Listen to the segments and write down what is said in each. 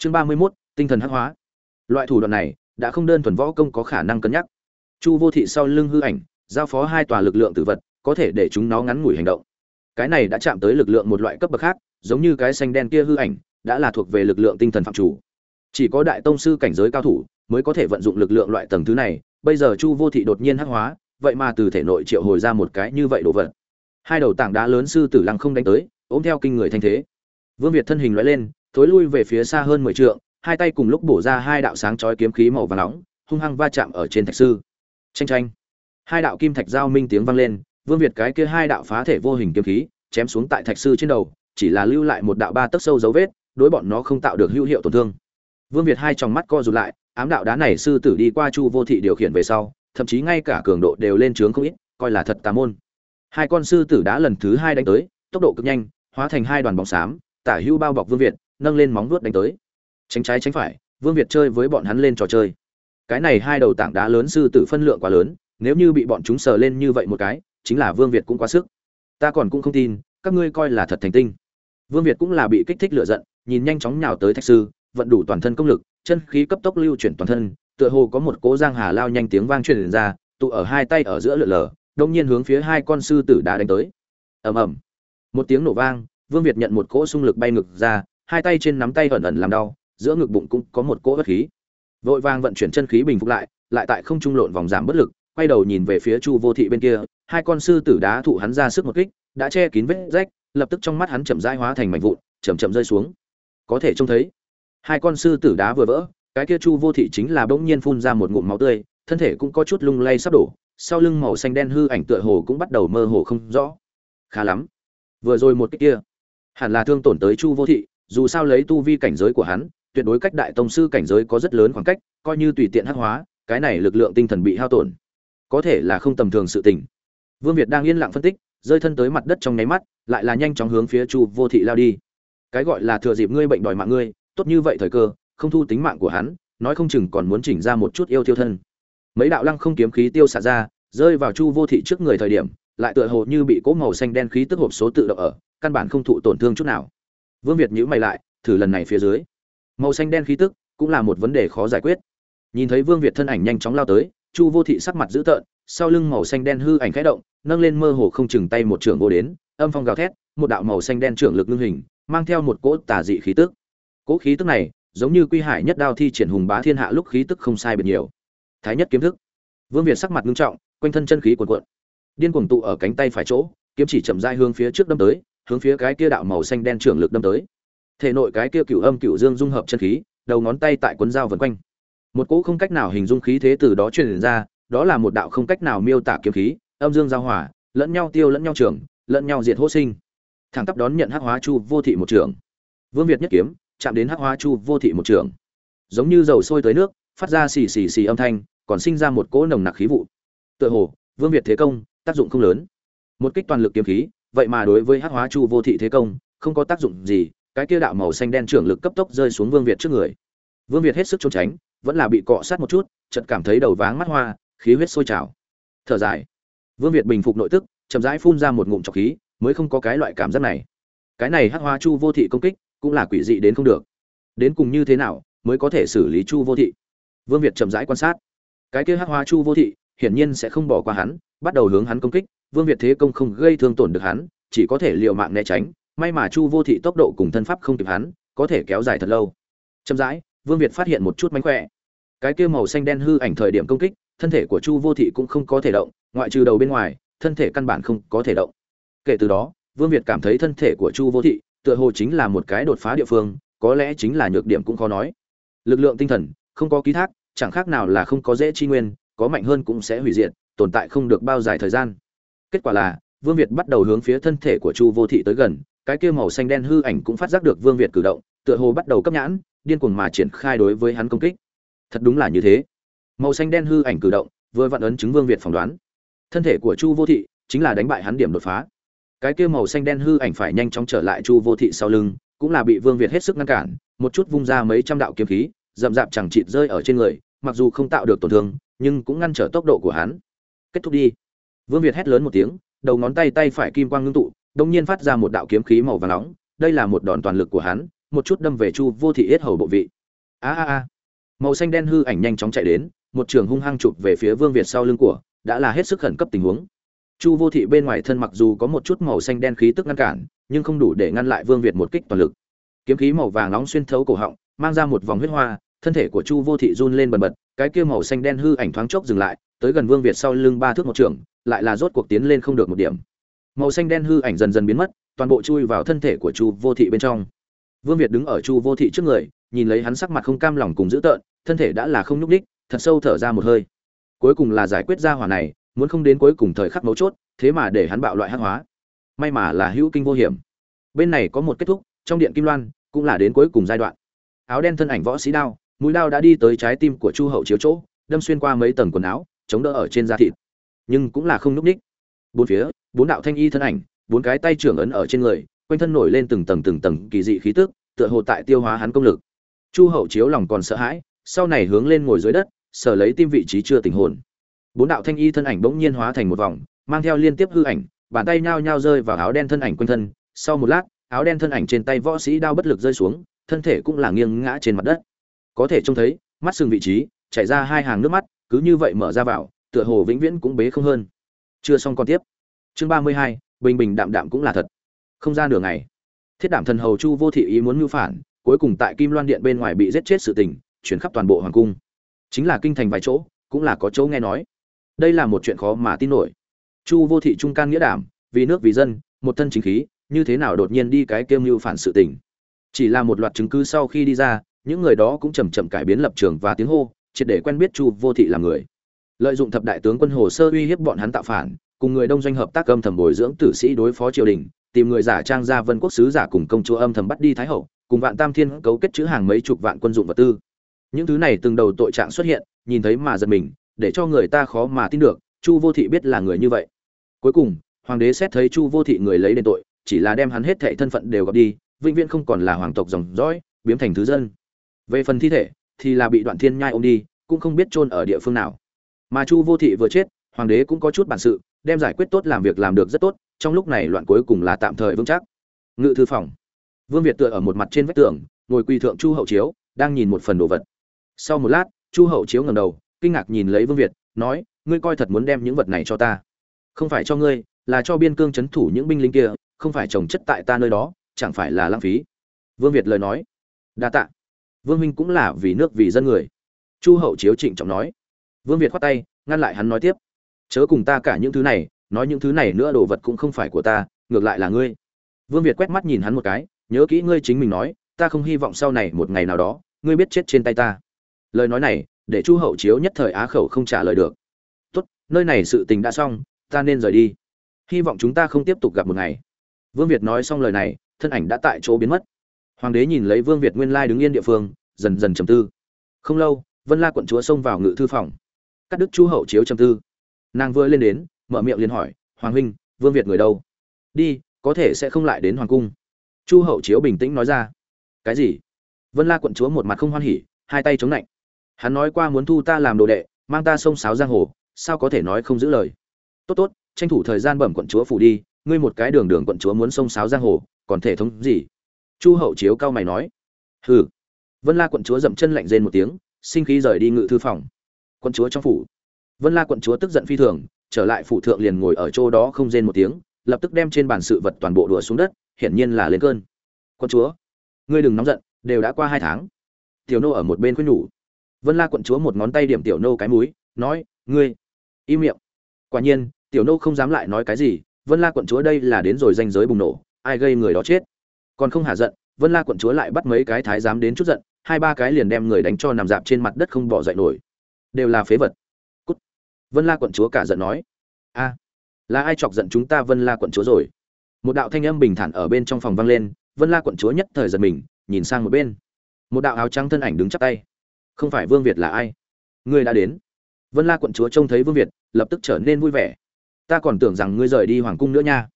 chương ba mươi 31, tinh thần hắc hóa. Loại thủ đoạn này đã không đơn thuần võ công có khả năng cân nhắc. Chu vô thị sau lưng hư ảnh giao phó hai tòa lực lượng tử vật có thể để chúng nó ngắn ngủi hành động. Cái này đã chạm tới lực lượng một loại cấp bậc khác giống như cái xanh đen kia hư ảnh đã là thuộc về lực lượng tinh thần phạm chủ. Chỉ có đại tông sư cảnh giới cao thủ mới có thể vận dụng lực lượng loại tầng thứ này bây giờ chu vô thị đột nhiên hắc hóa vậy mà từ thể nội triệu hồi ra một cái như vậy đồ vật. Hai đầu tảng đá lớn sư tử lăng không đánh tới ôm theo kinh người thanh thế. Vương việt thân hình loại lên thối lui về phía xa hơn mười trượng, hai tay cùng lúc bổ ra hai đạo sáng chói kiếm khí màu vàng nóng, hung hăng va chạm ở trên thạch sư. Chanh chanh. hai đạo kim thạch giao minh tiếng vang lên, vương việt cái kia hai đạo phá thể vô hình kiếm khí, chém xuống tại thạch sư trên đầu, chỉ là lưu lại một đạo ba tấc sâu dấu vết, đối bọn nó không tạo được hữu hiệu tổn thương. Vương việt hai tròng mắt co rụt lại, ám đạo đá này sư tử đi qua chu vô thị điều khiển về sau, thậm chí ngay cả cường độ đều lên trướng không ít, coi là thật tà môn. Hai con sư tử đã lần thứ hai đánh tới, tốc độ cực nhanh, hóa thành hai đoàn bóng xám, tả hưu bao bọc vương việt nâng lên móng vuốt đánh tới. Tránh trái tránh phải, vương việt chơi với bọn hắn lên trò chơi. Cái này hai đầu tảng đá lớn sư tử phân lượng quá lớn, nếu như bị bọn chúng sờ lên như vậy một cái, chính là vương việt cũng quá sức. Ta còn cũng không tin, các ngươi coi là thật thành tinh. Vương việt cũng là bị kích thích lựa giận, nhìn nhanh chóng nhào tới thạch sư, vận đủ toàn thân công lực, chân khí cấp tốc lưu chuyển toàn thân, tựa hồ có một cố giang hà lao nhanh tiếng vang truyền ra, tụ ở hai tay ở giữa lượn lờ, đông nhiên hướng phía hai con sư tử đá đánh tới. Ầm ầm. Một tiếng nổ vang, vương việt nhận một cỗ xung lực bay ngực ra hai tay trên nắm tay ẩn ẩn làm đau, giữa ngực bụng cũng có một cỗ bất khí. Vội vàng vận chuyển chân khí bình phục lại lại tại không trung lộn vòng giảm bất lực, quay đầu nhìn về phía chu vô thị bên kia, hai con sư tử đá thụ hắn ra sức một kích, đã che kín vết rách, lập tức trong mắt hắn chậm rãi hóa thành mảnh vụn, chậm chậm rơi xuống. Có thể trông thấy, hai con sư tử đá vừa vỡ, cái kia chu vô thị chính là bỗng nhiên phun ra một ngụm máu tươi, thân thể cũng có chút lung lay sắp đổ, sau lưng màu xanh đen hư ảnh tựa hồ cũng bắt đầu mơ hồ không rõ. Khá lắm. Vừa rồi một cái kia, hẳn là thương tổn tới chu vô thị dù sao lấy tu vi cảnh giới của hắn, tuyệt đối cách đại tông sư cảnh giới có rất lớn khoảng cách, coi như tùy tiện hắc hóa, cái này lực lượng tinh thần bị hao tổn, có thể là không tầm thường sự tình. Vương việt đang yên lặng phân tích, rơi thân tới mặt đất trong nháy mắt, lại là nhanh chóng hướng phía chu vô thị lao đi. Cái gọi là thừa dịp ngươi bệnh đòi mạng ngươi, tốt như vậy thời cơ, không thu tính mạng của hắn, nói không chừng còn muốn chỉnh ra một chút yêu tiêu thân. Mấy đạo lăng không kiếm khí tiêu xạ ra, rơi vào chu vô thị trước người thời điểm, lại tựa hồ như bị cỗ màu xanh đen khí tức hộp số tự động ở, căn bản không thụ tổn thương chút nào vương việt nhíu mày lại, thử lần này phía dưới. Màu xanh đen khí tức cũng là một vấn đề khó giải quyết. Nhìn thấy vương việt thân ảnh nhanh chóng lao tới, chu vô thị sắc mặt dữ tợn, sau lưng màu xanh đen hư ảnh khẽ động, nâng lên mơ hồ không chừng tay một trưởng vô đến, âm phong gào thét, một đạo màu xanh đen trưởng lực ngưng hình, mang theo một cỗ tà dị khí tức. Cỗ khí tức này giống như quy hải nhất đao thi triển hùng bá thiên hạ lúc khí tức không sai biệt nhiều. Thái nhất kiếm thức. Vương việt sắc mặt ngưng trọng, quanh thân chân khí cuồn cuộn. Điên cuồng tụ ở cánh tay phải chỗ, kiếm chỉ chậm rãi hướng phía trước đâm tới hướng phía cái kia đạo màu xanh đen trưởng lực đâm tới. Thể nội cái kia cửu âm cửu dương dung hợp chân khí đầu ngón tay tại cuốn dao vần quanh. Một cỗ không cách nào hình dung khí thế từ đó truyền ra đó là một đạo không cách nào miêu tả kiếm khí âm dương giao hòa lẫn nhau tiêu lẫn nhau trưởng, lẫn nhau diệt hô sinh. Thẳng tắp đón nhận hắc hóa chu vô thị một trưởng, vương việt nhất kiếm chạm đến hắc hóa chu vô thị một trưởng, giống như dầu sôi tới nước phát ra xì xì xì âm thanh còn sinh ra một cỗ nồng nặc khí vụ. Tựa hồ vương việt thế công tác dụng không lớn. Một kích toàn lực kiếm khí vậy mà đối với hắc hóa chu vô thị thế công, không có tác dụng gì, cái kia đạo màu xanh đen trưởng lực cấp tốc rơi xuống vương việt trước người. Vương việt hết sức trốn tránh, vẫn là bị cọ sát một chút, chợt cảm thấy đầu váng mắt hoa, khí huyết sôi trào. Thở dài. Vương việt bình phục nội tức, chậm rãi phun ra một ngụm trọc khí, mới không có cái loại cảm giác này. Cái này hắc hóa chu vô thị công kích, cũng là quỷ dị đến không được. Đến cùng như thế nào, mới có thể xử lý chu vô thị? Vương việt chậm rãi quan sát. Cái kia hắc hóa chu vô thị, hiển nhiên sẽ không bỏ qua hắn, bắt đầu hướng hắn công kích vương việt thế công không gây thương tổn được hắn, chỉ có thể liều mạng né tránh, may mà chu vô thị tốc độ cùng thân pháp không kịp hắn, có thể kéo dài thật lâu. Chậm rãi, vương việt phát hiện một chút mánh khỏe. Cái kia màu xanh đen hư ảnh thời điểm công kích, thân thể của chu vô thị cũng không có thể động, ngoại trừ đầu bên ngoài, thân thể căn bản không có thể động. Kể từ đó, vương việt cảm thấy thân thể của chu vô thị tựa hồ chính là một cái đột phá địa phương, có lẽ chính là nhược điểm cũng khó nói. Lực lượng tinh thần, không có ký thác, chẳng khác nào là không có dễ chi nguyên, có mạnh hơn cũng sẽ hủy diệt, tồn tại không được bao dài thời gian kết quả là, vương việt bắt đầu hướng phía thân thể của chu vô thị tới gần, cái kia màu xanh đen hư ảnh cũng phát giác được vương việt cử động, tựa hồ bắt đầu cấp nhãn, điên cuồng mà triển khai đối với hắn công kích. Thật đúng là như thế. Màu xanh đen hư ảnh cử động, vừa vặn ấn chứng vương việt phỏng đoán. Thân thể của chu vô thị chính là đánh bại hắn điểm đột phá. Cái kia màu xanh đen hư ảnh phải nhanh chóng trở lại chu vô thị sau lưng, cũng là bị vương việt hết sức ngăn cản, một chút vung ra mấy trăm đạo kiếm khí rậm rạp chẳng chịt rơi ở trên người, mặc dù không tạo được tổn thương, nhưng cũng ngăn trở tốc độ của hắn. Kết thúc đi vương việt hét lớn một tiếng, đầu ngón tay tay phải kim quang ngưng tụ đồng nhiên phát ra một đạo kiếm khí màu vàng nóng, đây là một đòn toàn lực của hắn, một chút đâm về chu vô thị yết hầu bộ vị. A a a. Màu xanh đen hư ảnh nhanh chóng chạy đến, một trường hung hăng chụp về phía vương việt sau lưng của, đã là hết sức khẩn cấp tình huống. Chu vô thị bên ngoài thân mặc dù có một chút màu xanh đen khí tức ngăn cản, nhưng không đủ để ngăn lại vương việt một kích toàn lực. Kiếm khí màu vàng nóng xuyên thấu cổ họng, mang ra một vòng huyết hoa, thân thể của chu vô thị run lên bần bật, cái kia màu xanh đen hư ảnh thoáng chốc dừng lại tới gần vương việt sau lưng ba thước một trường lại là rốt cuộc tiến lên không được một điểm. Màu xanh đen hư ảnh dần dần biến mất toàn bộ chui vào thân thể của chu vô thị bên trong. Vương việt đứng ở chu vô thị trước người nhìn lấy hắn sắc mặt không cam lòng cùng dữ tợn thân thể đã là không nhúc nhích, thật sâu thở ra một hơi. Cuối cùng là giải quyết ra hỏa này muốn không đến cuối cùng thời khắc mấu chốt thế mà để hắn bạo loại hắc hóa. May mà là hữu kinh vô hiểm. Bên này có một kết thúc trong điện kim loan cũng là đến cuối cùng giai đoạn. Áo đen thân ảnh võ sĩ đao mũi đao đã đi tới trái tim của chu hậu chiếu chỗ đâm xuyên qua mấy tầng quần áo chống đỡ ở trên da thịt. Nhưng cũng là không núp ních bốn phía, bốn đạo thanh y thân ảnh, bốn cái tay trưởng ấn ở trên người, quanh thân nổi lên từng tầng từng tầng kỳ dị khí tức, tựa hồ tại tiêu hóa hắn công lực. Chu hậu chiếu lòng còn sợ hãi, sau này hướng lên ngồi dưới đất, sở lấy tim vị trí chưa tình hồn. Bốn đạo thanh y thân ảnh bỗng nhiên hóa thành một vòng, mang theo liên tiếp hư ảnh, bàn tay nhao nhao rơi vào áo đen thân ảnh quanh thân. Sau một lát, áo đen thân ảnh trên tay võ sĩ đao bất lực rơi xuống, thân thể cũng là nghiêng ngã trên mặt đất. Có thể trông thấy, mắt sừng vị trí, chảy ra hai hàng nước mắt cứ như vậy mở ra vào, tựa hồ vĩnh viễn cũng bế không hơn. Chưa xong còn tiếp. Chương ba mươi hai, bình bình đạm đạm cũng là thật. Không ra nửa ngày. Thiết đảm thần hầu chu vô thị ý muốn mưu phản, cuối cùng tại kim loan điện bên ngoài bị giết chết sự tình, chuyển khắp toàn bộ hoàng cung. Chính là kinh thành vài chỗ, cũng là có chỗ nghe nói. Đây là một chuyện khó mà tin nổi. Chu vô thị trung can nghĩa đảm, vì nước vì dân, một thân chính khí, như thế nào đột nhiên đi cái kiêm mưu phản sự tình? Chỉ là một loạt chứng cứ sau khi đi ra, những người đó cũng chầm chậm cải biến lập trường và tiếng hô triệt để quen biết chu vô thị là người. Lợi dụng thập đại tướng quân hồ sơ uy hiếp bọn hắn tạo phản, cùng người đông doanh hợp tác âm thầm bồi dưỡng tử sĩ đối phó triều đình, tìm người giả trang ra vân quốc sứ giả cùng công chúa âm thầm bắt đi thái hậu, cùng vạn tam thiên cấu kết chữ hàng mấy chục vạn quân dụng vật tư. Những thứ này từng đầu tội trạng xuất hiện, nhìn thấy mà giật mình, để cho người ta khó mà tin được, chu vô thị biết là người như vậy. Cuối cùng, hoàng đế xét thấy chu vô thị người lấy đền tội, chỉ là đem hắn hết thệ thân phận đều gặp đi, vĩnh viễn không còn là hoàng tộc dòng dõi, biến thành thứ dân. Về phần thi thể thì là bị đoạn thiên nhai ôm đi, cũng không biết chôn ở địa phương nào. Mà chu vô thị vừa chết, hoàng đế cũng có chút bản sự, đem giải quyết tốt làm việc làm được rất tốt, trong lúc này loạn cuối cùng là tạm thời vững chắc. Ngự thư phòng. Vương việt tựa ở một mặt trên vách tường, ngồi quỳ thượng chu hậu chiếu, đang nhìn một phần đồ vật. Sau một lát, chu hậu chiếu ngầm đầu, kinh ngạc nhìn lấy vương việt, nói, ngươi coi thật muốn đem những vật này cho ta. Không phải cho ngươi, là cho biên cương c h ấ n thủ những binh lính kia, không phải trồng chất tại ta nơi đó, chẳng phải là lãng phí. Vương việt lời nói. Đa tạ vương minh cũng là vì nước vì dân người. Chu hậu chiếu trịnh trọng nói. Vương việt khoát tay, ngăn lại hắn nói tiếp. Chớ cùng ta cả những thứ này, nói những thứ này nữa đồ vật cũng không phải của ta, ngược lại là ngươi. Vương việt quét mắt nhìn hắn một cái, nhớ kỹ ngươi chính mình nói, ta không hy vọng sau này một ngày nào đó, ngươi biết chết trên tay ta. Lời nói này, để chu hậu chiếu nhất thời á khẩu không trả lời được. Tốt, nơi này sự tình đã xong, ta nên rời đi. Hy vọng chúng ta không tiếp tục gặp một ngày. Vương việt nói xong lời này, thân ảnh đã tại chỗ biến mất hoàng đế nhìn lấy vương việt nguyên lai đứng yên địa phương, dần dần trầm tư. Không lâu, vân la quận chúa xông vào ngự thư phòng. Cắt đứt chu hậu chiếu trầm tư. Nàng vừa lên đến, mở miệng liền hỏi, hoàng huynh, vương việt người đâu? Đi, có thể sẽ không lại đến hoàng cung. Chu hậu chiếu bình tĩnh nói ra. Cái gì? Vân la quận chúa một mặt không hoan hỉ, hai tay chống lạnh hắn nói qua muốn thu ta làm đồ đệ, mang ta xông sáo giang hồ, sao có thể nói không giữ lời? Tốt tốt, tranh thủ thời gian bẩm quận chúa phủ đi, ngươi một cái đường đường quận chúa muốn xông sáo giang hồ, còn thể thống gì? Chu hậu chiếu cao mày nói, hừ. Vân la quận chúa dậm chân lạnh rên một tiếng, sinh khí rời đi ngự thư phòng. Quận chúa trong phủ. Vân la quận chúa tức giận phi thường, trở lại phủ thượng liền ngồi ở chỗ đó không rên một tiếng, lập tức đem trên bàn sự vật toàn bộ đùa xuống đất, hiển nhiên là lên cơn. Quận chúa, ngươi đừng nóng giận, đều đã qua hai tháng. Tiểu nô ở một bên khuyên nhủ. Vân la quận chúa một ngón tay điểm tiểu nô cái múi nói, ngươi im miệng. Quả nhiên, tiểu nô không dám lại nói cái gì, vân la quận chúa đây là đến rồi danh giới bùng nổ, ai gây người đó chết? Còn không hả giận, vân la quận chúa lại bắt mấy cái thái giám đến chút giận, hai ba cái liền đem người đánh cho nằm dạp trên mặt đất không bỏ dậy nổi. Đều là phế vật. Cút. Vân la quận chúa cả giận nói. A, là ai chọc giận chúng ta vân la quận chúa rồi? Một đạo thanh âm bình thản ở bên trong phòng vang lên, vân la quận chúa nhất thời giật mình, nhìn sang một bên. Một đạo áo trắng thân ảnh đứng chắp tay. Không phải vương việt là ai? Ngươi đã đến. Vân la quận chúa trông thấy vương việt, lập tức trở nên vui vẻ. Ta còn tưởng rằng ngươi rời đi hoàng cung nữa nha.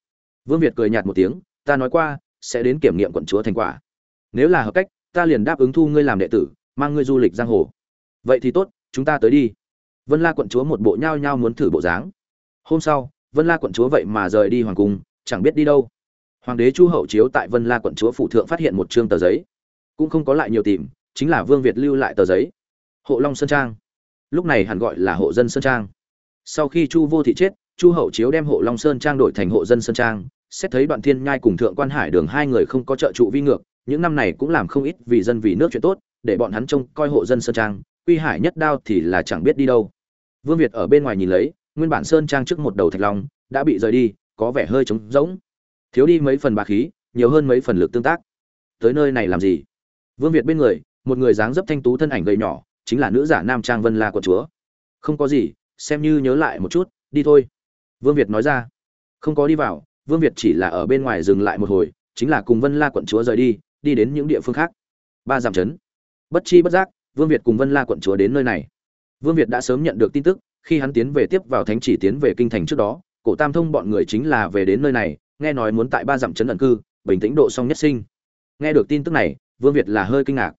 Vương việt cười nhạt một tiếng, ta nói qua sẽ đến kiểm nghiệm quận chúa thành quả. Nếu là hợp cách, ta liền đáp ứng thu ngươi làm đệ tử, mang ngươi du lịch giang hồ. Vậy thì tốt, chúng ta tới đi. Vân la quận chúa một bộ nhao nhao muốn thử bộ dáng. Hôm sau, vân la quận chúa vậy mà rời đi hoàng cung, chẳng biết đi đâu. Hoàng đế chu hậu chiếu tại vân la quận chúa phụ thượng phát hiện một chương tờ giấy. Cũng không có lại nhiều tìm, chính là vương việt lưu lại tờ giấy. Hộ long sơn trang. Lúc này hẳn gọi là hộ dân sơn trang. Sau khi chu vô thị chết, chu hậu chiếu đem hộ long sơn trang đổi thành hộ dân sơn trang xét thấy đoạn thiên nhai cùng thượng quan hải đường hai người không có trợ trụ vi ngược, những năm này cũng làm không ít vì dân vì nước chuyện tốt, để bọn hắn trông coi hộ dân sơn trang quy hải nhất đao thì là chẳng biết đi đâu. Vương việt ở bên ngoài nhìn lấy, nguyên bản sơn trang trước một đầu thạch long, đã bị rời đi, có vẻ hơi trống rỗng. Thiếu đi mấy phần bá khí, nhiều hơn mấy phần lực tương tác. Tới nơi này làm gì? Vương việt bên người, một người dáng dấp thanh tú thân ảnh gầy nhỏ, chính là nữ giả nam trang vân la quận chúa. Không có gì, xem như nhớ lại một chút, đi thôi. Vương việt nói ra. Không có đi vào vương việt chỉ là ở bên ngoài dừng lại một hồi, chính là cùng vân la quận chúa rời đi đi đến những địa phương khác. Ba giảm chấn. Bất chi bất giác, vương việt cùng vân la quận chúa đến nơi này. Vương việt đã sớm nhận được tin tức, khi hắn tiến về tiếp vào thánh chỉ tiến về kinh thành trước đó, cổ tam thông bọn người chính là về đến nơi này, nghe nói muốn tại ba dặm chấn ẩn cư, bình tĩnh độ song nhất sinh. Nghe được tin tức này, vương việt là hơi kinh ngạc.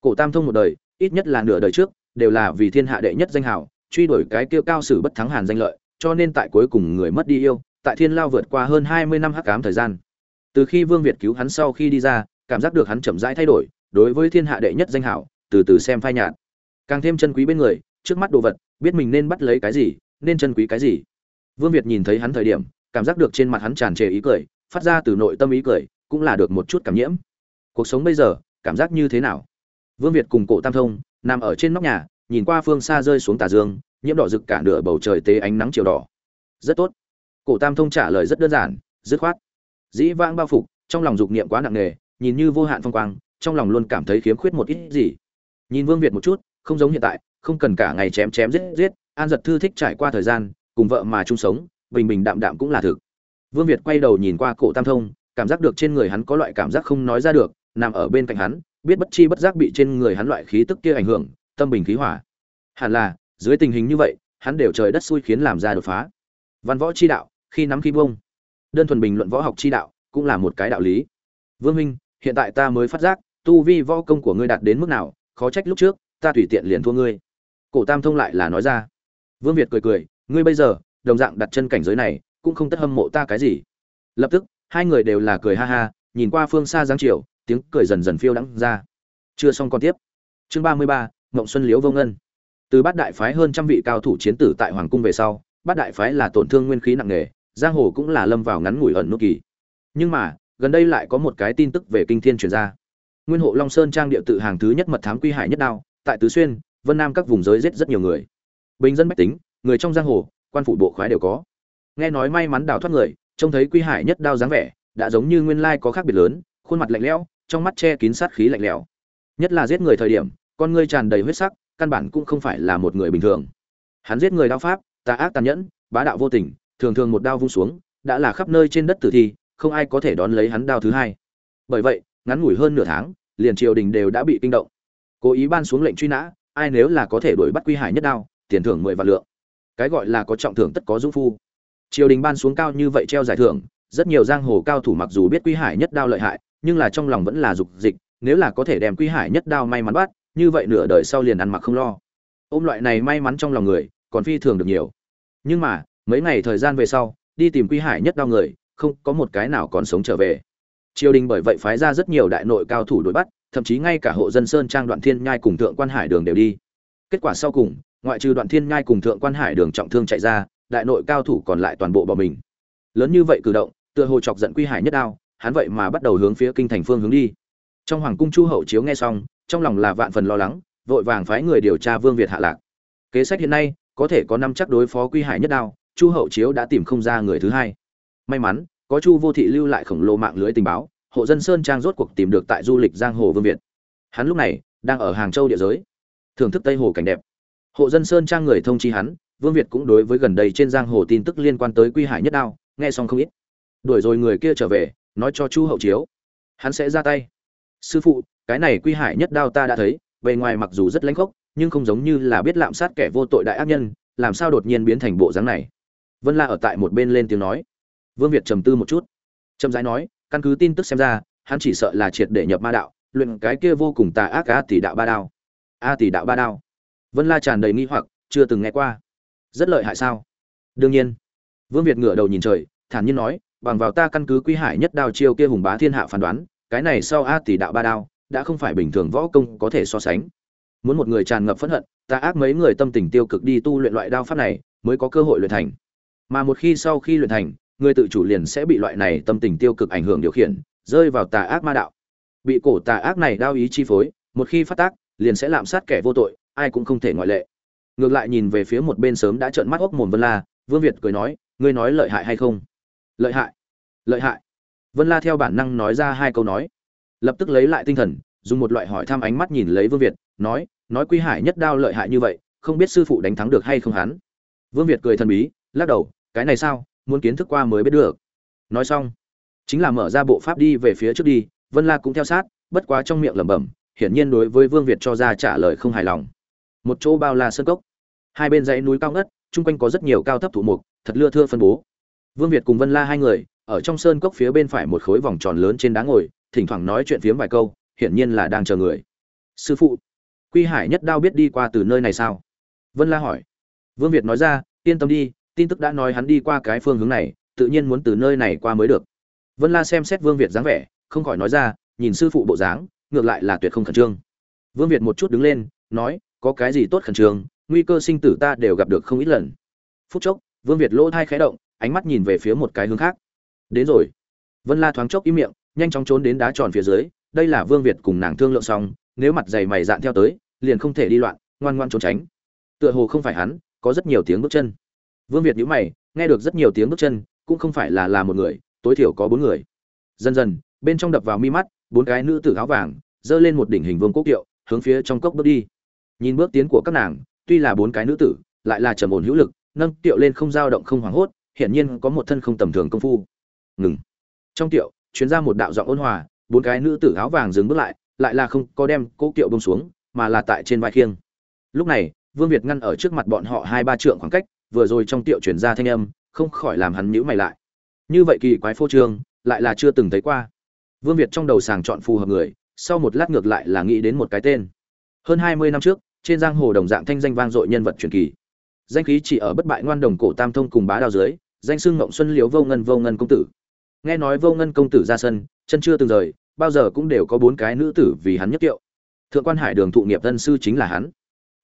Cổ tam thông một đời, ít nhất là nửa đời trước, đều là vì thiên hạ đệ nhất danh hào, truy đuổi cái kêu cao sử bất thắng hàn danh lợi, cho nên tại cuối cùng người mất đi yêu tại thiên lao vượt qua hơn hai mươi năm hắc ám thời gian. Từ khi vương việt cứu hắn sau khi đi ra, cảm giác được hắn chậm rãi thay đổi, đối với thiên hạ đệ nhất danh hảo, từ từ xem phai nhạt. Càng thêm chân quý bên người, trước mắt đồ vật, biết mình nên bắt lấy cái gì, nên chân quý cái gì. Vương việt nhìn thấy hắn thời điểm, cảm giác được trên mặt hắn tràn trề ý cười, phát ra từ nội tâm ý cười, cũng là được một chút cảm nhiễm. Cuộc sống bây giờ, cảm giác như thế nào? Vương việt cùng cổ tam thông, nằm ở trên nóc nhà, nhìn qua phương xa rơi xuống tà dương, nhiễm đỏ rực cả nửa bầu trời tế ánh nắng chiều đỏ. Rất tốt cổ tam thông trả lời rất đơn giản, dứt khoát. Dĩ vãng bao phục, trong lòng dục niệm quá nặng nề, nhìn như vô hạn phong quang, trong lòng luôn cảm thấy khiếm khuyết một ít gì. Nhìn vương việt một chút, không giống hiện tại, không cần cả ngày chém chém giết giết, an giật thư thích trải qua thời gian, cùng vợ mà chung sống, bình bình đạm đạm cũng là thực. Vương việt quay đầu nhìn qua cổ tam thông, cảm giác được trên người hắn có loại cảm giác không nói ra được, nằm ở bên cạnh hắn, biết bất chi bất giác bị trên người hắn loại khí tức kia ảnh hưởng, tâm bình khí hỏa hẳn là, dưới tình hình như vậy, hắn đều trời đất xui khiến làm ra đột phá. Văn võ chi đạo khi nắm khi bông đơn thuần bình luận võ học chi đạo cũng là một cái đạo lý. Vương minh hiện tại ta mới phát giác, tu vi võ công của ngươi đạt đến mức nào, khó trách lúc trước, ta tùy tiện liền thua ngươi. Cổ tam thông lại là nói ra. Vương việt cười cười, ngươi bây giờ, đồng dạng đặt chân cảnh giới này, cũng không tất hâm mộ ta cái gì. Lập tức, hai người đều là cười ha ha, nhìn qua phương xa giáng chiều, tiếng cười dần dần phiêu đắng ra. Chưa xong còn tiếp. Chương ba mươi ba, mộng xuân liễu vô ngân. Từ bát đại phái hơn trăm vị cao thủ chiến tử tại hoàng cung về sau, bát đại phái là tổn thương nguyên khí nặng nề giang hồ cũng là lâm vào ngắn ngủi ẩn nút kỳ. Nhưng mà, gần đây lại có một cái tin tức về kinh thiên truyền ra. Nguyên hộ long sơn trang địa tự hàng thứ nhất mật thám quy hải nhất đao, tại tứ xuyên, vân nam các vùng giới giết rất nhiều người. Bình dân bách tính, người trong giang hồ, quan phủ bộ khoái đều có. Nghe nói may mắn đào thoát người, trông thấy quy hải nhất đao dáng vẻ, đã giống như nguyên lai có khác biệt lớn, khuôn mặt lạnh lẽo, trong mắt che kín sát khí lạnh lẽo. Nhất là giết người thời điểm, con ngươi tràn đầy huyết sắc, căn bản cũng không phải là một người bình thường. Hắn giết người đao pháp, tà ác tàn nhẫn, bá đạo vô tình thường thường một đao vung xuống, đã là khắp nơi trên đất tử thi, không ai có thể đón lấy hắn đao thứ hai. Bởi vậy, ngắn ngủi hơn nửa tháng, liền triều đình đều đã bị kinh động. Cố ý ban xuống lệnh truy nã, ai nếu là có thể đuổi bắt quy hải nhất đao, tiền thưởng mười vạn lượng. Cái gọi là có trọng thưởng tất có dũng phu. Triều đình ban xuống cao như vậy treo giải thưởng, rất nhiều giang hồ cao thủ mặc dù biết quy hải nhất đao lợi hại, nhưng là trong lòng vẫn là dục dịch, nếu là có thể đem quy hải nhất đao may mắn bắt, như vậy nửa đời sau liền ăn mặc không lo. Ôm loại này may mắn trong lòng người, còn phi thường được nhiều. Nhưng mà mấy ngày thời gian về sau, đi tìm quy hải nhất đau người, không có một cái nào còn sống trở về. Triều đình bởi vậy phái ra rất nhiều đại nội cao thủ đuổi bắt, thậm chí ngay cả hộ dân sơn trang đoạn thiên nhai cùng thượng quan hải đường đều đi. Kết quả sau cùng, ngoại trừ đoạn thiên nhai cùng thượng quan hải đường trọng thương chạy ra, đại nội cao thủ còn lại toàn bộ bỏ mình. Lớn như vậy cử động, tựa hồ chọc giận quy hải nhất đao hắn vậy mà bắt đầu hướng phía kinh thành phương hướng đi. Trong hoàng cung chu hậu chiếu nghe xong, trong lòng là vạn phần lo lắng, vội vàng phái người điều tra vương việt hạ lạc. Kế sách hiện nay, có thể có năm chắc đối phó quy hải nhất đao chu hậu chiếu đã tìm không ra người thứ hai. May mắn, có chu vô thị lưu lại khổng lồ mạng lưới tình báo, hộ dân sơn trang rốt cuộc tìm được tại du lịch giang hồ vương việt. Hắn lúc này đang ở hàng châu địa giới. Thưởng thức tây hồ cảnh đẹp. Hộ dân sơn trang người thông chi hắn, vương việt cũng đối với gần đây trên giang hồ tin tức liên quan tới quy hải nhất đao, nghe xong không ít. Đuổi rồi người kia trở về, nói cho chu hậu chiếu. Hắn sẽ ra tay. Sư phụ, cái này quy hải nhất đao ta đã thấy, bề ngoài mặc dù rất lãnh khốc, nhưng không giống như là biết lạm sát kẻ vô tội đại ác nhân, làm sao đột nhiên biến thành bộ dáng này? Vân la ở tại một bên lên tiếng nói. Vương việt trầm tư một chút. Trầm rãi nói, căn cứ tin tức xem ra, hắn chỉ sợ là triệt để nhập ma đạo, luyện cái kia vô cùng tà ác a tỷ đạo ba đao. A tỷ đạo ba đao. Vân la tràn đầy nghi hoặc, chưa từng nghe qua. Rất lợi hại sao? Đương nhiên. Vương việt ngửa đầu nhìn trời, thản nhiên nói, bằng vào ta căn cứ quy hải nhất đao chiêu kia hùng bá thiên hạ phán đoán, cái này sau a tỷ đạo ba đao, đã không phải bình thường võ công có thể so sánh. Muốn một người tràn ngập phẫn hận, ta ác mấy người tâm tình tiêu cực đi tu luyện loại đao pháp này, mới có cơ hội luyện thành mà một khi sau khi luyện thành, người tự chủ liền sẽ bị loại này tâm tình tiêu cực ảnh hưởng điều khiển, rơi vào tà ác ma đạo. Bị cổ tà ác này đao ý chi phối, một khi phát tác, liền sẽ lạm sát kẻ vô tội, ai cũng không thể ngoại lệ. Ngược lại nhìn về phía một bên sớm đã trợn mắt ốc mồm vân la, vương việt cười nói, ngươi nói lợi hại hay không? Lợi hại lợi hại. Vân la theo bản năng nói ra hai câu nói. Lập tức lấy lại tinh thần, dùng một loại hỏi thăm ánh mắt nhìn lấy vương việt, nói nói quy hải nhất đao lợi hại như vậy, không biết sư phụ đánh thắng được hay không hắn? Vương việt cười thần bí, lắc đầu cái này sao, muốn kiến thức qua mới biết được. Nói xong, chính là mở ra bộ pháp đi về phía trước đi, vân la cũng theo sát, bất quá trong miệng lẩm bẩm, hiển nhiên đối với vương việt cho ra trả lời không hài lòng. Một chỗ bao la sơn cốc, hai bên dãy núi cao ngất, chung quanh có rất nhiều cao thấp thủ mục, thật lưa thưa phân bố. Vương việt cùng vân la hai người, ở trong sơn cốc phía bên phải một khối vòng tròn lớn trên đá ngồi, thỉnh thoảng nói chuyện phiếm vài câu, hiển nhiên là đang chờ người. Sư phụ, quy hải nhất đao biết đi qua từ nơi này sao? Vân la hỏi. Vương việt nói ra, yên tâm đi tin tức đã nói hắn đi qua cái phương hướng này, tự nhiên muốn từ nơi này qua mới được. Vân la xem xét vương việt dáng vẻ, không khỏi nói ra, nhìn sư phụ bộ dáng, ngược lại là tuyệt không khẩn trương. Vương việt một chút đứng lên, nói, có cái gì tốt khẩn trương, nguy cơ sinh tử ta đều gặp được không ít lần. Phút chốc, vương việt lỗ thai khẽ động, ánh mắt nhìn về phía một cái hướng khác. Đến rồi. Vân la thoáng chốc im miệng, nhanh chóng trốn đến đá tròn phía dưới, đây là vương việt cùng nàng thương lượng xong, nếu mặt dày mày dạn theo tới, liền không thể đi loạn, ngoan ngoan trốn tránh. Tựa hồ không phải hắn, có rất nhiều tiếng bước chân vương việt nhíu mày, nghe được rất nhiều tiếng bước chân, cũng không phải là là một người, tối thiểu có bốn người. Dần dần, bên trong đập vào mi mắt, bốn cái nữ tử áo vàng dơ lên một đỉnh hình vương quốc kiệu, hướng phía trong cốc bước đi. Nhìn bước tiến của các nàng, tuy là bốn cái nữ tử, lại là trầm ổn hữu lực, nâng tiệu lên không dao động không hoảng hốt, hiển nhiên có một thân không tầm thường công phu. Ngừng. Trong tiệu truyền ra một đạo giọng ôn hòa, bốn cái nữ tử áo vàng dừng bước lại lại là không có đem cố kiệu bông xuống, mà là tại trên vai khiêng. Lúc này, vương việt ngăn ở trước mặt bọn họ hai ba trượng khoảng cách vừa rồi trong tiệu chuyển ra thanh âm, không khỏi làm hắn nhữ mày lại. Như vậy kỳ quái phô trương, lại là chưa từng thấy qua. Vương việt trong đầu sàng chọn phù hợp người, sau một lát ngược lại là nghĩ đến một cái tên. Hơn hai mươi năm trước, trên giang hồ đồng dạng thanh danh vang dội nhân vật truyền kỳ. Danh khí chỉ ở bất bại ngoan đồng cổ tam thông cùng bá đào dưới, danh xưng ngộng xuân liếu vô ngân vô ngân công tử. Nghe nói vô ngân công tử ra sân, chân chưa từng rời, bao giờ cũng đều có bốn cái nữ tử vì hắn nhất tiệu. Thượng quan hải đường thụ nghiệp tân sư chính là hắn.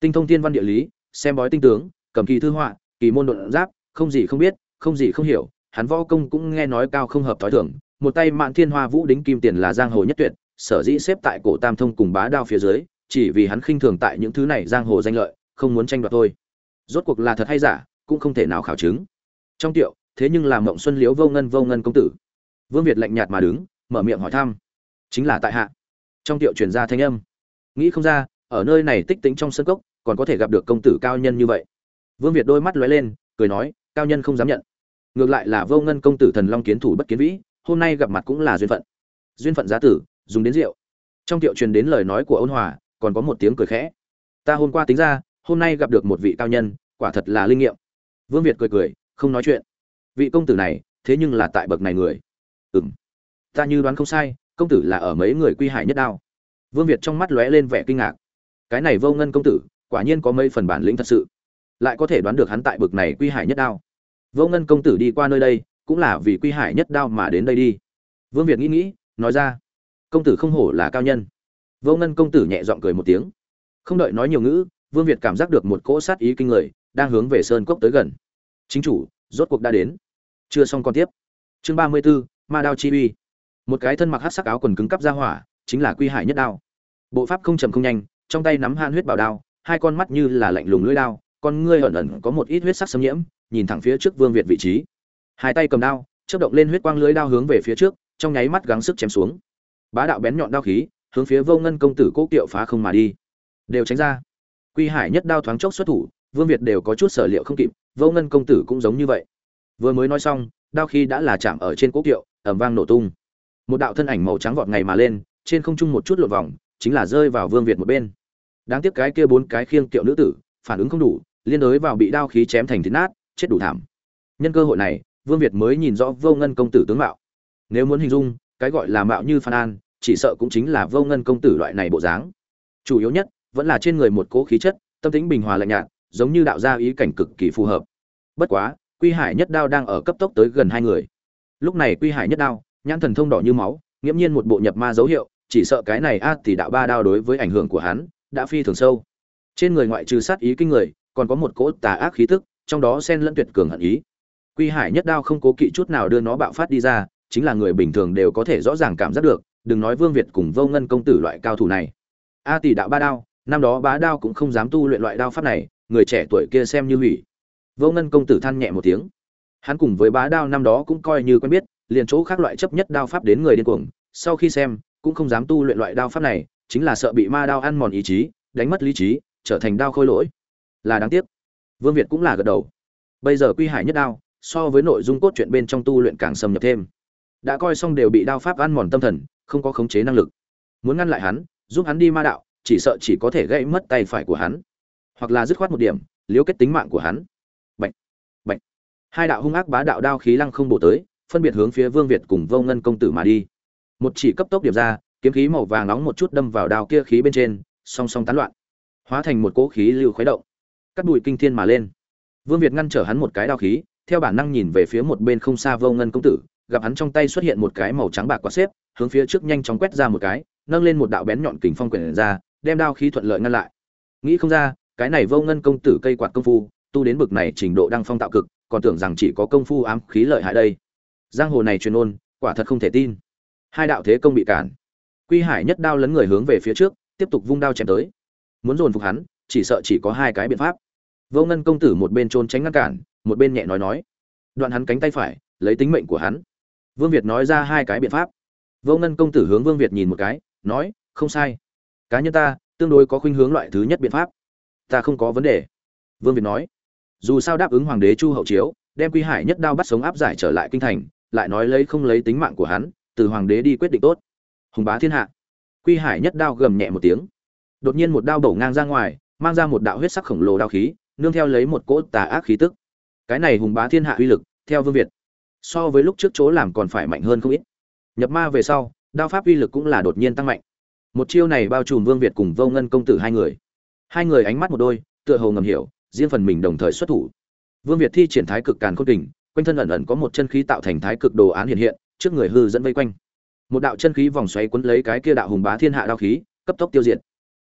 Tinh thông thiên văn địa lý, xem bói tinh tướng, cầm kỳ thư họa kỳ môn độn giáp, không gì không biết, không gì không hiểu, hắn võ công cũng nghe nói cao không hợp thói thường, một tay mạn thiên hoa vũ đính kim tiền là giang hồ nhất tuyệt, sở dĩ xếp tại cổ tam thông cùng bá đao phía dưới, chỉ vì hắn khinh thường tại những thứ này giang hồ danh lợi, không muốn tranh đoạt thôi. Rốt cuộc là thật hay giả, cũng không thể nào khảo chứng. Trong tiệu, thế nhưng là mộng xuân liễu vô ngân vô ngân công tử. Vương việt lạnh nhạt mà đứng, mở miệng hỏi thăm. Chính là tại hạ. Trong tiệu truyền ra thanh âm. Nghĩ không ra, ở nơi này tích tĩnh trong sân cốc, còn có thể gặp được công tử cao nhân như vậy vương việt đôi mắt lóe lên, cười nói, cao nhân không dám nhận. Ngược lại là vô ngân công tử thần long kiến thủ bất kiến vĩ, hôm nay gặp mặt cũng là duyên phận. Duyên phận giá tử, dùng đến rượu. Trong tiệu truyền đến lời nói của ôn hòa, còn có một tiếng cười khẽ. Ta hôm qua tính ra, hôm nay gặp được một vị cao nhân, quả thật là linh nghiệm. Vương việt cười cười, không nói chuyện. Vị công tử này, thế nhưng là tại bậc này người. Ừm. Ta như đoán không sai, công tử là ở mấy người quy hải nhất đao. Vương việt trong mắt lóe lên vẻ kinh ngạc. Cái này vô ngân công tử, quả nhiên có mấy phần bản lĩnh thật sự lại có thể đoán được hắn tại bậc này quy hải nhất đao. Vô ngân công tử đi qua nơi đây cũng là vì quy hải nhất đao mà đến đây đi. Vương việt nghĩ nghĩ nói ra công tử không hổ là cao nhân. Vô ngân công tử nhẹ giọng cười một tiếng. Không đợi nói nhiều ngữ vương việt cảm giác được một cỗ sát ý kinh người đang hướng về sơn cốc tới gần. Chính chủ rốt cuộc đã đến. Chưa xong còn tiếp. Chương ba mươi 34, ma đao chi uy. Một cái thân mặc hát sắc áo quần cứng cắp ra hỏa chính là quy hải nhất đao. Bộ pháp không chậm không nhanh trong tay nắm han huyết bảo đao hai con mắt như là lạnh lùng lưỡi đao con ngươi ẩn ẩn có một ít huyết sắc xâm nhiễm, nhìn thẳng phía trước vương việt vị trí. Hai tay cầm đao, chớp động lên huyết quang lưới đao hướng về phía trước, trong nháy mắt gắng sức chém xuống. Bá đạo bén nhọn đao khí, hướng phía vô ngân công tử cố kiệu phá không mà đi. Đều tránh ra. Quy hải nhất đao thoáng chốc xuất thủ, vương việt đều có chút sở liệu không kịp, vô ngân công tử cũng giống như vậy. Vừa mới nói xong, đao khí đã là chạm ở trên cố kiệu, ầm vang nổ tung. Một đạo thân ảnh màu trắng vọt ngày mà lên, trên không trung một chút lượn vòng, chính là rơi vào vương việt một bên. Đáng tiếc cái kia bốn cái khiêng kiệu nữ tử, phản ứng không đủ liên đối vào bị đao khí chém thành thịt nát, chết đủ thảm. Nhân cơ hội này, vương việt mới nhìn rõ vô ngân công tử tướng mạo. Nếu muốn hình dung, cái gọi là mạo như phan an, chỉ sợ cũng chính là vô ngân công tử loại này bộ dáng. Chủ yếu nhất, vẫn là trên người một cố khí chất, tâm tính bình hòa lạnh nhạt, giống như đạo gia ý cảnh cực kỳ phù hợp. Bất quá, quy hải nhất đao đang ở cấp tốc tới gần hai người. Lúc này quy hải nhất đao, nhãn thần thông đỏ như máu nghiêm nhiên một bộ nhập ma dấu hiệu, chỉ sợ cái này a tỷ đạo ba đao đối với ảnh hưởng của hắn, đã phi thường sâu. Trên người ngoại trừ sát ý kinh người còn có một cỗ tà ác khí tức, trong đó xen lẫn tuyệt cường hận ý. Quy hải nhất đao không cố kỵ chút nào đưa nó bạo phát đi ra, chính là người bình thường đều có thể rõ ràng cảm giác được, đừng nói vương việt cùng vô ngân công tử loại cao thủ này. A tỷ đạo ba đao, năm đó bá đao cũng không dám tu luyện loại đao pháp này, người trẻ tuổi kia xem như hủy. Vô ngân công tử than nhẹ một tiếng. Hắn cùng với bá đao năm đó cũng coi như quen biết, liền chỗ khác loại chấp nhất đao pháp đến người điên cuồng, sau khi xem, cũng không dám tu luyện loại đao pháp này, chính là sợ bị ma đao ăn mòn ý chí, đánh mất lý trí, trở thành đao khôi lỗi là đáng tiếc. Vương việt cũng là gật đầu. Bây giờ quy hải nhất đao, so với nội dung cốt truyện bên trong tu luyện càng xâm nhập thêm. Đã coi xong đều bị đao pháp ăn mòn tâm thần, không có khống chế năng lực. Muốn ngăn lại hắn, giúp hắn đi ma đạo, chỉ sợ chỉ có thể gây mất tay phải của hắn. Hoặc là dứt khoát một điểm, liếu kết tính mạng của hắn. Bệnh bệnh hai đạo hung ác bá đạo đao khí lăng không bổ tới, phân biệt hướng phía vương việt cùng vô ngân công tử mà đi. Một chỉ cấp tốc điểm ra, kiếm khí màu vàng nóng một chút đâm vào đao kia khí bên trên, song song tán loạn. Hóa thành một cỗ khí lưu khuấy động cắt bụi kinh thiên mà lên. Vương việt ngăn trở hắn một cái đao khí, theo bản năng nhìn về phía một bên không xa vô ngân công tử, gặp hắn trong tay xuất hiện một cái màu trắng bạc quả xếp, hướng phía trước nhanh chóng quét ra một cái, nâng lên một đạo bén nhọn kình phong quyển ra, đem đao khí thuận lợi ngăn lại. Nghĩ không ra, cái này vô ngân công tử cây quạt công phu, tu đến bực này trình độ đang phong tạo cực, còn tưởng rằng chỉ có công phu ám khí lợi hại đây. Giang hồ này truyền ôn, quả thật không thể tin. Hai đạo thế công bị cản. Quy hải nhất đao lấn người hướng về phía trước, tiếp tục vung đao chém tới. Muốn dồn phục hắn chỉ sợ chỉ có hai cái biện pháp. Vô ngân công tử một bên trốn tránh ngăn cản, một bên nhẹ nói nói. Đoạn hắn cánh tay phải, lấy tính mệnh của hắn. Vương việt nói ra hai cái biện pháp. Vô ngân công tử hướng vương việt nhìn một cái, nói, không sai. Cá nhân ta, tương đối có khuynh hướng loại thứ nhất biện pháp. Ta không có vấn đề. Vương việt nói. Dù sao đáp ứng hoàng đế chu hậu chiếu, đem quy hải nhất đao bắt sống áp giải trở lại kinh thành, lại nói lấy không lấy tính mạng của hắn, từ hoàng đế đi quyết định tốt. Hùng bá thiên hạ. Quy hải nhất đao gầm nhẹ một tiếng. Đột nhiên một đao bổ ngang ra ngoài mang ra một đạo huyết sắc khổng lồ đao khí, nương theo lấy một cỗ tà ác khí tức. Cái này hùng bá thiên hạ uy lực, theo vương việt, so với lúc trước chỗ làm còn phải mạnh hơn không ít. Nhập ma về sau, đao pháp uy lực cũng là đột nhiên tăng mạnh. Một chiêu này bao trùm vương việt cùng vô ngân công tử hai người. Hai người ánh mắt một đôi, tựa hồ ngầm hiểu, riêng phần mình đồng thời xuất thủ. Vương việt thi triển thái cực càn khôn kình, quanh thân ẩn ẩn có một chân khí tạo thành thái cực đồ án hiện hiện, trước người hư dẫn vây quanh. Một đạo chân khí vòng xoáy cuốn lấy cái kia đạo hùng bá thiên hạ đao khí, cấp tốc tiêu diệt.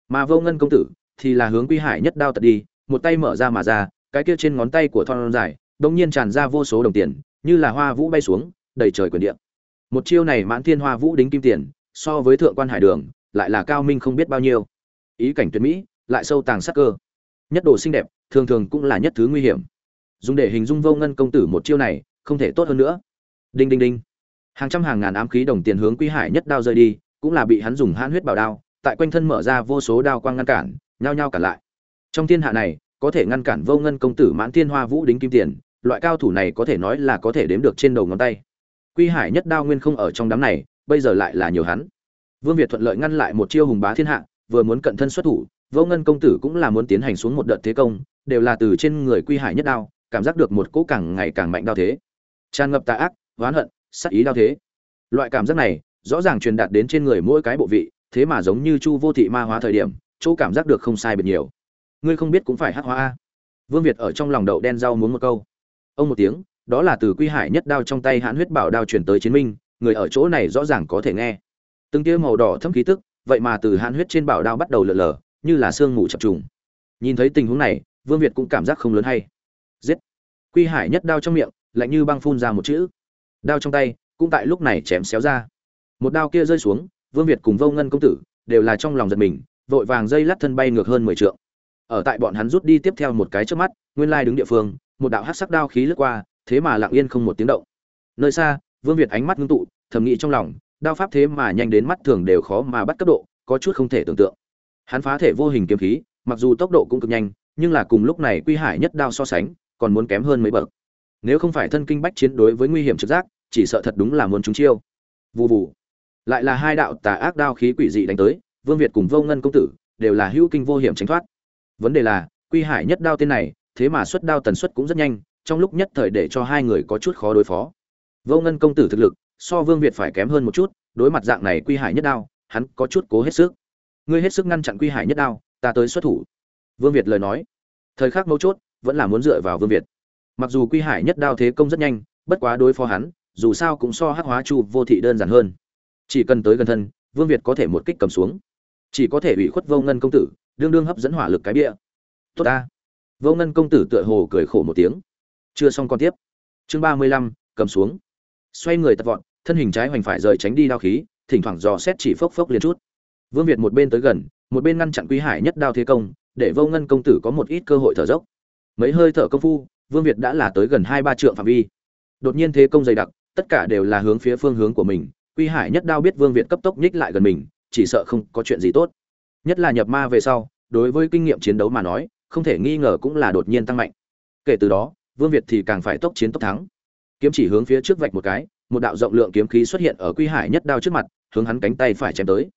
Mà vô ngân công tử thì là hướng quy hải nhất đao tật đi, một tay mở ra mà ra, cái kia trên ngón tay của thon dài đột nhiên tràn ra vô số đồng tiền, như là hoa vũ bay xuống, đầy trời quyền điện một chiêu này mãn thiên hoa vũ đính kim tiền, so với thượng quan hải đường, lại là cao minh không biết bao nhiêu. Ý cảnh tuyệt mỹ, lại sâu tàng sắc cơ. Nhất đồ xinh đẹp, thường thường cũng là nhất thứ nguy hiểm. Dùng để hình dung vô ngân công tử một chiêu này, không thể tốt hơn nữa. Đinh đinh đinh. Hàng trăm hàng ngàn ám khí đồng tiền hướng quy hải nhất đao rơi đi, cũng là bị hắn dùng hãn huyết bảo đao, tại quanh thân mở ra vô số đao quang ngăn cản nhao nhao cản lại. Trong thiên hạ này, có thể ngăn cản vô ngân công tử mãn thiên hoa vũ đính kim tiền, loại cao thủ này có thể nói là có thể đếm được trên đầu ngón tay. Quy hải nhất đao nguyên không ở trong đám này, bây giờ lại là nhiều hắn. Vương việt thuận lợi ngăn lại một chiêu hùng bá thiên hạ, vừa muốn cận thân xuất thủ, vô ngân công tử cũng là muốn tiến hành xuống một đợt thế công, đều là từ trên người quy hải nhất đao, cảm giác được một cỗ càng ngày càng mạnh đao thế. Tràn ngập tà ác, oán hận sắc ý đao thế. Loại cảm giác này, rõ ràng truyền đạt đến trên người mỗi cái bộ vị, thế mà giống như chu vô thị ma hóa thời điểm chỗ cảm giác được không sai biệt nhiều. Ngươi không biết cũng phải hắc hóa a. Vương việt ở trong lòng đậu đen rau muốn một câu. Ông một tiếng, đó là từ quy hải nhất đao trong tay hãn huyết bảo đao chuyển tới chiến minh, người ở chỗ này rõ ràng có thể nghe. Từng tia màu đỏ thâm khí tức, vậy mà từ hãn huyết trên bảo đao bắt đầu lờ lờ như là sương mù chập trùng. Nhìn thấy tình huống này, vương việt cũng cảm giác không lớn hay. Giết! Quy hải nhất đao trong miệng, lạnh như băng phun ra một chữ. Đao trong tay, cũng tại lúc này chém xéo ra. Một đao kia rơi xuống, vương việt cùng vô ngân công tử, đều là trong lòng giật mình vội vàng dây lát thân bay ngược hơn mười trượng. Ở tại bọn hắn rút đi tiếp theo một cái trước mắt, nguyên lai đứng địa phương, một đạo hắc sắc đao khí lướt qua, thế mà lặng yên không một tiếng động. Nơi xa, vương việt ánh mắt ngưng tụ, thầm nghĩ trong lòng, đao pháp thế mà nhanh đến mắt thường đều khó mà bắt cấp độ, có chút không thể tưởng tượng. Hắn phá thể vô hình kiếm khí, mặc dù tốc độ cũng cực nhanh, nhưng là cùng lúc này quy hải nhất đao so sánh, còn muốn kém hơn mấy bậc. Nếu không phải thân kinh bách chiến đối với nguy hiểm trực giác, chỉ sợ thật đúng là muốn trúng chiêu. Vù vù. Lại là hai đạo tà ác đao khí quỷ dị đánh tới vương việt cùng vô ngân công tử đều là hữu kinh vô hiểm tránh thoát. Vấn đề là, quy hải nhất đao tên này, thế mà xuất đao tần suất cũng rất nhanh, trong lúc nhất thời để cho hai người có chút khó đối phó. Vô ngân công tử thực lực, so vương việt phải kém hơn một chút, đối mặt dạng này quy hải nhất đao, hắn có chút cố hết sức. Ngươi hết sức ngăn chặn quy hải nhất đao, ta tới xuất thủ. Vương việt lời nói. Thời khắc mấu chốt, vẫn là muốn dựa vào vương việt. Mặc dù quy hải nhất đao thế công rất nhanh, bất quá đối phó hắn, dù sao cũng so hắc hóa chu vô thị đơn giản hơn. Chỉ cần tới gần thân, vương việt có thể một kích cầm xuống chỉ có thể ủy khuất vô ngân công tử, đương đương hấp dẫn hỏa lực cái bia. Tốt ta. Vô ngân công tử tựa hồ cười khổ một tiếng. Chưa xong con tiếp. Chương ba mươi lăm, cầm xuống. Xoay người tật vọn thân hình trái hoành phải rời tránh đi đao khí, thỉnh thoảng dò xét chỉ phốc phốc liền chút. Vương việt một bên tới gần, một bên ngăn chặn quý hải nhất đao thế công, để vô ngân công tử có một ít cơ hội thở dốc. Mấy hơi thở công phu, vương việt đã là tới gần hai ba trượng phạm vi. Đột nhiên thế công dày đặc, tất cả đều là hướng phía phương hướng của mình. Quy hải nhất đao biết vương việt cấp tốc nhích lại gần mình chỉ sợ không có chuyện gì tốt. Nhất là nhập ma về sau, đối với kinh nghiệm chiến đấu mà nói, không thể nghi ngờ cũng là đột nhiên tăng mạnh. Kể từ đó, vương việt thì càng phải tốc chiến tốc thắng. Kiếm chỉ hướng phía trước vạch một cái, một đạo rộng lượng kiếm khí xuất hiện ở quy hải nhất đao trước mặt, hướng hắn cánh tay phải chém tới.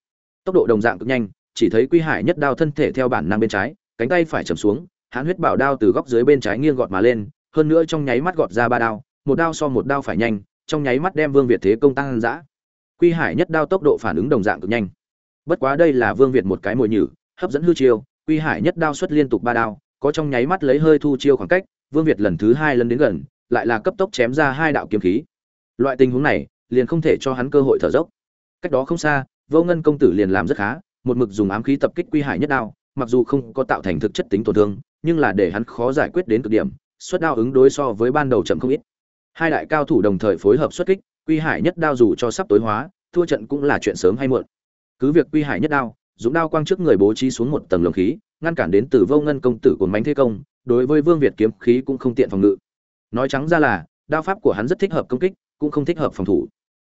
Tốc độ đồng dạng cực nhanh, chỉ thấy quy hải nhất đao thân thể theo bản năng bên trái, cánh tay phải chầm xuống, hắn huyết bảo đao từ góc dưới bên trái nghiêng gọt mà lên, hơn nữa trong nháy mắt gọt ra ba đao, một đao so một đao phải nhanh, trong nháy mắt đem vương việt thế công tăng dã. Quy hải nhất đao tốc độ phản ứng đồng dạng cực nhanh bất quá đây là vương việt một cái mồi nhử, hấp dẫn hư chiêu quy hải nhất đao xuất liên tục ba đao, có trong nháy mắt lấy hơi thu chiêu khoảng cách, vương việt lần thứ hai lần đến gần, lại là cấp tốc chém ra hai đạo kiếm khí. Loại tình huống này, liền không thể cho hắn cơ hội thở dốc. Cách đó không xa, vô ngân công tử liền làm rất khá, một mực dùng ám khí tập kích quy hải nhất đao, mặc dù không có tạo thành thực chất tính tổn thương, nhưng là để hắn khó giải quyết đến cực điểm, xuất đao ứng đối so với ban đầu chậm không ít. Hai đại cao thủ đồng thời phối hợp xuất kích, quy hải nhất đao dù cho sắp tối hóa, thua trận cũng là chuyện sớm hay muộn cứ việc quy hải nhất đao, dũng đao quang trước người bố trí xuống một tầng lồng khí, ngăn cản đến từ vô ngân công tử cồn mánh thế công, đối với vương việt kiếm khí cũng không tiện phòng ngự. Nói trắng ra là, đao pháp của hắn rất thích hợp công kích, cũng không thích hợp phòng thủ.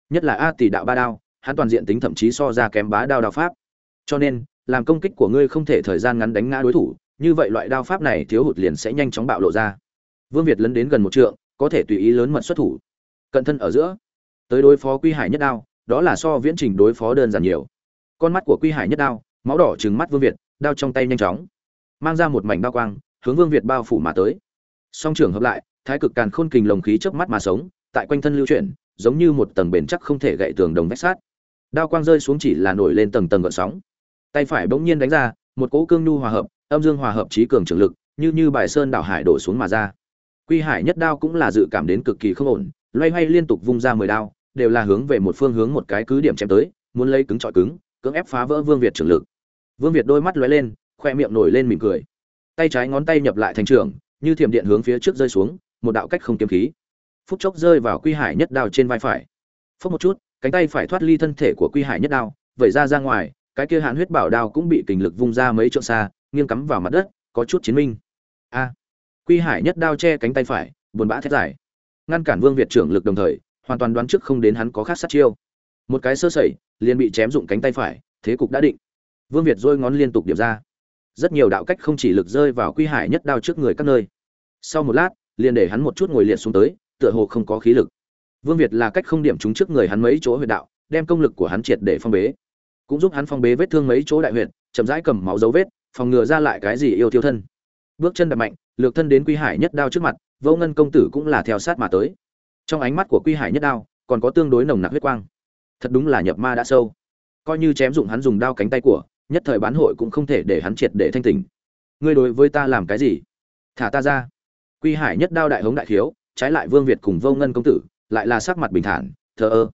Nhất là a tỷ đạo ba đao, hắn toàn diện tính thậm chí so ra kém bá đao đao pháp. Cho nên, làm công kích của ngươi không thể thời gian ngắn đánh ngã đối thủ, như vậy loại đao pháp này thiếu hụt liền sẽ nhanh chóng bạo lộ ra. Vương việt lấn đến gần một trượng, có thể tùy ý lớn mật xuất thủ. Cận thân ở giữa, tới đối phó quy hải nhất đao, đó là so viễn trình đối phó đơn giản nhiều con mắt của quy hải nhất đao, máu đỏ trừng mắt vương việt, đao trong tay nhanh chóng, mang ra một mảnh đao quang, hướng vương việt bao phủ mà tới. Song trưởng hợp lại, thái cực càn khôn kình lồng khí trước mắt mà sống, tại quanh thân lưu chuyển, giống như một tầng bền chắc không thể gậy tường đồng vách sát đao quang rơi xuống chỉ là nổi lên tầng tầng gợn sóng. Tay phải bỗng nhiên đánh ra, một cỗ cương nhu hòa hợp, âm dương hòa hợp trí cường trường lực, như như bài sơn đảo hải đổ xuống mà ra. Quy hải nhất đao cũng là dự cảm đến cực kỳ không ổn, loay hoay liên tục vung ra mười đao, đều là hướng về một phương hướng một cái cứ điểm chém tới, muốn lấy cứng trọi cứng cưỡng ép phá vỡ vương việt trưởng lực. Vương việt đôi mắt lóe lên, khoe miệng nổi lên mỉm cười. Tay trái ngón tay nhập lại thành trường, như thiểm điện hướng phía trước rơi xuống, một đạo cách không kiếm khí. Phút chốc rơi vào quy hải nhất đao trên vai phải. Phốc một chút, cánh tay phải thoát ly thân thể của quy hải nhất đao, vẩy ra ra ngoài, cái kia hàn huyết bảo đao cũng bị kình lực vung ra mấy trượng xa, nghiêng cắm vào mặt đất, có chút chiến minh. A! Quy hải nhất đao che cánh tay phải, buồn bã thét dài. Ngăn cản vương việt trưởng lực đồng thời, hoàn toàn đoán trước không đến hắn có khác sát chiêu một cái sơ sẩy, liền bị chém dụng cánh tay phải, thế cục đã định. Vương việt dôi ngón liên tục điệp ra. Rất nhiều đạo cách không chỉ lực rơi vào quy hải nhất đao trước người các nơi. Sau một lát, liền để hắn một chút ngồi liệt xuống tới, tựa hồ không có khí lực. Vương việt là cách không điểm trúng trước người hắn mấy chỗ huyệt đạo, đem công lực của hắn triệt để phong bế. Cũng giúp hắn phong bế vết thương mấy chỗ đại huyệt, chậm rãi cầm máu dấu vết, phòng ngừa ra lại cái gì yêu thiêu thân. Bước chân đập mạnh, lược thân đến quy hải nhất đao trước mặt, vô ngân công tử cũng là theo sát mà tới. Trong ánh mắt của quy hải nhất đao, còn có tương đối nồng nặc huyết quang thật đúng là nhập ma đã sâu. Coi như chém dụng hắn dùng đao cánh tay của, nhất thời bán hội cũng không thể để hắn triệt để thanh tỉnh. Ngươi đối với ta làm cái gì? Thả ta ra. Quy hải nhất đao đại hống đại khiếu, trái lại vương việt cùng vô ngân công tử, lại là sắc mặt bình thản, thờ ơ.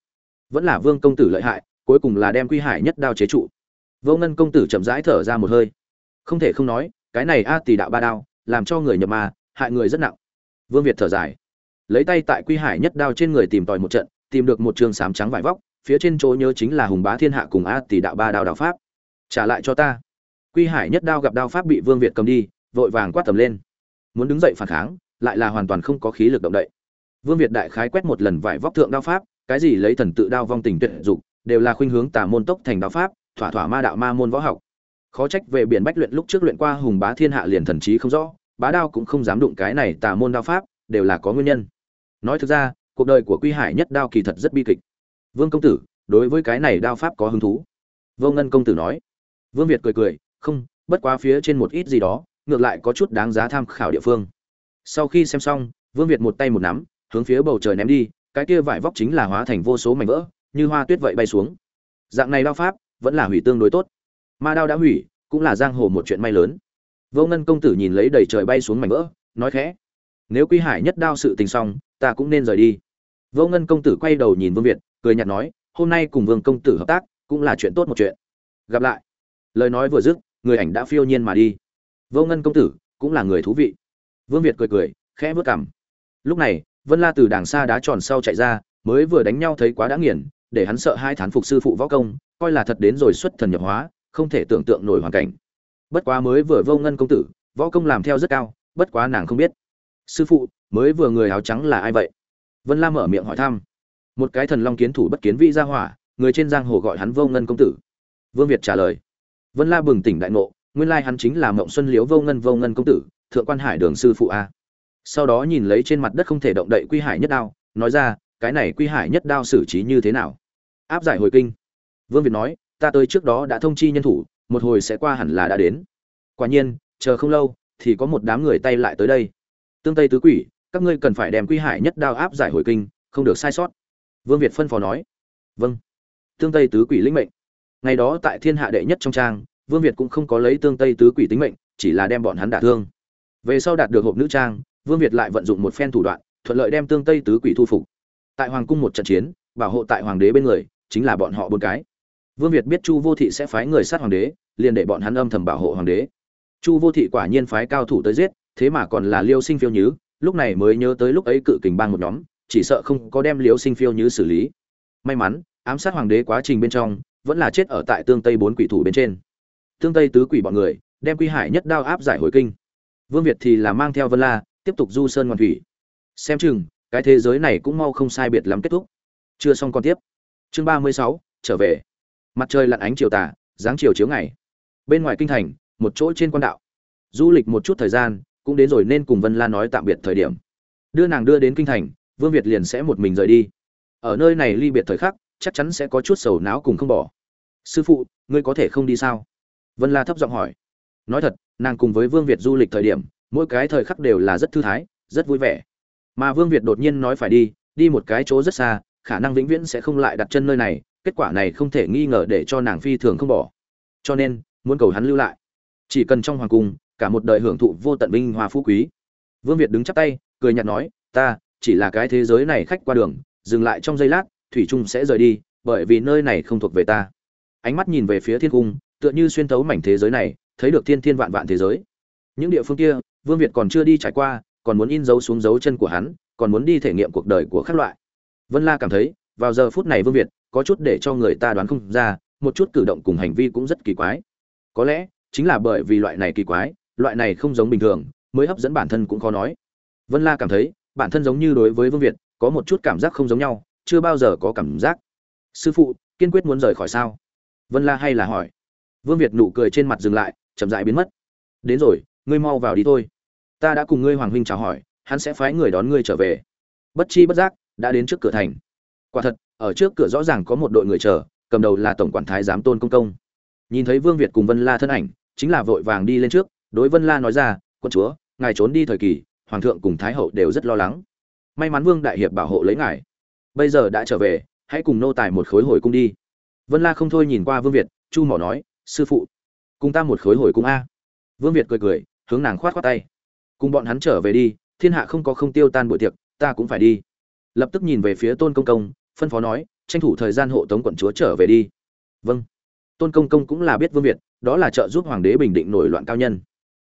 Vẫn là vương công tử lợi hại, cuối cùng là đem quy hải nhất đao chế trụ. Vô ngân công tử chậm rãi thở ra một hơi. Không thể không nói, cái này a tỷ đạo ba đao, làm cho người nhập ma, hại người rất nặng. Vương việt thở dài. Lấy tay tại quy hải nhất đao trên người tìm tòi một trận, tìm được một trường sám trắng vải vóc phía trên chỗ nhớ chính là hùng bá thiên hạ cùng a tỷ đạo ba đào đạo pháp. Trả lại cho ta. Quy hải nhất đao gặp đao pháp bị vương việt cầm đi, vội vàng quát tầm lên. Muốn đứng dậy phản kháng, lại là hoàn toàn không có khí lực động đậy. Vương việt đại khái quét một lần vải vóc thượng đao pháp, cái gì lấy thần tự đao vong tình tuyệt dục, đều là khuynh hướng tà môn tốc thành đao pháp, thỏa thỏa ma đạo ma môn võ học. Khó trách về biển bách luyện lúc trước luyện qua hùng bá thiên hạ liền thần trí không rõ, bá đao cũng không dám đụng cái này tà môn đao pháp, đều là có nguyên nhân. Nói thực ra, cuộc đời của quy hải nhất đao kỳ thật rất bi kịch vương công tử, đối với cái này đao pháp có hứng thú? Vô ngân công tử nói. Vương việt cười cười, không, bất quá phía trên một ít gì đó, ngược lại có chút đáng giá tham khảo địa phương. Sau khi xem xong, vương việt một tay một nắm, hướng phía bầu trời ném đi, cái kia vải vóc chính là hóa thành vô số mảnh vỡ, như hoa tuyết vậy bay xuống. Dạng này đao pháp, vẫn là hủy tương đối tốt. Ma đao đã hủy, cũng là giang hồ một chuyện may lớn. Vô ngân công tử nhìn lấy đầy trời bay xuống mảnh vỡ, nói khẽ. Nếu quy hải nhất đao sự tình xong, ta cũng nên rời đi. Vô ngân công tử quay đầu nhìn vương việt cười nhạt nói, hôm nay cùng vương công tử hợp tác cũng là chuyện tốt một chuyện. Gặp lại. Lời nói vừa dứt, người ảnh đã phiêu nhiên mà đi. Vô ngân công tử cũng là người thú vị. Vương việt cười cười, khẽ vớt cảm lúc này, vân la từ đàng xa đá tròn sau chạy ra, mới vừa đánh nhau thấy quá đã nghiền, để hắn sợ hai thán phục sư phụ võ công, coi là thật đến rồi xuất thần nhập hóa, không thể tưởng tượng nổi hoàn cảnh. Bất quá mới vừa vô ngân công tử, võ công làm theo rất cao, bất quá nàng không biết. Sư phụ, mới vừa người áo trắng là ai vậy? Vân la mở miệng hỏi thăm một cái thần long kiến thủ bất kiến vị gia hỏa, người trên giang hồ gọi hắn vô ngân công tử. Vương việt trả lời. Vân la bừng tỉnh đại ngộ, nguyên lai hắn chính là mộng xuân liếu vô ngân vô ngân công tử, thượng quan hải đường sư phụ a. Sau đó nhìn lấy trên mặt đất không thể động đậy quy hải nhất đao, nói ra, cái này quy hải nhất đao xử trí như thế nào? Áp giải hồi kinh. Vương việt nói, ta tới trước đó đã thông chi nhân thủ, một hồi sẽ qua hẳn là đã đến. Quả nhiên, chờ không lâu, thì có một đám người tay lại tới đây. Tương tây tứ quỷ, các ngươi cần phải đem quy hải nhất đao áp giải hồi kinh, không được sai sót vương việt phân phó nói. Vâng. Tương tây tứ quỷ lĩnh mệnh. Ngày đó tại thiên hạ đệ nhất trong trang, vương việt cũng không có lấy tương tây tứ quỷ tính mệnh, chỉ là đem bọn hắn đả thương. Về sau đạt được hộp nữ trang, vương việt lại vận dụng một phen thủ đoạn, thuận lợi đem tương tây tứ quỷ thu phục. Tại hoàng cung một trận chiến, bảo hộ tại hoàng đế bên người, chính là bọn họ bốn cái. Vương việt biết chu vô thị sẽ phái người sát hoàng đế, liền để bọn hắn âm thầm bảo hộ hoàng đế. Chu vô thị quả nhiên phái cao thủ tới giết, thế mà còn là liêu sinh phiêu nhứ, lúc này mới nhớ tới lúc ấy cự kình bang một nhóm chỉ sợ không có đem liễu sinh phiêu như xử lý. May mắn, ám sát hoàng đế quá trình bên trong, vẫn là chết ở tại tương tây bốn quỷ thủ bên trên. Tương tây tứ quỷ bọn người, đem quy hải nhất đao áp giải hồi kinh. Vương việt thì là mang theo vân la, tiếp tục du sơn ngoan thủy. Xem chừng, cái thế giới này cũng mau không sai biệt lắm kết thúc. Chưa xong còn tiếp. Chương ba mươi sáu, trở về. Mặt trời lặn ánh chiều tà, dáng chiều chiếu ngày. Bên ngoài kinh thành, một chỗ trên quan đạo. Du lịch một chút thời gian, cũng đến rồi nên cùng vân la nói tạm biệt thời điểm. Đưa nàng đưa đến kinh thành vương việt liền sẽ một mình rời đi. Ở nơi này ly biệt thời khắc, chắc chắn sẽ có chút sầu não cùng không bỏ. Sư phụ, ngươi có thể không đi sao? Vân la thấp giọng hỏi. Nói thật, nàng cùng với vương việt du lịch thời điểm, mỗi cái thời khắc đều là rất thư thái, rất vui vẻ. Mà vương việt đột nhiên nói phải đi đi một cái chỗ rất xa, khả năng vĩnh viễn sẽ không lại đặt chân nơi này, kết quả này không thể nghi ngờ để cho nàng phi thường không bỏ. Cho nên, muốn cầu hắn lưu lại. Chỉ cần trong hoàng cung, cả một đời hưởng thụ vô tận vinh hoa phú quý. Vương việt đứng chắp tay, cười nhạt nói, ta chỉ là cái thế giới này khách qua đường, dừng lại trong giây lát, thủy trung sẽ rời đi, bởi vì nơi này không thuộc về ta. Ánh mắt nhìn về phía thiên cung, tựa như xuyên tấu mảnh thế giới này, thấy được thiên thiên vạn vạn thế giới. Những địa phương kia, vương việt còn chưa đi trải qua, còn muốn in dấu xuống dấu chân của hắn, còn muốn đi thể nghiệm cuộc đời của các loại. Vân la cảm thấy, vào giờ phút này vương việt, có chút để cho người ta đoán không ra, một chút cử động cùng hành vi cũng rất kỳ quái. Có lẽ, chính là bởi vì loại này kỳ quái, loại này không giống bình thường, mới hấp dẫn bản thân cũng khó nói. Vân la cảm thấy bản thân giống như đối với vương việt, có một chút cảm giác không giống nhau, chưa bao giờ có cảm giác. Sư phụ, kiên quyết muốn rời khỏi sao? Vân la hay là hỏi. Vương việt nụ cười trên mặt dừng lại, chậm dại biến mất. Đến rồi, ngươi mau vào đi thôi. Ta đã cùng ngươi hoàng huynh chào hỏi, hắn sẽ phái người đón ngươi trở về. Bất chi bất giác, đã đến trước cửa thành. Quả thật, ở trước cửa rõ ràng có một đội người chờ, cầm đầu là tổng quản thái giám tôn công công. Nhìn thấy vương việt cùng vân la thân ảnh, chính là vội vàng đi lên trước. Đối vân la nói ra, quân chúa, ngài trốn đi thời kỳ hoàng thượng cùng thái hậu đều rất lo lắng. May mắn vương đại hiệp bảo hộ lấy ngài. Bây giờ đã trở về, hãy cùng nô tài một khối hồi cung đi. Vân la không thôi nhìn qua vương việt, chu mỏ nói, sư phụ, cùng ta một khối hồi cung a. Vương việt cười cười, hướng nàng khoát khoát tay. Cùng bọn hắn trở về đi, thiên hạ không có không tiêu tan buổi tiệc, ta cũng phải đi. Lập tức nhìn về phía tôn công công, phân phó nói, tranh thủ thời gian hộ tống quận chúa trở về đi. Vâng. Tôn công công cũng là biết vương việt, đó là trợ giúp hoàng đế bình định nổi loạn cao nhân.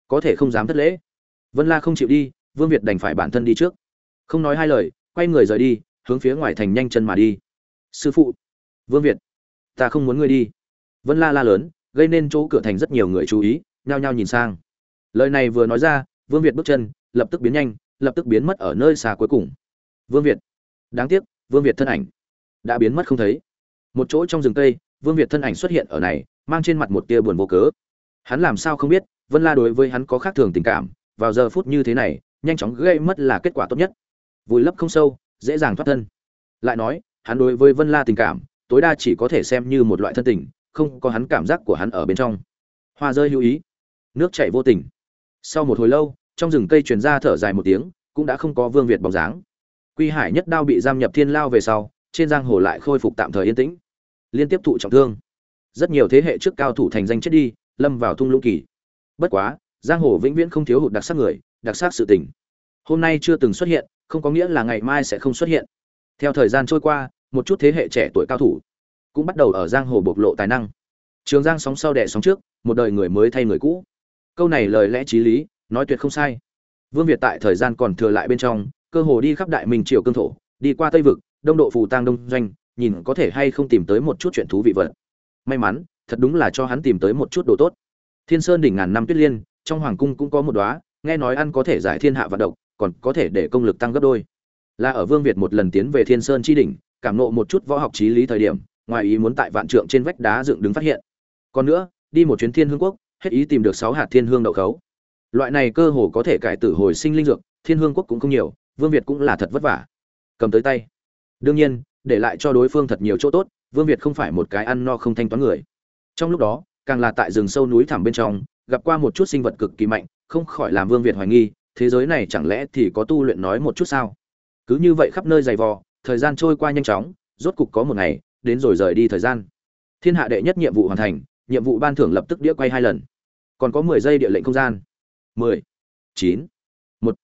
Có thể không dám thất lễ. Vân la không chịu đi vương việt đành phải bản thân đi trước. Không nói hai lời, quay người rời đi, hướng phía ngoài thành nhanh chân mà đi. Sư phụ, vương việt, ta không muốn ngươi đi. Vân la la lớn, gây nên chỗ cửa thành rất nhiều người chú ý, nhao nhao nhìn sang. Lời này vừa nói ra, vương việt bước chân, lập tức biến nhanh, lập tức biến mất ở nơi xa cuối cùng. Vương việt, đáng tiếc, vương việt thân ảnh đã biến mất không thấy. Một chỗ trong rừng cây, vương việt thân ảnh xuất hiện ở này, mang trên mặt một tia buồn vô cớ. Hắn làm sao không biết, vân la đối với hắn có khác thường tình cảm, vào giờ phút như thế này nhanh chóng gây mất là kết quả tốt nhất. Vùi lấp không sâu, dễ dàng thoát thân. Lại nói, hắn đối với vân la tình cảm, tối đa chỉ có thể xem như một loại thân tình, không có hắn cảm giác của hắn ở bên trong. Hoa rơi hữu ý. Nước chảy vô tình. Sau một hồi lâu, trong rừng cây truyền ra thở dài một tiếng, cũng đã không có vương việt bóng dáng. Quy hải nhất đao bị giam nhập thiên lao về sau, trên giang hồ lại khôi phục tạm thời yên tĩnh. Liên tiếp thụ trọng thương. Rất nhiều thế hệ trước cao thủ thành danh chết đi, lâm vào thung lũng kỳ. Bất quá, giang hồ vĩnh viễn không thiếu hụt đặc sắc người đặc sắc sự tình. Hôm nay chưa từng xuất hiện, không có nghĩa là ngày mai sẽ không xuất hiện. Theo thời gian trôi qua, một chút thế hệ trẻ tuổi cao thủ cũng bắt đầu ở giang hồ bộc lộ tài năng. Trường giang sóng sau đẻ sóng trước, một đời người mới thay người cũ. Câu này lời lẽ t r í lý, nói tuyệt không sai. Vương việt tại thời gian còn thừa lại bên trong, cơ hồ đi khắp đại minh triều cương thổ, đi qua tây vực, đông độ phù tang đông doanh, nhìn có thể hay không tìm tới một chút chuyện thú vị vật. May mắn, thật đúng là cho hắn tìm tới một chút đồ tốt. Thiên sơn đỉnh ngàn năm tuyết liên, trong hoàng cung cũng có một đóa nghe nói ăn có thể giải thiên hạ vận động, còn có thể để công lực tăng gấp đôi. Là ở vương việt một lần tiến về thiên sơn chi đỉnh, cảm ngộ một chút võ học trí lý thời điểm, ngoài ý muốn tại vạn trượng trên vách đá dựng đứng phát hiện. Còn nữa, đi một chuyến thiên hương quốc, hết ý tìm được sáu hạt thiên hương đậu khấu. Loại này cơ hồ có thể cải tử hồi sinh linh dược, thiên hương quốc cũng không nhiều, vương việt cũng là thật vất vả. Cầm tới tay. Đương nhiên, để lại cho đối phương thật nhiều chỗ tốt, vương việt không phải một cái ăn no không thanh toán người. Trong lúc đó, càng là tại rừng sâu núi thẳm bên trong, gặp qua một chút sinh vật cực kỳ mạnh không khỏi làm vương việt hoài nghi, thế giới này chẳng lẽ thì có tu luyện nói một chút sao? Cứ như vậy khắp nơi dày vò, thời gian trôi qua nhanh chóng, rốt cục có một ngày, đến rồi rời đi thời gian. Thiên hạ đệ nhất nhiệm vụ hoàn thành, nhiệm vụ ban thưởng lập tức đĩa quay hai lần. Còn có mười giây địa lệnh không gian. Mười, chín, một.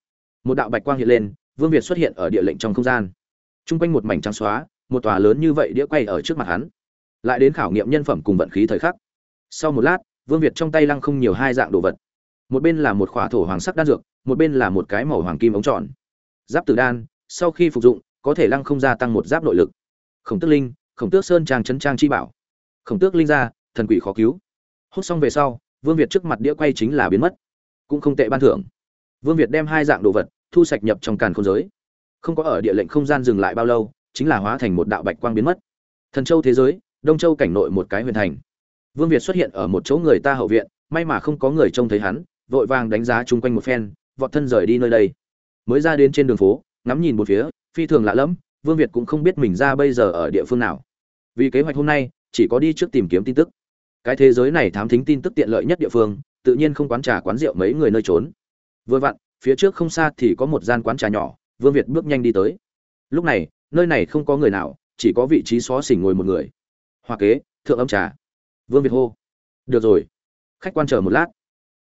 Một đạo bạch quang hiện lên, vương việt xuất hiện ở địa lệnh trong không gian. Trung quanh một mảnh trắng xóa, một tòa lớn như vậy đĩa quay ở trước mặt hắn. Lại đến khảo nghiệm nhân phẩm cùng vận khí thời khắc. Sau một lát, vương việt trong tay lăng không nhiều hai dạng đồ vật một bên là một khỏa thổ hoàng sắc đan dược, một bên là một cái màu hoàng kim ống tròn. Giáp tử đan, sau khi phục dụng, có thể lăng không gia tăng một giáp nội lực. Khổng tước linh, khổng tước sơn trang chấn trang chi bảo. Khổng tước linh ra thần quỷ khó cứu. Hút xong về sau, vương việt trước mặt đĩa quay chính là biến mất. Cũng không tệ ban thưởng. Vương việt đem hai dạng đồ vật, thu sạch nhập trong càn không giới. Không có ở địa lệnh không gian dừng lại bao lâu, chính là hóa thành một đạo bạch quang biến mất. Thần châu thế giới, đông châu cảnh nội một cái huyền thành. Vương việt xuất hiện ở một chỗ người ta hậu viện, may mà không có người trông thấy hắn vội vàng đánh giá chung quanh một phen, vọt thân rời đi nơi đây. Mới ra đến trên đường phố, ngắm nhìn một phía, phi thường lạ lẫm, vương việt cũng không biết mình ra bây giờ ở địa phương nào. Vì kế hoạch hôm nay, chỉ có đi trước tìm kiếm tin tức. Cái thế giới này thám thính tin tức tiện lợi nhất địa phương, tự nhiên không quán trà quán rượu mấy người nơi trốn. Vừa vặn, phía trước không xa thì có một gian quán trà nhỏ, vương việt bước nhanh đi tới. Lúc này, nơi này không có người nào, chỉ có vị trí xó xỉnh ngồi một người. Hoa kế, thượng âm trà. Vương việt hô. Được rồi. Khách quan chờ một lát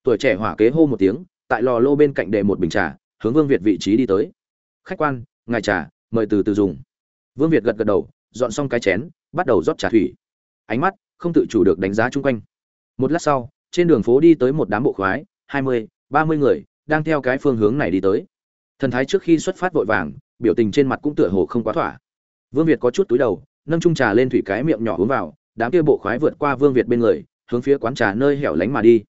tuổi trẻ hỏa kế hô một tiếng, tại lò lô bên cạnh để một bình trà, hướng vương việt vị trí đi tới. Khách quan, ngài trà, mời từ từ dùng. Vương việt gật gật đầu, dọn xong cái chén, bắt đầu rót trà thủy. Ánh mắt không tự chủ được đánh giá chung quanh. Một lát sau, trên đường phố đi tới một đám bộ khoái, hai mươi, ba mươi người, đang theo cái phương hướng này đi tới. Thần thái trước khi xuất phát vội vàng, biểu tình trên mặt cũng tựa hồ không quá thỏa. Vương việt có chút túi đầu, nâng trung trà lên thủy cái miệng nhỏ uống vào, đám kia bộ khoái vượt qua vương việt bên người, hướng phía quán trà nơi hẻo lánh mà đi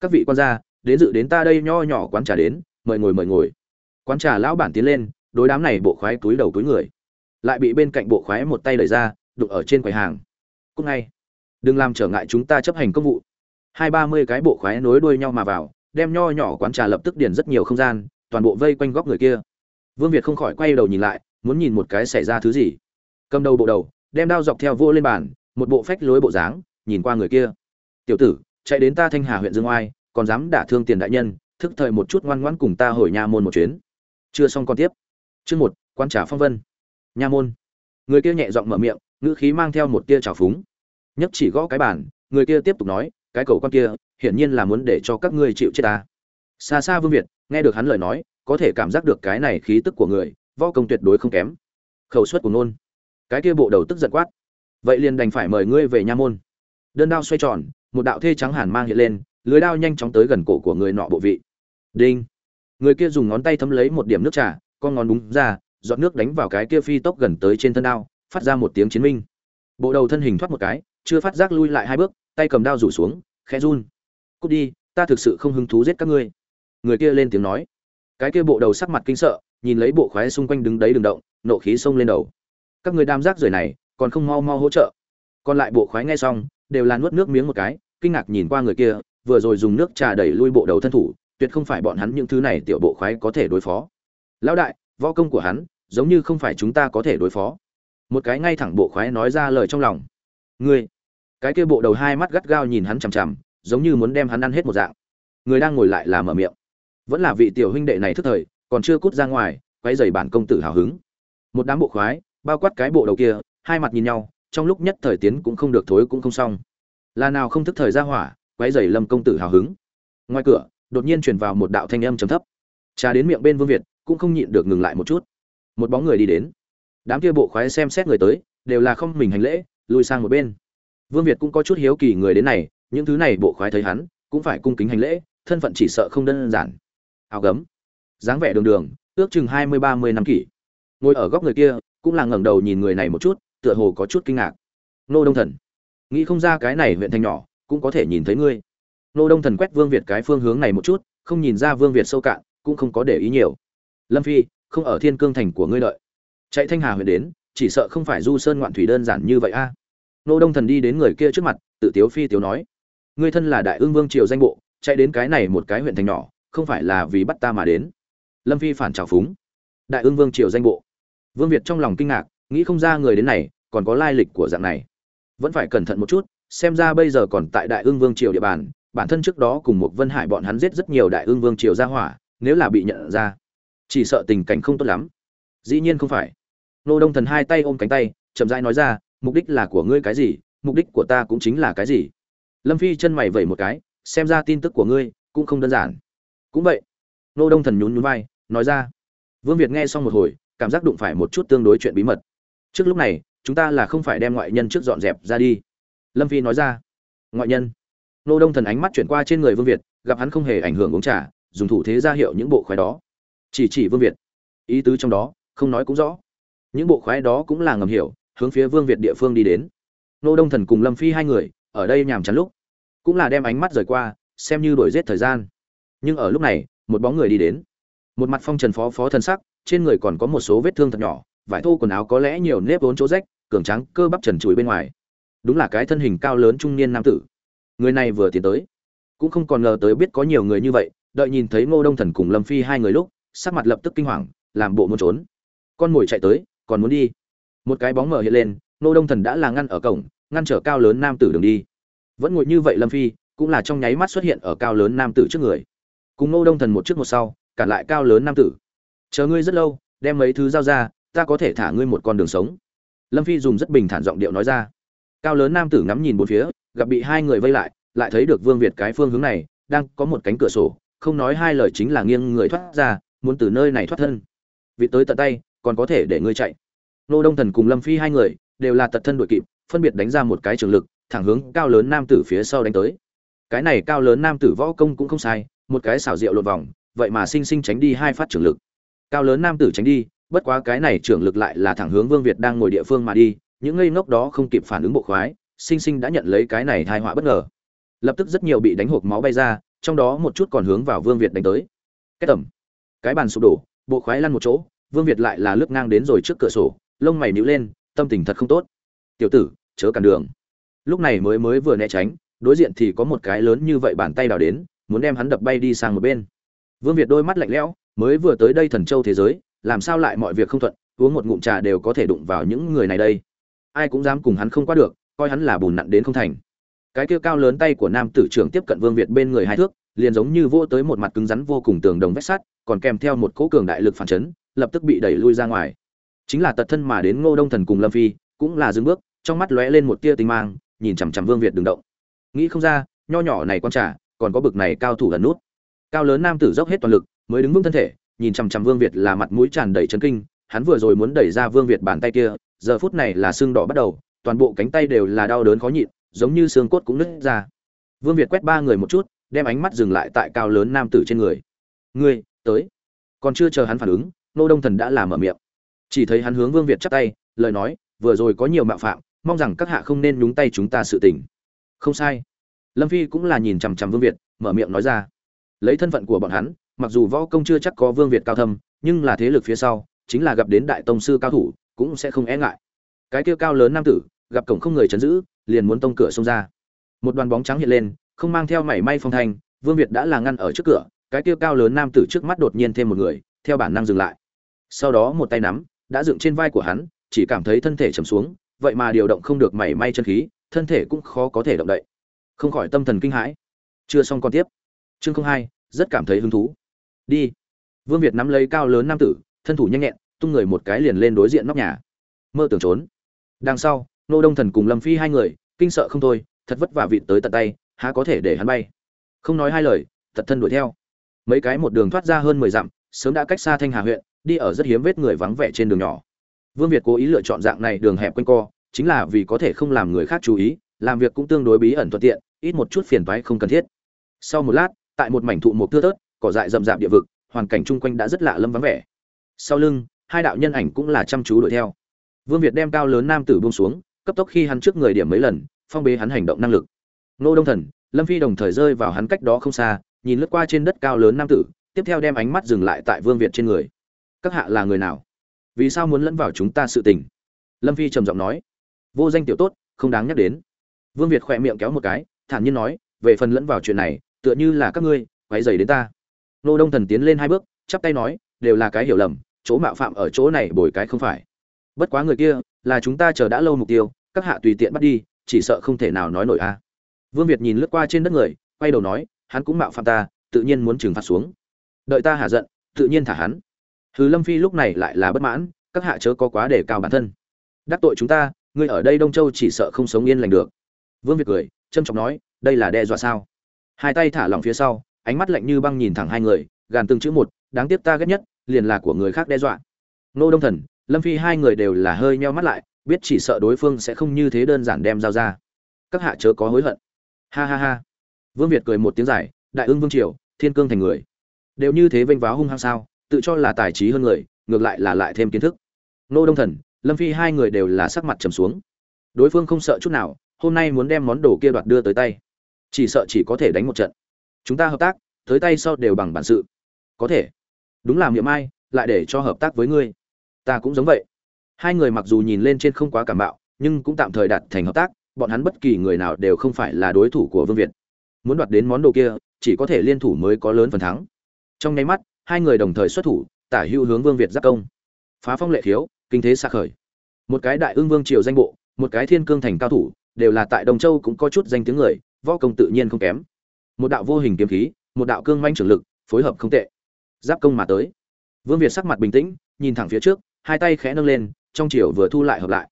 các vị quan gia, đến dự đến ta đây nho nhỏ quán trà đến, mời ngồi mời ngồi. Quán trà lão bản tiến lên, đối đám này bộ khoái túi đầu túi người. Lại bị bên cạnh bộ khoái một tay đẩy ra, đụng ở trên quầy hàng. Cúc ngay. Đừng làm trở ngại chúng ta chấp hành công vụ. Hai ba mươi cái bộ khoái nối đuôi nhau mà vào, đem nho nhỏ quán trà lập tức điền rất nhiều không gian, toàn bộ vây quanh góc người kia. Vương việt không khỏi quay đầu nhìn lại, muốn nhìn một cái xảy ra thứ gì. Cầm đầu bộ đầu, đem đao dọc theo vô lên bàn, một bộ phách lối bộ dáng, nhìn qua người kia. Tiểu tử chạy đến ta thanh hà huyện dương oai, còn dám đả thương tiền đại nhân, thức thời một chút ngoan ngoãn cùng ta hồi nha môn một chuyến. Chưa xong con tiếp. Chương một quan trả phong vân. Nha môn. Người kia nhẹ giọng mở miệng, ngữ khí mang theo một tia trào phúng. Nhấc chỉ gõ cái bản người kia tiếp tục nói, cái cầu con kia, hiển nhiên là muốn để cho các ngươi chịu chết ta. Xa xa vương việt, nghe được hắn lời nói, có thể cảm giác được cái này khí tức của người, võ công tuyệt đối không kém. Khẩu suất của nôn cái kia bộ đầu tức giận quát, vậy liền đành phải mời ngươi về nha môn đơn đao xoay tròn, một đạo thê trắng hàn mang hiện lên, lưới đao nhanh chóng tới gần cổ của người nọ bộ vị. Đinh! Người kia dùng ngón tay thấm lấy một điểm nước trà, con ngón búng ra dọn nước đánh vào cái kia phi tốc gần tới trên thân đao, phát ra một tiếng chiến minh. Bộ đầu thân hình thoát một cái, chưa phát giác lui lại hai bước, tay cầm đao rủ xuống, khẽ run. Cút đi, ta thực sự không hứng thú giết các ngươi. Người kia lên tiếng nói. Cái kia bộ đầu sắc mặt kinh sợ, nhìn lấy bộ khoái xung quanh đứng đấy đường động, nộ khí xông lên đầu. Các người đam giác rời này, còn không mau mau hỗ trợ. Còn lại bộ khoái nghe xong đều là nuốt nước miếng một cái, kinh ngạc nhìn qua người kia, vừa rồi dùng nước trà đẩy lui bộ đầu thân thủ, tuyệt không phải bọn hắn những thứ này tiểu bộ khoái có thể đối phó. Lão đại, võ công của hắn, giống như không phải chúng ta có thể đối phó. Một cái ngay thẳng bộ khoái nói ra lời trong lòng. Ngươi, cái kia bộ đầu hai mắt gắt gao nhìn hắn chằm chằm, giống như muốn đem hắn ăn hết một dạng. Người đang ngồi lại là mở miệng. Vẫn là vị tiểu huynh đệ này thức thời, còn chưa cút ra ngoài quay dày bản công tử hào hứng. Một đám bộ khoái, bao quát cái bộ đầu kia, hai mặt nhìn nhau trong lúc nhất thời tiến cũng không được, thối cũng không xong. Là nào không thức thời ra hỏa, quấy rầy lâm công tử hào hứng. Ngoài cửa, đột nhiên truyền vào một đạo thanh âm trầm thấp. Trà đến miệng bên vương việt, cũng không nhịn được ngừng lại một chút. Một bóng người đi đến. Đám kia bộ khoái xem xét người tới, đều là không mình hành lễ, lùi sang một bên. Vương việt cũng có chút hiếu kỳ người đến này, những thứ này bộ khoái thấy hắn, cũng phải cung kính hành lễ, thân phận chỉ sợ không đơn giản. Áo gấm. Dáng vẻ đường đường, ước chừng hai mươi ba mươi năm kỷ. Ngồi ở góc người kia, cũng là ngẩng đầu nhìn người này một chút tựa hồ có chút kinh ngạc. Nô đông thần, nghĩ không ra cái này huyện thành nhỏ, cũng có thể nhìn thấy ngươi. Nô đông thần quét vương việt cái phương hướng này một chút, không nhìn ra vương việt sâu cạn, cũng không có để ý nhiều. Lâm phi, không ở thiên cương thành của ngươi lợi chạy thanh hà huyện đến, chỉ sợ không phải du sơn ngoạn thủy đơn giản như vậy a. Nô đông thần đi đến người kia trước mặt, tự tiếu phi tiếu nói. Ngươi thân là đại ương vương triều danh bộ, chạy đến cái này một cái huyện thành nhỏ, không phải là vì bắt ta mà đến. Lâm phi phản trào phúng. Đại ương vương triều danh bộ. Vương việt trong lòng kinh ngạc nghĩ không ra người đến này, còn có lai lịch của dạng này. Vẫn phải cẩn thận một chút, xem ra bây giờ còn tại đại ương vương triều địa bàn, bản thân trước đó cùng một vân hải bọn hắn giết rất nhiều đại ương vương triều ra hỏa, nếu là bị nhận ra, chỉ sợ tình cảnh không tốt lắm. Dĩ nhiên không phải. Nô đông thần hai tay ôm cánh tay, chậm rãi nói ra, mục đích là của ngươi cái gì? Mục đích của ta cũng chính là cái gì? Lâm phi chân mày vẩy một cái, xem ra tin tức của ngươi cũng không đơn giản. Cũng vậy. Nô đông thần nhún nhún vai, nói ra. Vương việt nghe xong một hồi, cảm giác đụng phải một chút tương đối chuyện bí mật trước lúc này, chúng ta là không phải đem ngoại nhân trước dọn dẹp ra đi. Lâm phi nói ra. Ngoại nhân? Nô đông thần ánh mắt chuyển qua trên người vương việt, gặp hắn không hề ảnh hưởng uống trà, dùng thủ thế ra hiệu những bộ khoái đó. Chỉ chỉ vương việt. Ý tứ trong đó, không nói cũng rõ. Những bộ khoái đó cũng là ngầm hiểu, hướng phía vương việt địa phương đi đến. Nô đông thần cùng lâm phi hai người, ở đây nhàm chán lúc, cũng là đem ánh mắt rời qua, xem như đổi giết thời gian. Nhưng ở lúc này, một bóng người đi đến. Một mặt phong trần phó phó thần sắc, trên người còn có một số vết thương thật nhỏ vải thô quần áo có lẽ nhiều nếp vốn chỗ rách, cường tráng, cơ bắp trần trụi bên ngoài. Đúng là cái thân hình cao lớn trung niên nam tử. Người này vừa tiến tới, cũng không còn ngờ tới biết có nhiều người như vậy, đợi nhìn thấy ngô đông thần cùng lâm phi hai người lúc, sắc mặt lập tức kinh hoàng, làm bộ muốn trốn. Con mồi chạy tới, còn muốn đi. Một cái bóng mở hiện lên, ngô đông thần đã là ngăn ở cổng, ngăn trở cao lớn nam tử đường đi. Vẫn ngồi như vậy lâm phi, cũng là trong nháy mắt xuất hiện ở cao lớn nam tử trước người. Cùng ngô đông thần một trước một sau, cản lại cao lớn nam tử. Chờ ngươi rất lâu, đem mấy thứ giao ra ta có thể thả ngươi một con đường sống. Lâm phi dùng rất bình thản giọng điệu nói ra. Cao lớn nam tử ngắm nhìn bốn phía, gặp bị hai người vây lại lại thấy được vương việt cái phương hướng này, đang có một cánh cửa sổ, không nói hai lời chính là nghiêng người thoát ra, muốn từ nơi này thoát thân. Vị tới tận tay, còn có thể để ngươi chạy. Nô đông thần cùng lâm phi hai người, đều là tật thân đội kịp, phân biệt đánh ra một cái trường lực, thẳng hướng cao lớn nam tử phía sau đánh tới. Cái này cao lớn nam tử võ công cũng không sai, một cái xảo diệu lột vòng, vậy mà sinh sinh tránh đi hai phát trường lực. Cao lớn nam tử tránh đi bất quá cái này trưởng lực lại là thẳng hướng vương việt đang ngồi địa phương mà đi, những ngây ngốc đó không kịp phản ứng bộ khoái, sinh sinh đã nhận lấy cái này thai họa bất ngờ. Lập tức rất nhiều bị đánh hộp máu bay ra, trong đó một chút còn hướng vào vương việt đánh tới. Cái tầm, cái bàn sụp đổ, bộ khoái lăn một chỗ, vương việt lại là lướt ngang đến rồi trước cửa sổ, lông mày nhíu lên, tâm tình thật không tốt. Tiểu tử, chớ cản đường. Lúc này mới mới vừa né tránh, đối diện thì có một cái lớn như vậy bàn tay đào đến, muốn đem hắn đập bay đi sang một bên. Vương việt đôi mắt lạnh lẽo, mới vừa tới đây thần châu thế giới làm sao lại mọi việc không thuận, uống một ngụm trà đều có thể đụng vào những người này đây. Ai cũng dám cùng hắn không qua được, coi hắn là bùn nặn đến không thành. Cái kia cao lớn tay của nam tử trưởng tiếp cận vương việt bên người hai thước, liền giống như vô tới một mặt cứng rắn vô cùng tường đồng vách sắt, còn kèm theo một cỗ cường đại lực phản chấn, lập tức bị đẩy lui ra ngoài. Chính là tật thân mà đến ngô đông thần cùng lâm phi, cũng là dừng bước, trong mắt lóe lên một tia tinh mang, nhìn chằm chằm vương việt đừng động. Nghĩ không ra, nho nhỏ này con trả còn có bực này cao thủ gần nút. Cao lớn nam tử dốc hết toàn lực, mới đứng vững thân thể nhìn chằm chằm vương việt là mặt mũi tràn đầy chấn kinh, hắn vừa rồi muốn đẩy ra vương việt bàn tay kia, giờ phút này là xương đỏ bắt đầu, toàn bộ cánh tay đều là đau đớn khó nhịn, giống như xương cốt cũng nứt ra. Vương việt quét ba người một chút, đem ánh mắt dừng lại tại cao lớn nam tử trên người. Ngươi, tới. Còn chưa chờ hắn phản ứng, nô đông thần đã làm mở miệng. Chỉ thấy hắn hướng vương việt chắp tay, lời nói, vừa rồi có nhiều mạo phạm, mong rằng các hạ không nên nhúng tay chúng ta sự tình. Không sai. Lâm phi cũng là nhìn chằm chằm vương việt, mở miệng nói ra. Lấy thân phận của bọn hắn mặc dù võ công chưa chắc có vương việt cao thâm, nhưng là thế lực phía sau, chính là gặp đến đại tông sư cao thủ, cũng sẽ không e ngại. Cái kia cao lớn nam tử, gặp cổng không người chấn giữ, liền muốn tông cửa xông ra. Một đoàn bóng trắng hiện lên, không mang theo mảy may phong thanh, vương việt đã là ngăn ở trước cửa, cái kia cao lớn nam tử trước mắt đột nhiên thêm một người, theo bản năng dừng lại. Sau đó một tay nắm, đã dựng trên vai của hắn, chỉ cảm thấy thân thể trầm xuống, vậy mà điều động không được mảy may chân khí, thân thể cũng khó có thể động đậy. Không khỏi tâm thần kinh hãi. Chưa xong còn tiếp. Chương không hai, rất cảm thấy hứng thú đi. Vương việt nắm lấy cao lớn nam tử, thân thủ nhanh nhẹn, tung người một cái liền lên đối diện nóc nhà. Mơ tưởng trốn. Đằng sau, nô đông thần cùng lâm phi hai người, kinh sợ không thôi, thật vất vả vịt tới tận tay, há có thể để hắn bay. Không nói hai lời thật thân đuổi theo. Mấy cái một đường thoát ra hơn mười dặm, sớm đã cách xa thanh hà huyện, đi ở rất hiếm vết người vắng vẻ trên đường nhỏ. Vương việt cố ý lựa chọn dạng này đường hẹp quanh co, chính là vì có thể không làm người khác chú ý, làm việc cũng tương đối bí ẩn thuận tiện, ít một chút phiền toái không cần thiết. Sau một lát, tại một mảnh thụ một thưa thớt cỏ dại rậm rạp địa vực, hoàn cảnh chung quanh đã rất lạ lâm vắng vẻ. Sau lưng, hai đạo nhân ảnh cũng là chăm chú đuổi theo. Vương việt đem cao lớn nam tử buông xuống, cấp tốc khi hắn trước người điểm mấy lần, phong bế hắn hành động năng lực. Nô đông thần, lâm phi đồng thời rơi vào hắn cách đó không xa, nhìn lướt qua trên đất cao lớn nam tử, tiếp theo đem ánh mắt dừng lại tại vương việt trên người. Các hạ là người nào? Vì sao muốn lẫn vào chúng ta sự tình? Lâm phi trầm giọng nói. Vô danh tiểu tốt, không đáng nhắc đến. Vương việt khỏe miệng kéo một cái, thản nhiên nói, về phần lẫn vào chuyện này, tựa như là các ngươi, quấy dày đến ta nô đông thần tiến lên hai bước, chắp tay nói, đều là cái hiểu lầm, chỗ mạo phạm ở chỗ này bồi cái không phải. Bất quá người kia, là chúng ta chờ đã lâu mục tiêu, các hạ tùy tiện bắt đi, chỉ sợ không thể nào nói nổi a. Vương việt nhìn lướt qua trên đất người, quay đầu nói, hắn cũng mạo phạm ta, tự nhiên muốn trừng phạt xuống. Đợi ta hạ giận, tự nhiên thả hắn. Hứ lâm phi lúc này lại là bất mãn, các hạ chớ có quá để cao bản thân. Đắc tội chúng ta, ngươi ở đây đông châu chỉ sợ không sống yên lành được. Vương việt cười, trâm trọng nói, đây là đe dọa sao? Hai tay thả lỏng phía sau ánh mắt lạnh như băng nhìn thẳng hai người, gàn từng chữ một, đáng tiếc ta ghét nhất, liền là của người khác đe dọa. Nô đông thần, lâm phi hai người đều là hơi meo mắt lại, biết chỉ sợ đối phương sẽ không như thế đơn giản đem giao ra. Các hạ chớ có hối hận. Ha ha ha. Vương việt cười một tiếng dài, đại ương vương triều, thiên cương thành người. Đều như thế vênh váo hung hăng sao, tự cho là tài trí hơn người, ngược lại là lại thêm kiến thức. Nô đông thần, lâm phi hai người đều là sắc mặt trầm xuống. Đối phương không sợ chút nào, hôm nay muốn đem món đồ kia đoạt đưa tới tay. Chỉ sợ chỉ có thể đánh một trận chúng ta hợp tác, tới tay sau đều bằng bản sự. Có thể. Đúng là miệng ai, lại để cho hợp tác với ngươi. Ta cũng giống vậy. Hai người mặc dù nhìn lên trên không quá cảm bạo, nhưng cũng tạm thời đạt thành hợp tác, bọn hắn bất kỳ người nào đều không phải là đối thủ của vương việt. Muốn đoạt đến món đồ kia, chỉ có thể liên thủ mới có lớn phần thắng. Trong nháy mắt, hai người đồng thời xuất thủ, tả hữu hướng vương việt giác công. Phá phong lệ khiếu kinh thế xa khởi. Một cái đại ương vương triều danh bộ, một cái thiên cương thành cao thủ, đều là tại đồng châu cũng có chút danh tiếng người, võ công tự nhiên không kém một đạo vô hình kiếm khí, một đạo cương manh trưởng lực, phối hợp không tệ. Giáp công mà tới. Vương việt sắc mặt bình tĩnh, nhìn thẳng phía trước, hai tay khẽ nâng lên, trong chiều vừa thu lại hợp lại.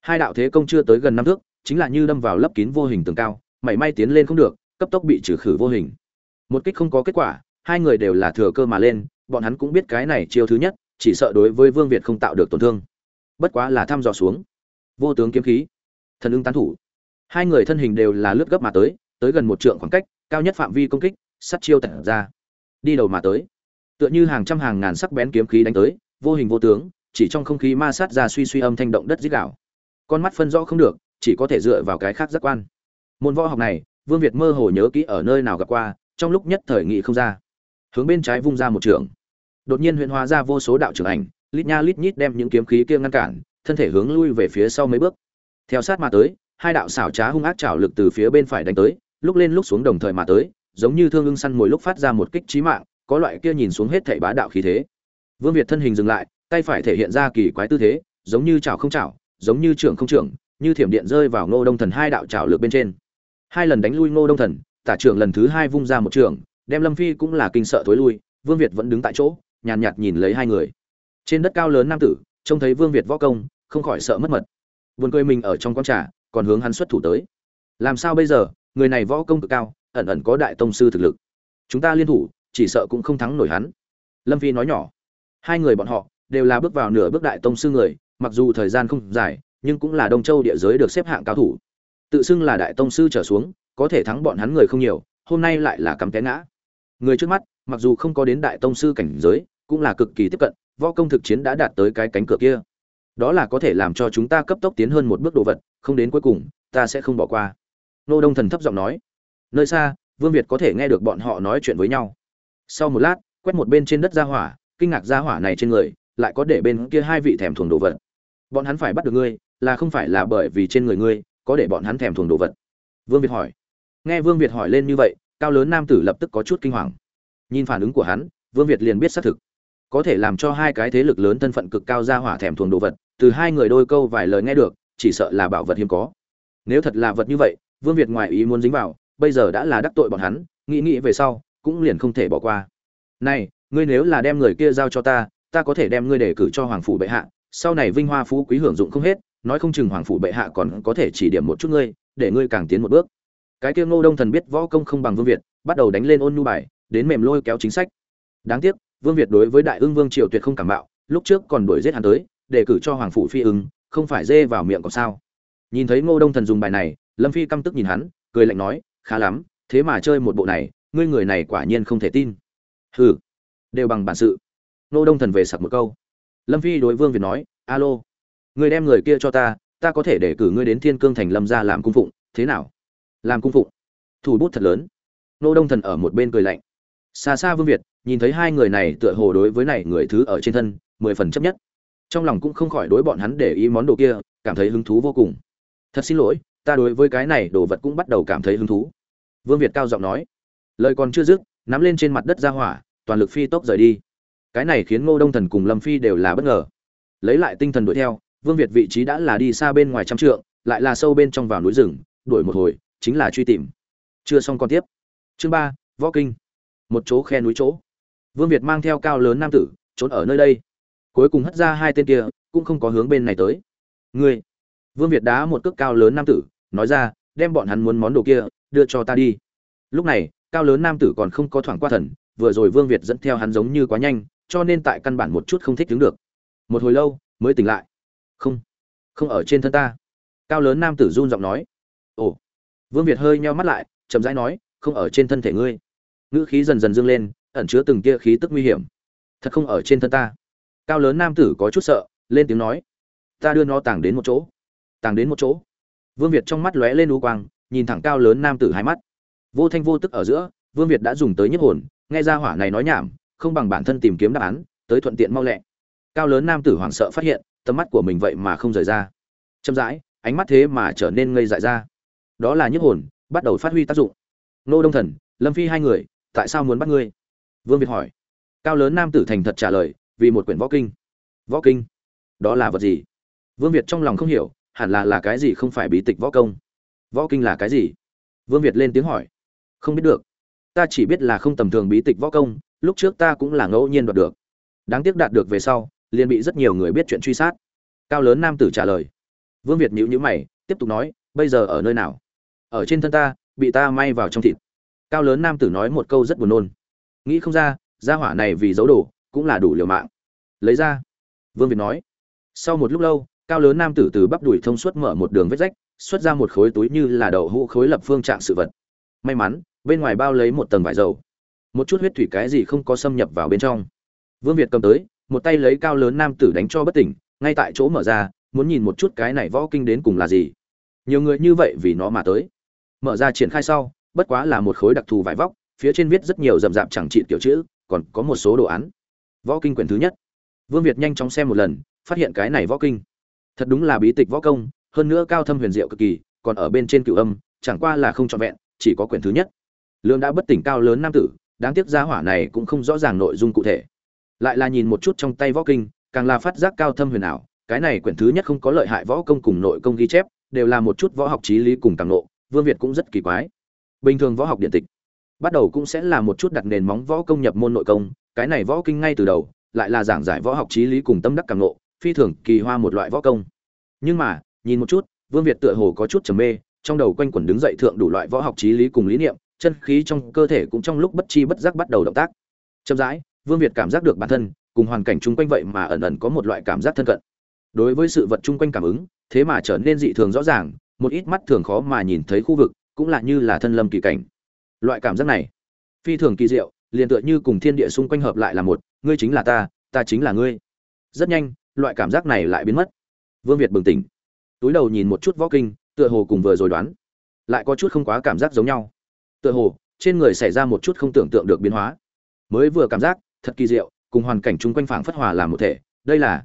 Hai đạo thế công chưa tới gần năm thước, chính là như đâm vào lấp kín vô hình tường cao, mảy may tiến lên không được, cấp tốc bị trừ khử vô hình. Một kích không có kết quả, hai người đều là thừa cơ mà lên, bọn hắn cũng biết cái này chiêu thứ nhất, chỉ sợ đối với vương việt không tạo được tổn thương. Bất quá là thăm dò xuống. Vô tướng kiếm khí. Thần ưng tán thủ. Hai người thân hình đều là lướt gấp mà tới tới gần một trượng khoảng cách cao nhất phạm vi công kích, sắt chiêu tản ra. Đi đầu mà tới. Tựa như hàng trăm hàng ngàn sắc bén kiếm khí đánh tới, vô hình vô tướng, chỉ trong không khí ma sát ra suy suy âm thanh động đất dít đảo con mắt phân rõ không được, chỉ có thể dựa vào cái khác giác quan. Môn võ học này, vương việt mơ hồ nhớ kỹ ở nơi nào gặp qua, trong lúc nhất thời nghị không ra. Hướng bên trái vung ra một trường. Đột nhiên huyện hóa ra vô số đạo trưởng ảnh, lít nha lít nhít đem những kiếm khí kia ngăn cản, thân thể hướng lui về phía sau mấy bước. Theo sát mà tới, hai đạo xảo trá hung ác trảo lực từ phía bên phải đánh tới lúc lên lúc xuống đồng thời mà tới giống như thương ưng săn mồi lúc phát ra một kích chí mạng có loại kia nhìn xuống hết thảy bá đạo khí thế. Vương việt thân hình dừng lại tay phải thể hiện ra kỳ quái tư thế giống như chảo không chảo giống như trưởng không trưởng như thiểm điện rơi vào ngô đông thần hai đạo chảo lực bên trên. Hai lần đánh lui ngô đông thần tả trưởng lần thứ hai vung ra một trường đem lâm phi cũng là kinh sợ thối lui vương việt vẫn đứng tại chỗ nhàn nhạt, nhạt nhìn lấy hai người. Trên đất cao lớn nam tử trông thấy vương việt võ công không khỏi sợ mất mật. Buồn cười mình ở trong quán trà còn hướng hắn xuất thủ tới. Làm sao bây giờ? Người này võ công cực cao, ẩn ẩn có đại tông sư thực lực. Chúng ta liên thủ, chỉ sợ cũng không thắng nổi hắn. Lâm phi nói nhỏ. Hai người bọn họ đều là bước vào nửa bước đại tông sư người, mặc dù thời gian không dài, nhưng cũng là đông châu địa giới được xếp hạng cao thủ. Tự xưng là đại tông sư trở xuống, có thể thắng bọn hắn người không nhiều, hôm nay lại là cắm té ngã. Người trước mắt, mặc dù không có đến đại tông sư cảnh giới, cũng là cực kỳ tiếp cận, võ công thực chiến đã đạt tới cái cánh cửa kia. Đó là có thể làm cho chúng ta cấp tốc tiến hơn một bước đồ vật, không đến cuối cùng, ta sẽ không bỏ qua nô đông thần thấp giọng nói, nơi xa, vương việt có thể nghe được bọn họ nói chuyện với nhau. Sau một lát, quét một bên trên đất ra hỏa, kinh ngạc ra hỏa này trên người, lại có để bên kia hai vị thèm thuồng đồ vật. Bọn hắn phải bắt được ngươi, là không phải là bởi vì trên người ngươi, có để bọn hắn thèm thuồng đồ vật? Vương việt hỏi. Nghe vương việt hỏi lên như vậy, cao lớn nam tử lập tức có chút kinh hoàng. Nhìn phản ứng của hắn, vương việt liền biết xác thực. Có thể làm cho hai cái thế lực lớn thân phận cực cao ra hỏa thèm thuồng đồ vật, từ hai người đôi câu vài lời nghe được, chỉ sợ là bảo vật hiếm có. Nếu thật là vật như vậy vương việt ngoài ý muốn dính vào, bây giờ đã là đắc tội bọn hắn, nghĩ nghĩ về sau, cũng liền không thể bỏ qua. Này, ngươi nếu là đem người kia giao cho ta ta có thể đem ngươi đề cử cho hoàng phủ bệ hạ, sau này vinh hoa phú quý hưởng dụng không hết, nói không chừng hoàng phủ bệ hạ còn có thể chỉ điểm một chút ngươi, để ngươi càng tiến một bước. Cái kia ngô đông thần biết võ công không bằng vương việt, bắt đầu đánh lên ôn nhu bài, đến mềm lôi kéo chính sách. Đáng tiếc, vương việt đối với đại Ưng vương triều tuyệt không cảm bạo, lúc trước còn đuổi giết hắn tới, đề cử cho hoàng phủ phi ứng, không phải dê vào miệng còn sao. Nhìn thấy ngô đông thần dùng bài này lâm phi căm tức nhìn hắn, cười lạnh nói, khá lắm, thế mà chơi một bộ này, ngươi người này quả nhiên không thể tin. Hừ, đều bằng bản sự. Ngô đông thần về sặc một câu. Lâm phi đối vương việt nói, alo người đem người kia cho ta ta có thể để cử ngươi đến thiên cương thành lâm ra làm cung phụng, thế nào? Làm cung phụng. Thủ bút thật lớn. Ngô đông thần ở một bên cười lạnh. Xa xa vương việt, nhìn thấy hai người này tựa hồ đối với này người thứ ở trên thân, mười phần chấp nhất. Trong lòng cũng không khỏi đối bọn hắn để ý món đồ kia, cảm thấy hứng thú vô cùng. Thật xin lỗi ta đối với cái này đồ vật cũng bắt đầu cảm thấy hứng thú. Vương việt cao giọng nói. Lời còn chưa dứt, nắm lên trên mặt đất ra hỏa, toàn lực phi tốc rời đi. Cái này khiến ngô đông thần cùng lâm phi đều là bất ngờ. Lấy lại tinh thần đuổi theo, vương việt vị trí đã là đi xa bên ngoài trăm trượng, lại là sâu bên trong vào núi rừng, đuổi một hồi, chính là truy tìm. Chưa xong còn tiếp. Chương ba, võ kinh. Một chỗ khe núi chỗ. Vương việt mang theo cao lớn nam tử, trốn ở nơi đây. Cuối cùng hất ra hai tên kia, cũng không có hướng bên này tới. Ngươi. Vương việt đá một cước cao lớn nam tử nói ra, đem bọn hắn muốn món đồ kia, đưa cho ta đi. Lúc này, cao lớn nam tử còn không có thoảng qua thần, vừa rồi vương việt dẫn theo hắn giống như quá nhanh, cho nên tại căn bản một chút không thích đứng được. Một hồi lâu, mới tỉnh lại. Không không ở trên thân ta. Cao lớn nam tử run giọng nói. Ồ. Vương việt hơi nheo mắt lại, chậm rãi nói, không ở trên thân thể ngươi. Ngữ khí dần dần dâng lên, ẩn chứa từng tia khí tức nguy hiểm. Thật không ở trên thân ta. Cao lớn nam tử có chút sợ, lên tiếng nói. Ta đưa nó tàng đến một chỗ. Tàng đến một chỗ vương việt trong mắt lóe lên u quang, nhìn thẳng cao lớn nam tử hai mắt. Vô thanh vô tức ở giữa, vương việt đã dùng tới nhất hồn, nghe ra hỏa này nói nhảm, không bằng bản thân tìm kiếm đáp án, tới thuận tiện mau lẹ. Cao lớn nam tử hoảng sợ phát hiện, tầm mắt của mình vậy mà không rời ra. Chậm rãi, ánh mắt thế mà trở nên ngây dại ra. Đó là nhất hồn, bắt đầu phát huy tác dụng. Nô đông thần, lâm phi hai người, tại sao muốn bắt ngươi? Vương việt hỏi. Cao lớn nam tử thành thật trả lời, vì một quyển võ kinh. Võ kinh? Đó là vật gì? Vương việt trong lòng không hiểu hẳn là là cái gì không phải bí tịch võ công? Võ kinh là cái gì? Vương việt lên tiếng hỏi. Không biết được. Ta chỉ biết là không tầm thường bí tịch võ công, lúc trước ta cũng là ngẫu nhiên đoạt được. Đáng tiếc đạt được về sau, liền bị rất nhiều người biết chuyện truy sát. Cao lớn nam tử trả lời. Vương việt nhíu nhíu mày, tiếp tục nói, bây giờ ở nơi nào? Ở trên thân ta, bị ta may vào trong thịt. Cao lớn nam tử nói một câu rất buồn nôn. Nghĩ không ra, gia hỏa này vì giấu đồ, cũng là đủ liều mạng. Lấy ra. Vương việt nói. Sau một lúc lâu cao lớn nam tử từ bắp đùi thông suốt mở một đường vết rách, xuất ra một khối túi như là đậu hũ khối lập phương trạng sự vật. May mắn, bên ngoài bao lấy một tầng vải dầu. Một chút huyết thủy cái gì không có xâm nhập vào bên trong. Vương việt cầm tới, một tay lấy cao lớn nam tử đánh cho bất tỉnh, ngay tại chỗ mở ra, muốn nhìn một chút cái này võ kinh đến cùng là gì. Nhiều người như vậy vì nó mà tới. Mở ra triển khai sau, bất quá là một khối đặc thù vải vóc, phía trên viết rất nhiều rậm rạp chẳng trị kiểu chữ, còn có một số đồ án. Võ kinh quyển thứ nhất. Vương việt nhanh chóng xem một lần, phát hiện cái này võ kinh thật đúng là bí tịch võ công, hơn nữa cao thâm huyền diệu cực kỳ, còn ở bên trên cựu âm, chẳng qua là không trọn vẹn, chỉ có quyển thứ nhất. Lương đã bất tỉnh cao lớn nam tử, đáng tiếc gia hỏa này cũng không rõ ràng nội dung cụ thể. Lại là nhìn một chút trong tay võ kinh, càng là phát giác cao thâm huyền ảo, cái này quyển thứ nhất không có lợi hại võ công cùng nội công ghi chép, đều là một chút võ học trí lý cùng càng nộ vương việt cũng rất kỳ quái. Bình thường võ học điện tịch, bắt đầu cũng sẽ là một chút đặt nền móng võ công nhập môn nội công, cái này võ kinh ngay từ đầu, lại là giảng giải võ học trí lý cùng tâm đắc càng nộ phi thường kỳ hoa một loại võ công. Nhưng mà, nhìn một chút, vương việt tựa hồ có chút trầm mê, trong đầu quanh quẩn đứng dậy thượng đủ loại võ học trí lý cùng lý niệm, chân khí trong cơ thể cũng trong lúc bất chi bất giác bắt đầu động tác. Chậm rãi, vương việt cảm giác được bản thân, cùng hoàn cảnh chung quanh vậy mà ẩn ẩn có một loại cảm giác thân cận. Đối với sự vật chung quanh cảm ứng, thế mà trở nên dị thường rõ ràng, một ít mắt thường khó mà nhìn thấy khu vực, cũng là như là thân lâm kỳ cảnh. Loại cảm giác này, phi thường kỳ diệu, liền tựa như cùng thiên địa xung quanh hợp lại là một, ngươi chính là ta ta chính là ngươi. Rất nhanh loại cảm giác này lại biến mất. Vương việt bừng tỉnh. Túi đầu nhìn một chút võ kinh, tựa hồ cùng vừa rồi đoán, lại có chút không quá cảm giác giống nhau. Tựa hồ, trên người xảy ra một chút không tưởng tượng được biến hóa. Mới vừa cảm giác, thật kỳ diệu, cùng hoàn cảnh chung quanh phảng phất hòa làm một thể, đây là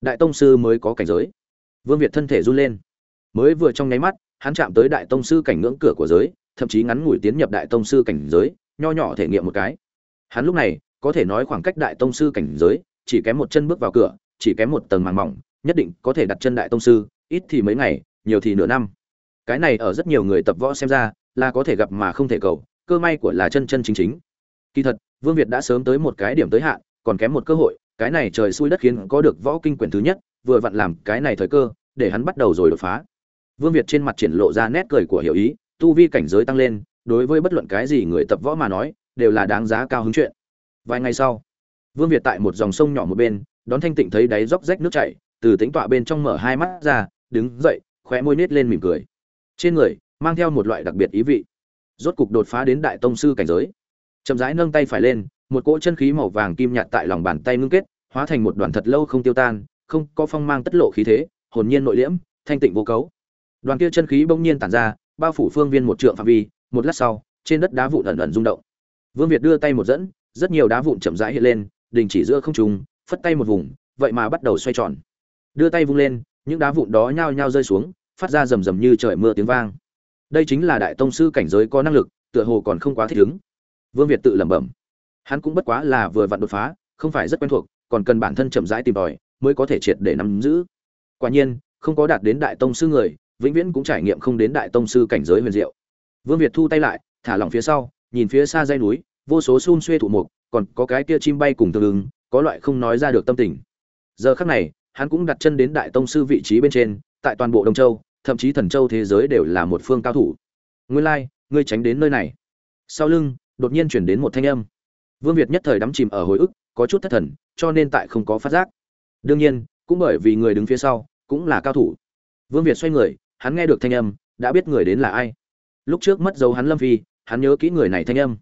đại tông sư mới có cảnh giới. Vương việt thân thể run lên. Mới vừa trong nháy mắt, hắn chạm tới đại tông sư cảnh ngưỡng cửa của giới, thậm chí ngắn ngủi tiến nhập đại tông sư cảnh giới, nho nhỏ thể nghiệm một cái. Hắn lúc này, có thể nói khoảng cách đại tông sư cảnh giới, chỉ kém một chân bước vào cửa chỉ kém một tầng màng mỏng, nhất định có thể đặt chân đại tông sư, ít thì mấy ngày, nhiều thì nửa năm. Cái này ở rất nhiều người tập võ xem ra là có thể gặp mà không thể cầu, cơ may của là chân chân chính chính. Kỳ thật, vương việt đã sớm tới một cái điểm tới hạn, còn kém một cơ hội, cái này trời xui đất khiến có được võ kinh quyển thứ nhất, vừa vặn làm cái này thời cơ, để hắn bắt đầu rồi đột phá. Vương việt trên mặt triển lộ ra nét cười của hiểu ý, tu vi cảnh giới tăng lên, đối với bất luận cái gì người tập võ mà nói, đều là đáng giá cao hứng chuyện. Vài ngày sau, vương việt tại một dòng sông nhỏ một bên đón thanh tịnh thấy đáy róc rách nước chảy, từ tính tọa bên trong mở hai mắt ra, đứng dậy, khóe môi nết lên mỉm cười. Trên người, mang theo một loại đặc biệt ý vị. Rốt cục đột phá đến đại tông sư cảnh giới. Chậm rãi nâng tay phải lên, một cỗ chân khí màu vàng kim nhạt tại lòng bàn tay ngưng kết, hóa thành một đoàn thật lâu không tiêu tan, không có phong mang tất lộ khí thế, hồn nhiên nội liễm, thanh tịnh vô cấu. Đoàn kia chân khí bỗng nhiên tản ra, bao phủ phương viên một trượng phạm vi, một lát sau, trên đất đá vụn ẩn ẩn rung động. Vương việt đưa tay một dẫn, rất nhiều đá vụn chậm rãi hiện lên, đình chỉ giữa không trung phất tay một vùng, vậy mà bắt đầu xoay tròn. Đưa tay vung lên, những đá vụn đó nhao nhao rơi xuống, phát ra rầm rầm như trời mưa tiếng vang. Đây chính là đại tông sư cảnh giới có năng lực, tựa hồ còn không quá thích ứng. Vương việt tự lẩm bẩm. Hắn cũng bất quá là vừa vặn đột phá, không phải rất quen thuộc, còn cần bản thân chậm rãi tìm tòi, mới có thể triệt để nắm giữ. Quả nhiên, không có đạt đến đại tông sư người, vĩnh viễn cũng trải nghiệm không đến đại tông sư cảnh giới huyền diệu. Vương việt thu tay lại, thả lỏng phía sau, nhìn phía xa dây núi, vô số xun xuê thụ mục, còn có cái kia chim bay cùng tương ứng có loại không nói ra được tâm tình. Giờ khắc này, hắn cũng đặt chân đến đại tông sư vị trí bên trên, tại toàn bộ đông châu, thậm chí thần châu thế giới đều là một phương cao thủ. Nguyên lai, ngươi tránh đến nơi này. Sau lưng, đột nhiên chuyển đến một thanh âm. Vương việt nhất thời đắm chìm ở hồi ức, có chút thất thần, cho nên tại không có phát giác. Đương nhiên, cũng bởi vì người đứng phía sau, cũng là cao thủ. Vương việt xoay người, hắn nghe được thanh âm, đã biết người đến là ai. Lúc trước mất dấu hắn lâm phi, hắn nhớ kỹ người này thanh âm.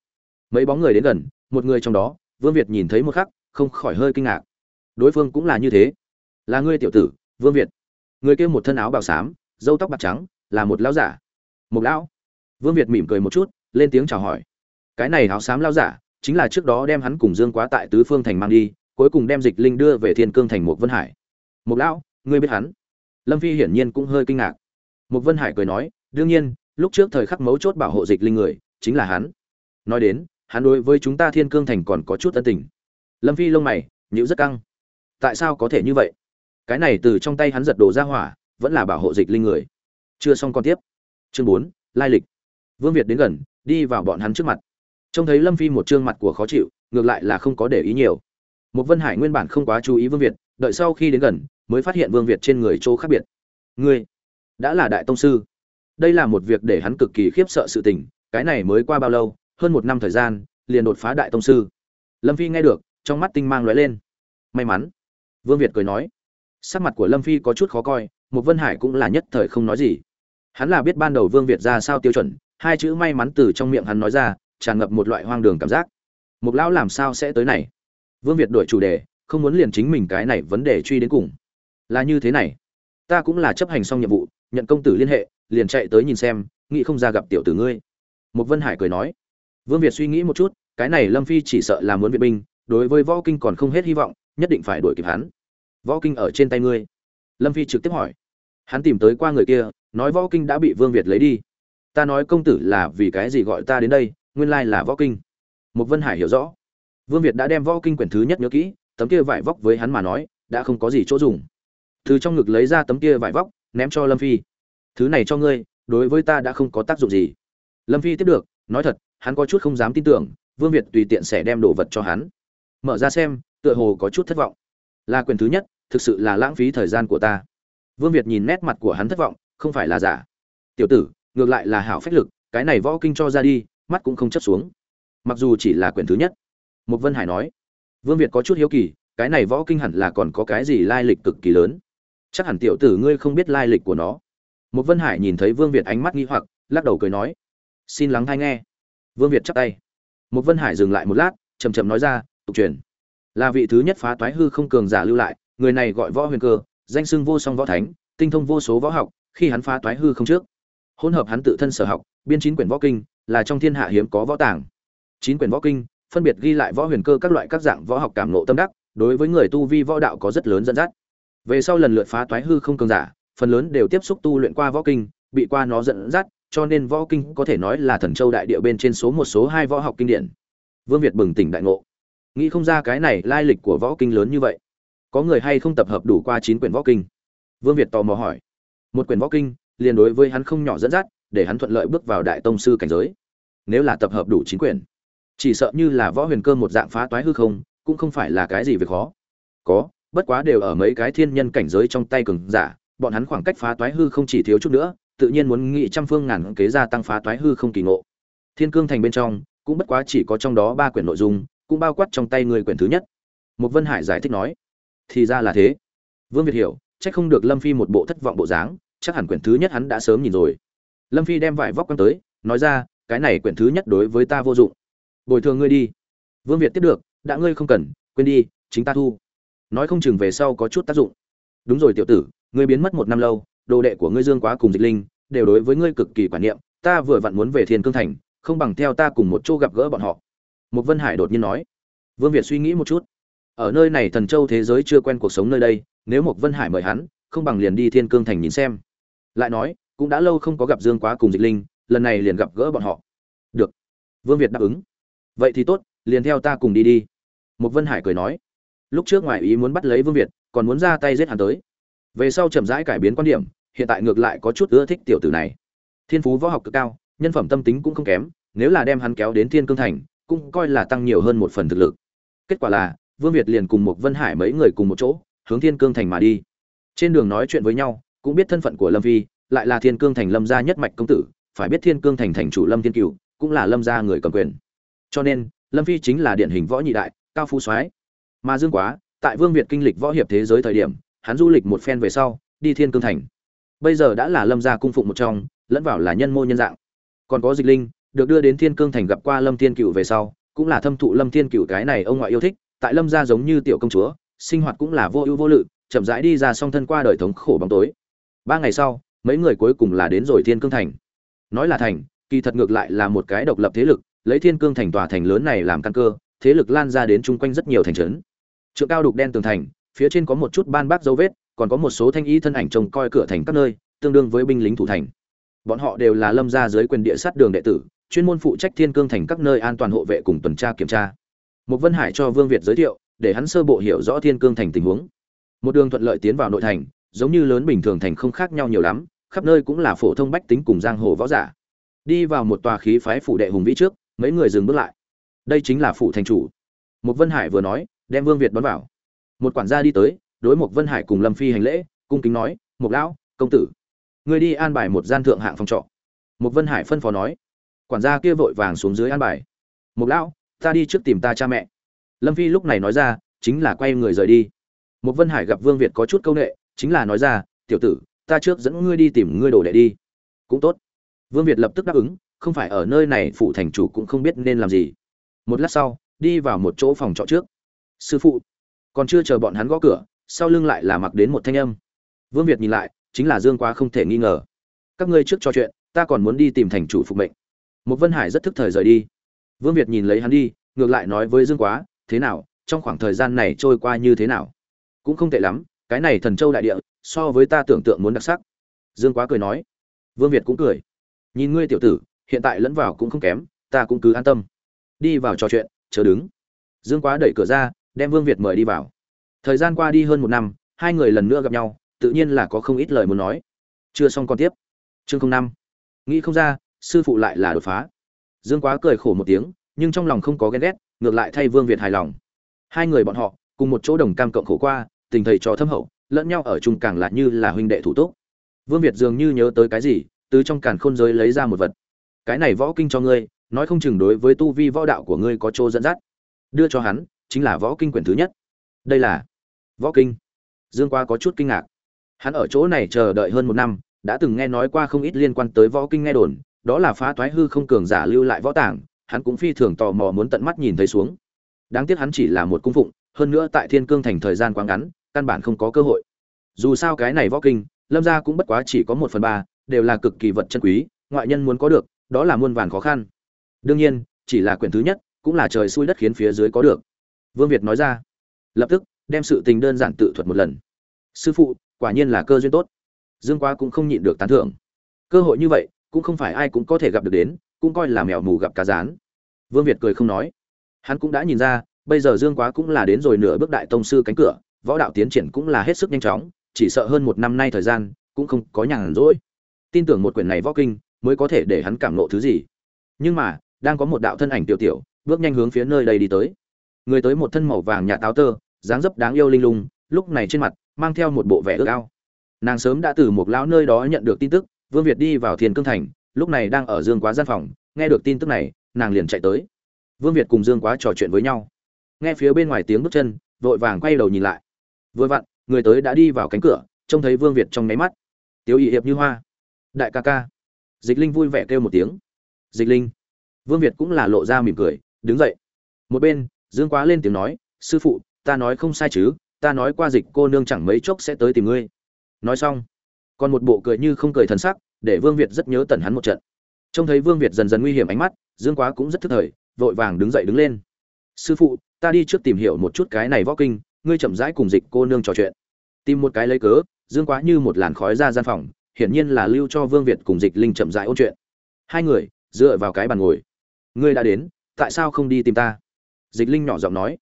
Mấy bóng người đến gần, một người trong đó, vương việt nhìn thấy một khắc không khỏi hơi kinh ngạc. Đối phương cũng là như thế. Là ngươi tiểu tử, vương việt. Người kia một thân áo bào xám dâu tóc bạc trắng, là một lão giả. Một lão? Vương việt mỉm cười một chút, lên tiếng chào hỏi. Cái này áo xám lão giả, chính là trước đó đem hắn cùng dương quá tại tứ phương thành mang đi, cuối cùng đem dịch linh đưa về thiên cương thành một vân hải. Một lão, ngươi biết hắn? Lâm phi hiển nhiên cũng hơi kinh ngạc. Một vân hải cười nói, đương nhiên, lúc trước thời khắc mấu chốt bảo hộ dịch linh người, chính là hắn. Nói đến, hắn đối với chúng ta thiên cương thành còn có chút ân tình lâm phi lông mày nhữ rất căng. Tại sao có thể như vậy? Cái này từ trong tay hắn giật đồ ra hỏa, vẫn là bảo hộ dịch linh người. Chưa xong còn tiếp. Chương bốn, lai lịch. Vương việt đến gần, đi vào bọn hắn trước mặt. Trông thấy lâm phi một trương mặt của khó chịu, ngược lại là không có để ý nhiều. Một vân hải nguyên bản không quá chú ý vương việt, đợi sau khi đến gần, mới phát hiện vương việt trên người chỗ khác biệt. Ngươi đã là đại tông sư. Đây là một việc để hắn cực kỳ khiếp sợ sự tình, cái này mới qua bao lâu, hơn một năm thời gian, liền đột phá đại tông sư. Lâm phi nghe được trong mắt tinh mang lóe lên. May mắn. Vương việt cười nói. Sắc mặt của lâm phi có chút khó coi, một vân hải cũng là nhất thời không nói gì. Hắn là biết ban đầu vương việt ra sao tiêu chuẩn, hai chữ may mắn từ trong miệng hắn nói ra, tràn ngập một loại hoang đường cảm giác. Mục lão làm sao sẽ tới này? Vương việt đổi chủ đề, không muốn liền chính mình cái này vấn đề truy đến cùng. Là như thế này. Ta cũng là chấp hành xong nhiệm vụ, nhận công tử liên hệ, liền chạy tới nhìn xem, nghĩ không ra gặp tiểu tử ngươi. Mục vân hải cười nói. Vương việt suy nghĩ một chút, cái này lâm phi chỉ sợ là muốn viện binh đối với võ kinh còn không hết hy vọng, nhất định phải đuổi kịp hắn. Võ kinh ở trên tay ngươi. Lâm phi trực tiếp hỏi. Hắn tìm tới qua người kia, nói võ kinh đã bị vương việt lấy đi. Ta nói công tử là vì cái gì gọi ta đến đây, nguyên lai là võ kinh. Một vân hải hiểu rõ. Vương việt đã đem võ kinh quyển thứ nhất nhớ kỹ, tấm kia vải vóc với hắn mà nói, đã không có gì chỗ dùng. Từ trong ngực lấy ra tấm kia vải vóc, ném cho lâm phi. Thứ này cho ngươi, đối với ta đã không có tác dụng gì. Lâm phi tiếp được, nói thật, hắn có chút không dám tin tưởng, vương việt tùy tiện sẽ đem đồ vật cho hắn mở ra xem, tựa hồ có chút thất vọng. Là quyền thứ nhất, thực sự là lãng phí thời gian của ta. Vương việt nhìn nét mặt của hắn thất vọng, không phải là giả. Tiểu tử, ngược lại là hảo phách lực, cái này võ kinh cho ra đi, mắt cũng không chấp xuống. Mặc dù chỉ là quyền thứ nhất. Mục vân hải nói. Vương việt có chút hiếu kỳ, cái này võ kinh hẳn là còn có cái gì lai lịch cực kỳ lớn. Chắc hẳn tiểu tử ngươi không biết lai lịch của nó. Mục vân hải nhìn thấy vương việt ánh mắt nghi hoặc, lắc đầu cười nói. Xin lắng hay nghe. Vương việt chắp tay. Mục vân hải dừng lại một lát chầm chầm nói ra tục truyền. Là vị thứ nhất phá toái hư không cường giả lưu lại, người này gọi võ huyền cơ, danh xưng vô song võ thánh, tinh thông vô số võ học, khi hắn phá toái hư không trước. Hỗn hợp hắn tự thân sở học, biên chín quyển võ kinh, là trong thiên hạ hiếm có võ tàng. Chín quyển võ kinh, phân biệt ghi lại võ huyền cơ các loại các dạng võ học cảm ngộ tâm đắc, đối với người tu vi võ đạo có rất lớn dẫn dắt. Về sau lần lượt phá toái hư không cường giả, phần lớn đều tiếp xúc tu luyện qua võ kinh, bị qua nó dẫn dắt, cho nên võ kinh có thể nói là thần châu đại địa bên trên số một số hai võ học kinh điển. Vương việt bừng tỉnh đại ngộ nghĩ không ra cái này lai lịch của võ kinh lớn như vậy. Có người hay không tập hợp đủ qua chín quyển võ kinh? Vương việt tò mò hỏi. Một quyển võ kinh, liền đối với hắn không nhỏ dẫn dắt, để hắn thuận lợi bước vào đại tông sư cảnh giới. Nếu là tập hợp đủ chín quyển, chỉ sợ như là võ huyền cơ một dạng phá toái hư không, cũng không phải là cái gì việc khó. Có, bất quá đều ở mấy cái thiên nhân cảnh giới trong tay cường giả, bọn hắn khoảng cách phá toái hư không chỉ thiếu chút nữa, tự nhiên muốn nghị trăm phương ngàn kế gia tăng phá toái hư không kỳ ngộ. Thiên cương thành bên trong, cũng bất quá chỉ có trong đó ba quyển nội dung cũng bao quát trong tay người quyển thứ nhất. Một vân hải giải thích nói, thì ra là thế. Vương việt hiểu, chắc không được lâm phi một bộ thất vọng bộ dáng, chắc hẳn quyển thứ nhất hắn đã sớm nhìn rồi. Lâm phi đem vải vóc quăng tới, nói ra, cái này quyển thứ nhất đối với ta vô dụng. Bồi thường ngươi đi. Vương việt tiếp được, đã ngươi không cần, quên đi, chính ta thu. Nói không chừng về sau có chút tác dụng. Đúng rồi tiểu tử, ngươi biến mất một năm lâu, đồ đệ của ngươi dương quá cùng dịch linh, đều đối với ngươi cực kỳ quản niệm, ta vừa vặn muốn về thiên cương thành, không bằng theo ta cùng một chỗ gặp gỡ bọn họ một vân hải đột nhiên nói, vương việt suy nghĩ một chút. Ở nơi này thần châu thế giới chưa quen cuộc sống nơi đây, nếu một vân hải mời hắn, không bằng liền đi thiên cương thành nhìn xem. Lại nói, cũng đã lâu không có gặp dương quá cùng dịch linh, lần này liền gặp gỡ bọn họ. Được. Vương việt đáp ứng. Vậy thì tốt, liền theo ta cùng đi đi. Một vân hải cười nói. Lúc trước ngoài ý muốn bắt lấy vương việt, còn muốn ra tay giết hắn tới. Về sau chậm rãi cải biến quan điểm, hiện tại ngược lại có chút ưa thích tiểu tử này. Thiên phú võ học cực cao, nhân phẩm tâm tính cũng không kém, nếu là đem hắn kéo đến thiên cương thành cũng coi là tăng nhiều hơn một phần thực lực. Kết quả là, vương việt liền cùng một vân hải mấy người cùng một chỗ, hướng thiên cương thành mà đi. Trên đường nói chuyện với nhau, cũng biết thân phận của lâm vi lại là thiên cương thành lâm gia nhất mạch công tử, phải biết thiên cương thành thành chủ lâm thiên cựu cũng là lâm gia người cầm quyền. Cho nên, lâm phi chính là điển hình võ nhị đại, cao phú soái. Mà dương quá, tại vương việt kinh lịch võ hiệp thế giới thời điểm, hắn du lịch một phen về sau, đi thiên cương thành. Bây giờ đã là lâm gia cung phụng một trong, lẫn vào là nhân mô nhân dạng. Còn có dịch linh được đưa đến thiên cương thành gặp qua lâm thiên cựu về sau, cũng là thâm thụ lâm thiên cựu cái này ông ngoại yêu thích, tại lâm gia giống như tiểu công chúa, sinh hoạt cũng là vô ưu vô lự, chậm rãi đi ra song thân qua đời thống khổ bóng tối. Ba ngày sau, mấy người cuối cùng là đến rồi thiên cương thành. Nói là thành, kỳ thật ngược lại là một cái độc lập thế lực, lấy thiên cương thành tòa thành lớn này làm căn cơ, thế lực lan ra đến chung quanh rất nhiều thành trấn. Trượng cao đục đen tường thành, phía trên có một chút ban bác dấu vết, còn có một số thanh ý thân ảnh trông coi cửa thành các nơi, tương đương với binh lính thủ thành. Bọn họ đều là lâm gia dưới quyền địa sát đường đệ tử chuyên môn phụ trách thiên cương thành các nơi an toàn hộ vệ cùng tuần tra kiểm tra. Một vân hải cho vương việt giới thiệu, để hắn sơ bộ hiểu rõ thiên cương thành tình huống. Một đường thuận lợi tiến vào nội thành, giống như lớn bình thường thành không khác nhau nhiều lắm, khắp nơi cũng là phổ thông bách tính cùng giang hồ võ giả. Đi vào một tòa khí phái phủ đệ hùng vĩ trước, mấy người dừng bước lại. Đây chính là phủ thành chủ. Một vân hải vừa nói, đem vương việt đón vào. Một quản gia đi tới, đối một vân hải cùng lâm phi hành lễ, cung kính nói một lão, công tử người đi an bài một gian thượng hạng phòng trọ. Một vân hải phân phó nói quản gia kia vội vàng xuống dưới an bài. Một lão, ta đi trước tìm ta cha mẹ. Lâm phi lúc này nói ra, chính là quay người rời đi. Một vân hải gặp vương việt có chút c â u n ệ chính là nói ra, tiểu tử, ta trước dẫn ngươi đi tìm ngươi đồ đệ đi. Cũng tốt. Vương việt lập tức đáp ứng, không phải ở nơi này phụ thành chủ cũng không biết nên làm gì. Một lát sau, đi vào một chỗ phòng trọ trước. Sư phụ. Còn chưa chờ bọn hắn gõ cửa, sau lưng lại là mặc đến một thanh âm. Vương việt nhìn lại, chính là dương quá không thể nghi ngờ. Các ngươi trước trò chuyện, ta còn muốn đi tìm thành chủ phục mệnh một vân hải rất thức thời rời đi. Vương việt nhìn lấy hắn đi, ngược lại nói với dương quá, thế nào, trong khoảng thời gian này trôi qua như thế nào? Cũng không tệ lắm, cái này thần châu đại địa, so với ta tưởng tượng muốn đặc sắc. Dương quá cười nói. Vương việt cũng cười. Nhìn ngươi tiểu tử, hiện tại lẫn vào cũng không kém, ta cũng cứ an tâm. Đi vào trò chuyện chờ đứng. Dương quá đẩy cửa ra, đem vương việt mời đi vào. Thời gian qua đi hơn một năm, hai người lần nữa gặp nhau, tự nhiên là có không ít lời muốn nói. Chưa xong còn tiếp. Chương năm. Nghĩ không ra sư phụ lại là đột phá. Dương quá cười khổ một tiếng, nhưng trong lòng không có ghen ghét, ngược lại thay vương việt hài lòng. Hai người bọn họ, cùng một chỗ đồng cam cộng khổ qua, tình thầy trò thâm hậu, lẫn nhau ở chung càng lại như là huynh đệ thủ tốt vương việt dường như nhớ tới cái gì, từ trong càn khôn giới lấy ra một vật. Cái này võ kinh cho ngươi, nói không chừng đối với tu vi võ đạo của ngươi có chỗ dẫn dắt. Đưa cho hắn, chính là võ kinh quyển thứ nhất. Đây là võ kinh. Dương quá có chút kinh ngạc. Hắn ở chỗ này chờ đợi hơn một năm, đã từng nghe nói qua không ít liên quan tới võ kinh nghe đồn đó là phá toái hư không cường giả lưu lại võ tàng, hắn cũng phi thường tò mò muốn tận mắt nhìn thấy xuống. Đáng tiếc hắn chỉ là một cung phụng, hơn nữa tại thiên cương thành thời gian quá ngắn, căn bản không có cơ hội. Dù sao cái này võ kinh, lâm gia cũng bất quá chỉ có một phần ba, đều là cực kỳ vật chân quý, ngoại nhân muốn có được, đó là muôn vàn khó khăn. Đương nhiên, chỉ là quyển thứ nhất, cũng là trời xui đất khiến phía dưới có được. Vương việt nói ra. Lập tức, đem sự tình đơn giản tự thuật một lần. Sư phụ, quả nhiên là cơ duyên tốt. Dương quá cũng không nhịn được tán thưởng. Cơ hội như vậy cũng không phải ai cũng có thể gặp được đến, cũng coi là mèo mù gặp cá rán. Vương việt cười không nói. Hắn cũng đã nhìn ra, bây giờ dương quá cũng là đến rồi nửa bước đại tông sư cánh cửa, võ đạo tiến triển cũng là hết sức nhanh chóng, chỉ sợ hơn một năm nay thời gian, cũng không có nhàn rỗi. Tin tưởng một quyển này võ kinh, mới có thể để hắn cảm nộ thứ gì. Nhưng mà, đang có một đạo thân ảnh tiểu tiểu, bước nhanh hướng phía nơi đây đi tới. Người tới một thân màu vàng nhạt táo tơ, dáng dấp đáng yêu linh lung, lúc này trên mặt, mang theo một bộ vẻ ước ao. Nàng sớm đã từ một lão nơi đó nhận được tin tức vương việt đi vào Thiên cương thành, lúc này đang ở dương quá gian phòng, nghe được tin tức này, nàng liền chạy tới. Vương việt cùng dương quá trò chuyện với nhau. Nghe phía bên ngoài tiếng bước chân, vội vàng quay đầu nhìn lại. Vừa vặn, người tới đã đi vào cánh cửa, trông thấy vương việt trong nháy mắt. Tiếu y hiệp như hoa. Đại ca ca. Dịch linh vui vẻ kêu một tiếng. Dịch linh. Vương việt cũng là lộ ra mỉm cười, đứng dậy. Một bên, dương quá lên tiếng nói, sư phụ, ta nói không sai chứ, ta nói qua dịch cô nương chẳng mấy chốc sẽ tới tìm ngươi. Nói xong còn một bộ cười như không cười thần sắc, để vương việt rất nhớ tần hắn một trận. Trông thấy vương việt dần dần nguy hiểm ánh mắt, dương quá cũng rất thức thời, vội vàng đứng dậy đứng lên. Sư phụ, ta đi trước tìm hiểu một chút cái này võ kinh, ngươi chậm rãi cùng dịch cô nương trò chuyện. Tìm một cái lấy cớ, dương quá như một làn khói ra gian phòng, hiển nhiên là lưu cho vương việt cùng dịch linh chậm rãi ôn chuyện. Hai người, dựa vào cái bàn ngồi. Ngươi đã đến, tại sao không đi tìm ta? Dịch linh nhỏ giọng nói.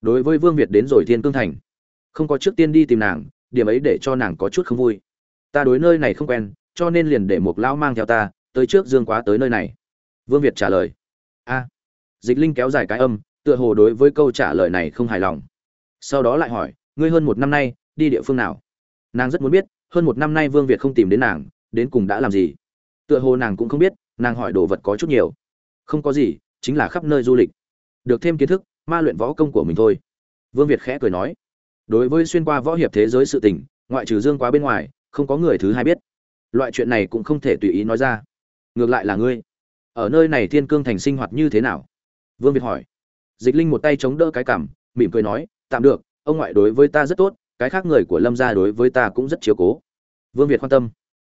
Đối với vương việt đến rồi thiên cương thành. Không có trước tiên đi tìm nàng, điểm ấy để cho nàng có chút không vui ta đối nơi này không quen, cho nên liền để một lão mang theo ta tới trước dương quá tới nơi này. Vương việt trả lời. A. Dịch linh kéo dài cái âm, tựa hồ đối với câu trả lời này không hài lòng. Sau đó lại hỏi, ngươi hơn một năm nay đi địa phương nào? Nàng rất muốn biết, hơn một năm nay vương việt không tìm đến nàng, đến cùng đã làm gì? Tựa hồ nàng cũng không biết, nàng hỏi đồ vật có chút nhiều. Không có gì, chính là khắp nơi du lịch. Được thêm kiến thức, ma luyện võ công của mình thôi. Vương việt khẽ cười nói. Đối với xuyên qua võ hiệp thế giới sự tình, ngoại trừ dương quá bên ngoài không có người thứ hai biết. Loại chuyện này cũng không thể tùy ý nói ra. Ngược lại là ngươi. Ở nơi này thiên cương thành sinh hoạt như thế nào? Vương việt hỏi. Dịch linh một tay chống đỡ cái cảm, mỉm cười nói, tạm được, ông ngoại đối với ta rất tốt, cái khác người của lâm gia đối với ta cũng rất chiếu cố. Vương việt quan tâm.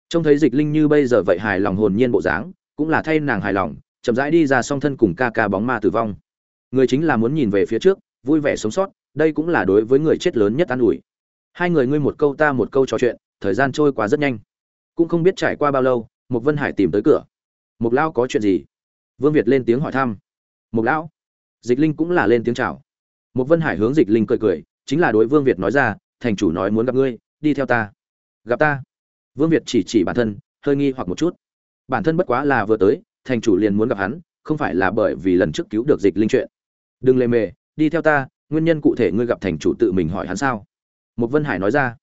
Trông thấy dịch linh như bây giờ vậy hài lòng hồn nhiên bộ dáng, cũng là thay nàng hài lòng, chậm rãi đi ra song thân cùng ca ca bóng ma tử vong. Người chính là muốn nhìn về phía trước, vui vẻ sống sót, đây cũng là đối với người chết lớn nhất an ủi. Hai người ngươi một câu ta một câu trò chuyện thời gian trôi qua rất nhanh. Cũng không biết trải qua bao lâu một vân hải tìm tới cửa. Mục lão có chuyện gì? Vương việt lên tiếng hỏi thăm. Mục lão, dịch linh cũng là lên tiếng chào. Một vân hải hướng dịch linh cười cười, chính là đối vương việt nói ra, thành chủ nói muốn gặp ngươi, đi theo ta. Gặp ta? Vương việt chỉ chỉ bản thân, hơi nghi hoặc một chút. Bản thân bất quá là vừa tới, thành chủ liền muốn gặp hắn, không phải là bởi vì lần trước cứu được dịch linh chuyện. Đừng lề mề, đi theo ta, nguyên nhân cụ thể ngươi gặp thành chủ tự mình hỏi hắn sao? Một vân hải nói ra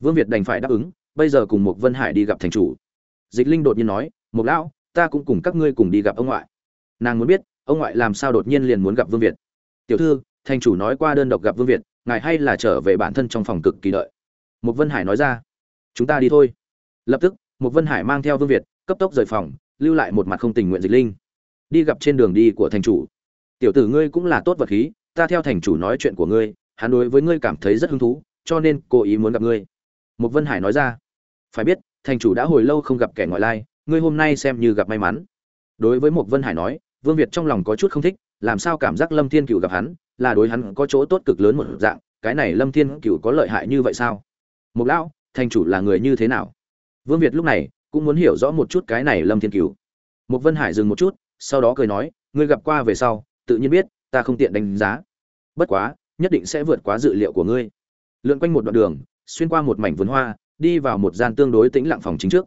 vương việt đành phải đáp ứng, bây giờ cùng Mục vân hải đi gặp thành chủ. Dịch linh đột nhiên nói, Mục lão, ta cũng cùng các ngươi cùng đi gặp ông ngoại. Nàng muốn biết, ông ngoại làm sao đột nhiên liền muốn gặp vương việt. Tiểu thư, thành chủ nói qua đơn độc gặp vương việt, ngài hay là trở về bản thân trong phòng cực kỳ đợi. Mục vân hải nói ra, chúng ta đi thôi. Lập tức, Mục vân hải mang theo vương việt, cấp tốc rời phòng, lưu lại một mặt không tình nguyện dịch linh. Đi gặp trên đường đi của thành chủ. Tiểu tử ngươi cũng là tốt vật khí, ta theo thành chủ nói chuyện của ngươi, hắn đối với ngươi cảm thấy rất hứng thú, cho nên cố ý muốn gặp ngươi một vân hải nói ra. Phải biết, thành chủ đã hồi lâu không gặp kẻ ngoại lai, ngươi hôm nay xem như gặp may mắn. Đối với một vân hải nói, vương việt trong lòng có chút không thích, làm sao cảm giác lâm thiên cựu gặp hắn, là đối hắn có chỗ tốt cực lớn một dạng, cái này lâm thiên cựu có lợi hại như vậy sao? Một lão, thành chủ là người như thế nào? Vương việt lúc này cũng muốn hiểu rõ một chút cái này lâm thiên cựu một vân hải dừng một chút, sau đó cười nói, ngươi gặp qua về sau, tự nhiên biết, ta không tiện đánh giá. Bất quá, nhất định sẽ vượt quá dự liệu của ngươi. Lượn quanh một đoạn đường xuyên qua một mảnh vườn hoa, đi vào một gian tương đối tĩnh lặng phòng chính trước.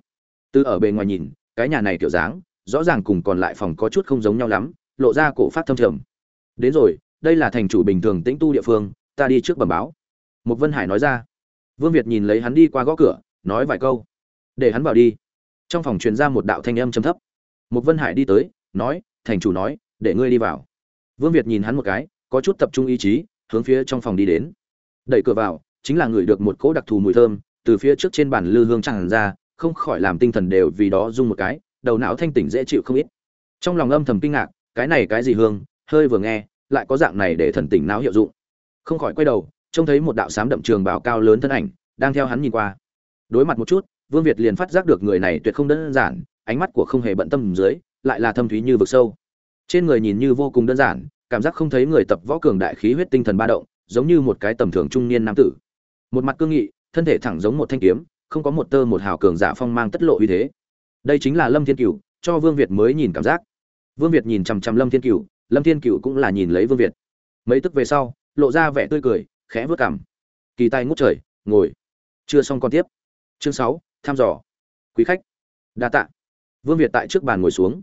Từ ở bề ngoài nhìn, cái nhà này kiểu dáng, rõ ràng cùng còn lại phòng có chút không giống nhau lắm, lộ ra cổ phát thâm trầm. Đến rồi, đây là thành chủ bình thường tĩnh tu địa phương, ta đi trước bẩm báo. Một vân hải nói ra. Vương việt nhìn lấy hắn đi qua gõ cửa, nói vài câu. Để hắn vào đi. Trong phòng truyền ra một đạo thanh âm trầm thấp. Một vân hải đi tới, nói, thành chủ nói, để ngươi đi vào. Vương việt nhìn hắn một cái, có chút tập trung ý chí, hướng phía trong phòng đi đến. Đẩy cửa vào chính là người được một cỗ đặc thù mùi thơm, từ phía trước trên bàn lư hương tràn ra, không khỏi làm tinh thần đều vì đó rung một cái, đầu não thanh tỉnh dễ chịu không ít. Trong lòng âm thầm kinh ngạc, cái này cái gì hương, hơi vừa nghe, lại có dạng này để thần tỉnh não hiệu dụng. Không khỏi quay đầu, trông thấy một đạo sám đậm trường bảo cao lớn thân ảnh, đang theo hắn nhìn qua. Đối mặt một chút, vương việt liền phát giác được người này tuyệt không đơn giản, ánh mắt của không hề bận tâm dưới, lại là thâm thúy như vực sâu. Trên người nhìn như vô cùng đơn giản, cảm giác không thấy người tập võ cường đại khí huyết tinh thần ba động, giống như một cái tầm thường trung niên nam tử một mặt cương nghị, thân thể thẳng giống một thanh kiếm, không có một tơ một hào cường giả phong mang tất lộ uy thế. Đây chính là lâm thiên cửu, cho vương việt mới nhìn cảm giác. Vương việt nhìn chằm chằm lâm thiên cửu, lâm thiên cửu cũng là nhìn lấy vương việt. Mấy tức về sau, lộ ra vẻ tươi cười, khẽ vớt cảm kỳ tay ngút trời, ngồi. Chưa xong còn tiếp. Chương sáu, thăm dò. Quý khách. Đa tạ. Vương việt tại trước bàn ngồi xuống.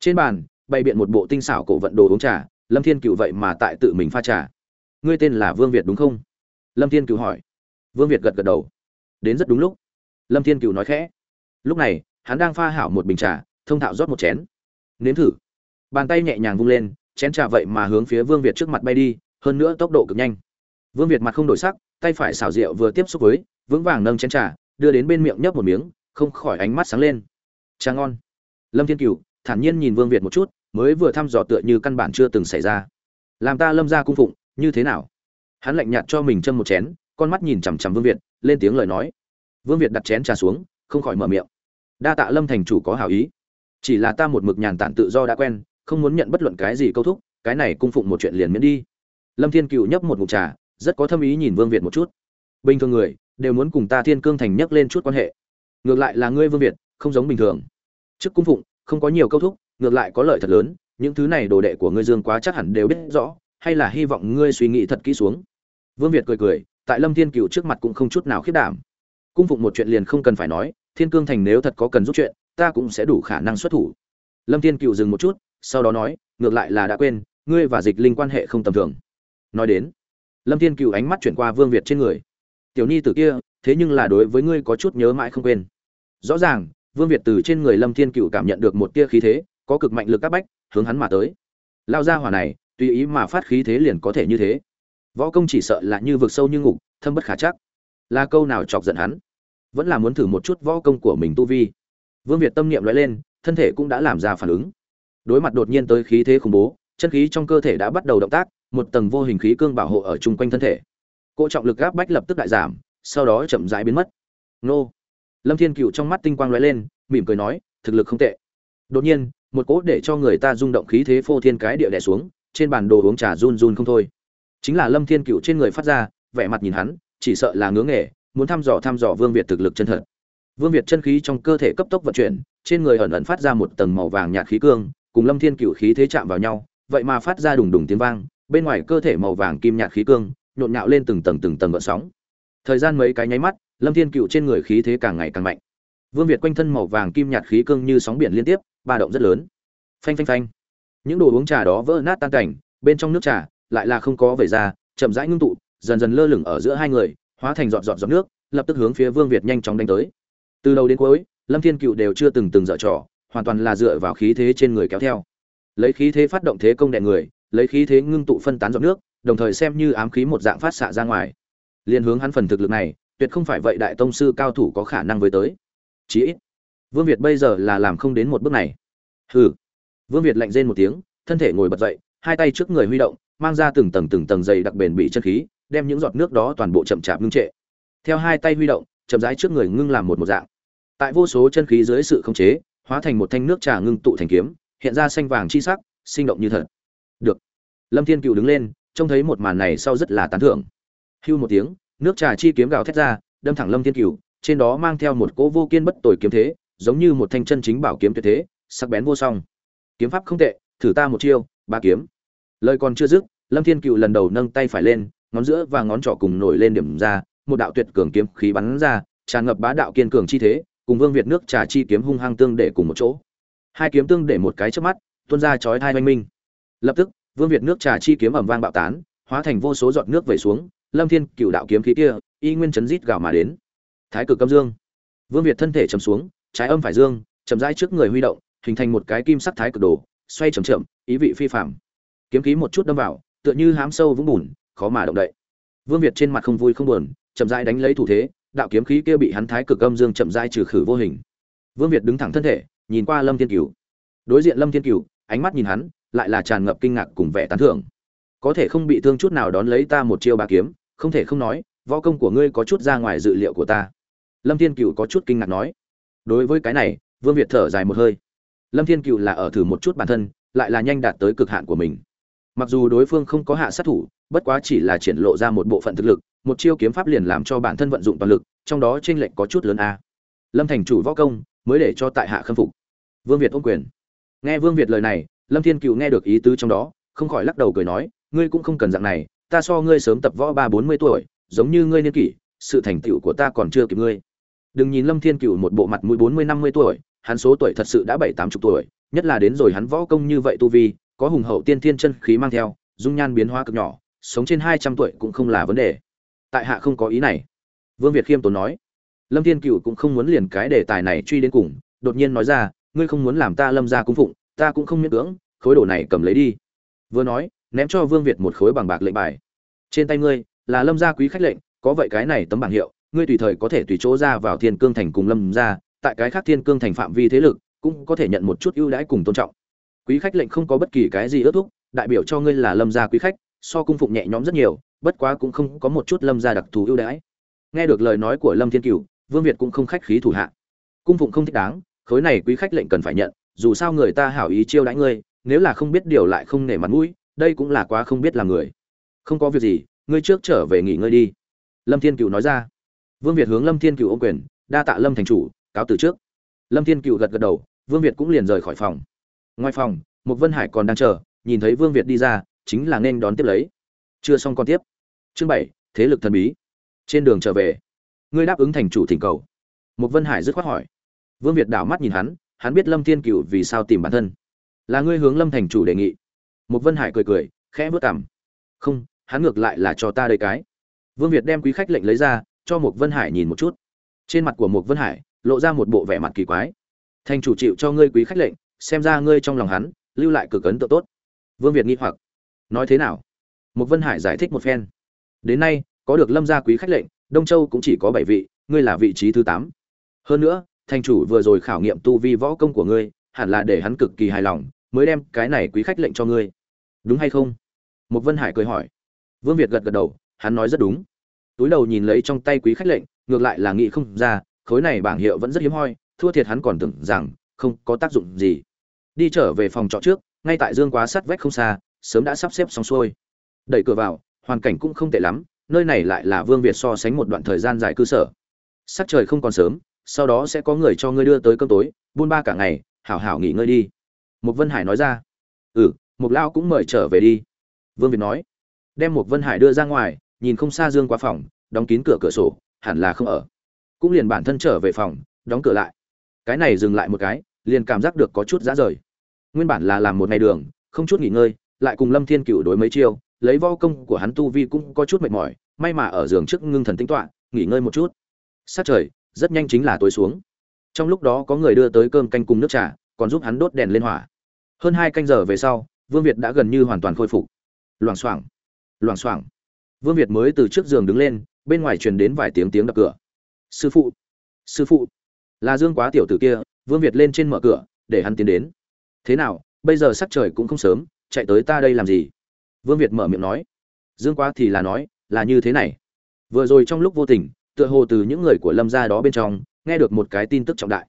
Trên bàn, bày biện một bộ tinh xảo cổ vận đồ uống trà, lâm thiên cựu vậy mà tại tự mình pha trà. Ngươi tên là vương việt đúng không? Lâm thiên cựu hỏi vương việt gật gật đầu. Đến rất đúng lúc. Lâm thiên cựu nói khẽ. Lúc này, hắn đang pha hảo một bình trà, thông thạo rót một chén. Nếm thử. Bàn tay nhẹ nhàng vung lên, chén trà vậy mà hướng phía vương việt trước mặt bay đi, hơn nữa tốc độ cực nhanh. Vương việt mặt không đổi sắc, tay phải xảo rượu vừa tiếp xúc với, vững vàng nâng chén trà, đưa đến bên miệng nhấp một miếng, không khỏi ánh mắt sáng lên. Trà ngon. Lâm thiên cửu, thản nhiên nhìn vương việt một chút, mới vừa thăm dò tựa như căn bản chưa từng xảy ra. Làm ta lâm ra cung phụng, như thế nào? Hắn lạnh nhạt cho mình châm một chén con mắt nhìn chằm chằm vương việt, lên tiếng lời nói. Vương việt đặt chén trà xuống, không khỏi mở miệng. Đa tạ lâm thành chủ có hảo ý. Chỉ là ta một mực nhàn tản tự do đã quen, không muốn nhận bất luận cái gì câu thúc, cái này cung phụng một chuyện liền miễn đi. Lâm thiên cựu nhấp một ngụm trà, rất có thâm ý nhìn vương việt một chút. Bình thường người, đều muốn cùng ta thiên cương thành nhắc lên chút quan hệ. Ngược lại là ngươi vương việt, không giống bình thường. Trước cung phụng, không có nhiều câu thúc, ngược lại có lợi thật lớn, những thứ này đồ đệ của ngươi dương quá chắc hẳn đều biết rõ, hay là hy vọng ngươi suy nghĩ thật kỹ xuống. Vương việt cười cười tại lâm thiên cựu trước mặt cũng không chút nào khiết đảm. Cung phụng một chuyện liền không cần phải nói, thiên cương thành nếu thật có cần giúp chuyện, ta cũng sẽ đủ khả năng xuất thủ. Lâm thiên cựu dừng một chút, sau đó nói, ngược lại là đã quên, ngươi và dịch linh quan hệ không tầm thường. Nói đến, lâm thiên cựu ánh mắt chuyển qua vương việt trên người. Tiểu nhi t kia, thế nhưng là đối với ngươi có chút nhớ mãi không quên. Rõ ràng, vương việt từ trên người lâm thiên cựu cảm nhận được một tia khí thế, có cực mạnh lực các bách, hướng hắn mà tới. Lao ra hỏa này, tùy ý mà phát khí thế liền có thể như thế võ công chỉ sợ là như vực sâu như ngục, thâm bất khả chắc. Là câu nào chọc giận hắn? Vẫn là muốn thử một chút võ công của mình tu vi. Vương việt tâm niệm lóe lên, thân thể cũng đã làm ra phản ứng. Đối mặt đột nhiên tới khí thế khủng bố, chân khí trong cơ thể đã bắt đầu động tác, một tầng vô hình khí cương bảo hộ ở chung quanh thân thể. Cỗ trọng lực gáp bách lập tức đại giảm, sau đó chậm rãi biến mất. Nô! Lâm thiên cựu trong mắt tinh quang lóe lên, mỉm cười nói, thực lực không tệ. Đột nhiên, một cỗ để cho người ta rung động khí thế phô thiên cái địa đè xuống, trên bàn đồ uống trà run run không thôi chính là lâm thiên cựu trên người phát ra, vẻ mặt nhìn hắn, chỉ sợ là ngứa nghề, muốn thăm dò thăm dò vương việt thực lực chân thật. Vương việt chân khí trong cơ thể cấp tốc vận chuyển, trên người ẩn ẩn phát ra một tầng màu vàng nhạt khí cương, cùng lâm thiên cựu khí thế chạm vào nhau, vậy mà phát ra đùng đùng tiếng vang, bên ngoài cơ thể màu vàng kim nhạt khí cương, nhộn nhạo lên từng tầng từng tầng gợn sóng. Thời gian mấy cái nháy mắt, lâm thiên cựu trên người khí thế càng ngày càng mạnh. Vương việt quanh thân màu vàng kim nhạt khí cương như sóng biển liên tiếp, ba động rất lớn. Phanh phanh phanh. Những đồ uống trà đó vỡ nát tan cảnh, bên trong nước trà lại là không có vẩy ra, chậm rãi ngưng tụ, dần dần lơ lửng ở giữa hai người, hóa thành giọt giọt giọt nước, lập tức hướng phía vương việt nhanh chóng đánh tới. Từ đầu đến cuối, lâm thiên cựu đều chưa từng từng dở trò, hoàn toàn là dựa vào khí thế trên người kéo theo. Lấy khí thế phát động thế công đè người, lấy khí thế ngưng tụ phân tán giọt nước, đồng thời xem như ám khí một dạng phát xạ ra ngoài. Liên hướng hắn phần thực lực này, tuyệt không phải vậy đại tông sư cao thủ có khả năng với tới. Chí ít, vương việt bây giờ là làm không đến một bước này. Hừ. Vương việt lạnh rên một tiếng, thân thể ngồi bật dậy hai tay trước người huy động, mang ra từng tầng từng tầng dày đặc bền bị chân khí, đem những giọt nước đó toàn bộ chậm chạp ngưng trệ. Theo hai tay huy động, chậm rãi trước người ngưng làm một một dạng. Tại vô số chân khí dưới sự khống chế, hóa thành một thanh nước trà ngưng tụ thành kiếm, hiện ra xanh vàng chi sắc, sinh động như thật. Được. Lâm thiên cựu đứng lên, trông thấy một màn này sau rất là tán thưởng. Hưu một tiếng, nước trà chi kiếm gào thét ra, đâm thẳng lâm thiên cựu, trên đó mang theo một cỗ vô kiên bất tồi kiếm thế, giống như một thanh chân chính bảo kiếm tuyệt thế, sắc bén vô song. Kiếm pháp không tệ, thử ta một chiêu, ba kiếm lời còn chưa dứt, lâm thiên cựu lần đầu nâng tay phải lên, ngón giữa và ngón trỏ cùng nổi lên điểm ra, một đạo tuyệt cường kiếm khí bắn ra, tràn ngập bá đạo kiên cường chi thế, cùng vương việt nước trà chi kiếm hung hăng tương để cùng một chỗ. Hai kiếm tương để một cái trước mắt, tuôn ra chói hai oanh minh. Lập tức, vương việt nước trà chi kiếm ẩm vang bạo tán, hóa thành vô số giọt nước về xuống, lâm thiên cựu đạo kiếm khí kia, y nguyên chấn rít gào mà đến. Thái cực âm dương. Vương việt thân thể chầm xuống, trái âm phải dương, chậm rãi trước người huy động, hình thành một cái kim sắc thái cực đồ, xoay chậm chậm, ý vị phi phạm kiếm khí một chút đâm vào, tựa như hám sâu vũng bùn, khó mà động đậy. Vương việt trên mặt không vui không buồn, chậm rãi đánh lấy thủ thế, đạo kiếm khí kia bị hắn thái cực âm dương chậm rãi trừ khử vô hình. Vương việt đứng thẳng thân thể, nhìn qua lâm thiên cửu. Đối diện lâm thiên cửu, ánh mắt nhìn hắn, lại là tràn ngập kinh ngạc cùng vẻ tán thưởng. Có thể không bị thương chút nào đón lấy ta một chiêu ba kiếm, không thể không nói, võ công của ngươi có chút ra ngoài dự liệu của ta. Lâm thiên cửu có chút kinh ngạc nói. Đối với cái này, vương việt thở dài một hơi. Lâm thiên cựu là ở thử một chút bản thân, lại là nhanh đạt tới cực hạn của mình mặc dù đối phương không có hạ sát thủ, bất quá chỉ là triển lộ ra một bộ phận thực lực, một chiêu kiếm pháp liền làm cho bản thân vận dụng toàn lực, trong đó t r ê n lệch có chút lớn a. Lâm thành chủ võ công, mới để cho tại hạ khâm phục. Vương việt ôm quyền. Nghe vương việt lời này, lâm thiên cựu nghe được ý tứ trong đó, không khỏi lắc đầu cười nói, ngươi cũng không cần dạng này, ta so ngươi sớm tập võ ba bốn mươi tuổi, giống như ngươi niên kỷ, sự thành tựu của ta còn chưa kịp ngươi. Đừng nhìn lâm thiên cựu một bộ mặt mũi bốn mươi năm mươi tuổi, hắn số tuổi thật sự đã bảy tám chục tuổi, nhất là đến rồi hắn võ công như vậy tu vi có hùng hậu tiên thiên chân khí mang theo, dung nhan biến hóa cực nhỏ, sống trên hai trăm tuổi cũng không là vấn đề. Tại hạ không có ý này. Vương việt khiêm tốn nói. Lâm thiên cửu cũng không muốn liền cái đề tài này truy đến cùng, đột nhiên nói ra, ngươi không muốn làm ta lâm gia cung phụng, ta cũng không miễn cưỡng, khối đồ này cầm lấy đi. Vừa nói, ném cho vương việt một khối bằng bạc lệnh bài. Trên tay ngươi, là lâm gia quý khách lệnh, có vậy cái này tấm bảng hiệu, ngươi tùy thời có thể tùy chỗ ra vào thiên cương thành cùng lâm gia. tại cái khác thiên cương thành phạm vi thế lực, cũng có thể nhận một chút ưu đãi cùng tôn trọng quý khách lệnh không có bất kỳ cái gì ước thúc, đại biểu cho ngươi là lâm gia quý khách, so cung phụng nhẹ nhõm rất nhiều, bất quá cũng không có một chút lâm gia đặc thù ưu đãi. Nghe được lời nói của lâm thiên cửu, vương việt cũng không khách khí thủ hạ. Cung phụng không thích đáng, khối này quý khách lệnh cần phải nhận, dù sao người ta hảo ý chiêu đãi ngươi, nếu là không biết điều lại không nể mặt mũi, đây cũng là quá không biết làm người. Không có việc gì, ngươi trước trở về nghỉ ngơi đi. Lâm thiên cửu nói ra. Vương việt hướng lâm thiên cửu ô quyền, đa tạ lâm thành chủ, cáo từ trước. Lâm thiên cửu gật gật đầu, vương việt cũng liền rời khỏi phòng ngoài phòng, một vân hải còn đang chờ, nhìn thấy vương việt đi ra, chính là nên đón tiếp lấy. Chưa xong còn tiếp. Chương bảy, thế lực thần bí. Trên đường trở về, ngươi đáp ứng thành chủ thỉnh cầu. Một vân hải dứt khoát hỏi. Vương việt đảo mắt nhìn hắn hắn biết lâm thiên cựu vì sao tìm bản thân. Là ngươi hướng lâm thành chủ đề nghị. Một vân hải cười cười, khẽ vớt cảm không, hắn ngược lại là cho ta đây cái. Vương việt đem quý khách lệnh lấy ra, cho một vân hải nhìn một chút. Trên mặt của một vân hải, lộ ra một bộ vẻ mặt kỳ quái. Thành chủ chịu cho ngươi quý khách lệnh xem ra ngươi trong lòng hắn, lưu lại cực ấn tượng tốt. Vương việt nghi hoặc, nói thế nào? Một vân hải giải thích một phen, đến nay, có được lâm gia quý khách lệnh, đông châu cũng chỉ có bảy vị, ngươi là vị trí thứ tám. Hơn nữa, thành chủ vừa rồi khảo nghiệm tu vi võ công của ngươi, hẳn là để hắn cực kỳ hài lòng, mới đem cái này quý khách lệnh cho ngươi. Đúng hay không? Một vân hải cười hỏi. Vương việt gật gật đầu, hắn nói rất đúng. Túi đầu nhìn lấy trong tay quý khách lệnh, ngược lại là nghĩ không ra, khối này bảng hiệu vẫn rất hiếm hoi, thua thiệt hắn còn tưởng rằng không có tác dụng gì đi trở về phòng trọ trước, ngay tại dương quá sắt vách không xa, sớm đã sắp xếp xong xuôi. Đẩy cửa vào, hoàn cảnh cũng không tệ lắm, nơi này lại là vương việt so sánh một đoạn thời gian dài cư sở. Sắc trời không còn sớm, sau đó sẽ có người cho ngươi đưa tới cơm tối, buôn ba cả ngày, hảo hảo nghỉ ngơi đi. Một vân hải nói ra. Ừ một lao cũng mời trở về đi. Vương việt nói. Đem một vân hải đưa ra ngoài, nhìn không xa dương qua phòng, đóng kín cửa cửa sổ, hẳn là không ở. Cũng liền bản thân trở về phòng, đóng cửa lại. Cái này dừng lại một cái, liền cảm giác được có chút dã rời nguyên bản là làm một ngày đường, không chút nghỉ ngơi, lại cùng lâm thiên cựu đối mấy chiêu, lấy vo công của hắn tu vi cũng có chút mệt mỏi, may mà ở giường trước ngưng thần tính toạ nghỉ ngơi một chút. Sát trời, rất nhanh chính là tối xuống. Trong lúc đó có người đưa tới cơm canh cùng nước trà, còn giúp hắn đốt đèn lên hỏa. Hơn hai canh giờ về sau, vương việt đã gần như hoàn toàn khôi phục. Loảng xoảng loảng xoảng. Vương việt mới từ trước giường đứng lên, bên ngoài truyền đến vài tiếng tiếng đập cửa. Sư phụ sư phụ. Là dương quá tiểu tử kia, vương việt lên trên mở cửa, để hắn tiến đến thế nào, bây giờ sắc trời cũng không sớm, chạy tới ta đây làm gì? Vương việt mở miệng nói. Dương quá thì là nói, là như thế này. Vừa rồi trong lúc vô tình, tựa hồ từ những người của lâm gia đó bên trong, nghe được một cái tin tức trọng đại.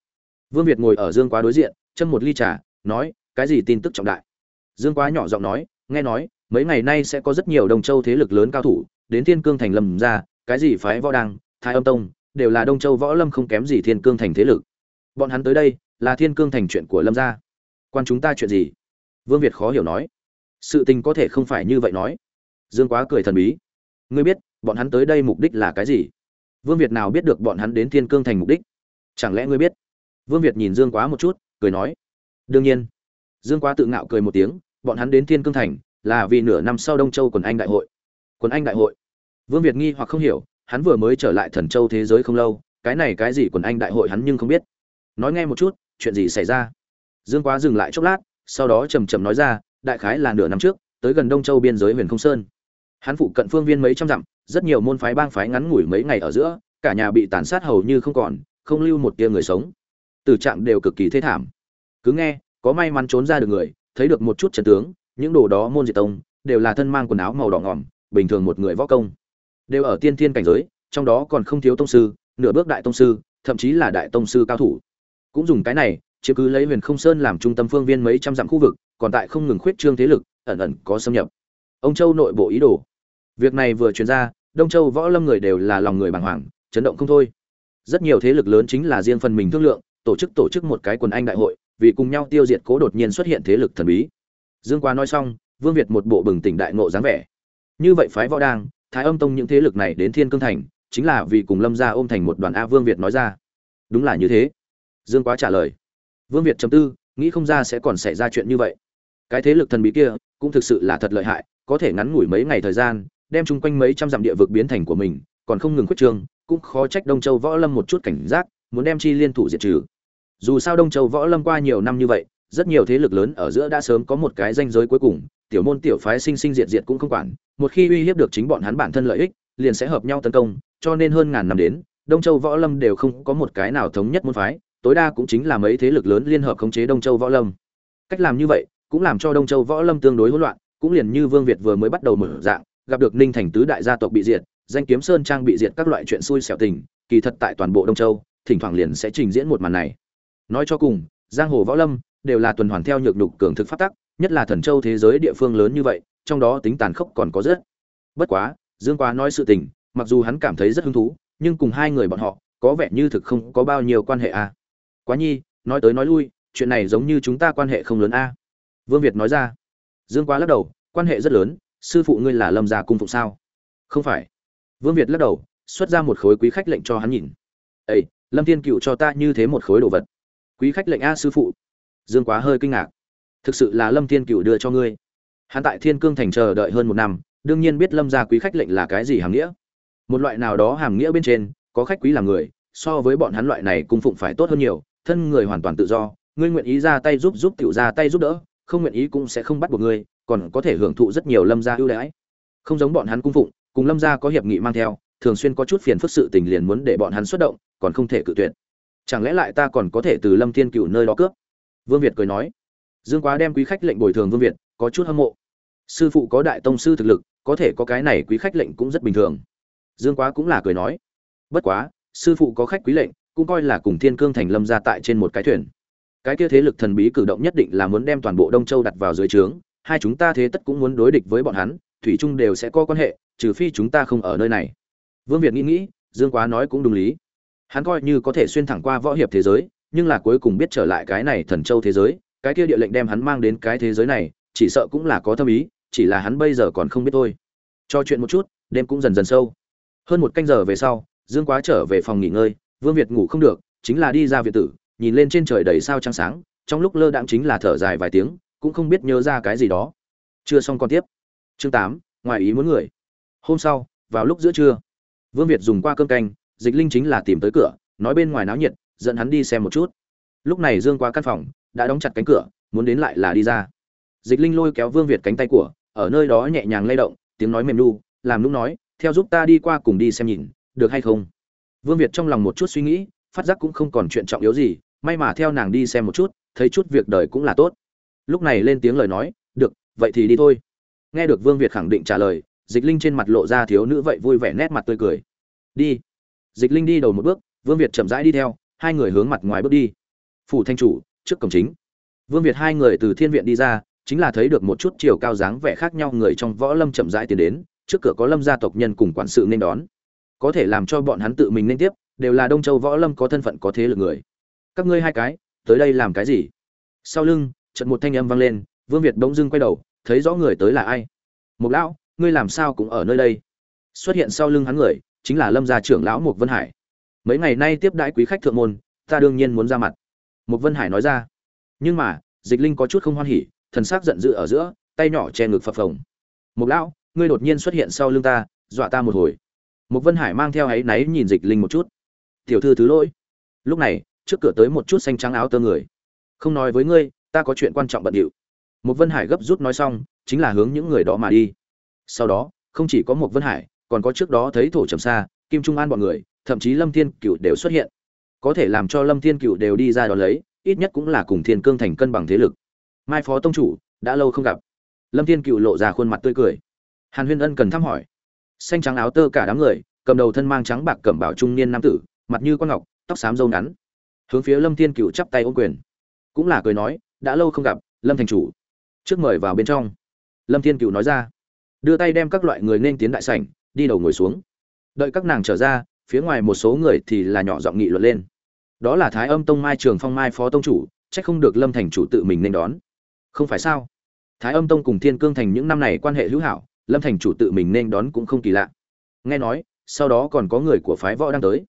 Vương việt ngồi ở dương quá đối diện, châm một ly trà, nói, cái gì tin tức trọng đại? Dương quá nhỏ giọng nói, nghe nói, mấy ngày nay sẽ có rất nhiều đồng châu thế lực lớn cao thủ, đến thiên cương thành lâm ra cái gì phái võ đăng, thái âm tông, đều là đông châu võ lâm không kém gì thiên cương thành thế lực. Bọn hắn tới đây, là thiên cương thành chuyện của lâm gia quan chúng ta chuyện gì? Vương việt khó hiểu nói. Sự tình có thể không phải như vậy nói. Dương quá cười thần bí. Ngươi biết, bọn hắn tới đây mục đích là cái gì? Vương việt nào biết được bọn hắn đến thiên cương thành mục đích? Chẳng lẽ ngươi biết? Vương việt nhìn dương quá một chút, cười nói. Đương nhiên. Dương quá tự ngạo cười một tiếng, bọn hắn đến thiên cương thành là vì nửa năm sau đông châu quần anh đại hội. Quần anh đại hội. Vương việt nghi hoặc không hiểu, hắn vừa mới trở lại thần châu thế giới không lâu, cái này cái gì quần anh đại hội hắn nhưng không biết. Nói nghe một chút, chuyện gì xảy ra? Dương quá dừng lại chốc lát, sau đó trầm trầm nói ra, đại khái là nửa năm trước, tới gần đông châu biên giới huyền không sơn. Hắn phụ cận phương viên mấy trăm dặm, rất nhiều môn phái bang phái ngắn ngủi mấy ngày ở giữa, cả nhà bị tàn sát hầu như không còn, không lưu một tia người sống. Tử trạng đều cực kỳ thê thảm. Cứ nghe, có may mắn trốn ra được người, thấy được một chút trận tướng, những đồ đó môn diệt tông, đều là thân mang quần áo màu đỏ ngỏm, bình thường một người võ công. Đều ở tiên thiên cảnh giới, trong đó còn không thiếu tông sư, nửa bước đại tông sư, thậm chí là đại tông sư cao thủ. Cũng dùng cái này chiếm cứ lấy huyền không sơn làm trung tâm phương viên mấy trăm dặm khu vực, còn tại không ngừng khuyết trương thế lực, ẩn ẩn có xâm nhập. Ông châu nội bộ ý đồ. Việc này vừa truyền ra, đông châu võ lâm người đều là lòng người bàng hoàng, chấn động không thôi. Rất nhiều thế lực lớn chính là riêng phần mình thương lượng, tổ chức tổ chức một cái quần anh đại hội, vì cùng nhau tiêu diệt cố đột nhiên xuất hiện thế lực thần bí. Dương quá nói xong, vương việt một bộ bừng tỉnh đại ngộ dáng vẻ. Như vậy phái võ đang, thái âm tông những thế lực này đến thiên cương thành, chính là vì cùng lâm gia ôm thành một đoàn a vương việt nói ra. Đúng là như thế. Dương quá trả lời vương việt chấm tư, nghĩ không ra sẽ còn xảy ra chuyện như vậy. Cái thế lực thần bí kia cũng thực sự là thật lợi hại, có thể ngắn ngủi mấy ngày thời gian, đem chung quanh mấy trăm dặm địa vực biến thành của mình, còn không ngừng khuyết trương, cũng khó trách đông châu võ lâm một chút cảnh giác, muốn đem chi liên thủ diệt trừ. Dù sao đông châu võ lâm qua nhiều năm như vậy, rất nhiều thế lực lớn ở giữa đã sớm có một cái danh giới cuối cùng, tiểu môn tiểu phái sinh sinh diệt diệt cũng không quản, một khi uy hiếp được chính bọn hắn bản thân lợi ích, liền sẽ hợp nhau tấn công, cho nên hơn ngàn năm đến, đông châu võ lâm đều không có một cái nào thống nhất môn phái tối đa cũng chính là mấy thế lực lớn liên hợp khống chế đông châu võ lâm. Cách làm như vậy, cũng làm cho đông châu võ lâm tương đối hỗn loạn, cũng liền như vương việt vừa mới bắt đầu mở dạng, gặp được ninh thành tứ đại gia tộc bị diệt, danh kiếm sơn trang bị diệt các loại chuyện xui xẻo tình, kỳ thật tại toàn bộ đông châu, thỉnh thoảng liền sẽ trình diễn một màn này. Nói cho cùng, giang hồ võ lâm đều là tuần hoàn theo nhược nhục cường thực phát tắc, nhất là thần châu thế giới địa phương lớn như vậy, trong đó tính tàn khốc còn có rất. Bất quá, dương quá nói sự tình, mặc dù hắn cảm thấy rất hứng thú, nhưng cùng hai người bọn họ, có vẻ như thực không có bao nhiêu quan hệ a à quá nhi, nói tới nói lui, chuyện này giống như chúng ta quan hệ không lớn a. Vương việt nói ra. Dương quá lắc đầu, quan hệ rất lớn, sư phụ ngươi là lâm gia cung phụng sao? Không phải. Vương việt lắc đầu, xuất ra một khối quý khách lệnh cho hắn nhìn. Ây lâm thiên cựu cho ta như thế một khối đồ vật. Quý khách lệnh a sư phụ. Dương quá hơi kinh ngạc. Thực sự là lâm thiên cựu đưa cho ngươi. Hắn tại thiên cương thành chờ đợi hơn một năm, đương nhiên biết lâm gia quý khách lệnh là cái gì hàm nghĩa. Một loại nào đó hàm nghĩa bên trên, có khách quý là người, so với bọn hắn loại này cung phụng phải tốt hơn nhiều thân người hoàn toàn tự do, ngươi nguyện ý ra tay giúp giúp tiểu ra tay giúp đỡ, không nguyện ý cũng sẽ không bắt buộc ngươi, còn có thể hưởng thụ rất nhiều lâm gia ưu đãi. Không giống bọn hắn cung phụng, cùng lâm gia có hiệp nghị mang theo, thường xuyên có chút phiền phức sự tình liền muốn để bọn hắn xuất động, còn không thể cự tuyệt. Chẳng lẽ lại ta còn có thể từ lâm thiên cựu nơi đó cướp? Vương việt cười nói. Dương quá đem quý khách lệnh bồi thường vương việt, có chút hâm mộ. Sư phụ có đại tông sư thực lực, có thể có cái này quý khách lệnh cũng rất bình thường. Dương quá cũng là cười nói. Bất quá, sư phụ có khách quý lệnh cũng coi là cùng thiên cương thành lâm ra tại trên một cái thuyền. Cái kia thế lực thần bí cử động nhất định là muốn đem toàn bộ đông châu đặt vào dưới trướng, hai chúng ta thế tất cũng muốn đối địch với bọn hắn, thủy chung đều sẽ có quan hệ, trừ phi chúng ta không ở nơi này. Vương việt nghĩ nghĩ, dương quá nói cũng đúng lý. Hắn coi như có thể xuyên thẳng qua võ hiệp thế giới, nhưng là cuối cùng biết trở lại cái này thần châu thế giới, cái kia địa lệnh đem hắn mang đến cái thế giới này, chỉ sợ cũng là có tâm ý, chỉ là hắn bây giờ còn không biết thôi. Cho chuyện một chút, đêm cũng dần dần sâu. Hơn một canh giờ về sau, dương quá trở về phòng nghỉ ngơi vương việt ngủ không được, chính là đi ra viện tử, nhìn lên trên trời đầy sao trăng sáng, trong lúc lơ đãng chính là thở dài vài tiếng, cũng không biết nhớ ra cái gì đó. Chưa xong còn tiếp. Chương tám, ngoài ý muốn người. Hôm sau, vào lúc giữa trưa, vương việt dùng qua cơm canh, dịch linh chính là tìm tới cửa, nói bên ngoài náo nhiệt, dẫn hắn đi xem một chút. Lúc này dương qua căn phòng, đã đóng chặt cánh cửa, muốn đến lại là đi ra. Dịch linh lôi kéo vương việt cánh tay của, ở nơi đó nhẹ nhàng lay động, tiếng nói mềm nu, làm lúc nói, theo giúp ta đi qua cùng đi xem nhìn, được hay không? Vương việt trong lòng một chút suy nghĩ, phát giác cũng không còn chuyện trọng yếu gì, may mà theo nàng đi xem một chút, thấy chút việc đời cũng là tốt. Lúc này lên tiếng lời nói, được, vậy thì đi thôi. Nghe được vương việt khẳng định trả lời, dịch linh trên mặt lộ ra thiếu nữ vậy vui vẻ nét mặt tươi cười. Đi. Dịch linh đi đầu một bước, vương việt chậm rãi đi theo, hai người hướng mặt ngoài bước đi. Phủ thanh chủ, trước cổng chính. Vương việt hai người từ thiên viện đi ra, chính là thấy được một chút chiều cao dáng vẻ khác nhau người trong võ lâm chậm rãi tiến đến, trước cửa có lâm gia tộc nhân cùng quản sự nên đón có thể làm cho bọn hắn tự mình nên tiếp, đều là đông châu võ lâm có thân phận có thế lực người. Các ngươi hai cái, tới đây làm cái gì? Sau lưng trận một thanh âm vang lên, vương việt bỗng dưng quay đầu, thấy rõ người tới là ai? Mục lão, ngươi làm sao cũng ở nơi đây? Xuất hiện sau lưng hắn người, chính là lâm gia trưởng lão mục vân hải. Mấy ngày nay tiếp đãi quý khách thượng môn, ta đương nhiên muốn ra mặt. Mục vân hải nói ra. Nhưng mà, dịch linh có chút không hoan hỉ, thần sắc giận dữ ở giữa, tay nhỏ che ngực phập phồng. Mục lão, ngươi đột nhiên xuất hiện sau lưng ta, dọa ta một hồi mục vân hải mang theo áy náy nhìn dịch linh một chút. Tiểu thư thứ lỗi. Lúc này, trước cửa tới một chút xanh trắng áo tơ người. Không nói với ngươi, ta có chuyện quan trọng bận điệu. Mục vân hải gấp rút nói xong, chính là hướng những người đó mà đi. Sau đó, không chỉ có một vân hải, còn có trước đó thấy thổ trầm xa, kim trung an bọn người, thậm chí lâm thiên cựu đều xuất hiện. Có thể làm cho lâm thiên cựu đều đi ra đó lấy, ít nhất cũng là cùng thiên cương thành cân bằng thế lực. Mai phó tông chủ, đã lâu không gặp. Lâm thiên cựu lộ ra khuôn mặt tươi cười. Hàn huyên ân cần thăm hỏi xanh trắng áo tơ cả đám người, cầm đầu thân mang trắng bạc cẩm bảo trung niên nam tử, mặt như con ngọc, tóc xám râu ngắn. Hướng phía lâm thiên cựu chắp tay ô quyền. Cũng là cười nói, đã lâu không gặp, lâm thành chủ. Trước mời vào bên trong. Lâm thiên cựu nói ra. Đưa tay đem các loại người nên tiến đại sảnh, đi đầu ngồi xuống. Đợi các nàng trở ra, phía ngoài một số người thì là nhỏ giọng nghị luận lên. Đó là thái âm tông mai trường phong mai phó tông chủ trách không được lâm thành chủ tự mình nên đón. Không phải sao? Thái âm tông cùng thiên cương thành những năm này quan hệ hữu hảo lâm thành chủ tự mình nên đón cũng không kỳ lạ. Nghe nói, sau đó còn có người của phái võ đang tới.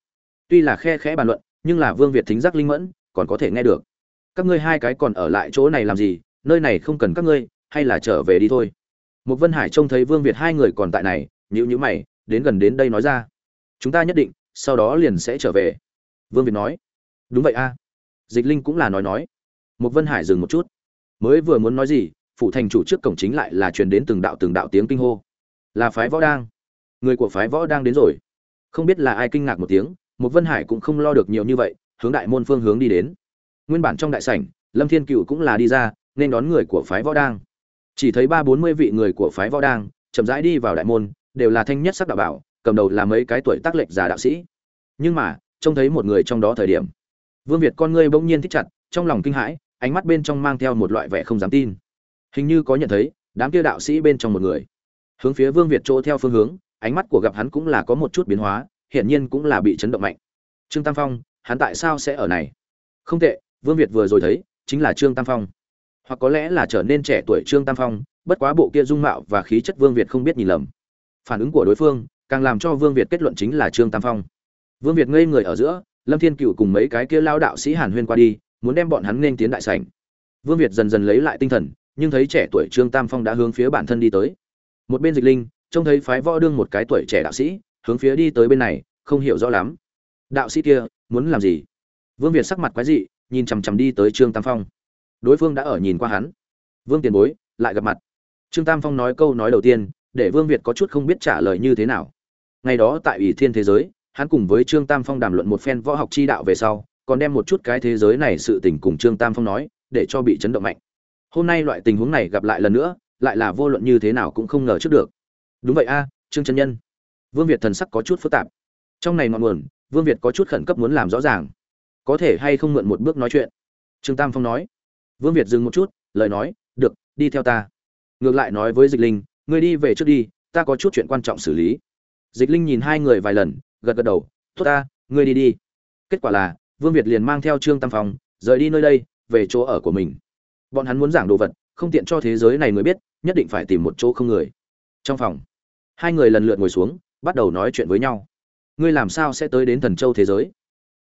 Tuy là khe khẽ bàn luận, nhưng là vương việt thính giác linh mẫn, còn có thể nghe được. Các ngươi hai cái còn ở lại chỗ này làm gì? Nơi này không cần các ngươi, hay là trở về đi thôi. Một vân hải trông thấy vương việt hai người còn tại này nhữ nhữ mày, đến gần đến đây nói ra. Chúng ta nhất định, sau đó liền sẽ trở về. Vương việt nói. Đúng vậy a. Dịch linh cũng là nói nói. Một vân hải dừng một chút. Mới vừa muốn nói gì phủ thành chủ trước cổng chính lại là truyền đến từng đạo từng đạo tiếng kinh hô. Là phái võ đang. Người của phái võ đang đến rồi. Không biết là ai kinh ngạc một tiếng, một vân hải cũng không lo được nhiều như vậy, hướng đại môn phương hướng đi đến. Nguyên bản trong đại sảnh, lâm thiên cựu cũng là đi ra, nên đón người của phái võ đang. Chỉ thấy ba bốn mươi vị người của phái võ đang, chậm rãi đi vào đại môn, đều là thanh nhất sắc đạo bảo, cầm đầu là mấy cái tuổi tác lệch già đạo sĩ. Nhưng mà, trông thấy một người trong đó thời điểm, vương việt con ngươi bỗng nhiên thích chặt, trong lòng kinh hãi, ánh mắt bên trong mang theo một loại vẻ không dám tin hình như có nhận thấy, đám kia đạo sĩ bên trong một người. Hướng phía vương việt chỗ theo phương hướng, ánh mắt của gặp hắn cũng là có một chút biến hóa, hiển nhiên cũng là bị chấn động mạnh. Trương tam phong, hắn tại sao sẽ ở này? Không tệ, vương việt vừa rồi thấy, chính là trương tam phong. Hoặc có lẽ là trở nên trẻ tuổi trương tam phong, bất quá bộ kia dung mạo và khí chất vương việt không biết nhìn lầm. Phản ứng của đối phương, càng làm cho vương việt kết luận chính là trương tam phong. Vương việt ngây người ở giữa, lâm thiên cựu cùng mấy cái kia lao đạo sĩ hàn huyên qua đi, muốn đem bọn hắn nên tiến đại sảnh. Vương việt dần dần lấy lại tinh thần nhưng thấy trẻ tuổi trương tam phong đã hướng phía bản thân đi tới. Một bên dịch linh, trông thấy phái võ đương một cái tuổi trẻ đạo sĩ, hướng phía đi tới bên này, không hiểu rõ lắm. Đạo sĩ kia, muốn làm gì? Vương việt sắc mặt quái dị, nhìn chằm chằm đi tới trương tam phong. Đối phương đã ở nhìn qua hắn. Vương tiền bối, lại gặp mặt. Trương tam phong nói câu nói đầu tiên, để vương việt có chút không biết trả lời như thế nào. Ngày đó tại ủy thiên thế giới, hắn cùng với trương tam phong đàm luận một phen võ học chi đạo về sau, còn đem một chút cái thế giới này sự tình cùng trương tam phong nói, để cho bị chấn động mạnh hôm nay loại tình huống này gặp lại lần nữa, lại là vô luận như thế nào cũng không ngờ trước được. Đúng vậy a, trương chân nhân. Vương việt thần sắc có chút phức tạp. Trong này ngọn nguồn, vương việt có chút khẩn cấp muốn làm rõ ràng. Có thể hay không mượn một bước nói chuyện? Trương tam phong nói. Vương việt dừng một chút, lời nói, được, đi theo ta. Ngược lại nói với dịch linh, ngươi đi về trước đi, ta có chút chuyện quan trọng xử lý. Dịch linh nhìn hai người vài lần, gật gật đầu thốt ta, ngươi đi đi. Kết quả là, vương việt liền mang theo trương tam phong, rời đi nơi đây, về chỗ ở của mình bọn hắn muốn giảng đồ vật, không tiện cho thế giới này người biết, nhất định phải tìm một chỗ không người. Trong phòng, hai người lần lượt ngồi xuống, bắt đầu nói chuyện với nhau. Ngươi làm sao sẽ tới đến thần châu thế giới?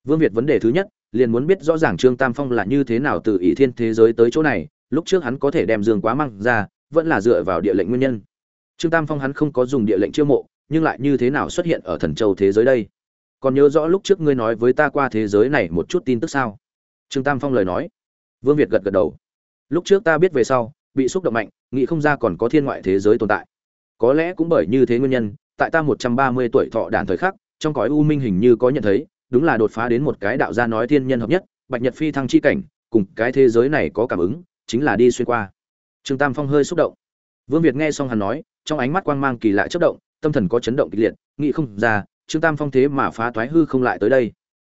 Vương việt vấn đề thứ nhất, liền muốn biết rõ ràng trương tam phong là như thế nào từ ỷ thiên thế giới tới chỗ này, lúc trước hắn có thể đem dương quá măng ra, vẫn là dựa vào địa lệnh nguyên nhân. Trương tam phong hắn không có dùng địa lệnh chiêu mộ, nhưng lại như thế nào xuất hiện ở thần châu thế giới đây? Còn nhớ rõ lúc trước ngươi nói với ta qua thế giới này một chút tin tức sao? Trương tam phong lời nói. Vương việt gật gật đầu lúc trước ta biết về sau, bị xúc động mạnh, nghĩ không ra còn có thiên ngoại thế giới tồn tại. Có lẽ cũng bởi như thế nguyên nhân, tại ta một trăm ba mươi tuổi thọ đản thời khắc, trong cõi u minh hình như có nhận thấy, đúng là đột phá đến một cái đạo gia nói thiên nhân hợp nhất, bạch nhật phi thăng chi cảnh, cùng cái thế giới này có cảm ứng, chính là đi xuyên qua. Trương tam phong hơi xúc động. Vương việt nghe xong hắn nói, trong ánh mắt quang mang kỳ lạ chớp động, tâm thần có chấn động kịch liệt, nghĩ không ra, trương tam phong thế mà phá toái hư không lại tới đây.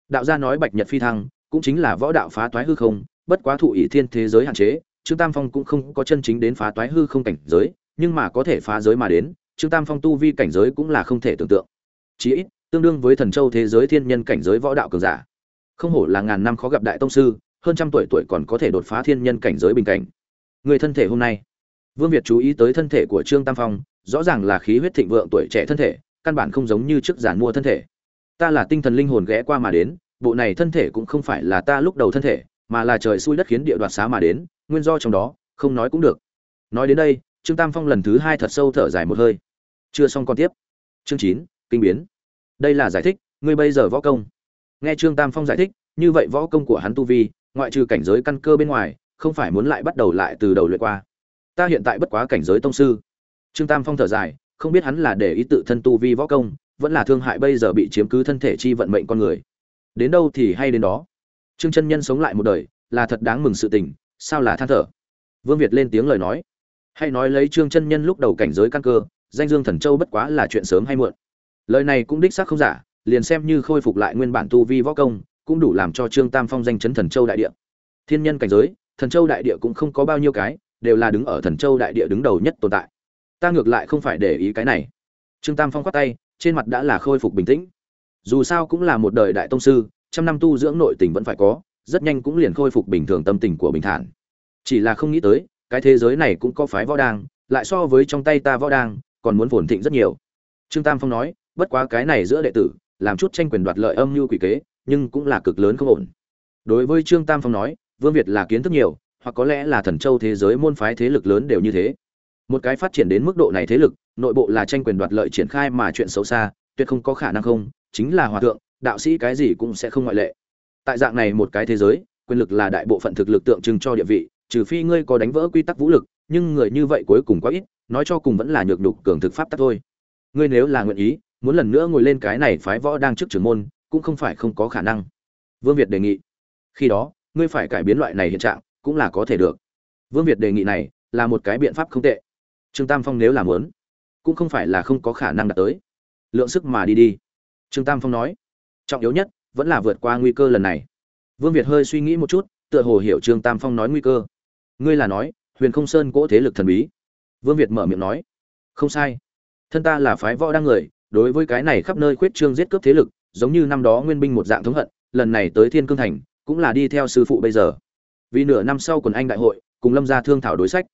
Đạo gia nói bạch nhật phi thăng, cũng chính là võ đạo phá toái hư không bất quá thụ ỷ thiên thế giới hạn chế, trương tam phong cũng không có chân chính đến phá toái hư không cảnh giới, nhưng mà có thể phá giới mà đến, trương tam phong tu vi cảnh giới cũng là không thể tưởng tượng. Chí ít, tương đương với thần châu thế giới thiên nhân cảnh giới võ đạo cường giả. Không hổ là ngàn năm khó gặp đại tông sư, hơn trăm tuổi tuổi còn có thể đột phá thiên nhân cảnh giới bình cảnh. Người thân thể hôm nay. Vương việt chú ý tới thân thể của trương tam phong, rõ ràng là khí huyết thịnh vượng tuổi trẻ thân thể, căn bản không giống như trước giản mua thân thể. Ta là tinh thần linh hồn ghé qua mà đến, bộ này thân thể cũng không phải là ta lúc đầu thân thể mà là trời xui đất khiến địa đoạt xá mà đến, nguyên do trong đó, không nói cũng được. Nói đến đây, trương tam phong lần thứ hai thật sâu thở dài một hơi. Chưa xong còn tiếp. Chương chín, kinh biến. Đây là giải thích, ngươi bây giờ võ công. Nghe trương tam phong giải thích, như vậy võ công của hắn tu vi, ngoại trừ cảnh giới căn cơ bên ngoài, không phải muốn lại bắt đầu lại từ đầu luyện qua. Ta hiện tại bất quá cảnh giới tông sư. Trương tam phong thở dài, không biết hắn là để ý tự thân tu vi võ công, vẫn là thương hại bây giờ bị chiếm cứ thân thể chi vận mệnh con người. Đến đâu thì hay đến đó trương chân nhân sống lại một đời, là thật đáng mừng sự tình, sao là than thở? Vương việt lên tiếng lời nói. Hay nói lấy trương chân nhân lúc đầu cảnh giới căn cơ, danh dương thần châu bất quá là chuyện sớm hay muộn. Lời này cũng đích xác không giả, liền xem như khôi phục lại nguyên bản tu vi võ công, cũng đủ làm cho trương tam phong danh chấn thần châu đại địa. Thiên nhân cảnh giới, thần châu đại địa cũng không có bao nhiêu cái, đều là đứng ở thần châu đại địa đứng đầu nhất tồn tại. Ta ngược lại không phải để ý cái này. Trương tam phong khoát tay, trên mặt đã là khôi phục bình tĩnh. Dù sao cũng là một đời đại tông sư trăm năm tu dưỡng nội tình vẫn phải có, rất nhanh cũng liền khôi phục bình thường tâm tình của bình thản. Chỉ là không nghĩ tới, cái thế giới này cũng có phái võ đang, lại so với trong tay ta võ đang, còn muốn phồn thịnh rất nhiều. Trương tam phong nói, bất quá cái này giữa đệ tử, làm chút tranh quyền đoạt lợi âm mưu quỷ kế, nhưng cũng là cực lớn không ổn. Đối với trương tam phong nói, vương việt là kiến thức nhiều, hoặc có lẽ là thần châu thế giới môn phái thế lực lớn đều như thế. Một cái phát triển đến mức độ này thế lực, nội bộ là tranh quyền đoạt lợi triển khai mà chuyện xấu xa, tuyệt không có khả năng không, chính là hòa thượng đạo sĩ cái gì cũng sẽ không ngoại lệ. Tại dạng này một cái thế giới, quyền lực là đại bộ phận thực lực tượng trưng cho địa vị, trừ phi ngươi có đánh vỡ quy tắc vũ lực, nhưng người như vậy cuối cùng quá ít, nói cho cùng vẫn là nhược nhục cường thực pháp tắc thôi. Ngươi nếu là nguyện ý, muốn lần nữa ngồi lên cái này phái võ đang trước trưởng môn, cũng không phải không có khả năng. Vương việt đề nghị. Khi đó, ngươi phải cải biến loại này hiện trạng, cũng là có thể được. Vương việt đề nghị này là một cái biện pháp không tệ. Trương tam phong nếu làm muốn, cũng không phải là không có khả năng đạt tới. Lượng sức mà đi đi. Trương tam phong nói trọng yếu nhất vẫn là vượt qua nguy cơ lần này. Vương việt hơi suy nghĩ một chút, tựa hồ hiểu trương tam phong nói nguy cơ. Ngươi là nói, huyền không sơn cỗ thế lực thần bí. Vương việt mở miệng nói, không sai. Thân ta là phái võ đang người, đối với cái này khắp nơi khuyết trương giết cướp thế lực, giống như năm đó nguyên binh một dạng thống hận, lần này tới thiên cương thành, cũng là đi theo sư phụ bây giờ. Vì nửa năm sau quần anh đại hội, cùng lâm gia thương thảo đối sách.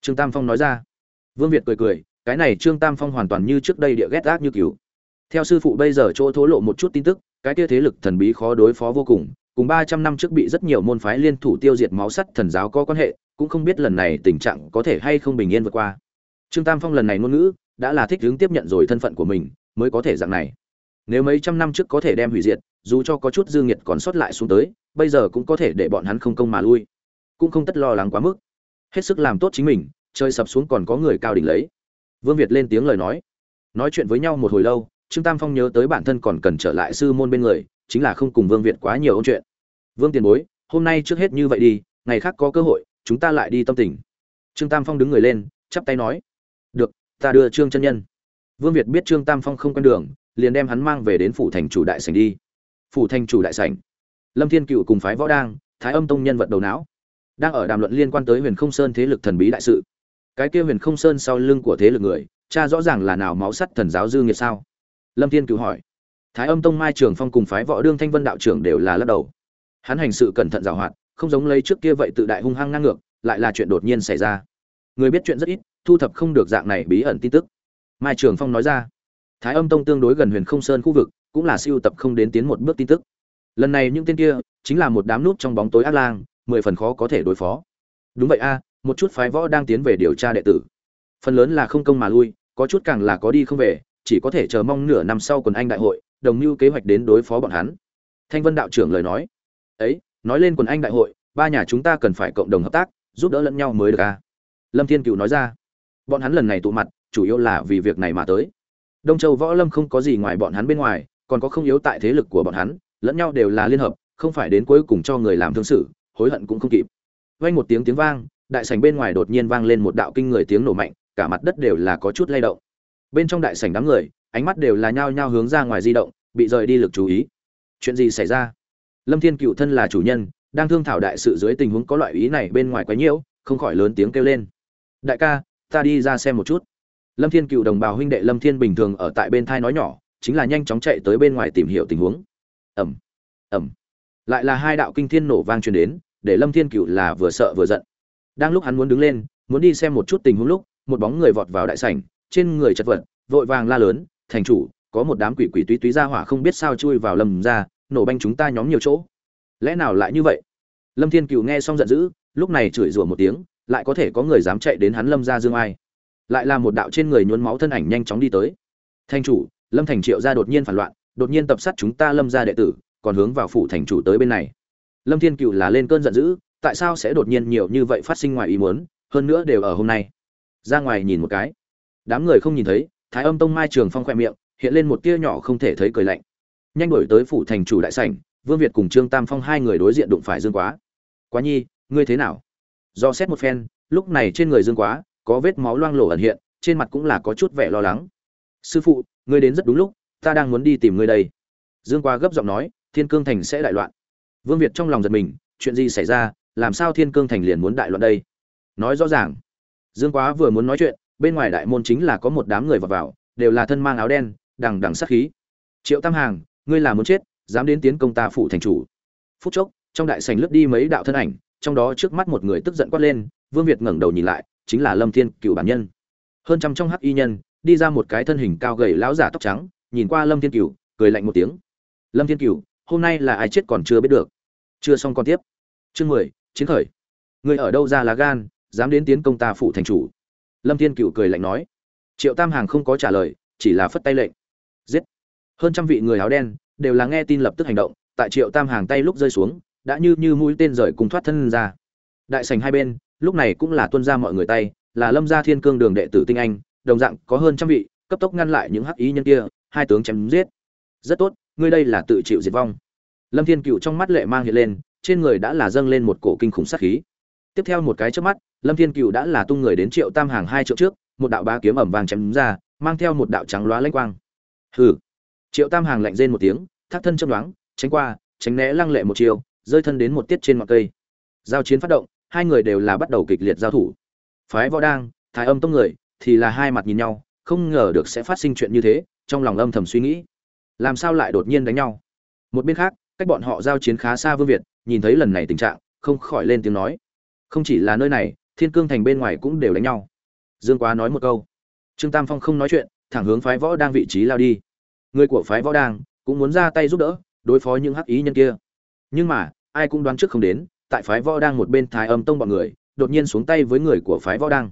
Trương tam phong nói ra. Vương việt cười cười, cái này trương tam phong hoàn toàn như trước đây địa ghét ác như cứu theo sư phụ bây giờ chỗ thố lộ một chút tin tức cái kia thế lực thần bí khó đối phó vô cùng cùng ba trăm năm trước bị rất nhiều môn phái liên thủ tiêu diệt máu sắt thần giáo có quan hệ, cũng không biết lần này tình trạng có thể hay không bình yên vượt qua. Trương tam phong lần này ngôn ngữ đã là thích hướng tiếp nhận rồi thân phận của mình, mới có thể dạng này. Nếu mấy trăm năm trước có thể đem hủy diệt, dù cho có chút dư nghiệt còn sót lại xuống tới, bây giờ cũng có thể để bọn hắn không công mà lui. Cũng không tất lo lắng quá mức. Hết sức làm tốt chính mình chơi sập xuống còn có người cao đỉnh lấy. Vương việt lên tiếng lời nói. Nói chuyện với nhau một hồi lâu trương tam phong nhớ tới bản thân còn cần trở lại sư môn bên người, chính là không cùng vương việt quá nhiều ôn chuyện. Vương tiền bối, hôm nay trước hết như vậy đi, ngày khác có cơ hội, chúng ta lại đi tâm tình. Trương tam phong đứng người lên, chắp tay nói, được, ta đưa trương chân nhân. Vương việt biết trương tam phong không quen đường, liền đem hắn mang về đến phủ thành chủ đại sảnh đi. Phủ thành chủ đại sảnh. Lâm thiên cựu cùng phái võ đang, thái âm tông nhân vật đầu não, đang ở đàm luận liên quan tới huyền không sơn thế lực thần bí đại sự. Cái kia huyền không sơn sau lưng của thế lực người, cha rõ ràng là nào máu sắt thần giáo dư nghiệt sao? Lâm thiên cựu hỏi. Thái âm tông mai trường phong cùng phái võ đương thanh vân đạo trưởng đều là lắc đầu. Hắn hành sự cẩn thận giàu hoạt, không giống lấy trước kia vậy tự đại hung hăng ngang ngược, lại là chuyện đột nhiên xảy ra. Người biết chuyện rất ít, thu thập không được dạng này bí ẩn tin tức. Mai trường phong nói ra. Thái âm tông tương đối gần huyền không sơn khu vực, cũng là siêu tập không đến tiến một bước tin tức. Lần này những tên kia, chính là một đám nút trong bóng tối ác lang, mười phần khó có thể đối phó. Đúng vậy a, một chút phái võ đang tiến về điều tra đệ tử. Phần lớn là không công mà lui, có chút càng là có đi không về chỉ có thể chờ mong nửa năm sau quần anh đại hội, đồng mưu kế hoạch đến đối phó bọn hắn. Thanh vân đạo trưởng lời nói. Ấy, nói lên quần anh đại hội, ba nhà chúng ta cần phải cộng đồng hợp tác, giúp đỡ lẫn nhau mới được a lâm thiên cựu nói ra. Bọn hắn lần này tụ mặt, chủ yếu là vì việc này mà tới. Đông châu võ lâm không có gì ngoài bọn hắn bên ngoài, còn có không yếu tại thế lực của bọn hắn, lẫn nhau đều là liên hợp, không phải đến cuối cùng cho người làm thương sự, hối hận cũng không kịp. Vang một tiếng tiếng vang, đại sảnh bên ngoài đột nhiên vang lên một đạo kinh người tiếng nổ mạnh, cả mặt đất đều là có chút lay động bên trong đại sảnh đám người, ánh mắt đều là nhao nhao hướng ra ngoài di động, bị rời đi lực chú ý. Chuyện gì xảy ra? Lâm thiên cựu thân là chủ nhân, đang thương thảo đại sự dưới tình huống có loại ý này bên ngoài quá nhiễu không khỏi lớn tiếng kêu lên. Đại ca, ta đi ra xem một chút. Lâm thiên cựu đồng bào huynh đệ lâm thiên bình thường ở tại bên thai nói nhỏ, chính là nhanh chóng chạy tới bên ngoài tìm hiểu tình huống. Ẩm ẩm lại là hai đạo kinh thiên nổ vang truyền đến, để lâm thiên cựu là vừa sợ vừa giận. Đang lúc hắn muốn đứng lên, muốn đi xem một chút tình huống lúc, một bóng người vọt vào đại sảnh trên người chật vật, vội vàng la lớn, thành chủ, có một đám quỷ quỷ túy túy ra hỏa không biết sao chui vào lầm ra, nổ banh chúng ta nhóm nhiều chỗ. Lẽ nào lại như vậy? Lâm thiên cựu nghe xong giận dữ, lúc này chửi rủa một tiếng, lại có thể có người dám chạy đến hắn lâm ra dương ai? Lại là một đạo trên người nhuốm máu thân ảnh nhanh chóng đi tới. Thành chủ, lâm thành triệu ra đột nhiên phản loạn, đột nhiên tập sát chúng ta lâm ra đệ tử, còn hướng vào phủ thành chủ tới bên này. Lâm thiên cựu là lên cơn giận dữ, tại sao sẽ đột nhiên nhiều như vậy phát sinh ngoài ý muốn, hơn nữa đều ở hôm nay? Ra ngoài nhìn một cái đám người không nhìn thấy, thái âm tông mai trường phong khoe miệng, hiện lên một tia nhỏ không thể thấy cười lạnh. Nhanh đổi tới phủ thành chủ đại sảnh, vương việt cùng trương tam phong hai người đối diện đụng phải dương quá. Quá nhi, ngươi thế nào? Do xét một phen, lúc này trên người dương quá có vết máu loang lổ ẩn hiện, trên mặt cũng là có chút vẻ lo lắng. Sư phụ, ngươi đến rất đúng lúc, ta đang muốn đi tìm ngươi đây. Dương quá gấp giọng nói, thiên cương thành sẽ đại loạn. Vương việt trong lòng giật mình, chuyện gì xảy ra? Làm sao thiên cương thành liền muốn đại loạn đây? Nói rõ ràng, dương quá vừa muốn nói chuyện bên ngoài đại môn chính là có một đám người vào vào, đều là thân mang áo đen, đằng đằng sát khí. Triệu tam hàng, ngươi là muốn chết, dám đến tiến công ta phủ thành chủ. Phút chốc, trong đại sành lướt đi mấy đạo thân ảnh, trong đó trước mắt một người tức giận quát lên, vương việt ngẩng đầu nhìn lại, chính là lâm thiên cựu bản nhân. Hơn trăm trong hắc y nhân, đi ra một cái thân hình cao gầy lão giả tóc trắng, nhìn qua lâm thiên cựu cười lạnh một tiếng. Lâm thiên cựu hôm nay là ai chết còn chưa biết được. Chưa xong còn tiếp. Chương mười, chiến khởi. Người ở đâu ra lá gan, dám đến tiến công ta phụ thành chủ? Lâm thiên cựu cười lạnh nói. Triệu tam hàng không có trả lời, chỉ là phất tay lệnh. Giết. Hơn trăm vị người áo đen đều là nghe tin lập tức hành động, tại triệu tam hàng tay lúc rơi xuống, đã như như mũi tên rời cùng thoát thân ra. Đại sành hai bên, lúc này cũng là tuân ra mọi người tay, là lâm gia thiên cương đường đệ tử tinh anh, đồng dạng có hơn trăm vị, cấp tốc ngăn lại những hắc ý nhân kia, hai tướng chém giết. Rất tốt, ngươi đây là tự chịu diệt vong. Lâm thiên cựu trong mắt lệ mang hiện lên, trên người đã là dâng lên một cổ kinh khủng sát khí. Tiếp theo một cái trước mắt lâm thiên cựu đã là tung người đến triệu tam hàng hai triệu trước, một đạo ba kiếm ẩm vàng chém ra, mang theo một đạo trắng loá lanh quang. Hừ. Triệu tam hàng lạnh rên một tiếng thác thân châm đoán tránh qua, tránh né lăng lệ một chiều rơi thân đến một tiết trên ngọn cây. Giao chiến phát động, hai người đều là bắt đầu kịch liệt giao thủ. Phái võ đang, thái âm tông người, thì là hai mặt nhìn nhau, không ngờ được sẽ phát sinh chuyện như thế, trong lòng âm thầm suy nghĩ. Làm sao lại đột nhiên đánh nhau? Một bên khác, cách bọn họ giao chiến khá xa vương việt, nhìn thấy lần này tình trạng, không khỏi lên tiếng nói. Không chỉ là nơi này thiên cương thành bên ngoài cũng đều đánh nhau. Dương quá nói một câu. Trương tam phong không nói chuyện, thẳng hướng phái võ đang vị trí lao đi. Người của phái võ đang cũng muốn ra tay giúp đỡ, đối phó những hắc ý nhân kia. Nhưng mà, ai cũng đoán trước không đến, tại phái võ đang một bên thái âm tông bọn người, đột nhiên xuống tay với người của phái võ đang.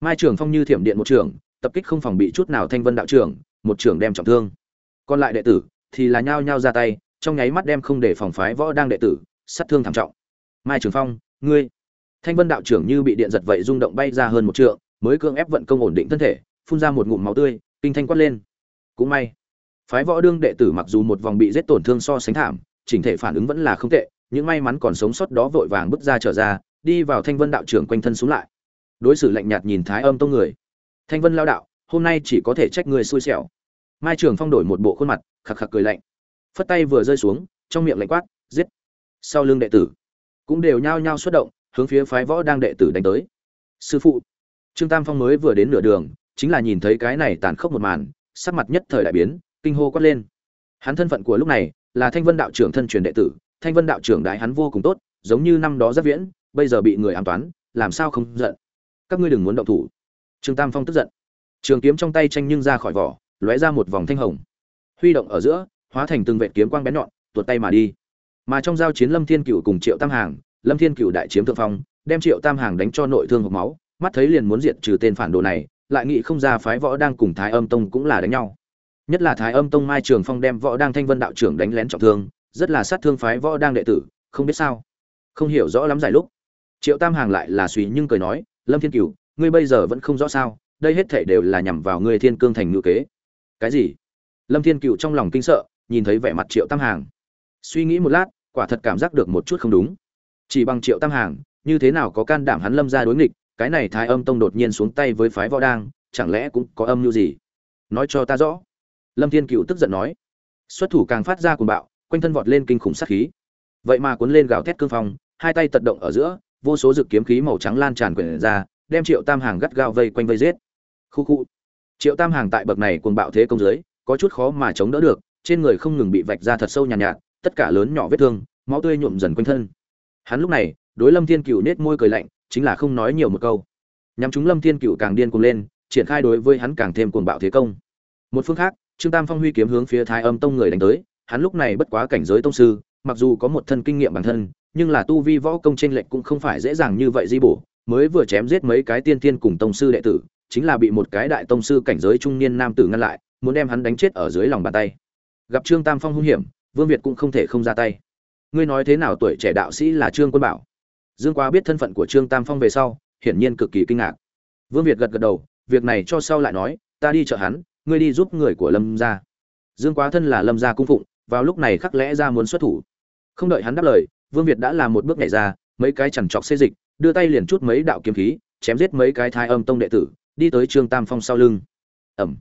Mai trường phong như thiểm điện một trưởng tập kích không phòng bị chút nào thanh vân đạo trưởng, một trưởng đem trọng thương. Còn lại đệ tử thì là nhao nhao ra tay, trong nháy mắt đem không để phòng phái võ đang đệ tử, sát thương thảm trọng. Mai trường phong, ngươi thanh vân đạo trưởng như bị điện giật vậy rung động bay ra hơn một trượng, mới cưỡng ép vận công ổn định thân thể, phun ra một ngụm máu tươi, kinh thanh quát lên. Cũng may, phái võ đương đệ tử mặc dù một vòng bị giết tổn thương so sánh thảm, chỉnh thể phản ứng vẫn là không tệ những may mắn còn sống sót đó vội vàng bước ra trở ra, đi vào thanh vân đạo trưởng quanh thân xuống lại. Đối xử lạnh nhạt nhìn thái âm tông người. Thanh vân lao đạo, hôm nay chỉ có thể trách người xui xẻo. Mai trường phong đổi một bộ khuôn mặt khạc khạc cười lạnh. Phất tay vừa rơi xuống, trong miệng lạnh quát, giết. Sau lưng đệ tử cũng đều nhao nhao xuất động hướng phía phái võ đang đệ tử đánh tới. Sư phụ, trương tam phong mới vừa đến nửa đường, chính là nhìn thấy cái này tàn khốc một màn, sắc mặt nhất thời đại biến, kinh hô quát lên. Hắn thân phận của lúc này là thanh vân đạo trưởng thân truyền đệ tử, thanh vân đạo trưởng đại hắn vô cùng tốt, giống như năm đó rất viễn, bây giờ bị người ám toán, làm sao không giận? Các ngươi đừng muốn động thủ. Trương tam phong tức giận. Trường kiếm trong tay tranh nhưng ra khỏi vỏ, lóe ra một vòng thanh hồng. Huy động ở giữa, hóa thành từng vệt kiếm quang bén nhọn, tuột tay mà đi. Mà trong giao chiến lâm thiên cựu cùng triệu tam hàng lâm thiên cựu đại chiếm thượng phong, đem triệu tam hàng đánh cho nội thương hộp máu, mắt thấy liền muốn diệt trừ tên phản đồ này, lại nghĩ không ra phái võ đang cùng thái âm tông cũng là đánh nhau. Nhất là thái âm tông mai trường phong đem võ đang thanh vân đạo trưởng đánh lén trọng thương, rất là sát thương phái võ đang đệ tử, không biết sao. Không hiểu rõ lắm giải lúc. Triệu tam hàng lại là suy nhưng cười nói, lâm thiên cửu, ngươi bây giờ vẫn không rõ sao, đây hết thể đều là nhằm vào ngươi thiên cương thành ngữ kế. Cái gì? Lâm thiên cựu trong lòng kinh sợ, nhìn thấy vẻ mặt triệu tam hàng. Suy nghĩ một lát, quả thật cảm giác được một chút không đúng chỉ bằng triệu tam hàng như thế nào có can đảm hắn lâm ra đối nghịch cái này thái âm tông đột nhiên xuống tay với phái võ đang chẳng lẽ cũng có âm mưu gì? Nói cho ta rõ. Lâm thiên cựu tức giận nói. Xuất thủ càng phát ra cuồng bạo quanh thân vọt lên kinh khủng sát khí. Vậy mà cuốn lên gào thét cương phong hai tay tật động ở giữa vô số dự kiếm khí màu trắng lan tràn quyển ra đem triệu tam hàng gắt gao vây quanh vây giết. Khu khu. Triệu tam hàng tại bậc này cuồng bạo thế công giới có chút khó mà chống đỡ được trên người không ngừng bị vạch ra thật sâu nhàn nhạt, nhạt tất cả lớn nhỏ vết thương máu tươi nhuộm dần quanh thân hắn lúc này, đối lâm thiên cựu nết môi cười lạnh, chính là không nói nhiều một câu. Nhằm chúng lâm thiên cựu càng điên cuồng lên, triển khai đối với hắn càng thêm cuồng bạo thế công. Một phương khác, trương tam phong huy kiếm hướng phía thái âm tông người đánh tới, hắn lúc này bất quá cảnh giới tông sư, mặc dù có một thân kinh nghiệm bản thân, nhưng là tu vi võ công trên lệch cũng không phải dễ dàng như vậy di bổ, mới vừa chém giết mấy cái tiên tiên cùng tông sư đệ tử, chính là bị một cái đại tông sư cảnh giới trung niên nam tử ngăn lại, muốn đem hắn đánh chết ở dưới lòng bàn tay. Gặp trương tam phong hung hiểm, vương việt cũng không thể không ra tay ngươi nói thế nào tuổi trẻ đạo sĩ là trương quân bảo? Dương quá biết thân phận của trương tam phong về sau, hiển nhiên cực kỳ kinh ngạc. Vương việt gật gật đầu, việc này cho sau lại nói, ta đi chợ hắn, ngươi đi giúp người của lâm gia. Dương quá thân là lâm gia cung phụng, vào lúc này khắc lẽ ra muốn xuất thủ. Không đợi hắn đáp lời, vương việt đã làm một bước nhảy ra, mấy cái chằn trọc xê dịch, đưa tay liền chút mấy đạo kiếm khí, chém giết mấy cái thai âm tông đệ tử, đi tới trương tam phong sau lưng. Ẩm.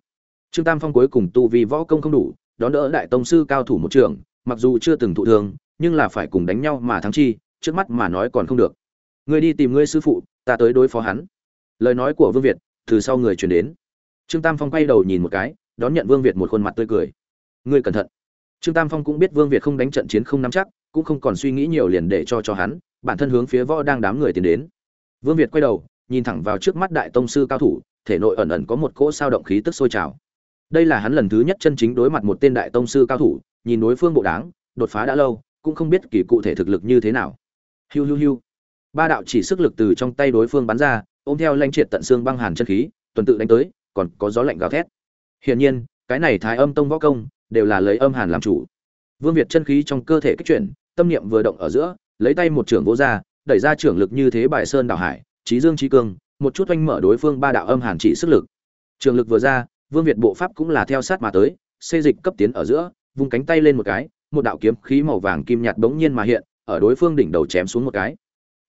Trương tam phong cuối cùng tu vì võ công không đủ, đón đỡ đại tông sư cao thủ một trường mặc dù chưa từng thụ thương, nhưng là phải cùng đánh nhau mà thắng chi, trước mắt mà nói còn không được. Ngươi đi tìm ngươi sư phụ, ta tới đối phó hắn. Lời nói của vương việt từ sau người truyền đến. Trương tam phong quay đầu nhìn một cái, đón nhận vương việt một khuôn mặt tươi cười. Ngươi cẩn thận. Trương tam phong cũng biết vương việt không đánh trận chiến không nắm chắc, cũng không còn suy nghĩ nhiều liền để cho cho hắn, bản thân hướng phía võ đang đám người tiến đến. Vương việt quay đầu, nhìn thẳng vào trước mắt đại tông sư cao thủ, thể nội ẩn ẩn có một cỗ sao động khí tức sôi trào. Đây là hắn lần thứ nhất chân chính đối mặt một tên đại tông sư cao thủ nhìn đối phương bộ đáng, đột phá đã lâu, cũng không biết kỳ cụ thể thực lực như thế nào. Hiu hiu hiu. Ba đạo chỉ sức lực từ trong tay đối phương bắn ra, ôm theo lanh triệt tận xương băng hàn chân khí, tuần tự đánh tới, còn có gió lạnh gào thét. Hiển nhiên, cái này thái âm tông võ công đều là lấy âm hàn làm chủ. Vương việt chân khí trong cơ thể kích chuyển, tâm niệm vừa động ở giữa, lấy tay một trưởng vỗ ra, đẩy ra trưởng lực như thế bài sơn đảo hải trí dương trí cương, một chút oanh mở đối phương ba đạo âm hàn chỉ sức lực. Trường lực vừa ra, vương việt bộ pháp cũng là theo sát mà tới, xê dịch cấp tiến ở giữa vung cánh tay lên một cái, một đạo kiếm khí màu vàng kim nhạt bỗng nhiên mà hiện, ở đối phương đỉnh đầu chém xuống một cái.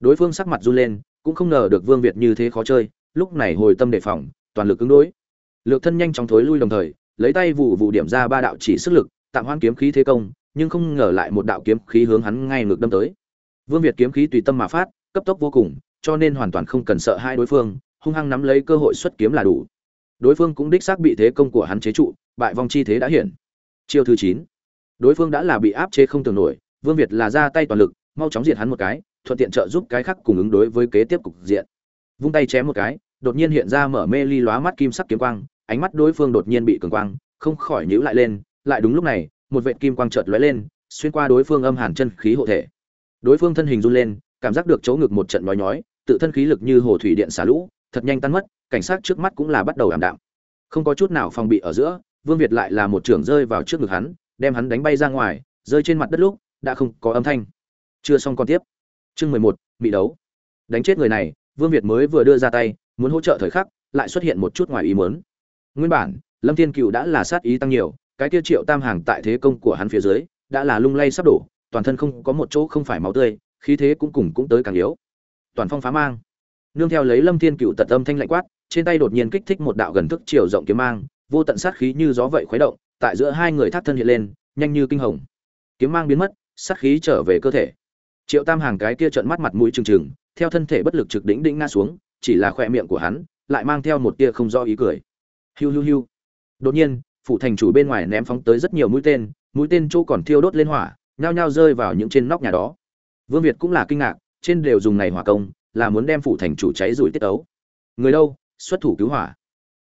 Đối phương sắc mặt run lên, cũng không ngờ được vương việt như thế khó chơi, lúc này hồi tâm đề phòng, toàn lực ứng đối. Lược thân nhanh chóng thối lui đồng thời, lấy tay vụ vụ điểm ra ba đạo chỉ sức lực, tạm hoãn kiếm khí thế công, nhưng không ngờ lại một đạo kiếm khí hướng hắn ngay ngược đâm tới. Vương việt kiếm khí tùy tâm mà phát, cấp tốc vô cùng, cho nên hoàn toàn không cần sợ hai đối phương, hung hăng nắm lấy cơ hội xuất kiếm là đủ. Đối phương cũng đích xác bị thế công của hắn chế trụ, bại vong chi thế đã hiện chiêu thứ chín. Đối phương đã là bị áp chế không tưởng nổi, vương việt là ra tay toàn lực, mau chóng diệt hắn một cái, thuận tiện trợ giúp cái khác cùng ứng đối với kế tiếp cục diện. Vung tay chém một cái, đột nhiên hiện ra mở mê ly lóa mắt kim sắc kiếm quang, ánh mắt đối phương đột nhiên bị cường quang, không khỏi nhíu lại lên, lại đúng lúc này, một vệt kim quang chợt lóe lên, xuyên qua đối phương âm hàn chân khí hộ thể. Đối phương thân hình run lên, cảm giác được chỗ ngực một trận nói nhói, tự thân khí lực như hồ thủy điện xả lũ, thật nhanh tan mất, cảnh sát trước mắt cũng là bắt đầu ảm đạm. Không có chút nào phòng bị ở giữa vương việt lại là một trưởng rơi vào trước ngực hắn, đem hắn đánh bay ra ngoài, rơi trên mặt đất lúc, đã không có âm thanh. Chưa xong còn tiếp. Chương mười một bị đấu. Đánh chết người này, vương việt mới vừa đưa ra tay, muốn hỗ trợ thời khắc, lại xuất hiện một chút ngoài ý muốn. Nguyên bản, lâm thiên cựu đã là sát ý tăng nhiều, cái kia triệu tam hàng tại thế công của hắn phía dưới, đã là lung lay sắp đổ, toàn thân không có một chỗ không phải máu tươi, khí thế cũng cùng cũng tới càng yếu. Toàn phong phá mang. Nương theo lấy lâm thiên cựu tật âm thanh lạnh quát, trên tay đột nhiên kích thích một đạo gần thức chiều rộng kiếm mang vô tận sát khí như gió vậy khuấy động, tại giữa hai người thác thân hiện lên, nhanh như kinh hồng. Kiếm mang biến mất, sát khí trở về cơ thể. Triệu tam hàng cái kia trợn mắt mặt mũi trừng trừng, theo thân thể bất lực trực đỉnh đỉnh ngã xuống, chỉ là khoe miệng của hắn, lại mang theo một tia không rõ ý cười. Hiu hiu hiu. Đột nhiên, phủ thành chủ bên ngoài ném phóng tới rất nhiều mũi tên mũi tên chỗ còn thiêu đốt lên hỏa, nhao nhao rơi vào những trên nóc nhà đó. Vương việt cũng là kinh ngạc, trên đều dùng này hỏa công, là muốn đem phủ thành chủ cháy rủi tiết ấu. Người đâu, xuất thủ cứu hỏa?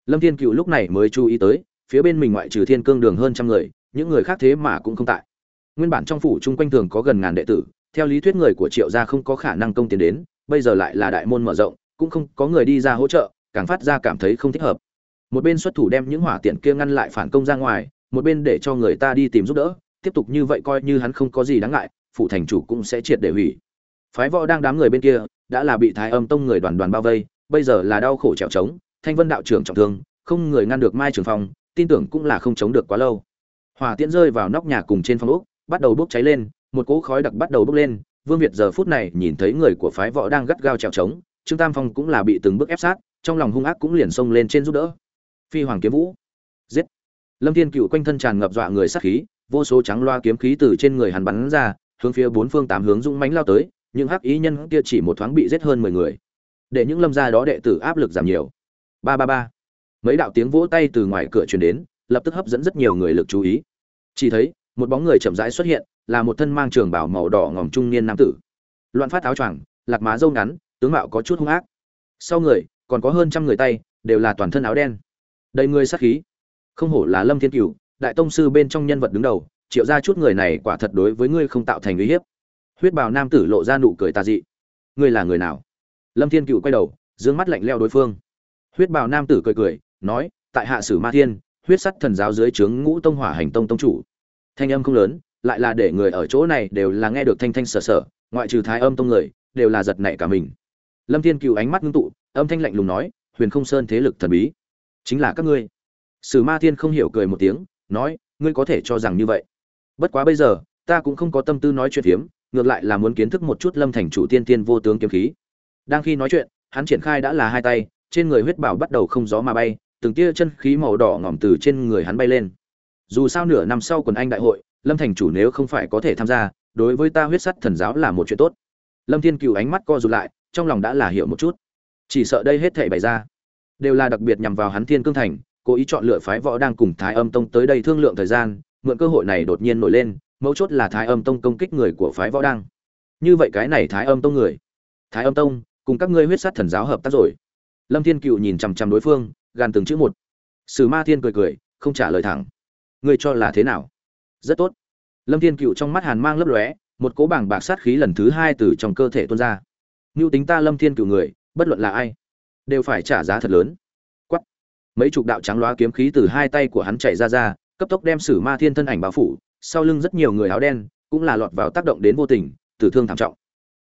Lâm thiên cựu lúc này mới chú ý tới, phía bên mình ngoại trừ thiên cương đường hơn trăm người, những người khác thế mà cũng không tại. Nguyên bản trong phủ chung quanh thường có gần ngàn đệ tử, theo lý thuyết người của triệu gia không có khả năng công tiến đến, bây giờ lại là đại môn mở rộng, cũng không có người đi ra hỗ trợ, càng phát ra cảm thấy không thích hợp. Một bên xuất thủ đem những hỏa tiện kia ngăn lại phản công ra ngoài, một bên để cho người ta đi tìm giúp đỡ, tiếp tục như vậy coi như hắn không có gì đáng ngại phụ thành chủ cũng sẽ triệt để hủy. Phái võ đang đám người bên kia, đã là bị thái âm tông người đoàn đoàn bao vây, bây giờ là đau khổ trèo trống thanh vân đạo trưởng trọng thương, không người ngăn được mai trường phong, tin tưởng cũng là không chống được quá lâu. Hỏa tiễn rơi vào nóc nhà cùng trên phong ốc, bắt đầu bốc cháy lên, một cỗ khói đặc bắt đầu bốc lên, vương việt giờ phút này nhìn thấy người của phái võ đang gắt gao trèo trống, trương tam phong cũng là bị từng bước ép sát, trong lòng hung ác cũng liền xông lên trên giúp đỡ. Phi hoàng kiếm vũ. Giết. Lâm thiên cựu quanh thân tràn ngập dọa người sát khí, vô số trắng loa kiếm khí từ trên người hắn bắn ra, hướng phía bốn phương tám hướng dũng mánh lao tới, những hắc ý nhân kia chỉ một thoáng bị giết hơn mười người. Để những lâm gia đó đệ tử áp lực giảm nhiều ba ba ba. Mấy đạo tiếng vỗ tay từ ngoài cửa truyền đến, lập tức hấp dẫn rất nhiều người lực chú ý. Chỉ thấy, một bóng người chậm rãi xuất hiện, là một thân mang trường bảo màu đỏ ngòm trung niên nam tử. Loạn phát áo choàng, lạc má râu ngắn, tướng mạo có chút hung ác. Sau người, còn có hơn trăm người tay, đều là toàn thân áo đen. Đầy người sát khí. Không hổ là lâm thiên cửu, đại tông sư bên trong nhân vật đứng đầu, triệu ra chút người này quả thật đối với ngươi không tạo thành uy hiếp. Huyết bào nam tử lộ ra nụ cười tà dị. Ngươi là người nào? Lâm thiên cựu quay đầu d mắt lạnh leo đối phương huyết bào nam tử cười cười nói tại hạ sử ma thiên huyết sắt thần giáo dưới trướng ngũ tông hỏa hành tông tông chủ. Thanh âm không lớn lại là để người ở chỗ này đều là nghe được thanh thanh sở sở ngoại trừ thái âm tông người đều là giật nảy cả mình. Lâm thiên cựu ánh mắt ngưng tụ âm thanh lạnh lùng nói huyền không sơn thế lực thần bí chính là các ngươi. Sử ma thiên không hiểu cười một tiếng nói ngươi có thể cho rằng như vậy. Bất quá bây giờ ta cũng không có tâm tư nói chuyện hiếm, ngược lại là muốn kiến thức một chút lâm thành chủ tiên tiên vô tướng kiếm khí. Đang khi nói chuyện hắn triển khai đã là hai tay trên người huyết bảo bắt đầu không gió mà bay, từng tia chân khí màu đỏ ngỏm từ trên người hắn bay lên. Dù sao nửa năm sau quần anh đại hội, lâm thành chủ nếu không phải có thể tham gia, đối với ta huyết sắt thần giáo là một chuyện tốt. Lâm thiên cựu ánh mắt co rụt lại, trong lòng đã là hiểu một chút. Chỉ sợ đây hết thể bày ra, đều là đặc biệt nhằm vào hắn thiên cương thành, cố ý chọn lựa phái võ đang cùng thái âm tông tới đây thương lượng thời gian, mượn cơ hội này đột nhiên nổi lên, mấu chốt là thái âm tông công kích người của phái võ đăng như vậy cái này thái âm tông người, thái âm tông, cùng các ngươi huyết sát thần giáo hợp tác rồi lâm thiên cựu nhìn chằm chằm đối phương gan từng chữ một. Sử ma thiên cười cười, không trả lời thẳng. Ngươi cho là thế nào? Rất tốt. Lâm thiên cựu trong mắt hàn mang lấp lóe, một cố bảng bạc sát khí lần thứ hai từ trong cơ thể tuôn ra. Mưu tính ta lâm thiên cựu người, bất luận là ai, đều phải trả giá thật lớn. Quắt mấy chục đạo trắng loá kiếm khí từ hai tay của hắn chạy ra ra, cấp tốc đem sử ma thiên thân ảnh bao phủ, sau lưng rất nhiều người áo đen cũng là lọt vào tác động đến vô tình, tử thương thảm trọng.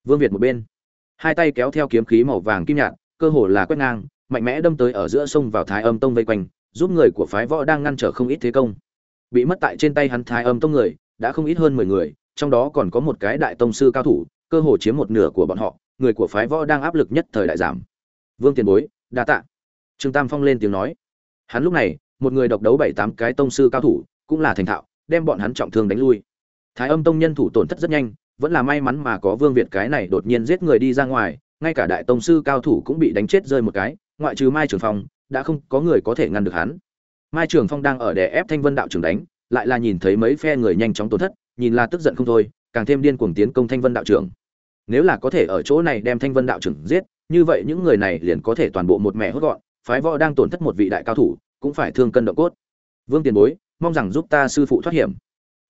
Vương việt một bên, hai tay kéo theo kiếm khí màu vàng kim nhạt cơ hồ là quét ngang, mạnh mẽ đâm tới ở giữa sông vào thái âm tông vây quanh, giúp người của phái võ đang ngăn trở không ít thế công. Bị mất tại trên tay hắn thái âm tông người, đã không ít hơn mười người, trong đó còn có một cái đại tông sư cao thủ, cơ hồ chiếm một nửa của bọn họ, người của phái võ đang áp lực nhất thời đại giảm. Vương tiền bối, đa tạ. Trương tam phong lên tiếng nói. Hắn lúc này, một người độc đấu bảy tám cái tông sư cao thủ, cũng là thành thạo, đem bọn hắn trọng thương đánh lui. Thái âm tông nhân thủ tổn thất rất nhanh, vẫn là may mắn mà có vương việt cái này đột nhiên giết người đi ra ngoài ngay cả đại tông sư cao thủ cũng bị đánh chết rơi một cái, ngoại trừ mai trường phong, đã không có người có thể ngăn được hắn. Mai trường phong đang ở đè ép thanh vân đạo trưởng đánh, lại là nhìn thấy mấy phe người nhanh chóng tổn thất, nhìn là tức giận không thôi, càng thêm điên cuồng tiến công thanh vân đạo trưởng. Nếu là có thể ở chỗ này đem thanh vân đạo trưởng giết, như vậy những người này liền có thể toàn bộ một mẹ hốt gọn, phái võ đang tổn thất một vị đại cao thủ, cũng phải thương cân động cốt. Vương tiền bối, mong rằng giúp ta sư phụ thoát hiểm.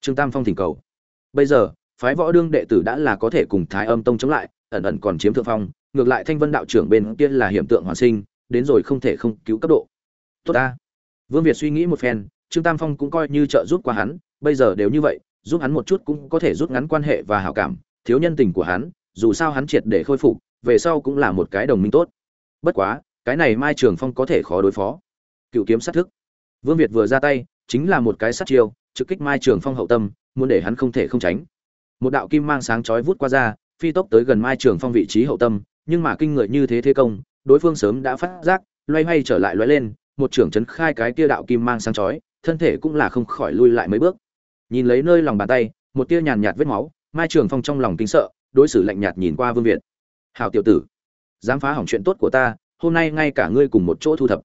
Trương tam phong thỉnh cầu. Bây giờ, phái võ đương đệ tử đã là có thể cùng thái âm tông chống lại, ẩn ẩn còn chiếm thượng phong ngược lại thanh vân đạo trưởng bên kia là hiểm tượng hoàn sinh, đến rồi không thể không cứu cấp độ. Tốt ta. Vương việt suy nghĩ một phen, trương tam phong cũng coi như trợ giúp qua hắn, bây giờ đều như vậy, giúp hắn một chút cũng có thể rút ngắn quan hệ và hảo cảm, thiếu nhân tình của hắn, dù sao hắn triệt để khôi phục, về sau cũng là một cái đồng minh tốt. Bất quá, cái này mai trường phong có thể khó đối phó. Cựu kiếm sát thức. Vương việt vừa ra tay, chính là một cái sát chiêu, trực kích mai trường phong hậu tâm, muốn để hắn không thể không tránh. Một đạo kim mang sáng chói vút qua ra, phi tốc tới gần mai trường phong vị trí hậu tâm nhưng mà kinh người như thế thế công, đối phương sớm đã phát giác, loay hoay trở lại loay lên, một trưởng chấn khai cái kia đạo kim mang sáng chói, thân thể cũng là không khỏi lui lại mấy bước. Nhìn lấy nơi lòng bàn tay, một tia nhàn nhạt vết máu, mai trường phong trong lòng kinh sợ, đối xử lạnh nhạt nhìn qua vương việt. Hào tiểu tử, dám phá hỏng chuyện tốt của ta, hôm nay ngay cả ngươi cùng một chỗ thu thập.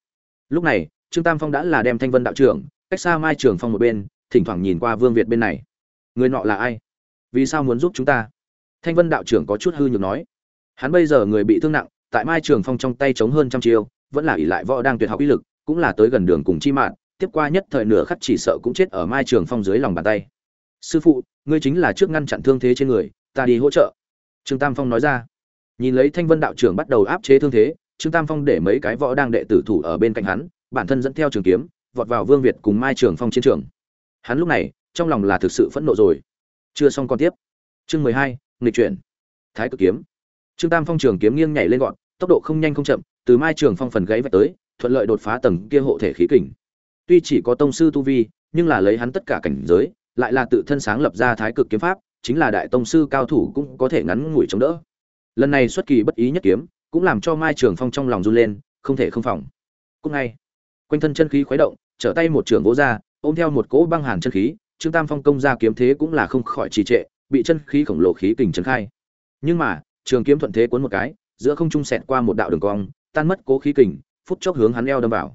Lúc này, trương tam phong đã là đem thanh vân đạo trưởng, cách xa mai trường phong một bên, thỉnh thoảng nhìn qua vương việt bên này. Người nọ là ai? Vì sao muốn giúp chúng ta? Thanh vân đạo trưởng có chút hư nhược nói hắn bây giờ người bị thương nặng, tại mai trường phong trong tay chống hơn trăm chiêu, vẫn là ỷ lại võ đang tuyệt học uy lực, cũng là tới gần đường cùng chi mạng, tiếp qua nhất thời nửa khắc chỉ sợ cũng chết ở mai trường phong dưới lòng bàn tay. Sư phụ, ngươi chính là trước ngăn chặn thương thế trên người, ta đi hỗ trợ. Trương tam phong nói ra. Nhìn lấy thanh vân đạo trưởng bắt đầu áp chế thương thế, trương tam phong để mấy cái võ đang đệ tử thủ ở bên cạnh hắn, bản thân dẫn theo trường kiếm, vọt vào vương việt cùng mai trường phong chiến trường. Hắn lúc này, trong lòng là thực sự phẫn nộ rồi. Chưa xong còn tiếp. Chương mười hai, nghịch chuyển. Thái cực kiếm trương tam phong trường kiếm nghiêng nhảy lên gọn, tốc độ không nhanh không chậm, từ mai trường phong phần gáy vạch tới, thuận lợi đột phá tầng kia hộ thể khí kình. Tuy chỉ có tông sư tu vi, nhưng là lấy hắn tất cả cảnh giới, lại là tự thân sáng lập ra thái cực kiếm pháp, chính là đại tông sư cao thủ cũng có thể ngắn ngủi chống đỡ. Lần này xuất kỳ bất ý nhất kiếm, cũng làm cho mai trường phong trong lòng run lên, không thể không phòng. Cũng ngay, quanh thân chân khí khuấy động, trở tay một trường gỗ ra, ôm theo một cỗ băng hàn chân khí, trương tam phong công ra kiếm thế cũng là không khỏi trì trệ, bị chân khí khổng lồ khí kình trấn khai. Nhưng mà trường kiếm thuận thế cuốn một cái, giữa không trung xẹt qua một đạo đường cong, tan mất cố khí kình, phút chốc hướng hắn eo đâm vào.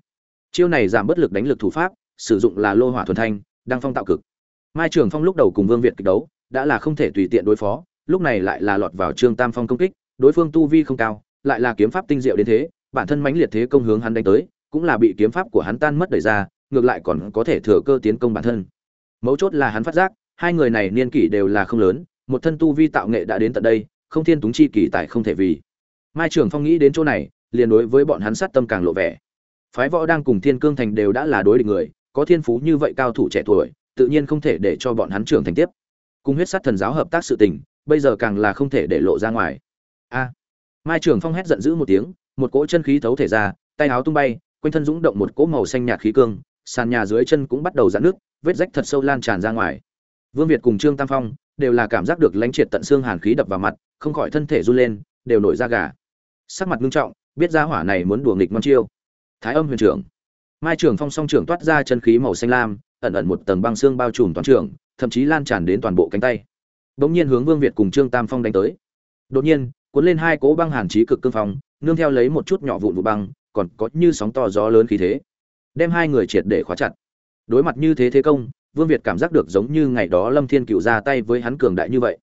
Chiêu này giảm bất lực đánh lực thủ pháp, sử dụng là lô hỏa thuần thanh đang phong tạo cực. Mai trường phong lúc đầu cùng vương việt kịch đấu, đã là không thể tùy tiện đối phó, lúc này lại là lọt vào trương tam phong công kích, đối phương tu vi không cao, lại là kiếm pháp tinh diệu đến thế, bản thân mãnh liệt thế công hướng hắn đánh tới, cũng là bị kiếm pháp của hắn tan mất đẩy ra, ngược lại còn có thể thừa cơ tiến công bản thân. Mấu chốt là hắn phát giác, hai người này niên kỷ đều là không lớn, một thân tu vi tạo nghệ đã đến tận đây không thiên túng chi kỳ tại không thể vì. Mai trường phong nghĩ đến chỗ này, liền đối với bọn hắn sát tâm càng lộ vẻ. Phái võ đang cùng thiên cương thành đều đã là đối địch người, có thiên phú như vậy cao thủ trẻ tuổi, tự nhiên không thể để cho bọn hắn trưởng thành tiếp. Cùng huyết sát thần giáo hợp tác sự tình, bây giờ càng là không thể để lộ ra ngoài. A. Mai trường phong hét giận dữ một tiếng, một cỗ chân khí thấu thể ra, tay áo tung bay, quanh thân dũng động một cỗ màu xanh nhạt khí cương, sàn nhà dưới chân cũng bắt đầu giãn nước vết rách thật sâu lan tràn ra ngoài. Vương việt cùng trương tam phong đều là cảm giác được lãnh triệt tận xương hàn khí đập vào mặt không khỏi thân thể run lên, đều nổi da gà. Sắc mặt nghiêm trọng, biết ra hỏa này muốn đùa nghịch ngon chiêu. Thái âm huyền trưởng. Mai trưởng phong song trưởng toát ra chân khí màu xanh lam, ẩn ẩn một tầng băng xương bao trùm toàn trường, thậm chí lan tràn đến toàn bộ cánh tay. Bỗng nhiên hướng vương việt cùng trương tam phong đánh tới. Đột nhiên, cuốn lên hai cỗ băng hàn chí cực cương phong, nương theo lấy một chút nhỏ vụn vụ băng, còn có như sóng to gió lớn khí thế, đem hai người triệt để khóa chặt. Đối mặt như thế thế công, vương việt cảm giác được giống như ngày đó lâm thiên cựu ra tay với hắn cường đại như vậy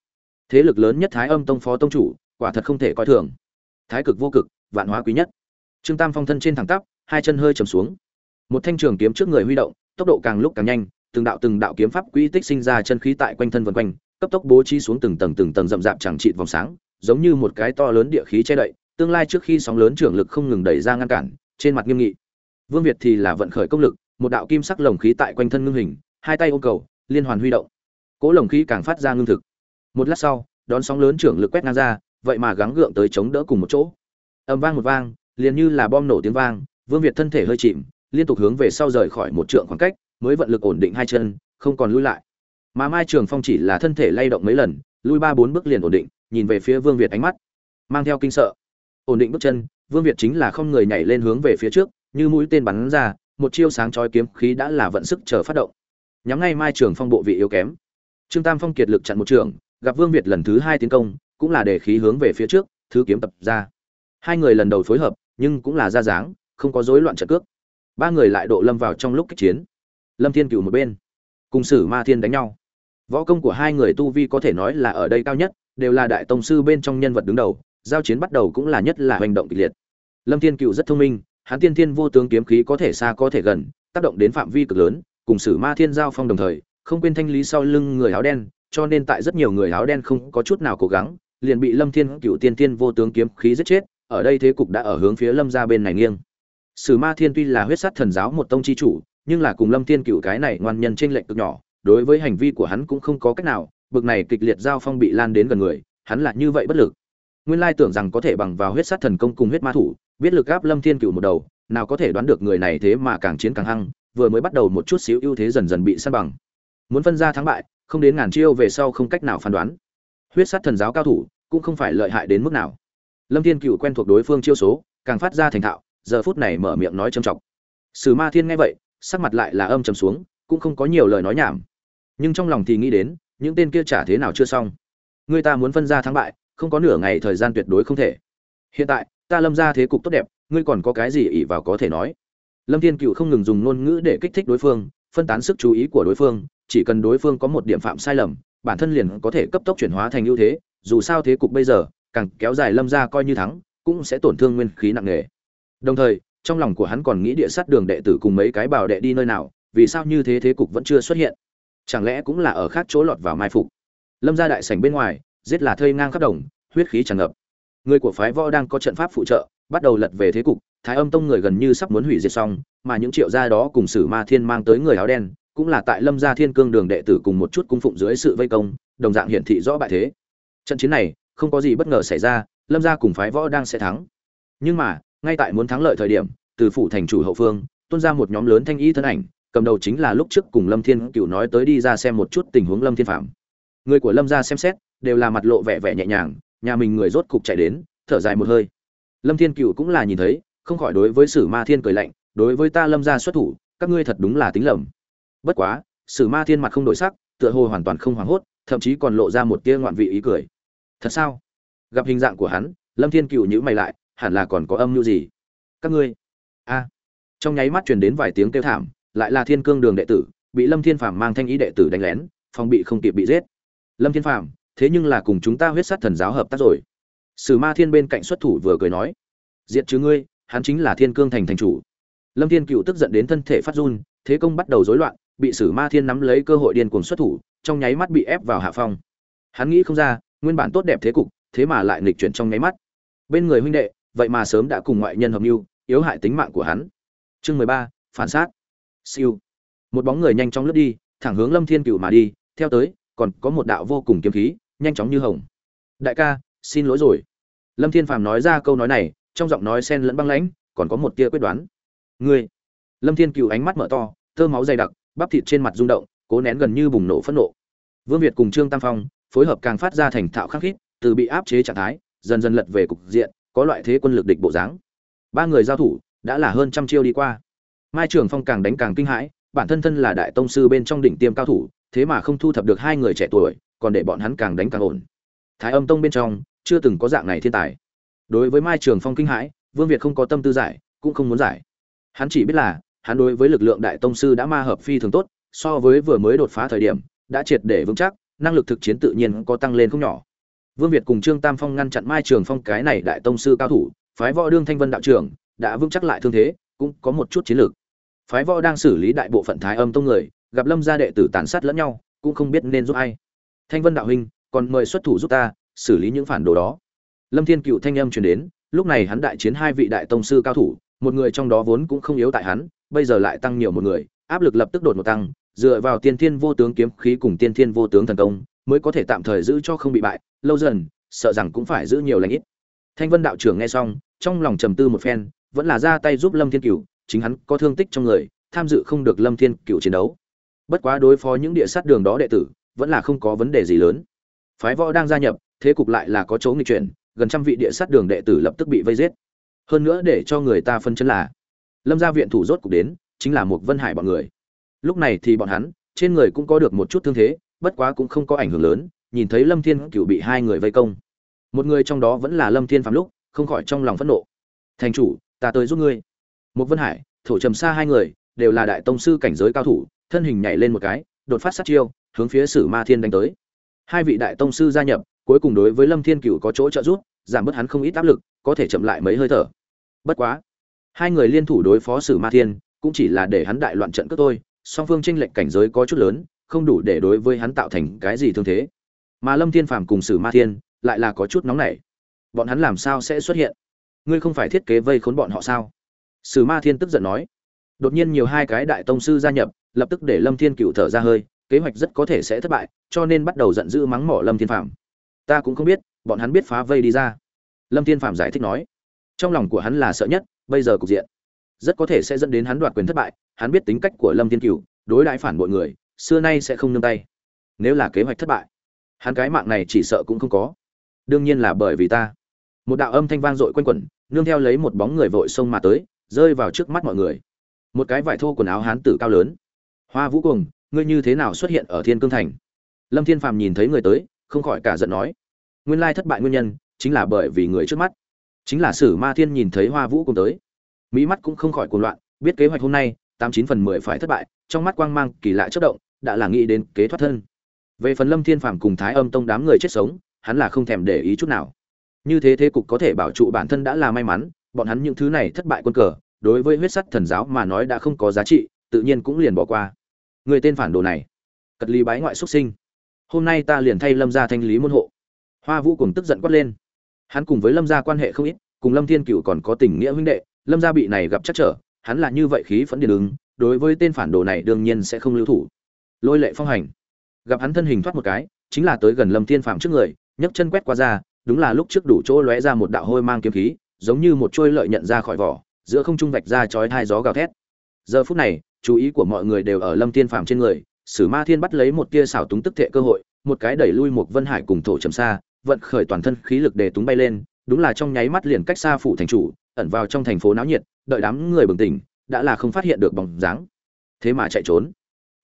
thế lực lớn nhất thái âm tông phó tông chủ, quả thật không thể coi thường. Thái cực vô cực, vạn hóa quý nhất. Trương tam phong thân trên thẳng tắp, hai chân hơi trầm xuống. Một thanh trường kiếm trước người huy động, tốc độ càng lúc càng nhanh, từng đạo từng đạo kiếm pháp quỹ tích sinh ra chân khí tại quanh thân vân quanh, cấp tốc bố trí xuống từng tầng từng tầng rậm rạp chẳng trị vòng sáng, giống như một cái to lớn địa khí che đậy, tương lai trước khi sóng lớn trưởng lực không ngừng đẩy ra ngăn cản, trên mặt nghiêm nghị. Vương việt thì là vận khởi công lực, một đạo kim sắc lồng khí tại quanh thân ngưng hình, hai tay ô cầu, liên hoàn huy động. Cỗ lồng khí càng phát ra ngưng thực một lát sau, đón sóng lớn trưởng lực quét ngang ra, vậy mà gắng gượng tới chống đỡ cùng một chỗ. Âm vang một vang, liền như là bom nổ tiếng vang, vương việt thân thể hơi chìm, liên tục hướng về sau rời khỏi một trượng khoảng cách, mới vận lực ổn định hai chân, không còn lui lại. Mà mai trường phong chỉ là thân thể lay động mấy lần, lui ba bốn bước liền ổn định, nhìn về phía vương việt ánh mắt, mang theo kinh sợ. Ổn định bước chân, vương việt chính là không người nhảy lên hướng về phía trước, như mũi tên bắn ra, một chiêu sáng chói kiếm khí đã là vận sức chờ phát động. Nhắm ngay mai trường phong bộ vị yếu kém. Trương tam phong kiệt lực chặn một trường gặp vương việt lần thứ hai tiến công, cũng là để khí hướng về phía trước, thứ kiếm tập ra. Hai người lần đầu phối hợp, nhưng cũng là ra dáng, không có rối loạn trận cước. Ba người lại độ lâm vào trong lúc kích chiến. Lâm thiên cửu một bên, cùng sử ma thiên đánh nhau. Võ công của hai người tu vi có thể nói là ở đây cao nhất, đều là đại tông sư bên trong nhân vật đứng đầu, giao chiến bắt đầu cũng là nhất là hành động kịch liệt. Lâm thiên cựu rất thông minh, hắn tiên thiên vô tướng kiếm khí có thể xa có thể gần, tác động đến phạm vi cực lớn, cùng sử ma thiên giao phong đồng thời, không quên thanh lý sau lưng người áo đen cho nên tại rất nhiều người áo đen không có chút nào cố gắng, liền bị lâm thiên cựu tiên thiên vô tướng kiếm khí giết chết, ở đây thế cục đã ở hướng phía lâm gia bên này nghiêng. Sử ma thiên tuy là huyết sát thần giáo một tông chi chủ, nhưng là cùng lâm thiên cựu cái này ngoan nhân trên lệnh cực nhỏ, đối với hành vi của hắn cũng không có cách nào, bực này kịch liệt giao phong bị lan đến gần người, hắn là như vậy bất lực. Nguyên lai tưởng rằng có thể bằng vào huyết sát thần công cùng huyết ma thủ, biết lực gáp lâm thiên cựu một đầu, nào có thể đoán được người này thế mà càng chiến càng hăng, vừa mới bắt đầu một chút xíu ưu thế dần dần bị san bằng. Muốn phân ra thắng bại không đến ngàn chiêu về sau không cách nào phán đoán. Huyết sát thần giáo cao thủ cũng không phải lợi hại đến mức nào. Lâm thiên cựu quen thuộc đối phương chiêu số, càng phát ra thành thạo, giờ phút này mở miệng nói trầm trọng sử ma thiên nghe vậy, sắc mặt lại là âm trầm xuống, cũng không có nhiều lời nói nhảm. Nhưng trong lòng thì nghĩ đến, những tên kia trả thế nào chưa xong. Người ta muốn phân ra thắng bại, không có nửa ngày thời gian tuyệt đối không thể. Hiện tại, ta lâm ra thế cục tốt đẹp, ngươi còn có cái gì ỷ vào có thể nói. Lâm thiên cựu không ngừng dùng ngôn ngữ để kích thích đối phương, phân tán sức chú ý của đối phương chỉ cần đối phương có một điểm phạm sai lầm, bản thân liền có thể cấp tốc chuyển hóa thành ưu thế, dù sao thế cục bây giờ, càng kéo dài lâm ra coi như thắng, cũng sẽ tổn thương nguyên khí nặng nề. Đồng thời, trong lòng của hắn còn nghĩ địa sát đường đệ tử cùng mấy cái bảo đệ đi nơi nào, vì sao như thế thế cục vẫn chưa xuất hiện? Chẳng lẽ cũng là ở khác chỗ lọt vào mai phục? Lâm ra đại sảnh bên ngoài, giết là thây ngang khắp đồng, huyết khí tràn ngập. Người của phái võ đang có trận pháp phụ trợ, bắt đầu lật về thế cục, thái âm tông người gần như sắp muốn hủy diệt xong, mà những triệu gia đó cùng sử ma thiên mang tới người áo đen cũng là tại lâm gia thiên cương đường đệ tử cùng một chút cung phụng dưới sự vây công, đồng dạng hiển thị rõ bại thế. Trận chiến này, không có gì bất ngờ xảy ra, lâm gia cùng phái võ đang sẽ thắng. Nhưng mà, ngay tại muốn thắng lợi thời điểm, từ phủ thành chủ hậu phương, tuôn ra một nhóm lớn thanh y thân ảnh, cầm đầu chính là lúc trước cùng lâm thiên cựu nói tới đi ra xem một chút tình huống lâm thiên phạm. Người của lâm gia xem xét, đều là mặt lộ vẻ vẻ nhẹ nhàng, nhà mình người rốt cục chạy đến, thở dài một hơi. Lâm thiên cựu cũng là nhìn thấy, không khỏi đối với sử ma thiên cười lạnh, đối với ta lâm gia xuất thủ, các ngươi thật đúng là tính lầm bất quá, sử ma thiên mặt không đổi sắc, tựa hồ hoàn toàn không hoảng hốt, thậm chí còn lộ ra một tia ngoạn vị ý cười. Thật sao? Gặp hình dạng của hắn, lâm thiên cựu nhữ mày lại, hẳn là còn có âm mưu gì? Các ngươi? A. Trong nháy mắt truyền đến vài tiếng kêu thảm, lại là thiên cương đường đệ tử, bị lâm thiên phàm mang thanh ý đệ tử đánh lén, phòng bị không kịp bị giết. Lâm thiên phàm, thế nhưng là cùng chúng ta huyết sát thần giáo hợp tác rồi. Sử ma thiên bên cạnh xuất thủ vừa cười nói, diệt chứ ngươi, hắn chính là thiên cương thành thành chủ. Lâm thiên cựu tức giận đến thân thể phát run, thế công bắt đầu rối loạn bị sử ma thiên nắm lấy cơ hội điên cuồng xuất thủ, trong nháy mắt bị ép vào hạ phong. Hắn nghĩ không ra, nguyên bản tốt đẹp thế cục, thế mà lại nghịch chuyển trong nháy mắt. Bên người huynh đệ, vậy mà sớm đã cùng ngoại nhân hợp mưu, yếu hại tính mạng của hắn. Chương mười ba, phản sát. Siêu. Một bóng người nhanh chóng lướt đi, thẳng hướng lâm thiên cựu mà đi, theo tới, còn có một đạo vô cùng kiếm khí, nhanh chóng như hồng. Đại ca, xin lỗi rồi. Lâm thiên phàm nói ra câu nói này, trong giọng nói xen lẫn băng lãnh, còn có một tia quyết đoán. Ngươi. Lâm thiên cựu ánh mắt mở to, thơ máu dày đặc bắp thịt trên mặt rung động, cố nén gần như bùng nổ phẫn nộ. Vương việt cùng trương tam phong phối hợp càng phát ra thành thạo khắc khít, từ bị áp chế trạng thái, dần dần lật về cục diện, có loại thế quân lực địch bộ dáng. Ba người giao thủ đã là hơn trăm chiêu đi qua. Mai trường phong càng đánh càng kinh hãi, bản thân thân là đại tông sư bên trong đỉnh tiêm cao thủ, thế mà không thu thập được hai người trẻ tuổi, còn để bọn hắn càng đánh càng ổn. Thái âm tông bên trong chưa từng có dạng này thiên tài. Đối với mai trường phong kinh hãi, vương việt không có tâm tư giải, cũng không muốn giải. Hắn chỉ biết là hắn đối với lực lượng đại tông sư đã ma hợp phi thường tốt, so với vừa mới đột phá thời điểm, đã triệt để vững chắc, năng lực thực chiến tự nhiên có tăng lên không nhỏ. Vương việt cùng trương tam phong ngăn chặn mai trường phong cái này đại tông sư cao thủ, phái võ đương thanh vân đạo trưởng, đã vững chắc lại thương thế, cũng có một chút chiến lược. Phái võ đang xử lý đại bộ phận thái âm tông người, gặp lâm gia đệ tử tàn sát lẫn nhau, cũng không biết nên giúp ai. Thanh vân đạo huynh, còn mời xuất thủ giúp ta, xử lý những phản đồ đó. Lâm thiên cựu thanh âm truyền đến, lúc này hắn đại chiến hai vị đại tông sư cao thủ, một người trong đó vốn cũng không yếu tại hắn bây giờ lại tăng nhiều một người, áp lực lập tức đột ngột tăng, dựa vào tiên thiên vô tướng kiếm khí cùng tiên thiên vô tướng thần công, mới có thể tạm thời giữ cho không bị bại, lâu dần, sợ rằng cũng phải giữ nhiều lãnh ít. Thanh vân đạo trưởng nghe xong, trong lòng trầm tư một phen, vẫn là ra tay giúp lâm thiên cửu, chính hắn có thương tích trong người, tham dự không được lâm thiên cửu chiến đấu. Bất quá đối phó những địa sát đường đó đệ tử, vẫn là không có vấn đề gì lớn. Phái võ đang gia nhập, thế cục lại là có chỗ nghịch chuyển, gần trăm vị địa sát đường đệ tử lập tức bị vây giết. Hơn nữa để cho người ta phân chấn là lâm gia viện thủ rốt cục đến, chính là một vân hải bọn người. Lúc này thì bọn hắn, trên người cũng có được một chút thương thế, bất quá cũng không có ảnh hưởng lớn, nhìn thấy lâm thiên cựu bị hai người vây công. Một người trong đó vẫn là lâm thiên phạm lúc, không khỏi trong lòng phẫn nộ. Thành chủ, ta tới giúp ngươi. Một vân hải, thổ trầm xa hai người, đều là đại tông sư cảnh giới cao thủ, thân hình nhảy lên một cái, đột phát sát chiêu, hướng phía sử ma thiên đánh tới. Hai vị đại tông sư gia nhập, cuối cùng đối với lâm thiên cựu có chỗ trợ giúp, giảm bớt hắn không ít áp lực, có thể chậm lại mấy hơi thở. Bất quá hai người liên thủ đối phó sử ma thiên, cũng chỉ là để hắn đại loạn trận cướp tôi, song phương tranh lệch cảnh giới có chút lớn, không đủ để đối với hắn tạo thành cái gì thương thế. Mà lâm thiên phàm cùng sử ma thiên lại là có chút nóng nảy. Bọn hắn làm sao sẽ xuất hiện? Ngươi không phải thiết kế vây khốn bọn họ sao? Sử ma thiên tức giận nói. Đột nhiên nhiều hai cái đại tông sư gia nhập, lập tức để lâm thiên cựu thở ra hơi, kế hoạch rất có thể sẽ thất bại, cho nên bắt đầu giận dữ mắng mỏ lâm thiên phạm ta cũng không biết, bọn hắn biết phá vây đi ra. Lâm thiên phạm giải thích nói. Trong lòng của hắn là sợ nhất bây giờ cục diện rất có thể sẽ dẫn đến hắn đoạt quyền thất bại, hắn biết tính cách của lâm thiên cựu đối đãi phản bội người, xưa nay sẽ không nương tay. Nếu là kế hoạch thất bại, hắn cái mạng này chỉ sợ cũng không có. Đương nhiên là bởi vì ta. Một đạo âm thanh vang dội quanh quẩn, nương theo lấy một bóng người vội xông mà tới, rơi vào trước mắt mọi người. Một cái vải thô quần áo hán tử cao lớn. Hoa vũ cùng ngươi như thế nào xuất hiện ở thiên cương thành? Lâm thiên phàm nhìn thấy người tới, không khỏi cả giận nói. Nguyên lai thất bại nguyên nhân chính là bởi vì người trước mắt chính là sử ma thiên nhìn thấy hoa vũ cùng tới mỹ mắt cũng không khỏi cuồng loạn, biết kế hoạch hôm nay, tám chín phần mười phải thất bại, trong mắt quang mang kỳ lạ chất động, đã là nghĩ đến kế thoát thân. Về phần lâm thiên phàm cùng thái âm tông đám người chết sống, hắn là không thèm để ý chút nào. Như thế thế cục có thể bảo trụ bản thân đã là may mắn, bọn hắn những thứ này thất bại quân cờ, đối với huyết sắt thần giáo mà nói đã không có giá trị, tự nhiên cũng liền bỏ qua. Người tên phản đồ này, cật lý bái ngoại xuất sinh. Hôm nay ta liền thay lâm gia thanh lý môn hộ. Hoa vũ cùng tức giận quát lên hắn cùng với lâm gia quan hệ không ít, cùng lâm thiên cựu còn có tình nghĩa huynh đệ, lâm gia bị này gặp chắc trở, hắn là như vậy khí phẫn điện ứng đối với tên phản đồ này đương nhiên sẽ không lưu thủ. Lôi lệ phong hành. Gặp hắn thân hình thoát một cái, chính là tới gần lâm thiên phạm trước người, nhấc chân quét qua ra, đúng là lúc trước đủ chỗ lóe ra một đạo hôi mang kiếm khí, giống như một trôi lợi nhận ra khỏi vỏ, giữa không trung vạch ra chói hai gió gào thét. Giờ phút này, chú ý của mọi người đều ở lâm thiên Phạm trên người, sử ma thiên bắt lấy một tia xảo túng tức thệ cơ hội, một cái đẩy lui một vân hải cùng thổ trầm xa vận khởi toàn thân khí lực để túng bay lên, đúng là trong nháy mắt liền cách xa phủ thành chủ, ẩn vào trong thành phố náo nhiệt, đợi đám người bừng tỉnh, đã là không phát hiện được bóng dáng. Thế mà chạy trốn.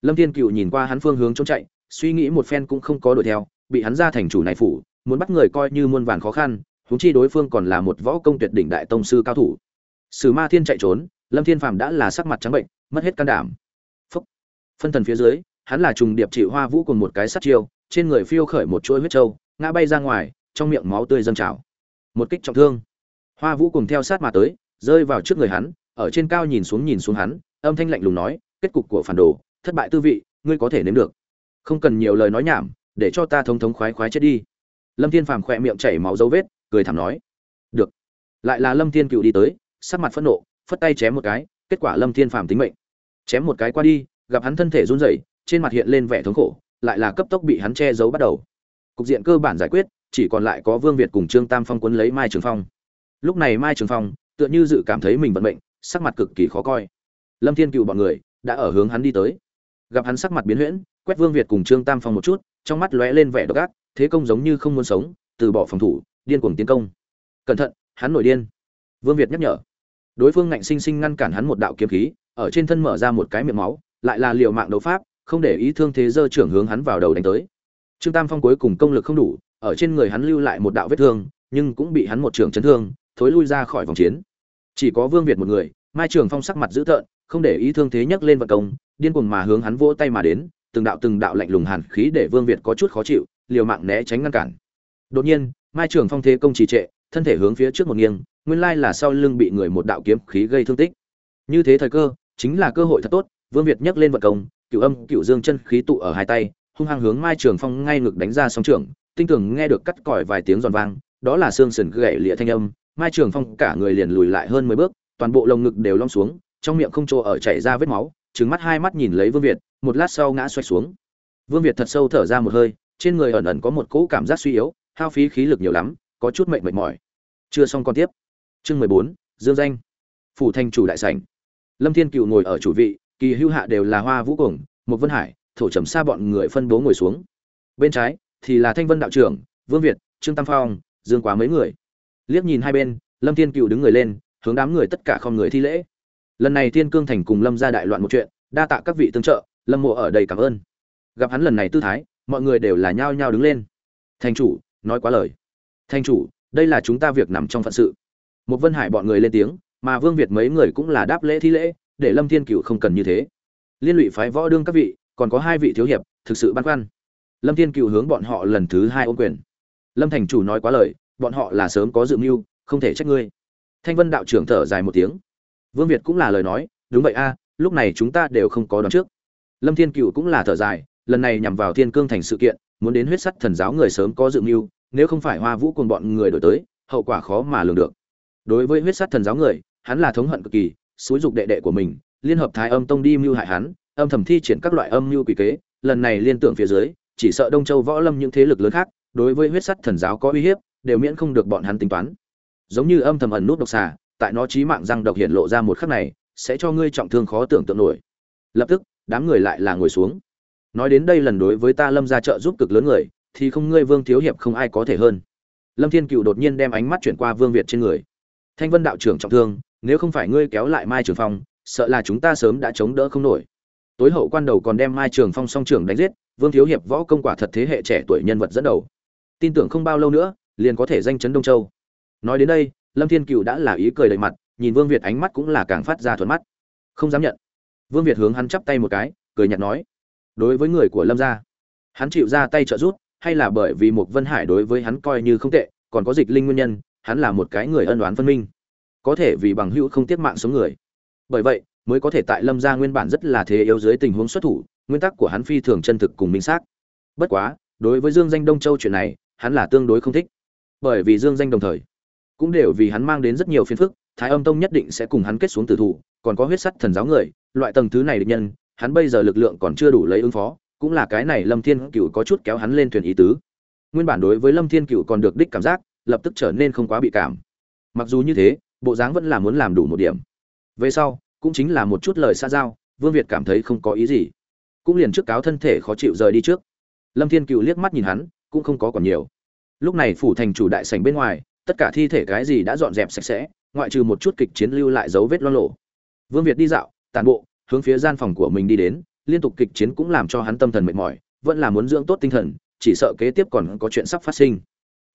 Lâm thiên cựu nhìn qua hắn phương hướng trốn chạy, suy nghĩ một phen cũng không có đuổi theo, bị hắn ra thành chủ này phủ, muốn bắt người coi như muôn vàn khó khăn, huống chi đối phương còn là một võ công tuyệt đỉnh đại tông sư cao thủ. Sử ma thiên chạy trốn, lâm thiên phàm đã là sắc mặt trắng bệnh, mất hết can đảm. Phúc. phân thần phía dưới, hắn là trùng điệp trị hoa vũ cùng một cái sát chiêu, trên người phiêu khởi một chuỗi huyết trâu ngã bay ra ngoài, trong miệng máu tươi dâng trào. Một kích trọng thương. Hoa vũ cùng theo sát mà tới, rơi vào trước người hắn, ở trên cao nhìn xuống nhìn xuống hắn, âm thanh lạnh lùng nói, kết cục của phản đồ, thất bại tư vị, ngươi có thể nếm được. Không cần nhiều lời nói nhảm, để cho ta thống thống khoái khoái chết đi. Lâm thiên phàm khỏe miệng chảy máu dấu vết, cười thảm nói, được. Lại là lâm thiên cựu đi tới, sắc mặt phẫn nộ, phất tay chém một cái, kết quả lâm thiên phàm tính mệnh. Chém một cái qua đi, gặp hắn thân thể run rẩy, trên mặt hiện lên vẻ thống khổ, lại là cấp tốc bị hắn che giấu bắt đầu cục diện cơ bản giải quyết, chỉ còn lại có vương việt cùng trương tam phong quấn lấy mai trường phong. Lúc này mai trường phong, tựa như dự cảm thấy mình vận mệnh, sắc mặt cực kỳ khó coi. Lâm thiên cựu bọn người đã ở hướng hắn đi tới. Gặp hắn sắc mặt biến huyễn, quét vương việt cùng trương tam phong một chút, trong mắt lóe lên vẻ độc ác, thế công giống như không muốn sống, từ bỏ phòng thủ, điên cuồng tiến công. Cẩn thận, hắn nổi điên. Vương việt nhắc nhở. Đối phương ngạnh sinh sinh ngăn cản hắn một đạo kiếm khí, ở trên thân mở ra một cái miệng máu, lại là liều mạng đấu pháp, không để ý thương thế dơ trưởng hướng hắn vào đầu đánh tới trương tam phong cuối cùng công lực không đủ, ở trên người hắn lưu lại một đạo vết thương, nhưng cũng bị hắn một trường chấn thương, thối lui ra khỏi vòng chiến. Chỉ có vương việt một người, mai trường phong sắc mặt dữ tợn, không để ý thương thế nhấc lên vận công, điên cuồng mà hướng hắn vỗ tay mà đến, từng đạo từng đạo lạnh lùng hàn khí để vương việt có chút khó chịu, liều mạng né tránh ngăn cản. Đột nhiên, mai trường phong thế công trì trệ, thân thể hướng phía trước một nghiêng, nguyên lai là sau lưng bị người một đạo kiếm khí gây thương tích. Như thế thời cơ, chính là cơ hội thật tốt, vương việt nhấc lên vận công, cửu âm, cửu dương chân khí tụ ở hai tay hung hăng hướng mai trường phong ngay ngực đánh ra song trưởng, tinh tường nghe được cắt cỏi vài tiếng giòn vang, đó là xương sườn gãy lịa thanh âm. Mai trường phong cả người liền lùi lại hơn mười bước, toàn bộ lồng ngực đều long xuống, trong miệng không chỗ ở chảy ra vết máu, trừng mắt hai mắt nhìn lấy vương việt, một lát sau ngã xoay xuống. Vương việt thật sâu thở ra một hơi, trên người ẩn ẩn có một cỗ cảm giác suy yếu, hao phí khí lực nhiều lắm, có chút mệt mệt mỏi. Chưa xong con tiếp. Chương mười bốn, dương danh. Phủ thanh chủ đại sảnh. Lâm thiên cựu ngồi ở chủ vị, kỳ hưu hạ đều là hoa vũ cuồng một vân hải thổ trầm xa bọn người phân bố ngồi xuống. Bên trái thì là thanh vân đạo trưởng, vương việt, trương tam phong, dương quá mấy người. Liếc nhìn hai bên, lâm thiên cựu đứng người lên, hướng đám người tất cả không người thi lễ. Lần này thiên cương thành cùng lâm ra đại loạn một chuyện, đa tạ các vị tương trợ, lâm mộ ở đây cảm ơn. Gặp hắn lần này tư thái, mọi người đều là nhao nhao đứng lên. Thành chủ, nói quá lời. Thành chủ, đây là chúng ta việc nằm trong phận sự. Một vân hải bọn người lên tiếng, mà vương việt mấy người cũng là đáp lễ thi lễ, để lâm thiên cựu không cần như thế. Liên lụy phái võ đương các vị còn có hai vị thiếu hiệp, thực sự băn khoăn. Lâm thiên cựu hướng bọn họ lần thứ hai ôm quyền. Lâm thành chủ nói quá lời, bọn họ là sớm có dự mưu, không thể trách ngươi. Thanh vân đạo trưởng thở dài một tiếng. Vương việt cũng là lời nói, đúng vậy a, lúc này chúng ta đều không có đoán trước. Lâm thiên cựu cũng là thở dài, lần này nhằm vào thiên cương thành sự kiện, muốn đến huyết sắt thần giáo người sớm có dự mưu, nếu không phải hoa vũ cùng bọn người đổi tới, hậu quả khó mà lường được. Đối với huyết sắt thần giáo người, hắn là thống hận cực kỳ, xúi dục đệ đệ của mình, liên hợp thái âm tông đi mưu hại hắn âm thầm thi triển các loại âm mưu quỷ kế, lần này liên tưởng phía dưới, chỉ sợ đông châu võ lâm những thế lực lớn khác, đối với huyết sắt thần giáo có uy hiếp, đều miễn không được bọn hắn tính toán. Giống như âm thầm ẩn nút độc xà, tại nó chí mạng răng độc hiện lộ ra một khắc này, sẽ cho ngươi trọng thương khó tưởng tượng nổi. Lập tức, đám người lại là ngồi xuống. Nói đến đây lần đối với ta lâm gia trợ giúp cực lớn người, thì không ngươi vương thiếu hiệp không ai có thể hơn. Lâm thiên cựu đột nhiên đem ánh mắt chuyển qua vương việt trên người. Thanh vân đạo trưởng trọng thương, nếu không phải ngươi kéo lại mai trường phong, sợ là chúng ta sớm đã chống đỡ không nổi tối hậu quan đầu còn đem mai trường phong song trưởng đánh giết, vương thiếu hiệp võ công quả thật thế hệ trẻ tuổi nhân vật dẫn đầu. Tin tưởng không bao lâu nữa, liền có thể danh chấn đông châu. Nói đến đây, lâm thiên cựu đã là ý cười đầy mặt, nhìn vương việt ánh mắt cũng là càng phát ra thuận mắt. Không dám nhận. Vương việt hướng hắn chắp tay một cái, cười nhạt nói, đối với người của lâm gia, hắn chịu ra tay trợ giúp, hay là bởi vì một vân hải đối với hắn coi như không tệ, còn có dịch linh nguyên nhân, hắn là một cái người ân oán phân minh. Có thể vì bằng hữu không tiếc mạng sống người. Bởi vậy mới có thể tại lâm gia nguyên bản rất là thế yếu dưới tình huống xuất thủ, nguyên tắc của hắn phi thường chân thực cùng minh xác. Bất quá, đối với dương danh đông châu chuyện này, hắn là tương đối không thích. Bởi vì dương danh đồng thời cũng đều vì hắn mang đến rất nhiều phiền phức, thái âm tông nhất định sẽ cùng hắn kết xuống tử thủ, còn có huyết sắt thần giáo người, loại tầng thứ này địch nhân, hắn bây giờ lực lượng còn chưa đủ lấy ứng phó, cũng là cái này lâm thiên cựu có chút kéo hắn lên thuyền ý tứ. Nguyên bản đối với lâm thiên cựu còn được đích cảm giác, lập tức trở nên không quá bị cảm. Mặc dù như thế, bộ dáng vẫn là muốn làm đủ một điểm. Về sau cũng chính là một chút lời xa giao, vương việt cảm thấy không có ý gì. Cũng liền trước cáo thân thể khó chịu rời đi trước. Lâm thiên cựu liếc mắt nhìn hắn, cũng không có còn nhiều. Lúc này phủ thành chủ đại sảnh bên ngoài, tất cả thi thể cái gì đã dọn dẹp sạch sẽ, ngoại trừ một chút kịch chiến lưu lại dấu vết lo lộ vương việt đi dạo, tàn bộ, hướng phía gian phòng của mình đi đến, liên tục kịch chiến cũng làm cho hắn tâm thần mệt mỏi, vẫn là muốn dưỡng tốt tinh thần, chỉ sợ kế tiếp còn có chuyện sắp phát sinh.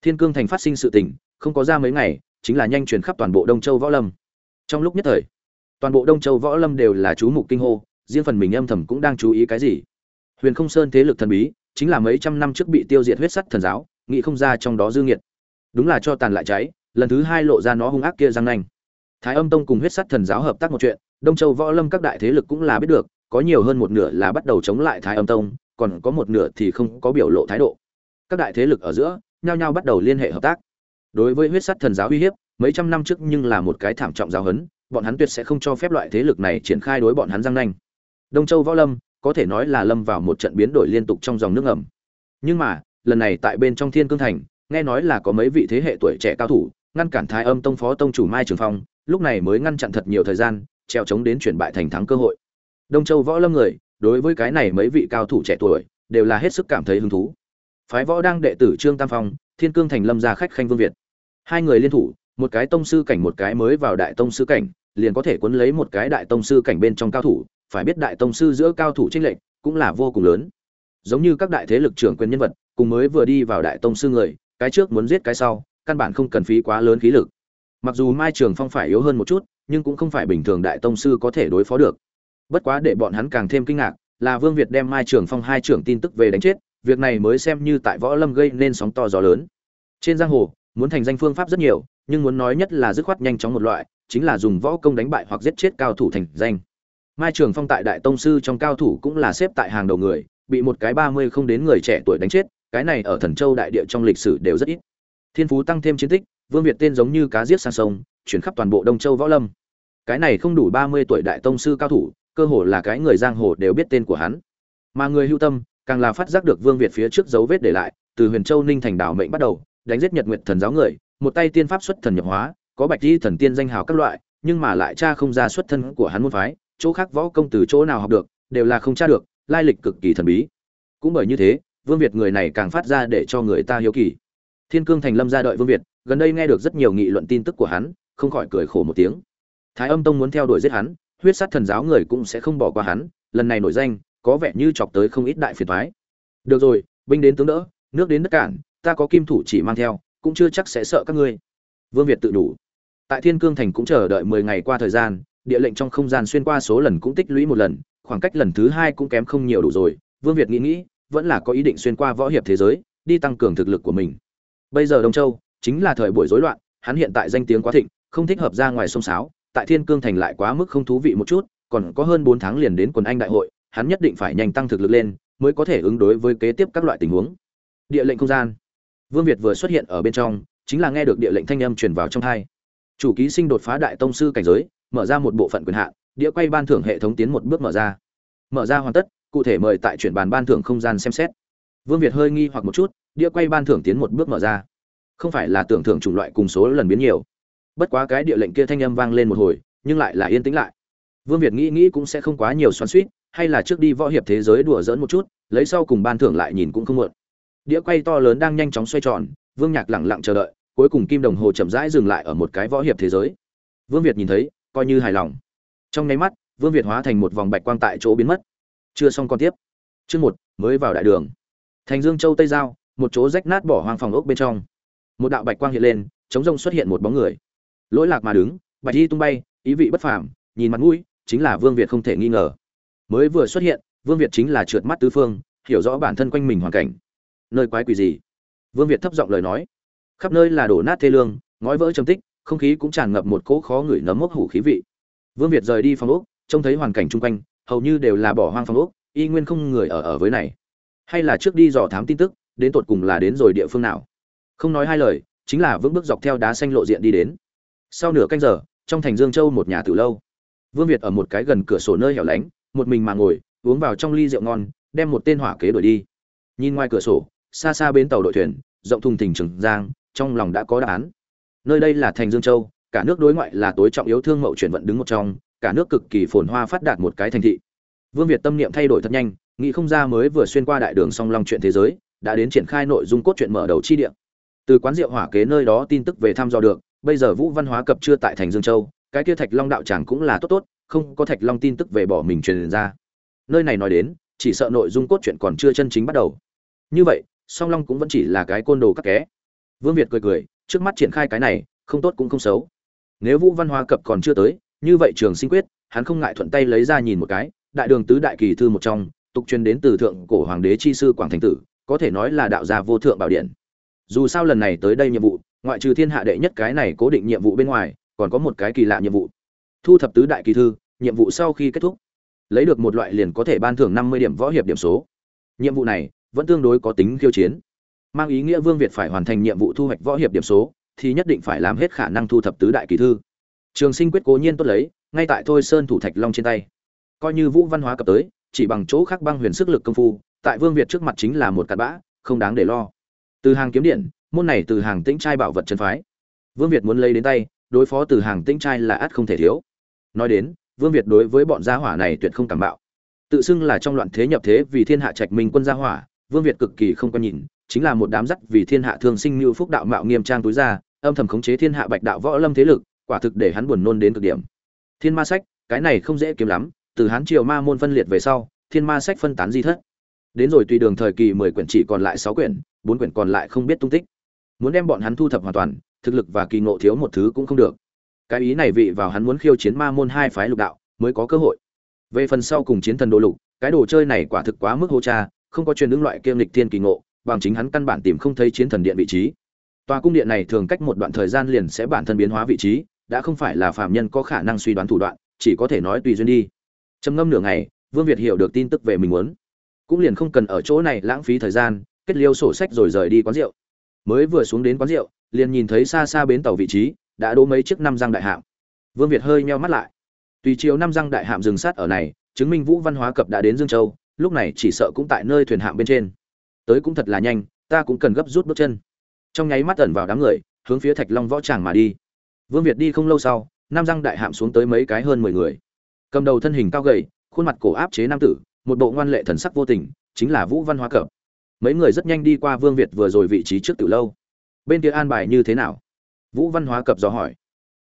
Thiên cương thành phát sinh sự tình, không có ra mấy ngày, chính là nhanh truyền khắp toàn bộ đông châu võ lâm. Trong lúc nhất thời toàn bộ đông châu võ lâm đều là chú mục kinh hô, riêng phần mình âm thầm cũng đang chú ý cái gì. Huyền không sơn thế lực thần bí, chính là mấy trăm năm trước bị tiêu diệt huyết sắt thần giáo, nghĩ không ra trong đó dư nghiệt. Đúng là cho tàn lại cháy, lần thứ hai lộ ra nó hung ác kia răng nanh. Thái âm tông cùng huyết sắt thần giáo hợp tác một chuyện, đông châu võ lâm các đại thế lực cũng là biết được, có nhiều hơn một nửa là bắt đầu chống lại thái âm tông, còn có một nửa thì không có biểu lộ thái độ. Các đại thế lực ở giữa, nhao nhao bắt đầu liên hệ hợp tác. Đối với huyết sắt thần giáo uy hiếp, mấy trăm năm trước nhưng là một cái thảm trọng giáo hấn bọn hắn tuyệt sẽ không cho phép loại thế lực này triển khai đối bọn hắn răng nanh. Đông châu võ lâm, có thể nói là lâm vào một trận biến đổi liên tục trong dòng nước ngầm. Nhưng mà, lần này tại bên trong thiên cương thành, nghe nói là có mấy vị thế hệ tuổi trẻ cao thủ, ngăn cản thái âm tông phó tông chủ mai trường phong, lúc này mới ngăn chặn thật nhiều thời gian, treo chống đến chuyển bại thành thắng cơ hội. Đông châu võ lâm người, đối với cái này mấy vị cao thủ trẻ tuổi, đều là hết sức cảm thấy hứng thú. Phái võ đang đệ tử trương tam phong, thiên cương thành lâm gia khách khanh vương việt. Hai người liên thủ một cái tông sư cảnh một cái mới vào đại tông sư cảnh, liền có thể cuốn lấy một cái đại tông sư cảnh bên trong cao thủ, phải biết đại tông sư giữa cao thủ trinh lệnh cũng là vô cùng lớn. Giống như các đại thế lực trưởng quyền nhân vật, cùng mới vừa đi vào đại tông sư người, cái trước muốn giết cái sau, căn bản không cần phí quá lớn khí lực. Mặc dù mai trường phong phải yếu hơn một chút, nhưng cũng không phải bình thường đại tông sư có thể đối phó được. Bất quá để bọn hắn càng thêm kinh ngạc, là vương việt đem mai trường phong hai trưởng tin tức về đánh chết, việc này mới xem như tại võ lâm gây nên sóng to gió lớn. Trên giang hồ, muốn thành danh phương pháp rất nhiều nhưng muốn nói nhất là dứt khoát nhanh chóng một loại, chính là dùng võ công đánh bại hoặc giết chết cao thủ thành danh. Mai trường phong tại đại tông sư trong cao thủ cũng là xếp tại hàng đầu người, bị một cái ba mươi không đến người trẻ tuổi đánh chết, cái này ở thần châu đại địa trong lịch sử đều rất ít. Thiên phú tăng thêm chiến tích, vương việt tên giống như cá giết sang sông, chuyển khắp toàn bộ đông châu võ lâm. Cái này không đủ ba mươi tuổi đại tông sư cao thủ, cơ hồ là cái người giang hồ đều biết tên của hắn. Mà người hưu tâm, càng là phát giác được vương việt phía trước dấu vết để lại, từ huyền châu ninh thành đảo mệnh bắt đầu, đánh giết nhật nguyệt thần giáo người một tay tiên pháp xuất thần nhập hóa, có bạch y thần tiên danh hào các loại, nhưng mà lại cha không ra xuất thân của hắn môn phái, chỗ khác võ công từ chỗ nào học được, đều là không tra được, lai lịch cực kỳ thần bí. Cũng bởi như thế, vương việt người này càng phát ra để cho người ta hiếu kỳ. Thiên cương thành lâm ra đợi vương việt, gần đây nghe được rất nhiều nghị luận tin tức của hắn, không khỏi cười khổ một tiếng. Thái âm tông muốn theo đuổi giết hắn, huyết sát thần giáo người cũng sẽ không bỏ qua hắn, lần này nổi danh, có vẻ như chọc tới không ít đại phiền toái. được rồi, binh đến tướng đỡ, nước đến đất cản, ta có kim thủ chỉ mang theo cũng chưa chắc sẽ sợ các ngươi. Vương việt tự đủ. Tại thiên cương thành cũng chờ đợi mười ngày qua thời gian, địa lệnh trong không gian xuyên qua số lần cũng tích lũy một lần, khoảng cách lần thứ hai cũng kém không nhiều đủ rồi. Vương việt nghĩ nghĩ, vẫn là có ý định xuyên qua võ hiệp thế giới, đi tăng cường thực lực của mình. Bây giờ đông châu, chính là thời buổi rối loạn, hắn hiện tại danh tiếng quá thịnh, không thích hợp ra ngoài sông sáo, tại thiên cương thành lại quá mức không thú vị một chút, còn có hơn bốn tháng liền đến quần anh đại hội, hắn nhất định phải nhanh tăng thực lực lên, mới có thể ứng đối với kế tiếp các loại tình huống. Địa lệnh không gian vương việt vừa xuất hiện ở bên trong chính là nghe được địa lệnh thanh âm truyền vào trong hai. Chủ ký sinh đột phá đại tông sư cảnh giới mở ra một bộ phận quyền hạn địa quay ban thưởng hệ thống tiến một bước mở ra. Mở ra hoàn tất cụ thể mời tại chuyển bàn ban thưởng không gian xem xét. Vương việt hơi nghi hoặc một chút địa quay ban thưởng tiến một bước mở ra. Không phải là tưởng thưởng chủng loại cùng số lần biến nhiều. Bất quá cái địa lệnh kia thanh âm vang lên một hồi nhưng lại là yên tĩnh lại. Vương việt nghĩ nghĩ cũng sẽ không quá nhiều xoắn xuýt, hay là trước đi võ hiệp thế giới đùa dỡn một chút lấy sau cùng ban thưởng lại nhìn cũng không muộn đĩa quay to lớn đang nhanh chóng xoay tròn, vương nhạc lẳng lặng chờ đợi, cuối cùng kim đồng hồ chậm rãi dừng lại ở một cái võ hiệp thế giới. Vương việt nhìn thấy, coi như hài lòng. Trong nháy mắt, vương việt hóa thành một vòng bạch quang tại chỗ biến mất. Chưa xong còn tiếp. Chương một, mới vào đại đường. Thành dương châu tây giao, một chỗ rách nát bỏ hoang phòng ốc bên trong. Một đạo bạch quang hiện lên, chống rông xuất hiện một bóng người. Lỗi lạc mà đứng, bạch y tung bay, ý vị bất phàm, nhìn mặt mũi, chính là vương việt không thể nghi ngờ. Mới vừa xuất hiện, vương việt chính là trượt mắt tứ phương, hiểu rõ bản thân quanh mình hoàn cảnh nơi quái quỷ gì? Vương việt thấp giọng lời nói. Khắp nơi là đổ nát thê lương, ngói vỡ trầm tích, không khí cũng tràn ngập một cỗ khó ngửi nấm mốc hủ khí vị. Vương việt rời đi phòng ốc, trông thấy hoàn cảnh chung quanh, hầu như đều là bỏ hoang phòng ốc, y nguyên không người ở ở với này. Hay là trước đi dò thám tin tức, đến tột cùng là đến rồi địa phương nào? Không nói hai lời, chính là vững bước dọc theo đá xanh lộ diện đi đến. Sau nửa canh giờ, trong thành dương châu một nhà từ lâu. Vương việt ở một cái gần cửa sổ nơi hẻo lánh, một mình mà ngồi, uống vào trong ly rượu ngon, đem một tên hỏa kế đổi đi. Nhìn ngoài cửa sổ xa xa bến tàu đội thuyền, rộng thùng thình trường giang, trong lòng đã có đáp án. Nơi đây là thành dương châu, cả nước đối ngoại là tối trọng yếu thương mậu chuyển vận đứng một trong, cả nước cực kỳ phồn hoa phát đạt một cái thành thị. Vương việt tâm niệm thay đổi thật nhanh, nghĩ không ra mới vừa xuyên qua đại đường song long chuyện thế giới, đã đến triển khai nội dung cốt truyện mở đầu chi địa. Từ quán rượu hỏa kế nơi đó tin tức về thăm dò được, bây giờ vũ văn hóa cập chưa tại thành dương châu, cái kia thạch long đạo tràng cũng là tốt tốt, không có thạch long tin tức về bỏ mình truyền ra. Nơi này nói đến, chỉ sợ nội dung cốt truyện còn chưa chân chính bắt đầu. Như vậy song long cũng vẫn chỉ là cái côn đồ các ké. Vương việt cười cười, trước mắt triển khai cái này, không tốt cũng không xấu. Nếu vũ văn hóa cập còn chưa tới, như vậy trường sinh quyết, hắn không ngại thuận tay lấy ra nhìn một cái, đại đường tứ đại kỳ thư một trong, tục truyền đến từ thượng cổ hoàng đế chi sư quảng thành tử, có thể nói là đạo gia vô thượng bảo điện. Dù sao lần này tới đây nhiệm vụ, ngoại trừ thiên hạ đệ nhất cái này cố định nhiệm vụ bên ngoài, còn có một cái kỳ lạ nhiệm vụ. Thu thập tứ đại kỳ thư, nhiệm vụ sau khi kết thúc. Lấy được một loại liền có thể ban thưởng năm mươi điểm võ hiệp điểm số. Nhiệm vụ này vẫn tương đối có tính khiêu chiến. Mang ý nghĩa vương việt phải hoàn thành nhiệm vụ thu hoạch võ hiệp điểm số, thì nhất định phải làm hết khả năng thu thập tứ đại kỳ thư. Trường sinh quyết cố nhiên tốt lấy, ngay tại thôi sơn thủ thạch long trên tay. Coi như vũ văn hóa cập tới, chỉ bằng chỗ khác băng huyền sức lực công phu, tại vương việt trước mặt chính là một cặn bã, không đáng để lo. Từ hàng kiếm điện, môn này từ hàng tĩnh trai bảo vật chân phái. Vương việt muốn lấy đến tay, đối phó từ hàng tĩnh trai là ắt không thể thiếu. Nói đến, vương việt đối với bọn gia hỏa này tuyệt không cảm bạo. Tự xưng là trong loạn thế nhập thế vì thiên hạ trạch minh quân gia hỏa vương việt cực kỳ không quan nhìn, chính là một đám dắt vì thiên hạ thương sinh như phúc đạo mạo nghiêm trang túi ra, âm thầm khống chế thiên hạ bạch đạo võ lâm thế lực, quả thực để hắn buồn nôn đến cực điểm. Thiên ma sách, cái này không dễ kiếm lắm, từ hán triều ma môn phân liệt về sau, thiên ma sách phân tán di thất. Đến rồi tùy đường thời kỳ mười quyển chỉ còn lại sáu quyển, bốn quyển còn lại không biết tung tích. Muốn đem bọn hắn thu thập hoàn toàn, thực lực và kỳ ngộ thiếu một thứ cũng không được. Cái ý này vị vào hắn muốn khiêu chiến ma môn hai phái lục đạo, mới có cơ hội. Về phần sau cùng chiến thần đồ lục, cái đồ chơi này quả thực quá mức hô cha không có truyền ứng loại kiêm lịch thiên kỳ ngộ, bằng chính hắn căn bản tìm không thấy chiến thần điện vị trí. Tòa cung điện này thường cách một đoạn thời gian liền sẽ bản thân biến hóa vị trí, đã không phải là phạm nhân có khả năng suy đoán thủ đoạn, chỉ có thể nói tùy duyên đi. Trầm ngâm nửa ngày, vương việt hiểu được tin tức về mình muốn. Cũng liền không cần ở chỗ này lãng phí thời gian, kết liêu sổ sách rồi rời đi quán rượu. Mới vừa xuống đến quán rượu, liền nhìn thấy xa xa bến tàu vị trí, đã đỗ mấy chiếc năm răng đại hạm. Vương việt hơi meo mắt lại. Tùy chiều năm răng đại hạm dừng sát ở này, chứng minh vũ văn hóa cập đã đến dương châu lúc này chỉ sợ cũng tại nơi thuyền hạm bên trên. Tới cũng thật là nhanh, ta cũng cần gấp rút bước chân. Trong nháy mắt ẩn vào đám người, hướng phía thạch long võ tràng mà đi. Vương việt đi không lâu sau, nam răng đại hạm xuống tới mấy cái hơn mười người. Cầm đầu thân hình cao gầy, khuôn mặt cổ áp chế nam tử, một bộ ngoan lệ thần sắc vô tình, chính là vũ văn hóa cập mấy người rất nhanh đi qua vương việt vừa rồi vị trí trước từ lâu. Bên kia an bài như thế nào? Vũ văn hóa cập dò hỏi.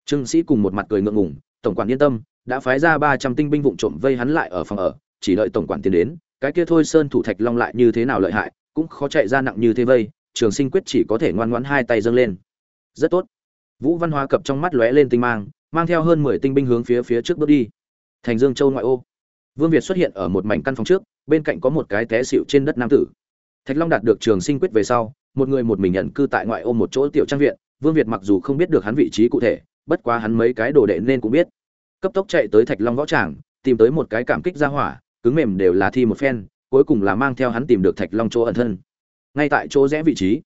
Trương sĩ cùng một mặt cười ngượng ngùng, tổng quản yên tâm, đã phái ra ba trăm tinh binh vụn trộm vây hắn lại ở phòng ở, chỉ đợi tổng quản tiến đến cái kia thôi sơn thủ thạch long lại như thế nào lợi hại, cũng khó chạy ra nặng như thế vây, trường sinh quyết chỉ có thể ngoan ngoãn hai tay dâng lên. Rất tốt. Vũ văn hóa cập trong mắt lóe lên tinh mang mang theo hơn mười tinh binh hướng phía phía trước bước đi. Thành dương châu ngoại ô. Vương việt xuất hiện ở một mảnh căn phòng trước, bên cạnh có một cái té xịu trên đất nam tử. Thạch long đạt được trường sinh quyết về sau, một người một mình nhận cư tại ngoại ô một chỗ tiểu trang viện, vương việt mặc dù không biết được hắn vị trí cụ thể, bất quá hắn mấy cái đồ đệ nên cũng biết. Cấp tốc chạy tới thạch long võ tràng, tìm tới một cái cảm kích ra hỏa cứng mềm đều là thi một phen, cuối cùng là mang theo hắn tìm được thạch long chỗ ẩn thân. Ngay tại chỗ rẽ vị trí,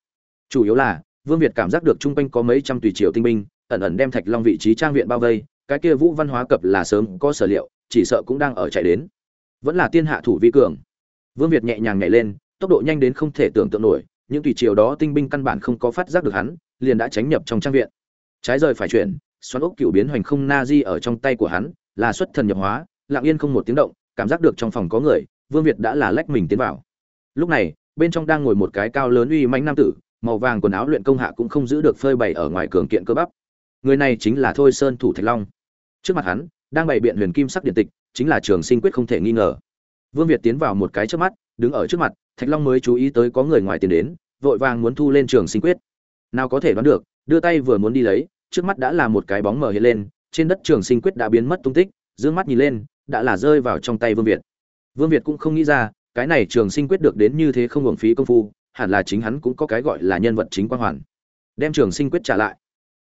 chủ yếu là, vương việt cảm giác được chung quanh có mấy trăm tùy triều tinh binh, ẩn ẩn đem thạch long vị trí trang viện bao vây, cái kia vũ văn hóa cập là sớm có sở liệu, chỉ sợ cũng đang ở chạy đến. Vẫn là tiên hạ thủ vi cường. Vương việt nhẹ nhàng nhảy lên, tốc độ nhanh đến không thể tưởng tượng nổi, những tùy triều đó tinh binh căn bản không có phát giác được hắn, liền đã tránh nhập trong trang viện. Trái rời phải chuyển, xoắn ốc cựu biến hoành không na di ở trong tay của hắn, là xuất thần nhập hóa, lặng yên không một tiếng động cảm giác được trong phòng có người, vương việt đã là lách mình tiến vào. Lúc này, bên trong đang ngồi một cái cao lớn uy mãnh nam tử, màu vàng quần áo luyện công hạ cũng không giữ được phơi bày ở ngoài cường kiện cơ bắp. Người này chính là thôi sơn thủ thạch long. Trước mặt hắn, đang bày biện huyền kim sắc điện tịch, chính là trường sinh quyết không thể nghi ngờ. Vương việt tiến vào một cái trước mắt, đứng ở trước mặt, thạch long mới chú ý tới có người ngoài tiền đến, vội vàng muốn thu lên trường sinh quyết. Nào có thể đoán được, đưa tay vừa muốn đi lấy, trước mắt đã là một cái bóng mờ hiện lên, trên đất trường sinh quyết đã biến mất tung tích, dương mắt nhìn lên đã là rơi vào trong tay vương việt. Vương việt cũng không nghĩ ra cái này trường sinh quyết được đến như thế không hưởng phí công phu hẳn là chính hắn cũng có cái gọi là nhân vật chính quan hoàn. Đem trường sinh quyết trả lại.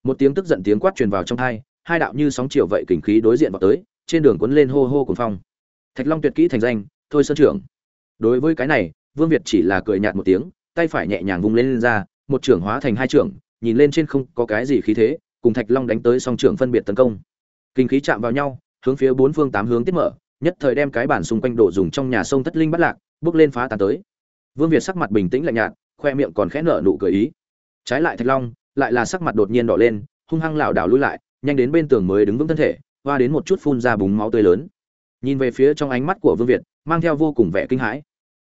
Một tiếng tức giận tiếng quát truyền vào trong hai hai đạo như sóng chiều vậy kình khí đối diện vào tới trên đường cuốn lên hô hô cùng phong. Thạch long tuyệt kỹ thành danh thôi sơn trưởng. Đối với cái này vương việt chỉ là cười nhạt một tiếng tay phải nhẹ nhàng vung lên, lên ra một trưởng hóa thành hai trưởng nhìn lên trên không có cái gì khí thế cùng thạch long đánh tới song trưởng phân biệt tấn công. Kinh khí chạm vào nhau hướng phía bốn phương tám hướng tiết mở, nhất thời đem cái bản xung quanh đổ dùng trong nhà sông thất linh bắt lạc, bước lên phá tàn tới. Vương việt sắc mặt bình tĩnh lạnh nhạt, khoe miệng còn khẽ nở nụ cười ý. Trái lại thạch long, lại là sắc mặt đột nhiên đỏ lên, hung hăng lảo đảo lui lại, nhanh đến bên tường mới đứng vững thân thể, hoa đến một chút phun ra búng máu tươi lớn. Nhìn về phía trong ánh mắt của vương việt, mang theo vô cùng vẻ kinh hãi.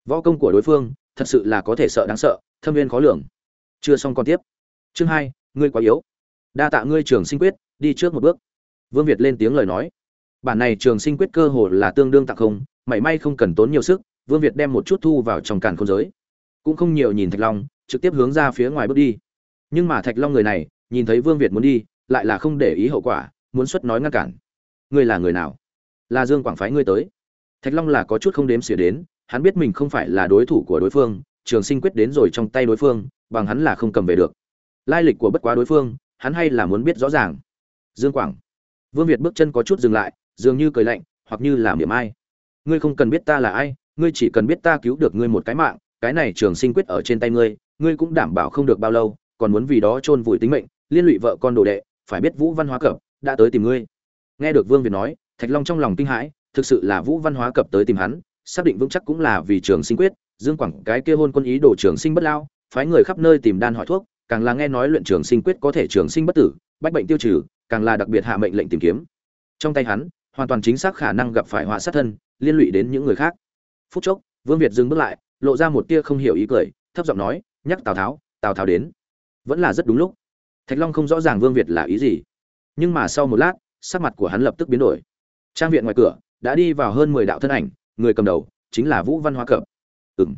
Võ công của đối phương, thật sự là có thể sợ đáng sợ, thâm viên khó lường. Chưa xong còn tiếp. Chương hai, ngươi quá yếu. Đa tạ ngươi trường sinh quyết, đi trước một bước. Vương việt lên tiếng lời nói bản này trường sinh quyết cơ hồ là tương đương tặng không, mảy may không cần tốn nhiều sức, vương việt đem một chút thu vào trong càn không giới. Cũng không nhiều nhìn thạch long, trực tiếp hướng ra phía ngoài bước đi. Nhưng mà thạch long người này, nhìn thấy vương việt muốn đi, lại là không để ý hậu quả, muốn xuất nói ngăn cản. Ngươi là người nào? Là dương quảng phái ngươi tới? Thạch long là có chút không đếm xỉa đến, hắn biết mình không phải là đối thủ của đối phương, trường sinh quyết đến rồi trong tay đối phương, bằng hắn là không cầm về được. Lai lịch của bất quá đối phương, hắn hay là muốn biết rõ ràng. Dương quảng. Vương việt bước chân có chút dừng lại dường như cười lạnh, hoặc như làm điểm ai. Ngươi không cần biết ta là ai, ngươi chỉ cần biết ta cứu được ngươi một cái mạng, cái này trường sinh quyết ở trên tay ngươi ngươi cũng đảm bảo không được bao lâu, còn muốn vì đó chôn vùi tính mệnh, liên lụy vợ con đồ đệ, phải biết vũ văn hóa cập đã tới tìm ngươi. Nghe được vương việt nói, thạch long trong lòng kinh hãi, thực sự là vũ văn hóa cập tới tìm hắn, xác định vững chắc cũng là vì trường sinh quyết, dương quảng cái kia hôn quân ý đồ trường sinh bất lao, phái người khắp nơi tìm đan hỏi thuốc, càng là nghe nói luyện trường sinh quyết có thể trường sinh bất tử, bách bệnh tiêu trừ, càng là đặc biệt hạ mệnh lệnh tìm kiếm. Trong tay hắn hoàn toàn chính xác khả năng gặp phải họa sát thân, liên lụy đến những người khác. Phút chốc, vương việt dừng bước lại, lộ ra một tia không hiểu ý cười, thấp giọng nói, nhắc tào tháo tào tháo đến. Vẫn là rất đúng lúc. Thạch long không rõ ràng vương việt là ý gì. Nhưng mà sau một lát, sắc mặt của hắn lập tức biến đổi. Trang viện ngoài cửa, đã đi vào hơn mười đạo thân ảnh, người cầm đầu chính là vũ văn hóa cập. Ừ m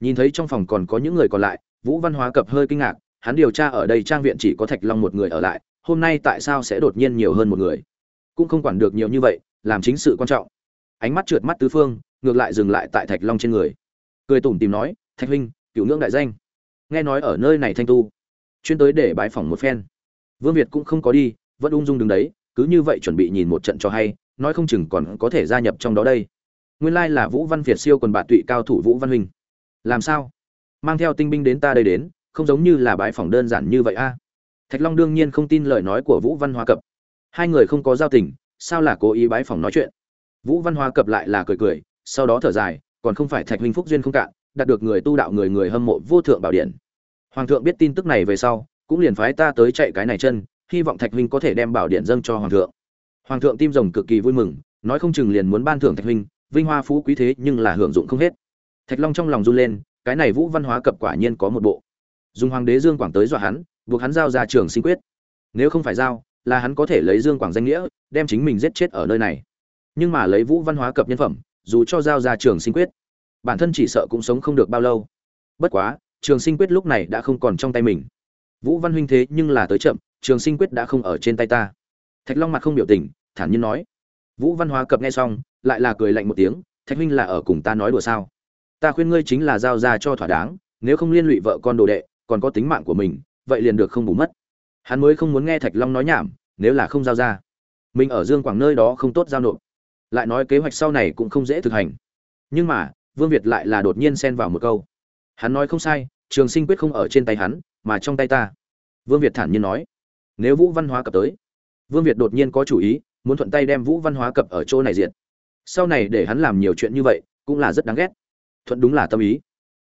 nhìn thấy trong phòng còn có những người còn lại, vũ văn hóa cập hơi kinh ngạc, hắn điều tra ở đây trang viện chỉ có thạch long một người ở lại, hôm nay tại sao sẽ đột nhiên nhiều hơn một người? Cũng không quản được nhiều như vậy, làm chính sự quan trọng. Ánh mắt trượt mắt tứ phương, ngược lại dừng lại tại thạch long trên người. Cười tủm tìm nói, thạch huynh cựu ngưỡng đại danh. Nghe nói ở nơi này thanh tu, chuyên tới để bái phỏng một phen. Vương việt cũng không có đi, vẫn ung dung đứng đấy, cứ như vậy chuẩn bị nhìn một trận cho hay, nói không chừng còn có thể gia nhập trong đó đây. Nguyên lai là vũ văn việt siêu quần bạt tụy cao thủ vũ văn huynh. Làm sao? Mang theo tinh binh đến ta đây đến, không giống như là bái phỏng đơn giản như vậy a. Thạch long đương nhiên không tin lời nói của vũ văn hoa cập hai người không có giao tình, sao là cố ý bái phòng nói chuyện? Vũ văn hoa cập lại là cười cười, sau đó thở dài, còn không phải thạch huynh phúc duyên không cạn, đạt được người tu đạo người người hâm mộ vô thượng bảo điện. Hoàng thượng biết tin tức này về sau, cũng liền phái ta tới chạy cái này chân, hy vọng thạch huynh có thể đem bảo điện dâng cho hoàng thượng. Hoàng thượng tim rồng cực kỳ vui mừng, nói không chừng liền muốn ban thưởng thạch huynh, vinh hoa phú quý thế nhưng là hưởng dụng không hết. Thạch long trong lòng run lên, cái này vũ văn hóa cập quả nhiên có một bộ. Dùng hoàng đế dương quảng tới dọa hắn, buộc hắn giao ra trường sinh quyết. Nếu không phải giao là hắn có thể lấy dương quảng danh nghĩa, đem chính mình giết chết ở nơi này. Nhưng mà lấy vũ văn hóa cập nhân phẩm, dù cho giao ra trường sinh quyết, bản thân chỉ sợ cũng sống không được bao lâu. Bất quá, trường sinh quyết lúc này đã không còn trong tay mình. Vũ văn huynh thế nhưng là tới chậm, trường sinh quyết đã không ở trên tay ta. Thạch long mặt không biểu tình, thản nhiên nói. Vũ văn hóa cập nghe xong, lại là cười lạnh một tiếng, thạch huynh là ở cùng ta nói đùa sao? Ta khuyên ngươi chính là giao ra cho thỏa đáng, nếu không liên lụy vợ con đồ đệ, còn có tính mạng của mình, vậy liền được không bù mất hắn mới không muốn nghe thạch long nói nhảm, nếu là không giao ra. Mình ở dương quảng nơi đó không tốt giao nộp. Lại nói kế hoạch sau này cũng không dễ thực hành. Nhưng mà, vương việt lại là đột nhiên xen vào một câu. Hắn nói không sai, trường sinh quyết không ở trên tay hắn, mà trong tay ta. Vương việt thản nhiên nói. Nếu vũ văn hóa cập tới, vương việt đột nhiên có chủ ý, muốn thuận tay đem vũ văn hóa cập ở chỗ này diện sau này để hắn làm nhiều chuyện như vậy, cũng là rất đáng ghét. Thuận đúng là tâm ý.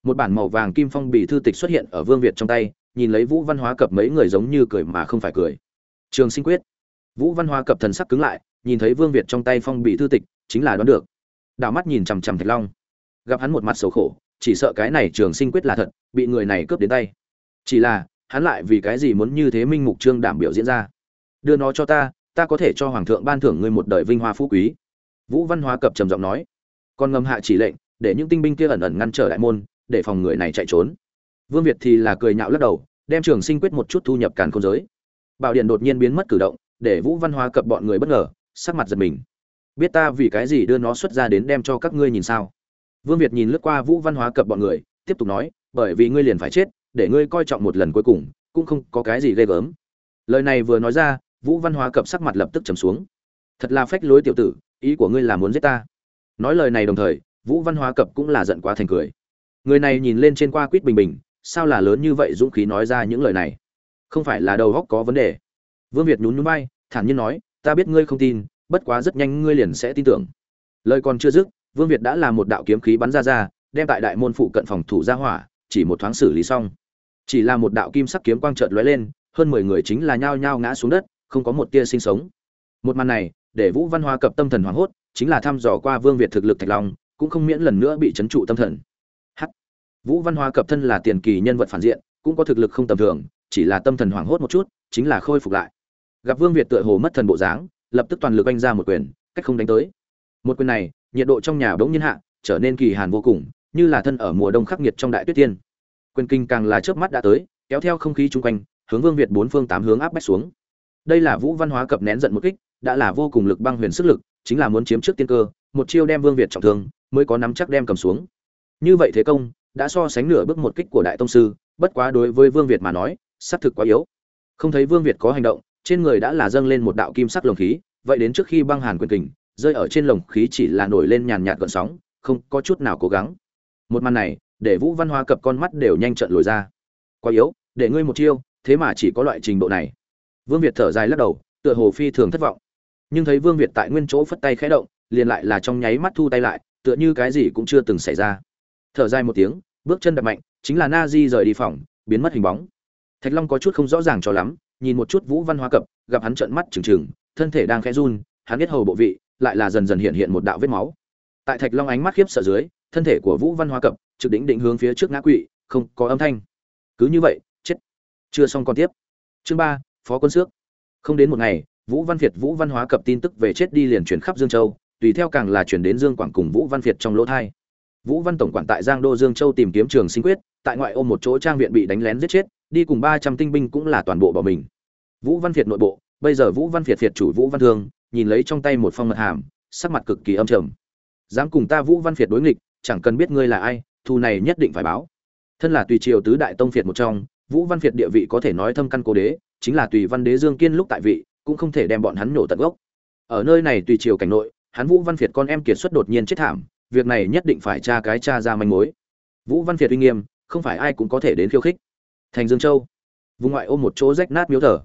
Một bản màu vàng kim phong bì thư tịch xuất hiện ở vương việt trong tay nhìn lấy vũ văn hóa cập mấy người giống như cười mà không phải cười. Trường sinh quyết. Vũ văn hóa cập thần sắc cứng lại, nhìn thấy vương việt trong tay phong bị thư tịch, chính là đoán được. Đảo mắt nhìn chằm chằm thạch long. Gặp hắn một mặt xấu khổ, chỉ sợ cái này trường sinh quyết là thật, bị người này cướp đến tay. Chỉ là, hắn lại vì cái gì muốn như thế minh mục trương đảm biểu diễn ra? Đưa nó cho ta ta có thể cho hoàng thượng ban thưởng ngươi một đời vinh hoa phú quý. Vũ văn hóa cập trầm giọng nói. Còn ngầm hạ chỉ lệnh, để những tinh binh kia ẩn ẩn ngăn trở đại môn, để phòng người này chạy trốn vương việt thì là cười nhạo lắc đầu, đem trường sinh quyết một chút thu nhập càn khôn giới. Bảo điện đột nhiên biến mất cử động, để vũ văn hóa cập bọn người bất ngờ, sắc mặt giật mình. Biết ta vì cái gì đưa nó xuất ra đến đem cho các ngươi nhìn sao? Vương việt nhìn lướt qua vũ văn hóa cập bọn người, tiếp tục nói, bởi vì ngươi liền phải chết, để ngươi coi trọng một lần cuối cùng, cũng không có cái gì ghê gớm. Lời này vừa nói ra, vũ văn hóa cập sắc mặt lập tức trầm xuống. Thật là phách lối tiểu tử, ý của ngươi là muốn giết ta. Nói lời này đồng thời, vũ văn hóa cập cũng là giận quá thành cười. Người này nhìn lên trên qua quýt bình bình sao là lớn như vậy dũng khí nói ra những lời này? Không phải là đầu góc có vấn đề. Vương việt nhún nhún bay thản nhiên nói, ta biết ngươi không tin, bất quá rất nhanh ngươi liền sẽ tin tưởng. Lời còn chưa dứt, vương việt đã làm một đạo kiếm khí bắn ra ra, đem tại đại môn phụ cận phòng thủ ra hỏa, chỉ một thoáng xử lý xong. Chỉ là một đạo kim sắc kiếm quang chợt lóe lên, hơn mười người chính là nhao nhao ngã xuống đất, không có một tia sinh sống. Một màn này, để vũ văn hoa cập tâm thần hoảng hốt, chính là thăm dò qua vương việt thực lực thạch long, cũng không miễn lần nữa bị chấn trụ tâm thần vũ văn hoa cập thân là tiền kỳ nhân vật phản diện, cũng có thực lực không tầm thường, chỉ là tâm thần hoảng hốt một chút, chính là khôi phục lại. Gặp vương việt tựa hồ mất thần bộ dáng, lập tức toàn lực anh ra một quyền, cách không đánh tới. Một quyền này, nhiệt độ trong nhà bỗng nhiên hạ, trở nên kỳ hàn vô cùng, như là thân ở mùa đông khắc nghiệt trong đại tuyết tiên. Quyền kinh càng là chớp mắt đã tới, kéo theo không khí chung quanh, hướng vương việt bốn phương tám hướng áp bách xuống. Đây là vũ văn hóa cập nén giận một kích, đã là vô cùng lực băng huyền sức lực, chính là muốn chiếm trước tiên cơ, một chiêu đem vương việt trọng thương, mới có nắm chắc đem cầm xuống. Như vậy thế công đã so sánh nửa bước một kích của đại tông sư, bất quá đối với vương việt mà nói, xác thực quá yếu. Không thấy vương việt có hành động, trên người đã là dâng lên một đạo kim sắc lồng khí, vậy đến trước khi băng hàn quyền kình, rơi ở trên lồng khí chỉ là nổi lên nhàn nhạt gợn sóng, không có chút nào cố gắng. Một màn này, để vũ văn hoa cập con mắt đều nhanh trận lồi ra. Quá yếu, để ngươi một chiêu, thế mà chỉ có loại trình độ này. Vương việt thở dài lắc đầu, tựa hồ phi thường thất vọng. Nhưng thấy vương việt tại nguyên chỗ phất tay khẽ động, liền lại là trong nháy mắt thu tay lại, tựa như cái gì cũng chưa từng xảy ra thở dài một tiếng, bước chân đập mạnh, chính là na di rời đi phòng, biến mất hình bóng. Thạch long có chút không rõ ràng cho lắm, nhìn một chút vũ văn hóa cập, gặp hắn trợn mắt trừng trừng, thân thể đang khẽ run, hắn biết hầu bộ vị, lại là dần dần hiện hiện một đạo vết máu. Tại thạch long ánh mắt khiếp sợ dưới, thân thể của vũ văn hóa cập trực đỉnh định hướng phía trước ngã quỵ, không có âm thanh. Cứ như vậy, chết. Chưa xong còn tiếp. Chương ba, phó quân xước. Không đến một ngày, vũ văn việt, vũ văn hóa cập tin tức về chết đi liền chuyển khắp dương châu, tùy theo càng là chuyển đến dương quảng cùng vũ văn việt trong lỗ thai vũ văn tổng quản tại giang đô dương châu tìm kiếm trường sinh quyết, tại ngoại ô một chỗ trang viện bị đánh lén giết chết, đi cùng ba trăm tinh binh cũng là toàn bộ bỏ mình. Vũ văn việt nội bộ, bây giờ vũ văn việt việt chủ vũ văn thương, nhìn lấy trong tay một phong mật hàm, sắc mặt cực kỳ âm trầm. Dám cùng ta vũ văn việt đối nghịch, chẳng cần biết ngươi là ai, thù này nhất định phải báo. Thân là tùy triều tứ đại tông việt một trong, vũ văn việt địa vị có thể nói thâm căn cố đế, chính là tùy văn đế dương kiên lúc tại vị, cũng không thể đem bọn hắn nổ tận gốc. Ở nơi này tùy triều cảnh nội, hắn vũ văn việt con em kiệt xuất đột nhiên chết thảm việc này nhất định phải tra cái tra ra manh mối. Vũ văn việt uy nghiêm, không phải ai cũng có thể đến khiêu khích. Thành dương châu. Vùng ngoại ôm một chỗ rách nát miếu thờ.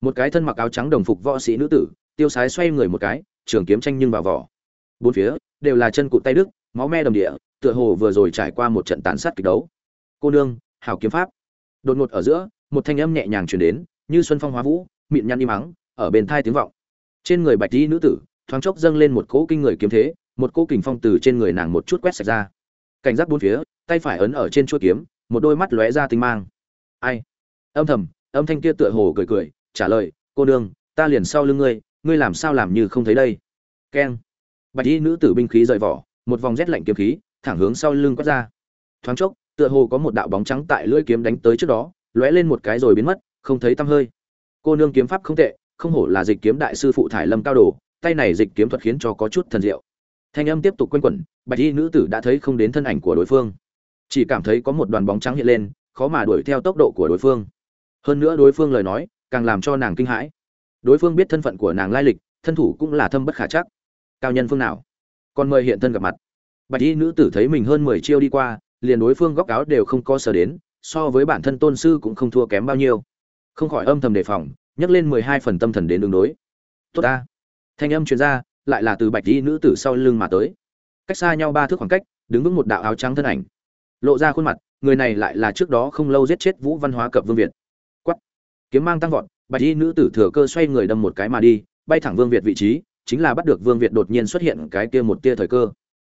Một cái thân mặc áo trắng đồng phục võ sĩ nữ tử, tiêu sái xoay người một cái, trường kiếm tranh nhưng vào vỏ. Bốn phía, đều là chân cụt tay đức, máu me đồng địa, tựa hồ vừa rồi trải qua một trận tàn sát kịch đấu. Cô nương, hảo kiếm pháp. Đột ngột ở giữa, một thanh âm nhẹ nhàng truyền đến, như xuân phong hóa vũ, mịn nhăn im mắng ở bên thai tiếng vọng. Trên người bạch y nữ tử, thoáng chốc dâng lên một cỗ kinh người kiếm thế một cô kình phong từ trên người nàng một chút quét sạch ra. Cảnh giác bốn phía tay phải ấn ở trên chuôi kiếm một đôi mắt lóe ra tinh mang. Ai? Âm thầm âm thanh kia tựa hồ cười cười trả lời cô nương, ta liền sau lưng ngươi ngươi làm sao làm như không thấy đây? Keng. Bạch y nữ tử binh khí rời vỏ một vòng rét lạnh kiếm khí thẳng hướng sau lưng quát ra. Thoáng chốc tựa hồ có một đạo bóng trắng tại lưỡi kiếm đánh tới trước đó lóe lên một cái rồi biến mất không thấy tăm hơi. Cô nương kiếm pháp không tệ không hổ là dịch kiếm đại sư phụ thải lâm cao đồ tay này dịch kiếm thuật khiến cho có chút thần diệu thanh âm tiếp tục quanh quẩn, bạch y nữ tử đã thấy không đến thân ảnh của đối phương. Chỉ cảm thấy có một đoàn bóng trắng hiện lên, khó mà đuổi theo tốc độ của đối phương. Hơn nữa đối phương lời nói, càng làm cho nàng kinh hãi. Đối phương biết thân phận của nàng lai lịch, thân thủ cũng là thâm bất khả chắc. Cao nhân phương nào? Còn mời hiện thân gặp mặt. Bạch y nữ tử thấy mình hơn mười chiêu đi qua, liền đối phương góc áo đều không có sờ đến, so với bản thân tôn sư cũng không thua kém bao nhiêu. Không khỏi âm thầm đề phòng, nhấc lên mười hai phần tâm thần đến đường đối. Tốt ta. Thanh âm truyền ra lại là từ bạch y nữ tử sau lưng mà tới. Cách xa nhau ba thước khoảng cách, đứng vững một đạo áo trắng thân ảnh. Lộ ra khuôn mặt, người này lại là trước đó không lâu giết chết vũ văn hóa cập vương việt. Quắt kiếm mang tăng vọt, bạch y nữ tử thừa cơ xoay người đâm một cái mà đi, bay thẳng vương việt vị trí, chính là bắt được vương việt đột nhiên xuất hiện cái kia một tia thời cơ.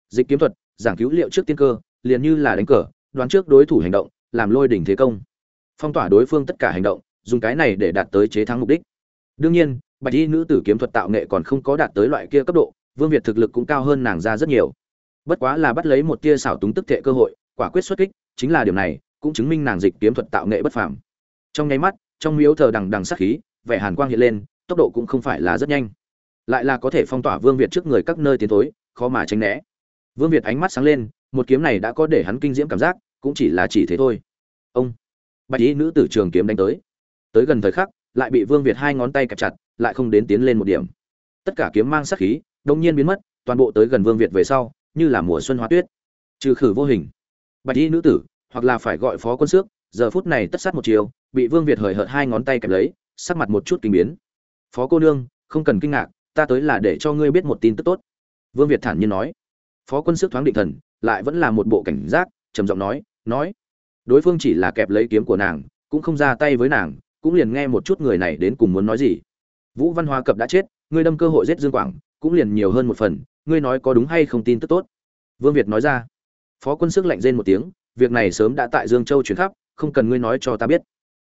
Dịch kiếm thuật, giảng cứu liệu trước tiên cơ, liền như là đánh cờ, đoán trước đối thủ hành động, làm lôi đỉnh thế công. Phong tỏa đối phương tất cả hành động, dùng cái này để đạt tới chế thắng mục đích. Đương nhiên bạch y nữ tử kiếm thuật tạo nghệ còn không có đạt tới loại kia cấp độ, vương việt thực lực cũng cao hơn nàng ra rất nhiều. Bất quá là bắt lấy một tia xảo túng tức thệ cơ hội, quả quyết xuất kích, chính là điều này, cũng chứng minh nàng dịch kiếm thuật tạo nghệ bất phàm. Trong nháy mắt, trong miếu thờ đằng đằng sắc khí, vẻ hàn quang hiện lên, tốc độ cũng không phải là rất nhanh. Lại là có thể phong tỏa vương việt trước người các nơi tiến thối, khó mà tránh né. Vương việt ánh mắt sáng lên, một kiếm này đã có để hắn kinh diễm cảm giác, cũng chỉ là chỉ thế thôi. Ông, bạch y nữ tử trường kiếm đánh tới. Tới gần thời khắc, lại bị vương việt hai ngón tay kẹp chặt lại không đến tiến lên một điểm. Tất cả kiếm mang sát khí, đông nhiên biến mất, toàn bộ tới gần vương việt về sau, như là mùa xuân hóa tuyết. Trừ khử vô hình. Bạch y nữ tử, hoặc là phải gọi phó quân xước, giờ phút này tất sát một chiều, bị vương việt hời hợt hai ngón tay kẹp lấy, sắc mặt một chút kinh biến. Phó cô nương, không cần kinh ngạc, ta tới là để cho ngươi biết một tin tức tốt. Vương việt thản nhiên nói. Phó quân sức thoáng định thần, lại vẫn là một bộ cảnh giác, trầm giọng nói nói. Đối phương chỉ là kẹp lấy kiếm của nàng, cũng không ra tay với nàng, cũng liền nghe một chút người này đến cùng muốn nói gì vũ văn hoa cập đã chết, ngươi đâm cơ hội giết dương quảng, cũng liền nhiều hơn một phần, ngươi nói có đúng hay không tin tức tốt? Vương việt nói ra. Phó quân sức lạnh rên một tiếng, việc này sớm đã tại dương châu chuyển khắp, không cần ngươi nói cho ta biết.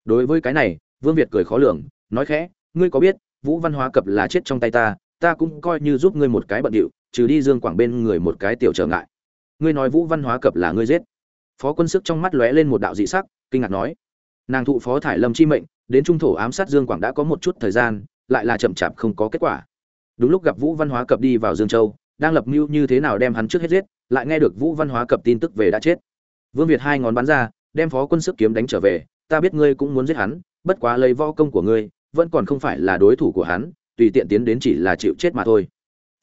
Đối với cái này, vương việt cười khó lường, nói khẽ, ngươi có biết, vũ văn hóa cập là chết trong tay ta ta cũng coi như giúp ngươi một cái bận điệu, trừ đi dương quảng bên người một cái tiểu trở ngại. Ngươi nói vũ văn hóa cập là ngươi giết. Phó quân sức trong mắt lóe lên một đạo dị sắc, kinh ngạc nói. Nàng thụ phó thải lâm chi mệnh, đến trung thổ ám sát dương quảng đã có một chút thời gian lại là chậm chạp không có kết quả. Đúng lúc gặp vũ văn hóa cập đi vào dương châu, đang lập mưu như thế nào đem hắn trước hết giết, lại nghe được vũ văn hóa cập tin tức về đã chết. Vương việt hai ngón bắn ra, đem phó quân sức kiếm đánh trở về, ta biết ngươi cũng muốn giết hắn, bất quá lấy võ công của ngươi, vẫn còn không phải là đối thủ của hắn, tùy tiện tiến đến chỉ là chịu chết mà thôi.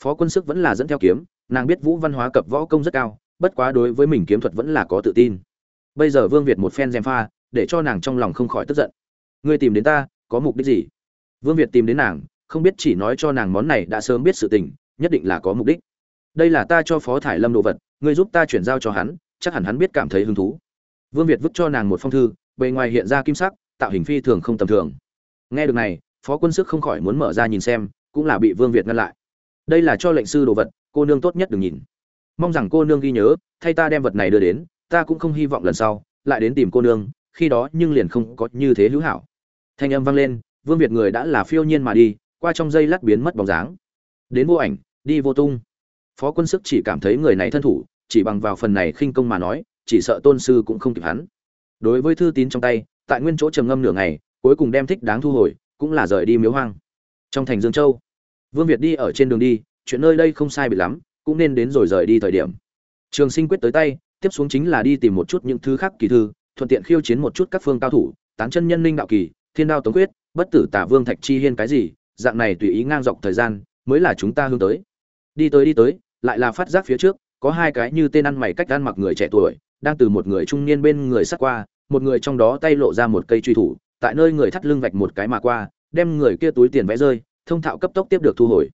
Phó quân sức vẫn là dẫn theo kiếm, nàng biết vũ văn hóa cập võ công rất cao, bất quá đối với mình kiếm thuật vẫn là có tự tin. Bây giờ vương việt một phen gièm pha, để cho nàng trong lòng không khỏi tức giận. Ngươi tìm đến ta, có mục đích gì? Vương việt tìm đến nàng, không biết chỉ nói cho nàng món này đã sớm biết sự tình, nhất định là có mục đích. Đây là ta cho phó thải lâm đồ vật, ngươi giúp ta chuyển giao cho hắn, chắc hẳn hắn biết cảm thấy hứng thú. Vương việt vứt cho nàng một phong thư, bề ngoài hiện ra kim sắc, tạo hình phi thường không tầm thường. Nghe được này, phó quân sức không khỏi muốn mở ra nhìn xem, cũng là bị vương việt ngăn lại. Đây là cho lệnh sư đồ vật, cô nương tốt nhất đừng nhìn. Mong rằng cô nương ghi nhớ, thay ta đem vật này đưa đến, ta cũng không hy vọng lần sau, lại đến tìm cô nương, khi đó nhưng liền không có như thế hữu hảo. Thanh âm vang lên vương việt người đã là phiêu nhiên mà đi, qua trong dây lát biến mất bóng dáng. Đến vô ảnh, đi vô tung. Phó quân sức chỉ cảm thấy người này thân thủ, chỉ bằng vào phần này khinh công mà nói, chỉ sợ tôn sư cũng không kịp hắn. Đối với thư tín trong tay, tại nguyên chỗ trầm ngâm nửa ngày, cuối cùng đem thích đáng thu hồi, cũng là rời đi miếu hoang. Trong thành dương châu, vương việt đi ở trên đường đi, chuyện nơi đây không sai bị lắm, cũng nên đến rồi rời đi thời điểm. Trường sinh quyết tới tay, tiếp xuống chính là đi tìm một chút những thứ khác kỳ thư, thuận tiện khiêu chiến một chút các phương cao thủ, tán chân nhân linh đạo kỳ, thiên đao tống quyết bất tử tả vương thạch chi hiên cái gì, dạng này tùy ý ngang dọc thời gian, mới là chúng ta hướng tới. Đi tới đi tới, lại là phát giác phía trước, có hai cái như tên ăn mày cách ăn mặc người trẻ tuổi, đang từ một người trung niên bên người sát qua, một người trong đó tay lộ ra một cây truy thủ, tại nơi người thắt lưng vạch một cái mà qua, đem người kia túi tiền vẽ rơi, thông thạo cấp tốc tiếp được thu hồi.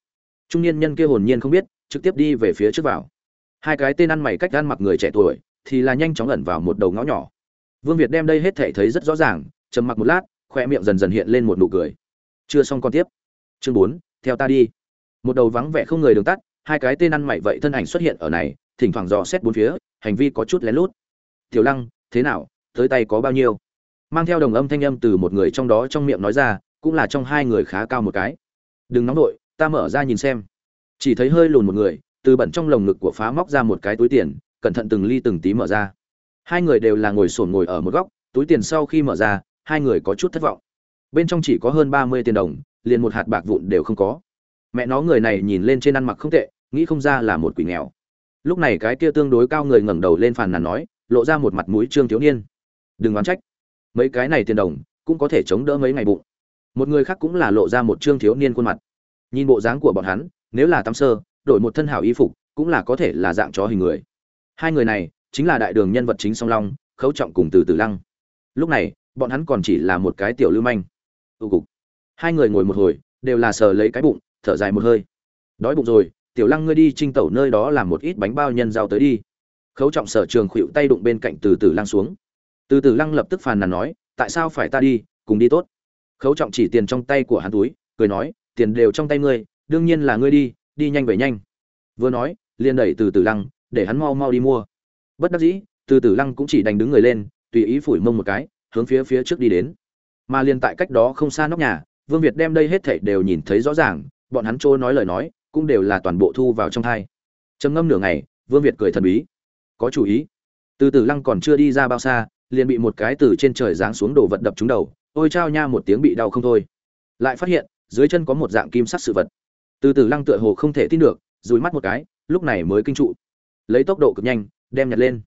Trung niên nhân kia hồn nhiên không biết, trực tiếp đi về phía trước vào. Hai cái tên ăn mày cách ăn mặc người trẻ tuổi, thì là nhanh chóng ẩn vào một đầu ngõ nhỏ. Vương việt đem đây hết thể thấy rất rõ ràng, trầm mặc một lát khoe miệng dần dần hiện lên một nụ cười. Chưa xong còn tiếp. Chương bốn, theo ta đi. Một đầu vắng vẻ không người đường tắt, hai cái tên ăn mày vậy thân ảnh xuất hiện ở này, thỉnh thoảng dò xét bốn phía, hành vi có chút lén lút. Tiểu lăng, thế nào? Tới tay có bao nhiêu? Mang theo đồng âm thanh âm từ một người trong đó trong miệng nói ra, cũng là trong hai người khá cao một cái. Đừng nóng đội ta mở ra nhìn xem. Chỉ thấy hơi lùn một người, từ bẩn trong lồng ngực của phá móc ra một cái túi tiền, cẩn thận từng ly từng tí mở ra. Hai người đều là ngồi sổn ngồi ở một góc, túi tiền sau khi mở ra hai người có chút thất vọng. Bên trong chỉ có hơn ba mươi tiền đồng, liền một hạt bạc vụn đều không có. Mẹ nó người này nhìn lên trên ăn mặc không tệ, nghĩ không ra là một quỷ nghèo. Lúc này cái kia tương đối cao người ngẩng đầu lên phàn nàn nói, lộ ra một mặt mũi trương thiếu niên. Đừng oán trách. Mấy cái này tiền đồng, cũng có thể chống đỡ mấy ngày bụng. Một người khác cũng là lộ ra một trương thiếu niên khuôn mặt. Nhìn bộ dáng của bọn hắn, nếu là tắm sơ, đổi một thân hảo y phục, cũng là có thể là dạng chó hình người. Hai người này, chính là đại đường nhân vật chính song long, khấu trọng cùng từ từ lăng. Lúc này bọn hắn còn chỉ là một cái tiểu lưu manh. Ưu cục. Hai người ngồi một hồi, đều là sờ lấy cái bụng, thở dài một hơi. Đói bụng rồi, tiểu lăng ngươi đi trinh tẩu nơi đó làm một ít bánh bao nhân rau tới đi. Khấu trọng sở trường khuỵu tay đụng bên cạnh từ từ lăng xuống. Từ từ lăng lập tức phàn nàn nói, tại sao phải ta đi, cùng đi tốt. Khấu trọng chỉ tiền trong tay của hắn túi, cười nói, tiền đều trong tay ngươi, đương nhiên là ngươi đi đi nhanh về nhanh. Vừa nói, liền đẩy từ từ lăng, để hắn mau mau đi mua. Bất đắc dĩ, từ từ lăng cũng chỉ đành đứng người lên, tùy ý phủi mông một cái hướng phía phía trước đi đến. Mà liền tại cách đó không xa nóc nhà, vương việt đem đây hết thảy đều nhìn thấy rõ ràng, bọn hắn trôi nói lời nói, cũng đều là toàn bộ thu vào trong thai. Trầm ngâm nửa ngày, vương việt cười thần bí. Có chủ ý. Từ từ lăng còn chưa đi ra bao xa, liền bị một cái từ trên trời giáng xuống đổ vật đập trúng đầu, ôi trao nha một tiếng bị đau không thôi. Lại phát hiện, dưới chân có một dạng kim sắc sự vật. Từ từ lăng tựa hồ không thể tin được dùi mắt một cái, lúc này mới kinh trụ. Lấy tốc độ cực nhanh, đem nhặt lên.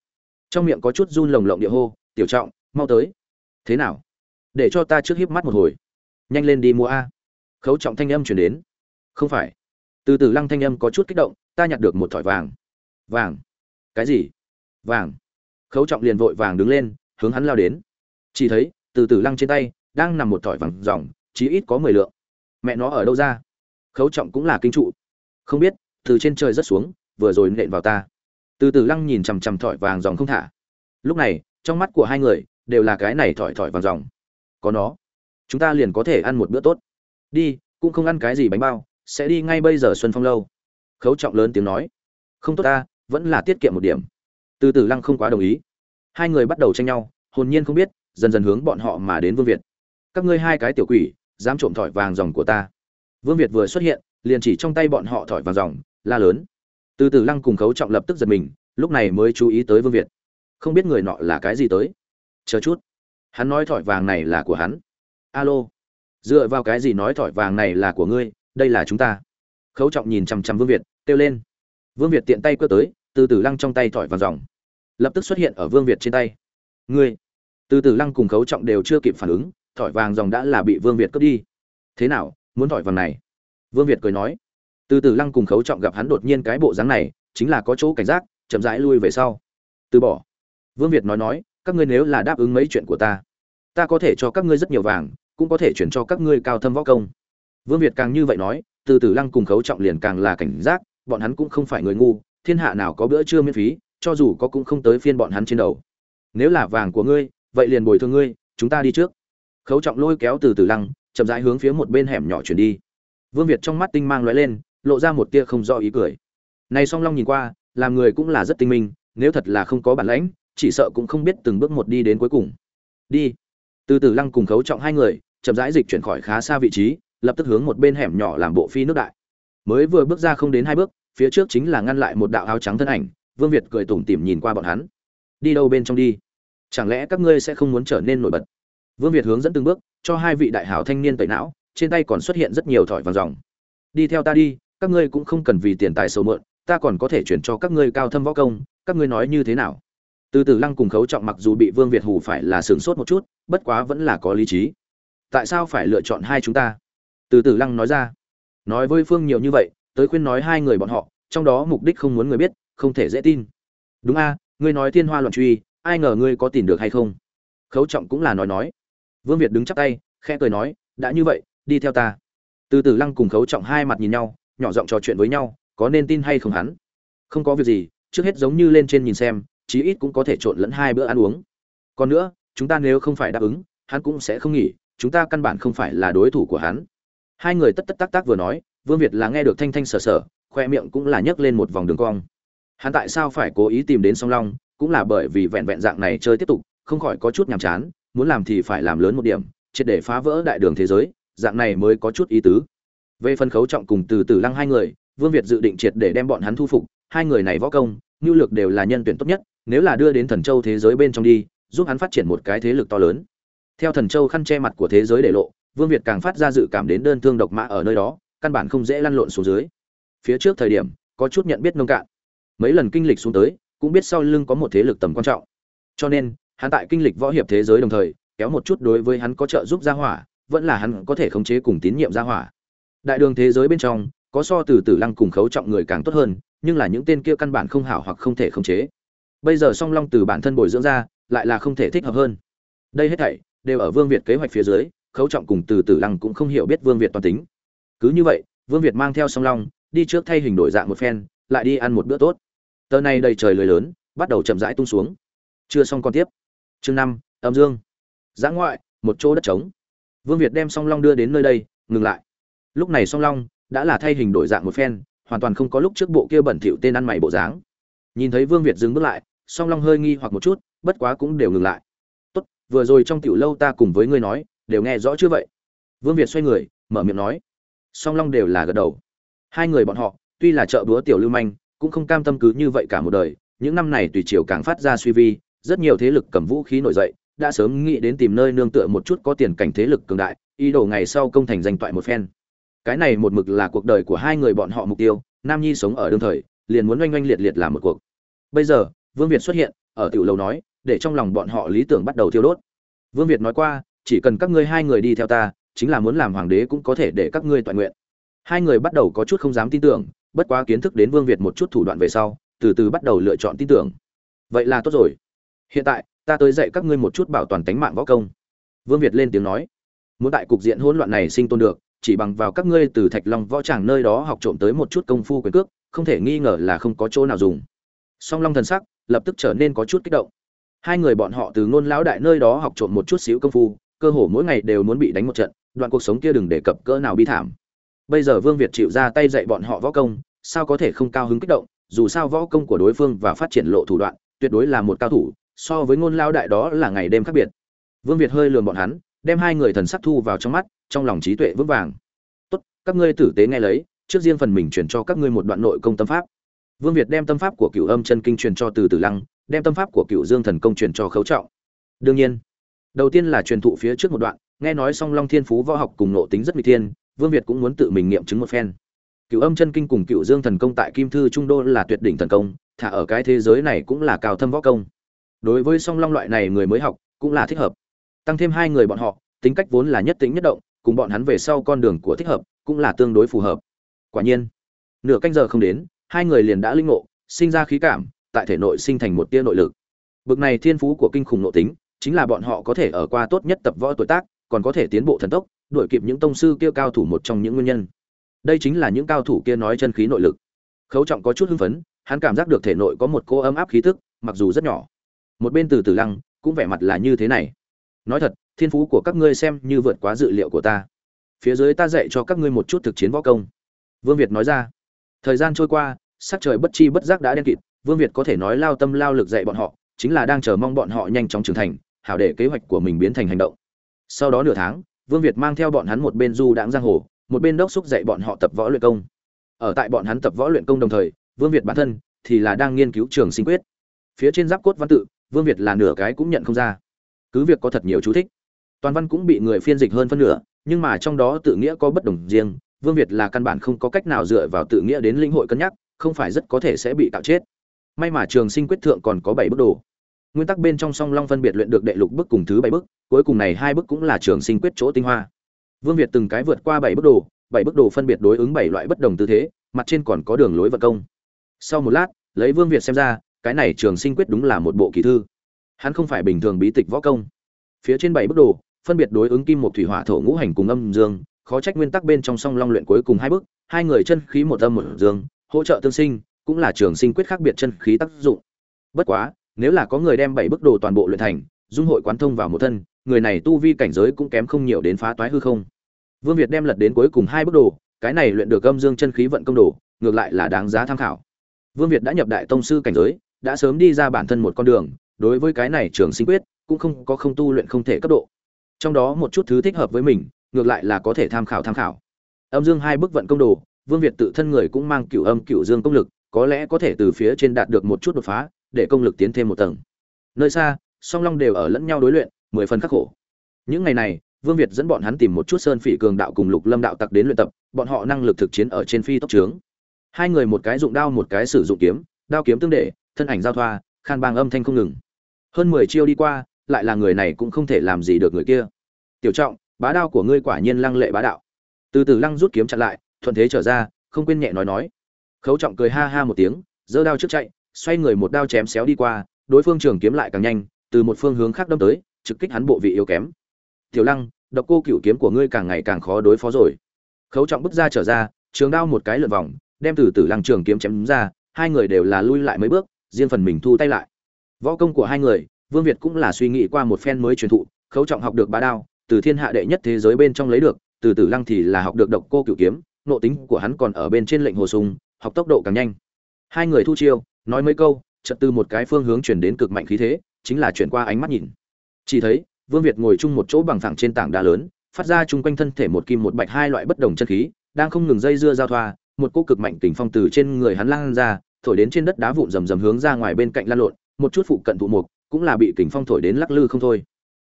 Trong miệng có chút run lồng lộng địa hô, tiểu trọng, mau tới thế nào? Để cho ta trước hiếp mắt một hồi. Nhanh lên đi mua a. Khấu trọng thanh âm chuyển đến. Không phải. Từ từ lăng thanh âm có chút kích động, ta nhặt được một thỏi vàng. Vàng. Cái gì? Vàng. Khấu trọng liền vội vàng đứng lên, hướng hắn lao đến. Chỉ thấy, từ từ lăng trên tay, đang nằm một thỏi vàng dòng chí ít có mười lượng. Mẹ nó ở đâu ra? Khấu trọng cũng là kinh trụ. Không biết, từ trên trời rất xuống, vừa rồi nện vào ta. Từ từ lăng nhìn chằm chằm thỏi vàng dòng không thả. Lúc này, trong mắt của hai người đều là cái này thỏi thỏi vàng dòng. Có nó, chúng ta liền có thể ăn một bữa tốt. Đi, cũng không ăn cái gì bánh bao, sẽ đi ngay bây giờ xuân phong lâu. Khấu trọng lớn tiếng nói. Không tốt ta, vẫn là tiết kiệm một điểm. Từ từ lăng không quá đồng ý. Hai người bắt đầu tranh nhau, hồn nhiên không biết, dần dần hướng bọn họ mà đến vương việt. Các ngươi hai cái tiểu quỷ, dám trộm thỏi vàng dòng của ta. Vương việt vừa xuất hiện, liền chỉ trong tay bọn họ thỏi vàng dòng, la lớn. Từ từ lăng cùng khấu trọng lập tức giật mình, lúc này mới chú ý tới vương việt. Không biết người nọ là cái gì tới chờ chút. Hắn nói thỏi vàng này là của hắn. Alo. Dựa vào cái gì nói thỏi vàng này là của ngươi, đây là chúng ta. Khấu trọng nhìn chằm chằm vương việt, kêu lên. Vương việt tiện tay cơ tới, từ từ lăng trong tay thỏi vàng dòng. Lập tức xuất hiện ở vương việt trên tay. Ngươi. Từ từ lăng cùng khấu trọng đều chưa kịp phản ứng, thỏi vàng dòng đã là bị vương việt cướp đi. Thế nào, muốn thỏi vàng này? Vương việt cười nói. Từ từ lăng cùng khấu trọng gặp hắn đột nhiên cái bộ dáng này, chính là có chỗ cảnh giác, chậm rãi lui về sau. Từ bỏ. Vương việt nói nói các ngươi nếu là đáp ứng mấy chuyện của ta ta có thể cho các ngươi rất nhiều vàng, cũng có thể chuyển cho các ngươi cao thâm võ công. Vương việt càng như vậy nói, từ từ lăng cùng khấu trọng liền càng là cảnh giác, bọn hắn cũng không phải người ngu, thiên hạ nào có bữa trưa miễn phí, cho dù có cũng không tới phiên bọn hắn trên đầu. Nếu là vàng của ngươi, vậy liền bồi thường ngươi, chúng ta đi trước. Khấu trọng lôi kéo từ từ lăng, chậm rãi hướng phía một bên hẻm nhỏ chuyển đi. Vương việt trong mắt tinh mang lóe lên, lộ ra một tia không rõ ý cười. Này song long nhìn qua, làm người cũng là rất tinh minh, nếu thật là không có bản lãnh chỉ sợ cũng không biết từng bước một đi đến cuối cùng. Đi. Từ từ lăng cùng khấu trọng hai người, chậm rãi dịch chuyển khỏi khá xa vị trí, lập tức hướng một bên hẻm nhỏ làm bộ phi nước đại. Mới vừa bước ra không đến hai bước, phía trước chính là ngăn lại một đạo áo trắng thân ảnh, vương việt cười tủm tỉm nhìn qua bọn hắn. Đi đâu bên trong đi? Chẳng lẽ các ngươi sẽ không muốn trở nên nổi bật? Vương việt hướng dẫn từng bước, cho hai vị đại hảo thanh niên tẩy não, trên tay còn xuất hiện rất nhiều thỏi vàng dòng. Đi theo ta đi, các ngươi cũng không cần vì tiền tài xấu mượn, ta còn có thể chuyển cho các ngươi cao thâm võ công, các ngươi nói như thế nào? Từ từ lăng cùng khấu trọng mặc dù bị vương việt hù phải là sửng sốt một chút, bất quá vẫn là có lý trí. Tại sao phải lựa chọn hai chúng ta? Từ từ lăng nói ra. Nói với phương nhiều như vậy, tới khuyên nói hai người bọn họ, trong đó mục đích không muốn người biết, không thể dễ tin. Đúng a, ngươi nói thiên hoa loạn truy, ai ngờ ngươi có tìm được hay không? Khấu trọng cũng là nói nói. Vương việt đứng chắp tay, khẽ cười nói, đã như vậy, đi theo ta. Từ từ lăng cùng khấu trọng hai mặt nhìn nhau, nhỏ giọng trò chuyện với nhau, có nên tin hay không hắn? Không có việc gì, trước hết giống như lên trên nhìn xem chí ít cũng có thể trộn lẫn hai bữa ăn uống. Còn nữa, chúng ta nếu không phải đáp ứng, hắn cũng sẽ không nghỉ, chúng ta căn bản không phải là đối thủ của hắn. Hai người tất tất tác tác vừa nói, vương việt là nghe được thanh thanh sở sở khoe miệng cũng là nhấc lên một vòng đường cong. Hắn tại sao phải cố ý tìm đến song long, cũng là bởi vì vẹn vẹn dạng này chơi tiếp tục, không khỏi có chút nhàm chán, muốn làm thì phải làm lớn một điểm, triệt để phá vỡ đại đường thế giới, dạng này mới có chút ý tứ. Về phân khấu trọng cùng từ từ lăng hai người, vương việt dự định triệt để đem bọn hắn thu phục, hai người này võ công nhu lược đều là nhân tuyển tốt nhất, nếu là đưa đến thần châu thế giới bên trong đi, giúp hắn phát triển một cái thế lực to lớn. Theo thần châu khăn che mặt của thế giới để lộ, vương việt càng phát ra dự cảm đến đơn thương độc mã ở nơi đó, căn bản không dễ lăn lộn xuống dưới. Phía trước thời điểm, có chút nhận biết nông cạn. Mấy lần kinh lịch xuống tới, cũng biết sau lưng có một thế lực tầm quan trọng. Cho nên, hắn tại kinh lịch võ hiệp thế giới đồng thời, kéo một chút đối với hắn có trợ giúp gia hỏa, vẫn là hắn có thể khống chế cùng tín nhiệm gia hỏa. Đại đường thế giới bên trong, có so từ tử lăng cùng khấu trọng người càng tốt hơn nhưng là những tên kia căn bản không hảo hoặc không thể khống chế. Bây giờ song long từ bản thân bồi dưỡng ra, lại là không thể thích hợp hơn. Đây hết thảy đều ở vương việt kế hoạch phía dưới, khấu trọng cùng từ tử lăng cũng không hiểu biết vương việt toàn tính. Cứ như vậy, vương việt mang theo song long, đi trước thay hình đổi dạng một phen, lại đi ăn một bữa tốt. Tờ này đầy trời lưới lớn, bắt đầu chậm rãi tung xuống. Chưa xong còn tiếp. Chương năm, âm dương. Giã ngoại, một chỗ đất trống. Vương việt đem song long đưa đến nơi đây, ngừng lại. Lúc này song long đã là thay hình đổi dạng một phen hoàn toàn không có lúc trước bộ kia bẩn thỉu tên ăn mày bộ dáng. Nhìn thấy vương việt dừng bước lại, song long hơi nghi hoặc một chút, bất quá cũng đều ngừng lại. Tốt, vừa rồi trong tiểu lâu ta cùng với ngươi nói, đều nghe rõ chưa vậy? Vương việt xoay người, mở miệng nói. Song long đều là gật đầu. Hai người bọn họ, tuy là trợ búa tiểu lưu manh, cũng không cam tâm cứ như vậy cả một đời, những năm này tùy chiều càng phát ra suy vi, rất nhiều thế lực cầm vũ khí nổi dậy, đã sớm nghĩ đến tìm nơi nương tựa một chút có tiền cảnh thế lực cường đại, ý đồ ngày sau công thành danh toại một phen cái này một mực là cuộc đời của hai người bọn họ mục tiêu, nam nhi sống ở đương thời, liền muốn oanh oanh liệt liệt làm một cuộc. Bây giờ, vương việt xuất hiện, ở tiểu lầu nói, để trong lòng bọn họ lý tưởng bắt đầu thiêu đốt. Vương việt nói qua, chỉ cần các ngươi hai người đi theo ta, chính là muốn làm hoàng đế cũng có thể để các ngươi toàn nguyện. Hai người bắt đầu có chút không dám tin tưởng, bất quá kiến thức đến vương việt một chút thủ đoạn về sau, từ từ bắt đầu lựa chọn tin tưởng. Vậy là tốt rồi. Hiện tại, ta tới dạy các ngươi một chút bảo toàn tính mạng võ công. Vương việt lên tiếng nói, muốn đại cục diện hỗn loạn này sinh tồn được chỉ bằng vào các ngươi từ thạch long võ tràng nơi đó học trộm tới một chút công phu quyền cước, không thể nghi ngờ là không có chỗ nào dùng. Song long thần sắc lập tức trở nên có chút kích động. Hai người bọn họ từ ngôn lão đại nơi đó học trộm một chút xíu công phu, cơ hồ mỗi ngày đều muốn bị đánh một trận, đoạn cuộc sống kia đừng đề cập cỡ nào bi thảm. Bây giờ vương việt chịu ra tay dạy bọn họ võ công, sao có thể không cao hứng kích động, dù sao võ công của đối phương và phát triển lộ thủ đoạn, tuyệt đối là một cao thủ, so với ngôn lao đại đó là ngày đêm khác biệt. Vương việt hơi lườm bọn hắn đem hai người thần sắc thu vào trong mắt, trong lòng trí tuệ vững vàng. Tốt, các ngươi tử tế nghe lấy, trước riêng phần mình truyền cho các ngươi một đoạn nội công tâm pháp. Vương việt đem tâm pháp của cựu âm chân kinh truyền cho từ Tử lăng, đem tâm pháp của cựu dương thần công truyền cho khấu trọng. Đương nhiên, đầu tiên là truyền thụ phía trước một đoạn, nghe nói song long thiên phú võ học cùng nộ tính rất mỹ thiên, vương việt cũng muốn tự mình nghiệm chứng một phen. Cựu âm chân kinh cùng cựu dương thần công tại kim thư trung đô là tuyệt đỉnh thần công, thả ở cái thế giới này cũng là cao thâm võ công. Đối với song long loại này người mới học, cũng là thích hợp tăng thêm hai người bọn họ, tính cách vốn là nhất tính nhất động, cùng bọn hắn về sau con đường của thích hợp cũng là tương đối phù hợp. Quả nhiên, nửa canh giờ không đến, hai người liền đã linh ngộ, sinh ra khí cảm, tại thể nội sinh thành một tia nội lực. Bực này thiên phú của kinh khủng nội tính, chính là bọn họ có thể ở qua tốt nhất tập võ tuổi tác, còn có thể tiến bộ thần tốc, đuổi kịp những tông sư kia cao thủ một trong những nguyên nhân. Đây chính là những cao thủ kia nói chân khí nội lực. Khấu trọng có chút hưng phấn, hắn cảm giác được thể nội có một cô ấm áp khí tức, mặc dù rất nhỏ. Một bên từ từ lăng cũng vẻ mặt là như thế này nói thật, thiên phú của các ngươi xem như vượt quá dự liệu của ta. Phía dưới ta dạy cho các ngươi một chút thực chiến võ công. Vương việt nói ra. Thời gian trôi qua, sắc trời bất chi bất giác đã đen kịt, vương việt có thể nói lao tâm lao lực dạy bọn họ, chính là đang chờ mong bọn họ nhanh chóng trưởng thành, hảo để kế hoạch của mình biến thành hành động. Sau đó nửa tháng, vương việt mang theo bọn hắn một bên du đãng giang hồ, một bên đốc xúc dạy bọn họ tập võ luyện công. Ở tại bọn hắn tập võ luyện công đồng thời, vương việt bản thân thì là đang nghiên cứu trường sinh quyết. Phía trên giáp cốt văn tự, vương việt là nửa cái cũng nhận không ra cứ việc có thật nhiều chú thích. Toàn văn cũng bị người phiên dịch hơn phân nửa, nhưng mà trong đó tự nghĩa có bất đồng riêng. Vương việt là căn bản không có cách nào dựa vào tự nghĩa đến linh hội cân nhắc, không phải rất có thể sẽ bị tạo chết. May mà trường sinh quyết thượng còn có bảy bức đồ. Nguyên tắc bên trong song long phân biệt luyện được đệ lục bức cùng thứ bảy bức cuối cùng này hai bức cũng là trường sinh quyết chỗ tinh hoa. Vương việt từng cái vượt qua bảy bức đồ, bảy bức đồ phân biệt đối ứng bảy loại bất đồng tư thế, mặt trên còn có đường lối vận công. Sau một lát, lấy vương việt xem ra, cái này trường sinh quyết đúng là một bộ kỳ thư hắn không phải bình thường bí tịch võ công. Phía trên bảy bức đồ, phân biệt đối ứng kim một thủy hỏa thổ ngũ hành cùng âm dương, khó trách nguyên tắc bên trong song long luyện cuối cùng hai bước hai người chân khí một âm một dương, hỗ trợ tương sinh, cũng là trường sinh quyết khác biệt chân khí tác dụng. Bất quá, nếu là có người đem bảy bức đồ toàn bộ luyện thành, dung hội quán thông vào một thân, người này tu vi cảnh giới cũng kém không nhiều đến phá toái hư không. Vương việt đem lật đến cuối cùng hai bức đồ, cái này luyện được âm dương chân khí vận công đồ, ngược lại là đáng giá tham khảo. Vương việt đã nhập đại tông sư cảnh giới, đã sớm đi ra bản thân một con đường đối với cái này trường sinh quyết, cũng không có không tu luyện không thể cấp độ. Trong đó một chút thứ thích hợp với mình, ngược lại là có thể tham khảo tham khảo. Âm dương hai bức vận công đồ, vương việt tự thân người cũng mang cửu âm cửu dương công lực, có lẽ có thể từ phía trên đạt được một chút đột phá, để công lực tiến thêm một tầng. Nơi xa, song long đều ở lẫn nhau đối luyện, mười phần khắc khổ. Những ngày này, vương việt dẫn bọn hắn tìm một chút sơn phỉ cường đạo cùng lục lâm đạo tặc đến luyện tập, bọn họ năng lực thực chiến ở trên phi tốc trướng. Hai người một cái dụng đao một cái sử dụng kiếm, đao kiếm tương đệ, thân ảnh giao thoa, khan bang âm thanh không ngừng hơn mười chiêu đi qua, lại là người này cũng không thể làm gì được người kia. Tiểu trọng, bá đao của ngươi quả nhiên lăng lệ bá đạo. Từ từ lăng rút kiếm chặn lại, thuận thế trở ra, không quên nhẹ nói nói. Khấu trọng cười ha ha một tiếng, giơ đao trước chạy, xoay người một đao chém xéo đi qua, đối phương trường kiếm lại càng nhanh, từ một phương hướng khác đâm tới, trực kích hắn bộ vị yếu kém. Tiểu lăng, độc cô cửu kiếm của ngươi càng ngày càng khó đối phó rồi. Khấu trọng bước ra trở ra, trường đao một cái lượn vòng, đem từ từ lăng trường kiếm chém ra, hai người đều là lui lại mấy bước, riêng phần mình thu tay lại võ công của hai người vương việt cũng là suy nghĩ qua một phen mới truyền thụ khấu trọng học được bá đao từ thiên hạ đệ nhất thế giới bên trong lấy được từ tử lăng thì là học được độc cô cửu kiếm nộ tính của hắn còn ở bên trên lệnh hồ sùng, học tốc độ càng nhanh. Hai người thu chiêu nói mấy câu chợt từ một cái phương hướng chuyển đến cực mạnh khí thế chính là chuyển qua ánh mắt nhìn. Chỉ thấy vương việt ngồi chung một chỗ bằng thẳng trên tảng đá lớn phát ra chung quanh thân thể một kim một bạch hai loại bất đồng chân khí đang không ngừng dây dưa giao thoa một cỗ cực mạnh tình phong từ trên người hắn lan ra thổi đến trên đất đá vụn rầm rầm hướng ra ngoài bên cạnh lan lộn một chút phụ cận thụ mục, cũng là bị kình phong thổi đến lắc lư không thôi.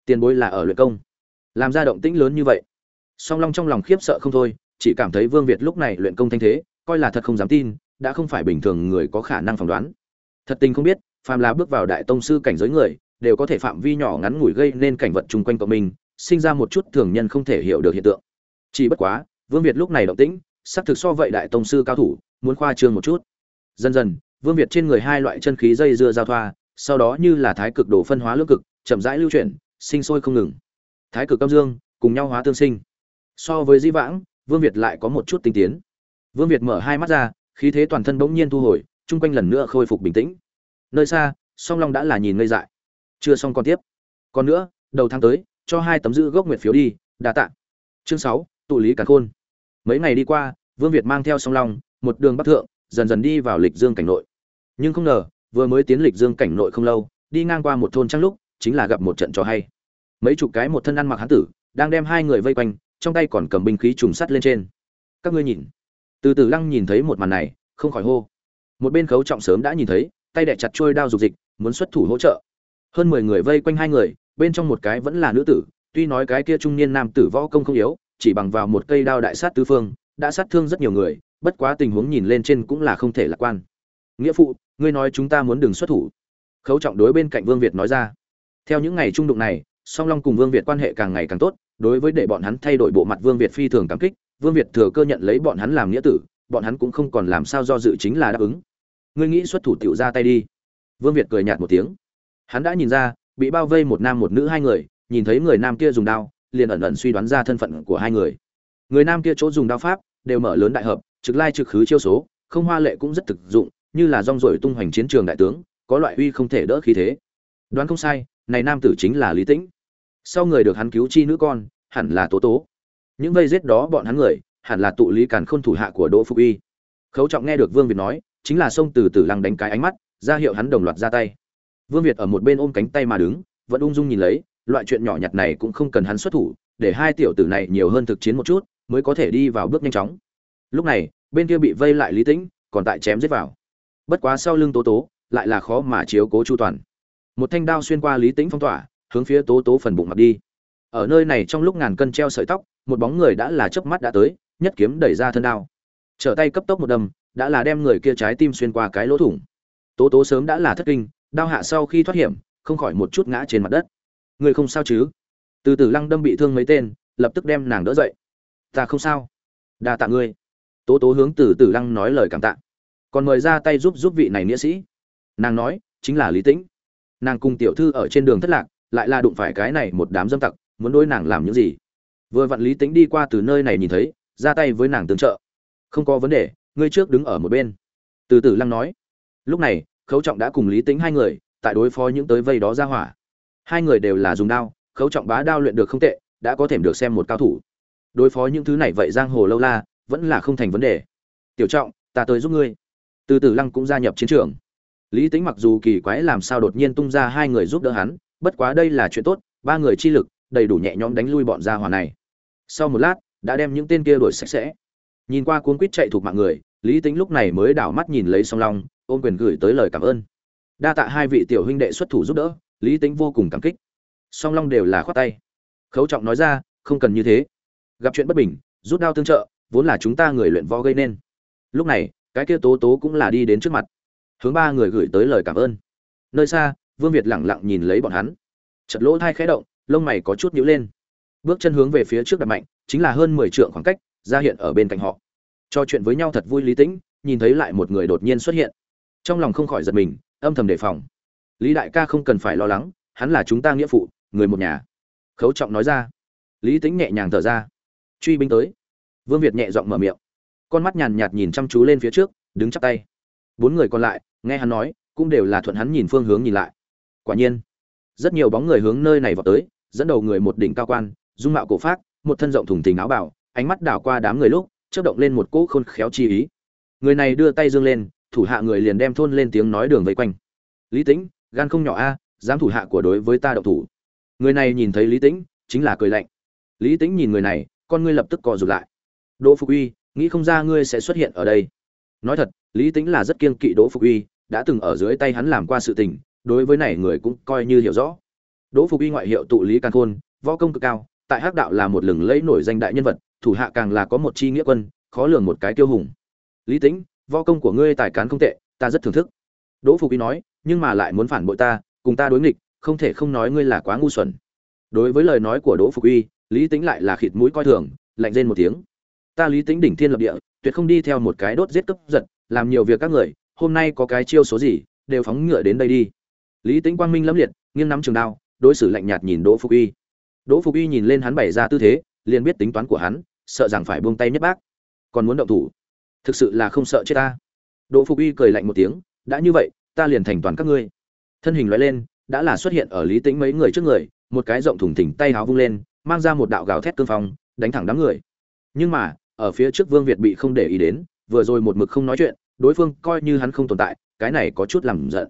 Tiền bối là ở luyện công. Làm ra động tĩnh lớn như vậy. Song long trong lòng khiếp sợ không thôi, chỉ cảm thấy vương việt lúc này luyện công thanh thế, coi là thật không dám tin, đã không phải bình thường người có khả năng phỏng đoán. Thật tình không biết, phàm là bước vào đại tông sư cảnh giới người, đều có thể phạm vi nhỏ ngắn ngủi gây nên cảnh vật chung quanh cộng mình, sinh ra một chút thường nhân không thể hiểu được hiện tượng. Chỉ bất quá, vương việt lúc này động tĩnh xác thực so vậy đại tông sư cao thủ, muốn khoa trương một chút. Dần dần vương việt trên người hai loại chân khí dây dưa giao thoa, sau đó như là thái cực đồ phân hóa lưỡng cực, chậm rãi lưu chuyển, sinh sôi không ngừng. Thái cực âm dương, cùng nhau hóa tương sinh. So với di vãng, vương việt lại có một chút tinh tiến. Vương việt mở hai mắt ra, khí thế toàn thân bỗng nhiên thu hồi, chung quanh lần nữa khôi phục bình tĩnh. Nơi xa, song long đã là nhìn ngây dại. Chưa xong còn tiếp. Còn nữa, đầu tháng tới, cho hai tấm giữ gốc nguyệt phiếu đi, đa tạ. Chương sáu, tụ lý càn khôn. Mấy ngày đi qua, vương việt mang theo song long, một đường bắc thượng, dần dần đi vào lịch dương cảnh nội nhưng không ngờ, vừa mới tiến lịch dương cảnh nội không lâu, đi ngang qua một thôn trăng lúc, chính là gặp một trận trò hay. Mấy chục cái một thân ăn mặc hán tử, đang đem hai người vây quanh, trong tay còn cầm binh khí trùng sắt lên trên. Các ngươi nhìn. Từ từ lăng nhìn thấy một màn này, không khỏi hô. Một bên khấu trọng sớm đã nhìn thấy, tay đẻ chặt trôi đao dục dịch, muốn xuất thủ hỗ trợ. Hơn mười người vây quanh hai người, bên trong một cái vẫn là nữ tử, tuy nói cái kia trung niên nam tử võ công không yếu, chỉ bằng vào một cây đao đại sát tứ phương, đã sát thương rất nhiều người, bất quá tình huống nhìn lên trên cũng là không thể lạc quan nghĩa phụ, ngươi nói chúng ta muốn đừng xuất thủ. Khấu trọng đối bên cạnh vương việt nói ra. Theo những ngày trung đụng này, song long cùng vương việt quan hệ càng ngày càng tốt, đối với để bọn hắn thay đổi bộ mặt vương việt phi thường cảm kích, vương việt thừa cơ nhận lấy bọn hắn làm nghĩa tử, bọn hắn cũng không còn làm sao do dự chính là đáp ứng. Ngươi nghĩ xuất thủ tiểu ra tay đi. Vương việt cười nhạt một tiếng. Hắn đã nhìn ra, bị bao vây một nam một nữ hai người, nhìn thấy người nam kia dùng đao, liền ẩn ẩn suy đoán ra thân phận của hai người. Người nam kia chỗ dùng đao pháp, đều mở lớn đại hợp, trực lai trực khứ chiêu số, không hoa lệ cũng rất thực dụng như là rong rổi tung hoành chiến trường đại tướng, có loại uy không thể đỡ khí thế. Đoán không sai, này nam tử chính là lý tĩnh. Sau người được hắn cứu chi nữ con, hẳn là tố tố. Những vây giết đó bọn hắn người, hẳn là tụ lý càn khôn thủ hạ của đỗ phục y. Khấu trọng nghe được vương việt nói, chính là xông từ từ lăng đánh cái ánh mắt, ra hiệu hắn đồng loạt ra tay. Vương việt ở một bên ôm cánh tay mà đứng, vẫn ung dung nhìn lấy, loại chuyện nhỏ nhặt này cũng không cần hắn xuất thủ, để hai tiểu tử này nhiều hơn thực chiến một chút, mới có thể đi vào bước nhanh chóng. Lúc này, bên kia bị vây lại lý tĩnh, còn tại chém giết vào bất quá sau lưng tố tố, lại là khó mà chiếu cố chu toàn. Một thanh đao xuyên qua lý tĩnh phong tỏa, hướng phía tố tố phần bụng mặt đi. Ở nơi này trong lúc ngàn cân treo sợi tóc, một bóng người đã là chớp mắt đã tới, nhất kiếm đẩy ra thân đao. Trở tay cấp tốc một đâm, đã là đem người kia trái tim xuyên qua cái lỗ thủng. Tố tố sớm đã là thất kinh, đao hạ sau khi thoát hiểm, không khỏi một chút ngã trên mặt đất. Người không sao chứ? Từ từ lăng đâm bị thương mấy tên, lập tức đem nàng đỡ dậy. Ta không sao. Đa tạ ngươi. Tố tố hướng từ từ lăng nói lời cảm tạ còn mời ra tay giúp giúp vị này nghĩa sĩ. Nàng nói, chính là lý tĩnh. Nàng cùng tiểu thư ở trên đường thất lạc, lại là đụng phải cái này một đám dâm tặc, muốn đối nàng làm những gì. Vừa vặn lý tĩnh đi qua từ nơi này nhìn thấy, ra tay với nàng tương trợ. Không có vấn đề, ngươi trước đứng ở một bên. Từ từ lăng nói. Lúc này, khấu trọng đã cùng lý tĩnh hai người, tại đối phó những tới vây đó ra hỏa. Hai người đều là dùng đao, khấu trọng bá đao luyện được không tệ, đã có thể được xem một cao thủ. Đối phó những thứ này vậy giang hồ lâu la, vẫn là không thành vấn đề. Tiểu trọng, ta tới giúp ngươi từ từ lăng cũng gia nhập chiến trường. Lý tính mặc dù kỳ quái làm sao đột nhiên tung ra hai người giúp đỡ hắn, bất quá đây là chuyện tốt, ba người chi lực, đầy đủ nhẹ nhõm đánh lui bọn gia hỏa này. Sau một lát, đã đem những tên kia đuổi sạch sẽ. Nhìn qua cuốn quýt chạy thuộc mạng người, lý tính lúc này mới đảo mắt nhìn lấy song long, ôm quyền gửi tới lời cảm ơn. Đa tạ hai vị tiểu huynh đệ xuất thủ giúp đỡ, lý tính vô cùng cảm kích. Song long đều là khoát tay. Khấu trọng nói ra, không cần như thế. Gặp chuyện bất bình, rút đao tương trợ, vốn là chúng ta người luyện võ gây nên. Lúc này cái kia tố tố cũng là đi đến trước mặt. Hướng ba người gửi tới lời cảm ơn. Nơi xa, vương việt lẳng lặng nhìn lấy bọn hắn. Chật lỗ thai khẽ động, lông mày có chút nhíu lên. Bước chân hướng về phía trước đặt mạnh, chính là hơn mười trượng khoảng cách, ra hiện ở bên cạnh họ. Trò chuyện với nhau thật vui lý tĩnh, nhìn thấy lại một người đột nhiên xuất hiện. Trong lòng không khỏi giật mình, âm thầm đề phòng. Lý đại ca không cần phải lo lắng, hắn là chúng ta nghĩa phụ, người một nhà. Khấu trọng nói ra. Lý tính nhẹ nhàng thở ra. Truy binh tới. Vương việt nhẹ giọng mở miệng con mắt nhàn nhạt nhìn chăm chú lên phía trước, đứng chắp tay. Bốn người còn lại, nghe hắn nói, cũng đều là thuận hắn nhìn phương hướng nhìn lại. Quả nhiên, rất nhiều bóng người hướng nơi này vào tới, dẫn đầu người một đỉnh cao quan, dung mạo cổ phát một thân rộng thùng thình áo bảo ánh mắt đảo qua đám người lúc, chớp động lên một cỗ khôn khéo chi ý. Người này đưa tay dương lên, thủ hạ người liền đem thôn lên tiếng nói đường vây quanh. Lý tĩnh, gan không nhỏ a, dám thủ hạ của đối với ta đậu thủ. Người này nhìn thấy lý tĩnh, chính là cười lạnh. Lý tĩnh nhìn người này, con ngươi lập tức co rụt lại. Đỗ phục uy nghĩ không ra ngươi sẽ xuất hiện ở đây. Nói thật, lý tĩnh là rất kiên kỵ đỗ phục uy, đã từng ở dưới tay hắn làm qua sự tình, đối với này người cũng coi như hiểu rõ. Đỗ phục uy ngoại hiệu tụ lý càn khôn, võ công cực cao, tại hắc đạo là một lừng lẫy nổi danh đại nhân vật, thủ hạ càng là có một chi nghĩa quân, khó lường một cái tiêu hùng. Lý tĩnh, võ công của ngươi tài cán không tệ, ta rất thưởng thức. Đỗ phục uy nói, nhưng mà lại muốn phản bội ta, cùng ta đối nghịch, không thể không nói ngươi là quá ngu xuẩn. Đối với lời nói của đỗ phục uy, lý tính lại là khịt mũi coi thường, lạnh rên một tiếng ta lý tính đỉnh thiên lập địa, tuyệt không đi theo một cái đốt giết cấp giật, làm nhiều việc các người, hôm nay có cái chiêu số gì, đều phóng ngựa đến đây đi. Lý tính quang minh lẫm liệt, nghiêng nắm trường đao, đối xử lạnh nhạt nhìn đỗ phục uy đỗ phục uy nhìn lên hắn bày ra tư thế, liền biết tính toán của hắn, sợ rằng phải buông tay nhất bác. Còn muốn động thủ? Thực sự là không sợ chết ta. Đỗ phục uy cười lạnh một tiếng, đã như vậy, ta liền thành toàn các ngươi. Thân hình loại lên, đã là xuất hiện ở lý tĩnh mấy người trước người, một cái rộng thủng thỉnh tay háo vung lên, mang ra một đạo gào thét cương phong, đánh thẳng đám người. Nhưng mà ở phía trước vương việt bị không để ý đến, vừa rồi một mực không nói chuyện, đối phương coi như hắn không tồn tại, cái này có chút làm giận.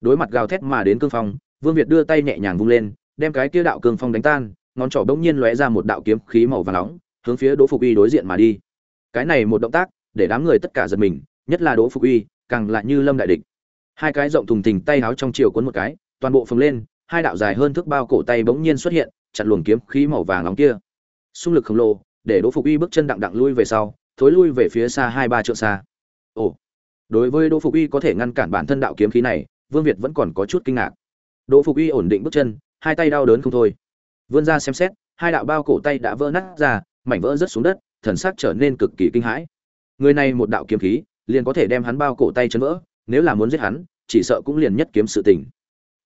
Đối mặt gào thét mà đến cương phong, vương việt đưa tay nhẹ nhàng vung lên, đem cái kia đạo cương phong đánh tan, ngón trỏ bỗng nhiên lóe ra một đạo kiếm khí màu vàng nóng, hướng phía đỗ phục uy đối diện mà đi. Cái này một động tác, để đám người tất cả giật mình, nhất là đỗ phục uy, càng lại như lâm đại địch. Hai cái rộng thùng thình tay háo trong chiều cuốn một cái, toàn bộ phồng lên, hai đạo dài hơn thước bao cổ tay bỗng nhiên xuất hiện, chặn luồng kiếm khí màu vàng nóng kia. Xung lực khổng lồ để đỗ phục uy bước chân đặng đặng lui về sau, thối lui về phía xa hai ba trượng xa. Ồ, đối với đỗ phục uy có thể ngăn cản bản thân đạo kiếm khí này, vương việt vẫn còn có chút kinh ngạc. Đỗ phục uy ổn định bước chân, hai tay đau đớn không thôi. Vươn ra xem xét, hai đạo bao cổ tay đã vỡ nát ra, mảnh vỡ rớt xuống đất, thần sắc trở nên cực kỳ kinh hãi. Người này một đạo kiếm khí, liền có thể đem hắn bao cổ tay chấn vỡ, nếu là muốn giết hắn, chỉ sợ cũng liền nhất kiếm sự tình.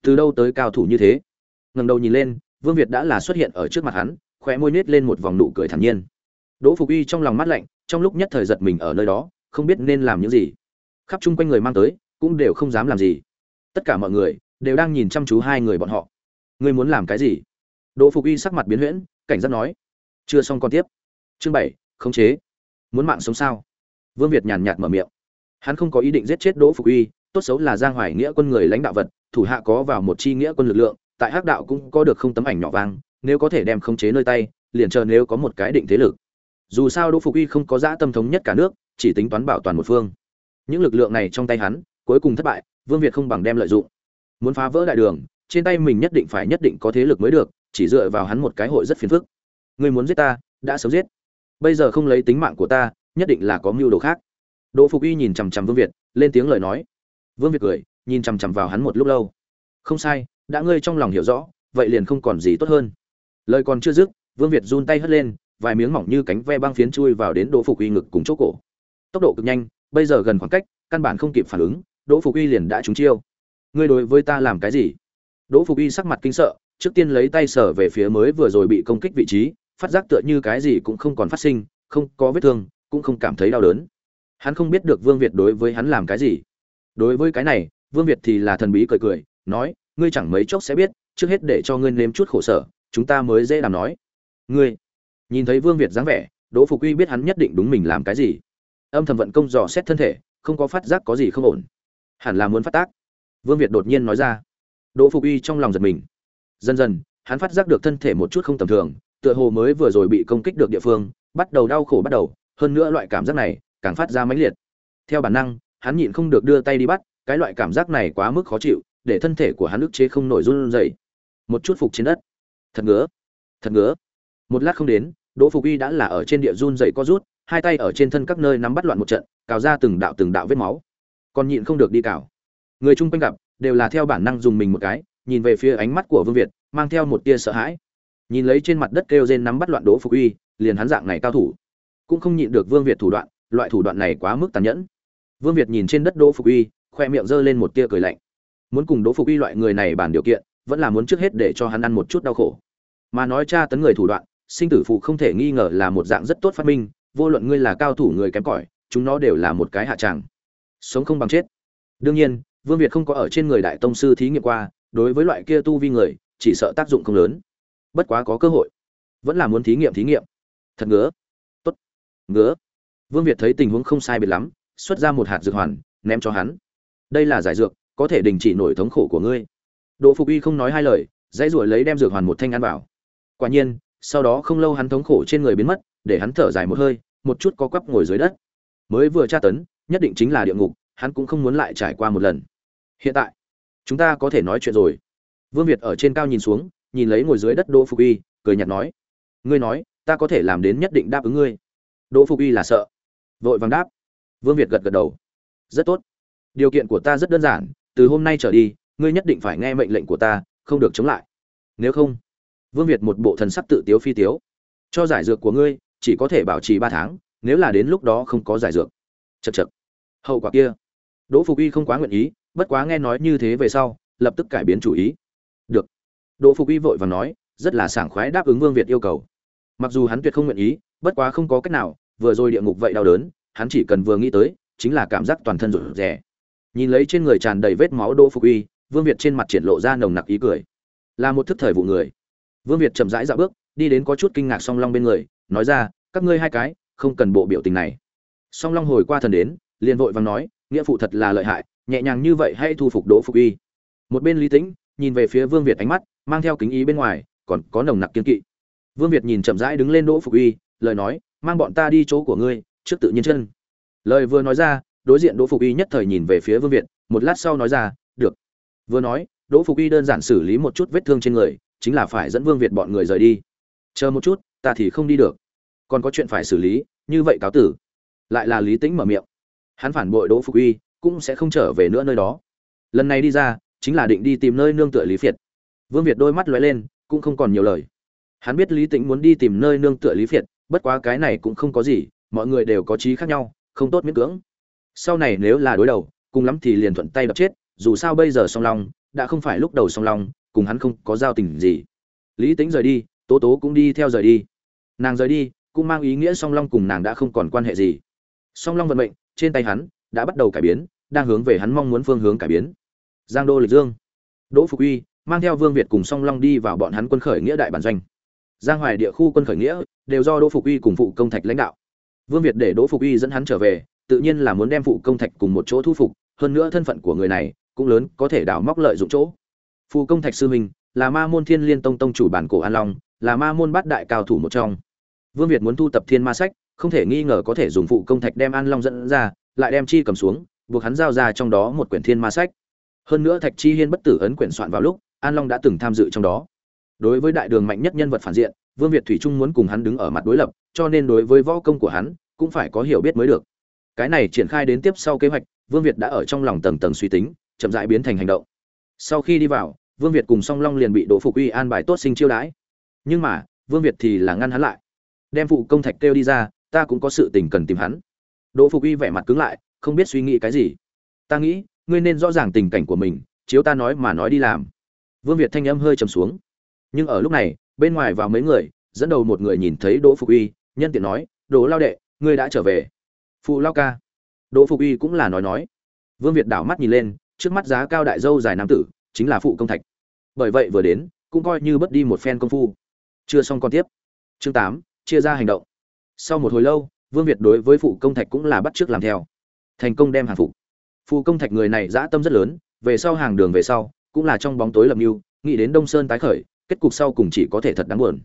Từ đâu tới cao thủ như thế? Ngẩng đầu nhìn lên, vương việt đã là xuất hiện ở trước mặt hắn khóe môi nết lên một vòng nụ cười thản nhiên. Đỗ phục uy trong lòng mắt lạnh, trong lúc nhất thời giật mình ở nơi đó, không biết nên làm những gì. Khắp chung quanh người mang tới, cũng đều không dám làm gì. Tất cả mọi người đều đang nhìn chăm chú hai người bọn họ. Ngươi muốn làm cái gì? Đỗ phục uy sắc mặt biến huyễn, cảnh giác nói. Chưa xong con tiếp. Chương bảy, khống chế. Muốn mạng sống sao? Vương việt nhàn nhạt mở miệng. Hắn không có ý định giết chết đỗ phục uy, tốt xấu là giang hoài nghĩa quân người lãnh đạo vật, thủ hạ có vào một chi nghĩa quân lực lượng, tại hắc đạo cũng có được không tấm ảnh nhỏ vang nếu có thể đem khống chế nơi tay, liền chờ nếu có một cái định thế lực. Dù sao đỗ phục uy không có dã tâm thống nhất cả nước, chỉ tính toán bảo toàn một phương. Những lực lượng này trong tay hắn, cuối cùng thất bại, vương việt không bằng đem lợi dụng. Muốn phá vỡ đại đường, trên tay mình nhất định phải nhất định có thế lực mới được, chỉ dựa vào hắn một cái hội rất phiền phức. Ngươi muốn giết ta, đã sớm giết. Bây giờ không lấy tính mạng của ta, nhất định là có mưu đồ khác. Đỗ phục uy nhìn chằm chằm vương việt, lên tiếng lời nói. Vương việt cười, nhìn chằm chằm vào hắn một lúc lâu. Không sai, đã ngươi trong lòng hiểu rõ, vậy liền không còn gì tốt hơn lời còn chưa dứt, vương việt run tay hất lên, vài miếng mỏng như cánh ve băng phiến chui vào đến đỗ phục uy ngực cùng chỗ cổ. Tốc độ cực nhanh, bây giờ gần khoảng cách, căn bản không kịp phản ứng, đỗ phục uy liền đã trúng chiêu. Ngươi đối với ta làm cái gì? Đỗ phục uy sắc mặt kinh sợ, trước tiên lấy tay sở về phía mới vừa rồi bị công kích vị trí, phát giác tựa như cái gì cũng không còn phát sinh, không có vết thương, cũng không cảm thấy đau đớn. Hắn không biết được vương việt đối với hắn làm cái gì. Đối với cái này, vương việt thì là thần bí cười cười, nói, ngươi chẳng mấy chốc sẽ biết, trước hết để cho ngươi nếm chút khổ sở chúng ta mới dễ làm nói. Ngươi, nhìn thấy vương việt dáng vẻ, đỗ phục uy biết hắn nhất định đúng mình làm cái gì. Âm thầm vận công dò xét thân thể, không có phát giác có gì không ổn. Hẳn là muốn phát tác. Vương việt đột nhiên nói ra. Đỗ phục uy trong lòng giật mình. Dần dần, hắn phát giác được thân thể một chút không tầm thường, tựa hồ mới vừa rồi bị công kích được địa phương, bắt đầu đau khổ bắt đầu, hơn nữa loại cảm giác này càng phát ra mãnh liệt. Theo bản năng, hắn nhịn không được đưa tay đi bắt, cái loại cảm giác này quá mức khó chịu, để thân thể của hắn ức chế không nổi run rẩy. Một chút phục trên đất thật ngứa. Thật ngứa. Một lát không đến, đỗ phục y đã là ở trên địa run rẩy co rút, hai tay ở trên thân các nơi nắm bắt loạn một trận, cào ra từng đạo từng đạo vết máu. Còn nhịn không được đi cào. Người chung quanh gặp, đều là theo bản năng dùng mình một cái, nhìn về phía ánh mắt của vương việt, mang theo một tia sợ hãi. Nhìn lấy trên mặt đất kêu rên nắm bắt loạn đỗ phục uy liền hắn dạng này cao thủ. Cũng không nhịn được vương việt thủ đoạn, loại thủ đoạn này quá mức tàn nhẫn. Vương việt nhìn trên đất đỗ phục uy khoe miệng giơ lên một tia cười lạnh. Muốn cùng đỗ phục uy loại người này bàn điều kiện, vẫn là muốn trước hết để cho hắn ăn một chút đau khổ mà nói tra tấn người thủ đoạn, sinh tử phụ không thể nghi ngờ là một dạng rất tốt phát minh, vô luận ngươi là cao thủ người kém cỏi, chúng nó đều là một cái hạ tràng. Sống không bằng chết. Đương nhiên, vương việt không có ở trên người đại tông sư thí nghiệm qua, đối với loại kia tu vi người, chỉ sợ tác dụng không lớn. Bất quá có cơ hội. Vẫn là muốn thí nghiệm thí nghiệm. Thật ngứa. Tốt. Ngứa. Vương việt thấy tình huống không sai biệt lắm, xuất ra một hạt dược hoàn, ném cho hắn. Đây là giải dược, có thể đình chỉ nổi thống khổ của ngươi. Đỗ phục Y không nói hai lời, dãy ruổi lấy đem dược hoàn một thanh ăn vào quả nhiên, sau đó không lâu hắn thống khổ trên người biến mất, để hắn thở dài một hơi, một chút có quắp ngồi dưới đất. Mới vừa tra tấn, nhất định chính là địa ngục, hắn cũng không muốn lại trải qua một lần. Hiện tại, chúng ta có thể nói chuyện rồi. Vương việt ở trên cao nhìn xuống, nhìn lấy ngồi dưới đất đỗ phục uy cười nhạt nói, ngươi nói, ta có thể làm đến nhất định đáp ứng ngươi. Đỗ phục uy là sợ, vội vàng đáp. Vương việt gật gật đầu, rất tốt. Điều kiện của ta rất đơn giản, từ hôm nay trở đi, ngươi nhất định phải nghe mệnh lệnh của ta, không được chống lại. Nếu không vương việt một bộ thần sắc tự tiếu phi tiếu. Cho giải dược của ngươi chỉ có thể bảo trì ba tháng nếu là đến lúc đó không có giải dược. Chật chật hậu quả kia. Đỗ phục Y không quá nguyện ý bất quá nghe nói như thế về sau lập tức cải biến chủ ý. Được. Đỗ phục Y vội và nói rất là sảng khoái đáp ứng vương việt yêu cầu. Mặc dù hắn tuyệt không nguyện ý bất quá không có cách nào vừa rồi địa ngục vậy đau đớn hắn chỉ cần vừa nghĩ tới chính là cảm giác toàn thân rụt rè. Nhìn lấy trên người tràn đầy vết máu đỗ phục Y, vương việt trên mặt triển lộ ra nồng nặc ý cười. Là một thức thời vụ người vương việt chậm rãi dạo bước, đi đến có chút kinh ngạc song long bên người, nói ra, các ngươi hai cái, không cần bộ biểu tình này. Song long hồi qua thần đến, liền vội vàng nói, nghĩa phụ thật là lợi hại, nhẹ nhàng như vậy hay thu phục đỗ phục uy. Một bên lý tĩnh nhìn về phía vương việt ánh mắt, mang theo kính ý bên ngoài, còn có nồng nặc kiên kỵ. Vương việt nhìn chậm rãi đứng lên đỗ phục uy, lời nói, mang bọn ta đi chỗ của ngươi, trước tự nhiên chân. Lời vừa nói ra, đối diện đỗ phục uy nhất thời nhìn về phía vương việt, một lát sau nói ra, được. Vừa nói, đỗ phục uy đơn giản xử lý một chút vết thương trên người chính là phải dẫn vương việt bọn người rời đi. Chờ một chút, ta thì không đi được. Còn có chuyện phải xử lý, như vậy cáo tử. Lại là lý tĩnh mở miệng. Hắn phản bội đỗ phục uy, cũng sẽ không trở về nữa nơi đó. Lần này đi ra, chính là định đi tìm nơi nương tựa lý việt vương việt đôi mắt lóe lên, cũng không còn nhiều lời. Hắn biết lý tĩnh muốn đi tìm nơi nương tựa lý việt bất quá cái này cũng không có gì, mọi người đều có trí khác nhau, không tốt miễn cưỡng. Sau này nếu là đối đầu, cùng lắm thì liền thuận tay đập chết, dù sao bây giờ song long, đã không phải lúc đầu song long cùng hắn không có giao tình gì. Lý tính rời đi, tố tố cũng đi theo rời đi. Nàng rời đi, cũng mang ý nghĩa song long cùng nàng đã không còn quan hệ gì. Song long vận mệnh, trên tay hắn, đã bắt đầu cải biến, đang hướng về hắn mong muốn phương hướng cải biến. Giang đô lịch dương. Đỗ phục uy, mang theo vương việt cùng song long đi vào bọn hắn quân khởi nghĩa đại bản doanh. Giang hoài địa khu quân khởi nghĩa, đều do đỗ phục uy cùng phụ công thạch lãnh đạo. Vương việt để đỗ phục uy dẫn hắn trở về, tự nhiên là muốn đem phụ công thạch cùng một chỗ thu phục, hơn nữa thân phận của người này, cũng lớn, có thể đào móc lợi dụng chỗ phụ công thạch sư huynh là ma môn thiên liên tông tông chủ bản cổ an long, là ma môn bát đại cao thủ một trong. Vương việt muốn thu tập thiên ma sách, không thể nghi ngờ có thể dùng phụ công thạch đem an long dẫn ra, lại đem chi cầm xuống, buộc hắn giao ra trong đó một quyển thiên ma sách. Hơn nữa thạch chi hiên bất tử ấn quyển soạn vào lúc, an long đã từng tham dự trong đó. Đối với đại đường mạnh nhất nhân vật phản diện, vương việt thủy trung muốn cùng hắn đứng ở mặt đối lập, cho nên đối với võ công của hắn, cũng phải có hiểu biết mới được. Cái này triển khai đến tiếp sau kế hoạch, vương việt đã ở trong lòng tầng tầng suy tính, chậm rãi biến thành hành động sau khi đi vào, vương việt cùng song long liền bị đỗ phục uy an bài tốt sinh chiêu đãi. Nhưng mà, vương việt thì là ngăn hắn lại. Đem phụ công thạch kêu đi ra, ta cũng có sự tình cần tìm hắn. Đỗ phục uy vẻ mặt cứng lại, không biết suy nghĩ cái gì. Ta nghĩ, ngươi nên rõ ràng tình cảnh của mình, chiếu ta nói mà nói đi làm. Vương việt thanh âm hơi trầm xuống. Nhưng ở lúc này, bên ngoài vào mấy người, dẫn đầu một người nhìn thấy đỗ phục uy, nhân tiện nói, đỗ lao đệ, ngươi đã trở về. Phụ lao ca. Đỗ phục uy cũng là nói nói. Vương việt đảo mắt nhìn lên trước mắt giá cao đại dâu dài nam tử, chính là phụ công thạch. Bởi vậy vừa đến, cũng coi như bất đi một phen công phu. Chưa xong còn tiếp. Chương tám, chia ra hành động. Sau một hồi lâu, vương việt đối với phụ công thạch cũng là bắt trước làm theo. Thành công đem hàng phục. Phụ công thạch người này dã tâm rất lớn, về sau hàng đường về sau, cũng là trong bóng tối lập mưu, nghĩ đến đông sơn tái khởi, kết cục sau cùng chỉ có thể thật đáng buồn.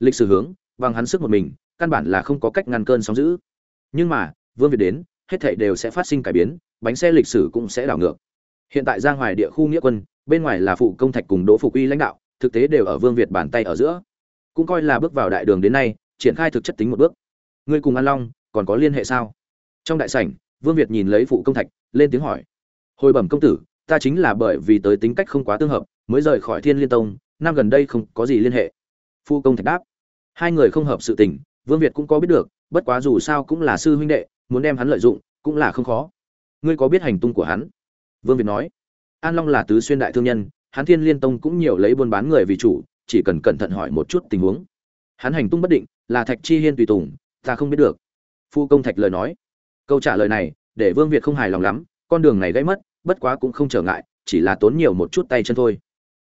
Lịch sử hướng, bằng hắn sức một mình, căn bản là không có cách ngăn cơn sóng dữ. Nhưng mà, vương việt đến, hết thảy đều sẽ phát sinh cải biến, bánh xe lịch sử cũng sẽ đảo ngược hiện tại giang hoài địa khu nghĩa quân, bên ngoài là phụ công thạch cùng đỗ phục uy lãnh đạo, thực tế đều ở vương việt bàn tay ở giữa. Cũng coi là bước vào đại đường đến nay, triển khai thực chất tính một bước. Ngươi cùng an long, còn có liên hệ sao? Trong đại sảnh, vương việt nhìn lấy phụ công thạch, lên tiếng hỏi. Hồi bẩm công tử, ta chính là bởi vì tới tính cách không quá tương hợp, mới rời khỏi thiên liên tông, năm gần đây không có gì liên hệ. Phụ công thạch đáp. Hai người không hợp sự tình, vương việt cũng có biết được, bất quá dù sao cũng là sư huynh đệ, muốn đem hắn lợi dụng, cũng là không khó. Ngươi có biết hành tung của hắn? Vương việt nói, an long là tứ xuyên đại thương nhân, hắn thiên liên tông cũng nhiều lấy buôn bán người vì chủ, chỉ cần cẩn thận hỏi một chút tình huống. Hắn hành tung bất định, là thạch chi hiên tùy tùng, ta không biết được. Phu công thạch lời nói. Câu trả lời này, để vương việt không hài lòng lắm, con đường này gãy mất, bất quá cũng không trở ngại, chỉ là tốn nhiều một chút tay chân thôi.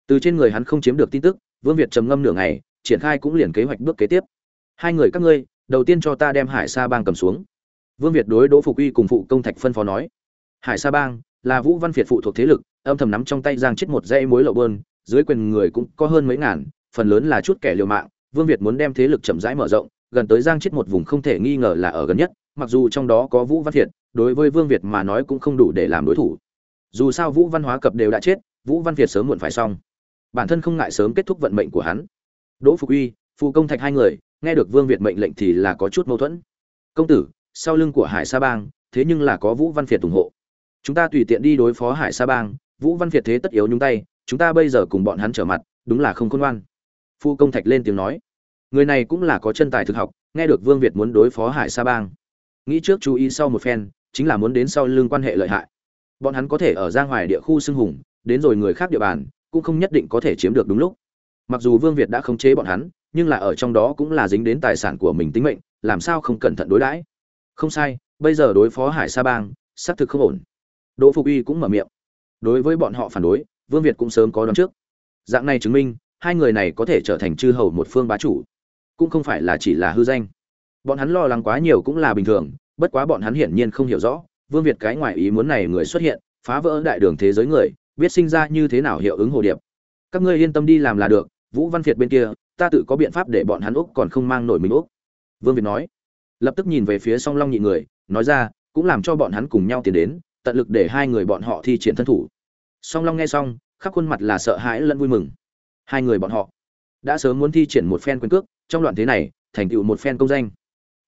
Từ trên người hắn không chiếm được tin tức, vương việt trầm ngâm nửa ngày, triển khai cũng liền kế hoạch bước kế tiếp. Hai người các ngươi, đầu tiên cho ta đem hải sa bang cầm xuống. Vương việt đối đỗ phục uy cùng phụ công thạch phân phó nói. Hải sa bang là vũ văn việt phụ thuộc thế lực, âm thầm nắm trong tay giang chết một dãy mối lậu bơn, dưới quyền người cũng có hơn mấy ngàn, phần lớn là chút kẻ liều mạng. Vương việt muốn đem thế lực chậm rãi mở rộng, gần tới giang chết một vùng không thể nghi ngờ là ở gần nhất, mặc dù trong đó có vũ văn việt, đối với vương việt mà nói cũng không đủ để làm đối thủ. Dù sao vũ văn hóa cập đều đã chết, vũ văn việt sớm muộn phải xong. Bản thân không ngại sớm kết thúc vận mệnh của hắn. Đỗ phục uy, Phù công thạch hai người, nghe được vương việt mệnh lệnh thì là có chút mâu thuẫn. Công tử, sau lưng của hải sa bang, thế nhưng là có vũ văn việt ủng hộ chúng ta tùy tiện đi đối phó hải sa bang, vũ văn việt thế tất yếu nhúng tay, chúng ta bây giờ cùng bọn hắn trở mặt, đúng là không khôn ngoan. Phu công thạch lên tiếng nói. Người này cũng là có chân tài thực học, nghe được vương việt muốn đối phó hải sa bang. Nghĩ trước chú ý sau một phen, chính là muốn đến sau lưng quan hệ lợi hại. Bọn hắn có thể ở giang hoài địa khu xưng hùng, đến rồi người khác địa bàn, cũng không nhất định có thể chiếm được đúng lúc. Mặc dù vương việt đã khống chế bọn hắn, nhưng là ở trong đó cũng là dính đến tài sản của mình tính mệnh, làm sao không cẩn thận đối đãi? Không sai, bây giờ đối phó hải sa bang, xác thực không ổn đỗ phục uy cũng mở miệng. Đối với bọn họ phản đối, vương việt cũng sớm có đón trước. Dạng này chứng minh, hai người này có thể trở thành chư hầu một phương bá chủ, cũng không phải là chỉ là hư danh. Bọn hắn lo lắng quá nhiều cũng là bình thường, bất quá bọn hắn hiển nhiên không hiểu rõ, vương việt cái ngoài ý muốn này người xuất hiện, phá vỡ đại đường thế giới người, biết sinh ra như thế nào hiệu ứng hồ điệp. Các ngươi yên tâm đi làm là được, vũ văn việt bên kia, ta tự có biện pháp để bọn hắn úc còn không mang nổi mình úc. Vương việt nói. Lập tức nhìn về phía song long nhị người, nói ra, cũng làm cho bọn hắn cùng nhau tiến đến tận lực để hai người bọn họ thi triển thân thủ. Song long nghe xong, khắp khuôn mặt là sợ hãi lẫn vui mừng. Hai người bọn họ đã sớm muốn thi triển một phen quyền cước, trong loạn thế này, thành tựu một phen công danh.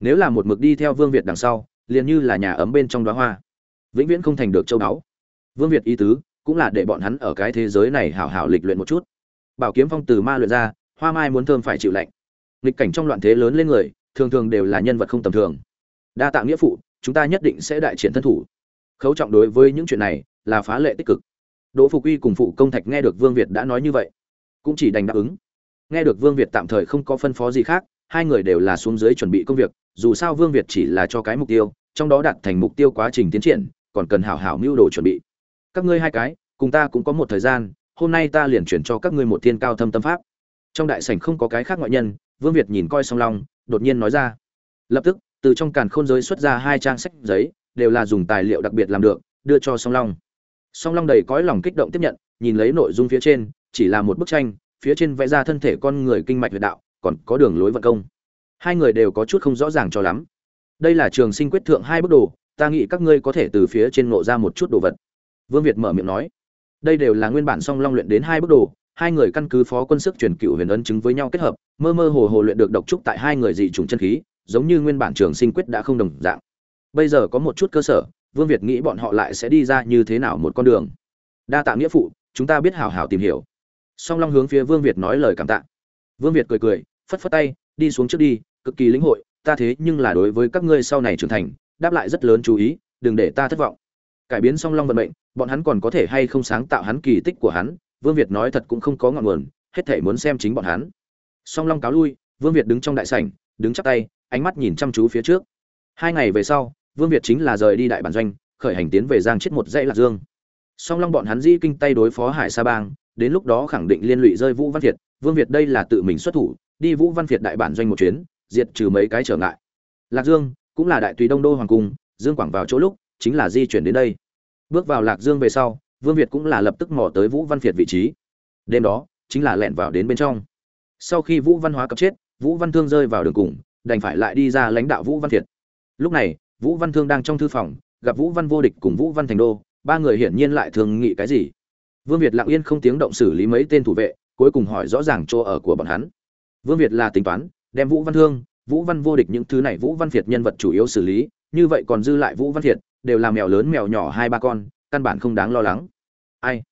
Nếu là một mực đi theo vương việt đằng sau, liền như là nhà ấm bên trong đóa hoa. Vĩnh viễn không thành được châu báu. Vương việt ý tứ cũng là để bọn hắn ở cái thế giới này hảo hảo lịch luyện một chút. Bảo kiếm phong từ ma luyện ra, hoa mai muốn thơm phải chịu lạnh. Nghịch cảnh trong loạn thế lớn lên người, thường thường đều là nhân vật không tầm thường. Đa tạ nghĩa phụ, chúng ta nhất định sẽ đại triển thân thủ khấu trọng đối với những chuyện này là phá lệ tích cực. Đỗ phục uy cùng phụ công thạch nghe được vương việt đã nói như vậy, cũng chỉ đành đáp ứng. Nghe được vương việt tạm thời không có phân phó gì khác, hai người đều là xuống dưới chuẩn bị công việc, dù sao vương việt chỉ là cho cái mục tiêu, trong đó đạt thành mục tiêu quá trình tiến triển, còn cần hảo hảo mưu đồ chuẩn bị. Các ngươi hai cái, cùng ta cũng có một thời gian, hôm nay ta liền chuyển cho các ngươi một thiên cao thâm tâm pháp. Trong đại sảnh không có cái khác ngoại nhân, vương việt nhìn coi song long, đột nhiên nói ra. Lập tức, từ trong càn khôn giới xuất ra hai trang sách giấy đều là dùng tài liệu đặc biệt làm được, đưa cho song long. Song long đầy cõi lòng kích động tiếp nhận, nhìn lấy nội dung phía trên, chỉ là một bức tranh, phía trên vẽ ra thân thể con người kinh mạch huyệt đạo, còn có đường lối vận công. Hai người đều có chút không rõ ràng cho lắm. Đây là trường sinh quyết thượng hai bức đồ, ta nghĩ các ngươi có thể từ phía trên ngộ ra một chút đồ vật. Vương việt mở miệng nói. Đây đều là nguyên bản song long luyện đến hai bức đồ, hai người căn cứ phó quân sức truyền cựu huyền ấn chứng với nhau kết hợp, mơ mơ hồ hồ luyện được độc trúc tại hai người dị trùng chân khí, giống như nguyên bản trường sinh quyết đã không đồng dạng bây giờ có một chút cơ sở, vương việt nghĩ bọn họ lại sẽ đi ra như thế nào một con đường. Đa tạ nghĩa phụ, chúng ta biết hào hào tìm hiểu. Song long hướng phía vương việt nói lời cảm tạ. Vương việt cười cười, phất phất tay, đi xuống trước đi, cực kỳ lĩnh hội, ta thế nhưng là đối với các ngươi sau này trưởng thành, đáp lại rất lớn chú ý, đừng để ta thất vọng. Cải biến song long vận mệnh, bọn hắn còn có thể hay không sáng tạo hắn kỳ tích của hắn, vương việt nói thật cũng không có ngọn nguồn, hết thể muốn xem chính bọn hắn. Song long cáo lui, vương việt đứng trong đại sảnh, đứng chắp tay, ánh mắt nhìn chăm chú phía trước. Hai ngày về sau vương việt chính là rời đi đại bản doanh, khởi hành tiến về giang chết một dãy lạc dương. Song long bọn hắn di kinh tay đối phó hải sa bang, đến lúc đó khẳng định liên lụy rơi vũ văn việt. Vương việt đây là tự mình xuất thủ, đi vũ văn việt đại bản doanh một chuyến, diệt trừ mấy cái trở ngại. Lạc dương cũng là đại tùy đông đô hoàng cung, dương quảng vào chỗ lúc, chính là di chuyển đến đây. Bước vào lạc dương về sau, vương việt cũng là lập tức mò tới vũ văn việt vị trí. Đêm đó, chính là lẹn vào đến bên trong. Sau khi vũ văn hóa cập chết, vũ văn thương rơi vào đường cùng, đành phải lại đi ra lãnh đạo vũ văn việt. Lúc này vũ văn thương đang trong thư phòng gặp vũ văn vô địch cùng vũ văn thành đô ba người hiển nhiên lại thường nghị cái gì vương việt lặng yên không tiếng động xử lý mấy tên thủ vệ cuối cùng hỏi rõ ràng chỗ ở của bọn hắn vương việt là tính toán đem vũ văn thương vũ văn vô địch những thứ này vũ văn việt nhân vật chủ yếu xử lý như vậy còn dư lại vũ văn việt đều là mèo lớn mèo nhỏ hai ba con căn bản không đáng lo lắng ai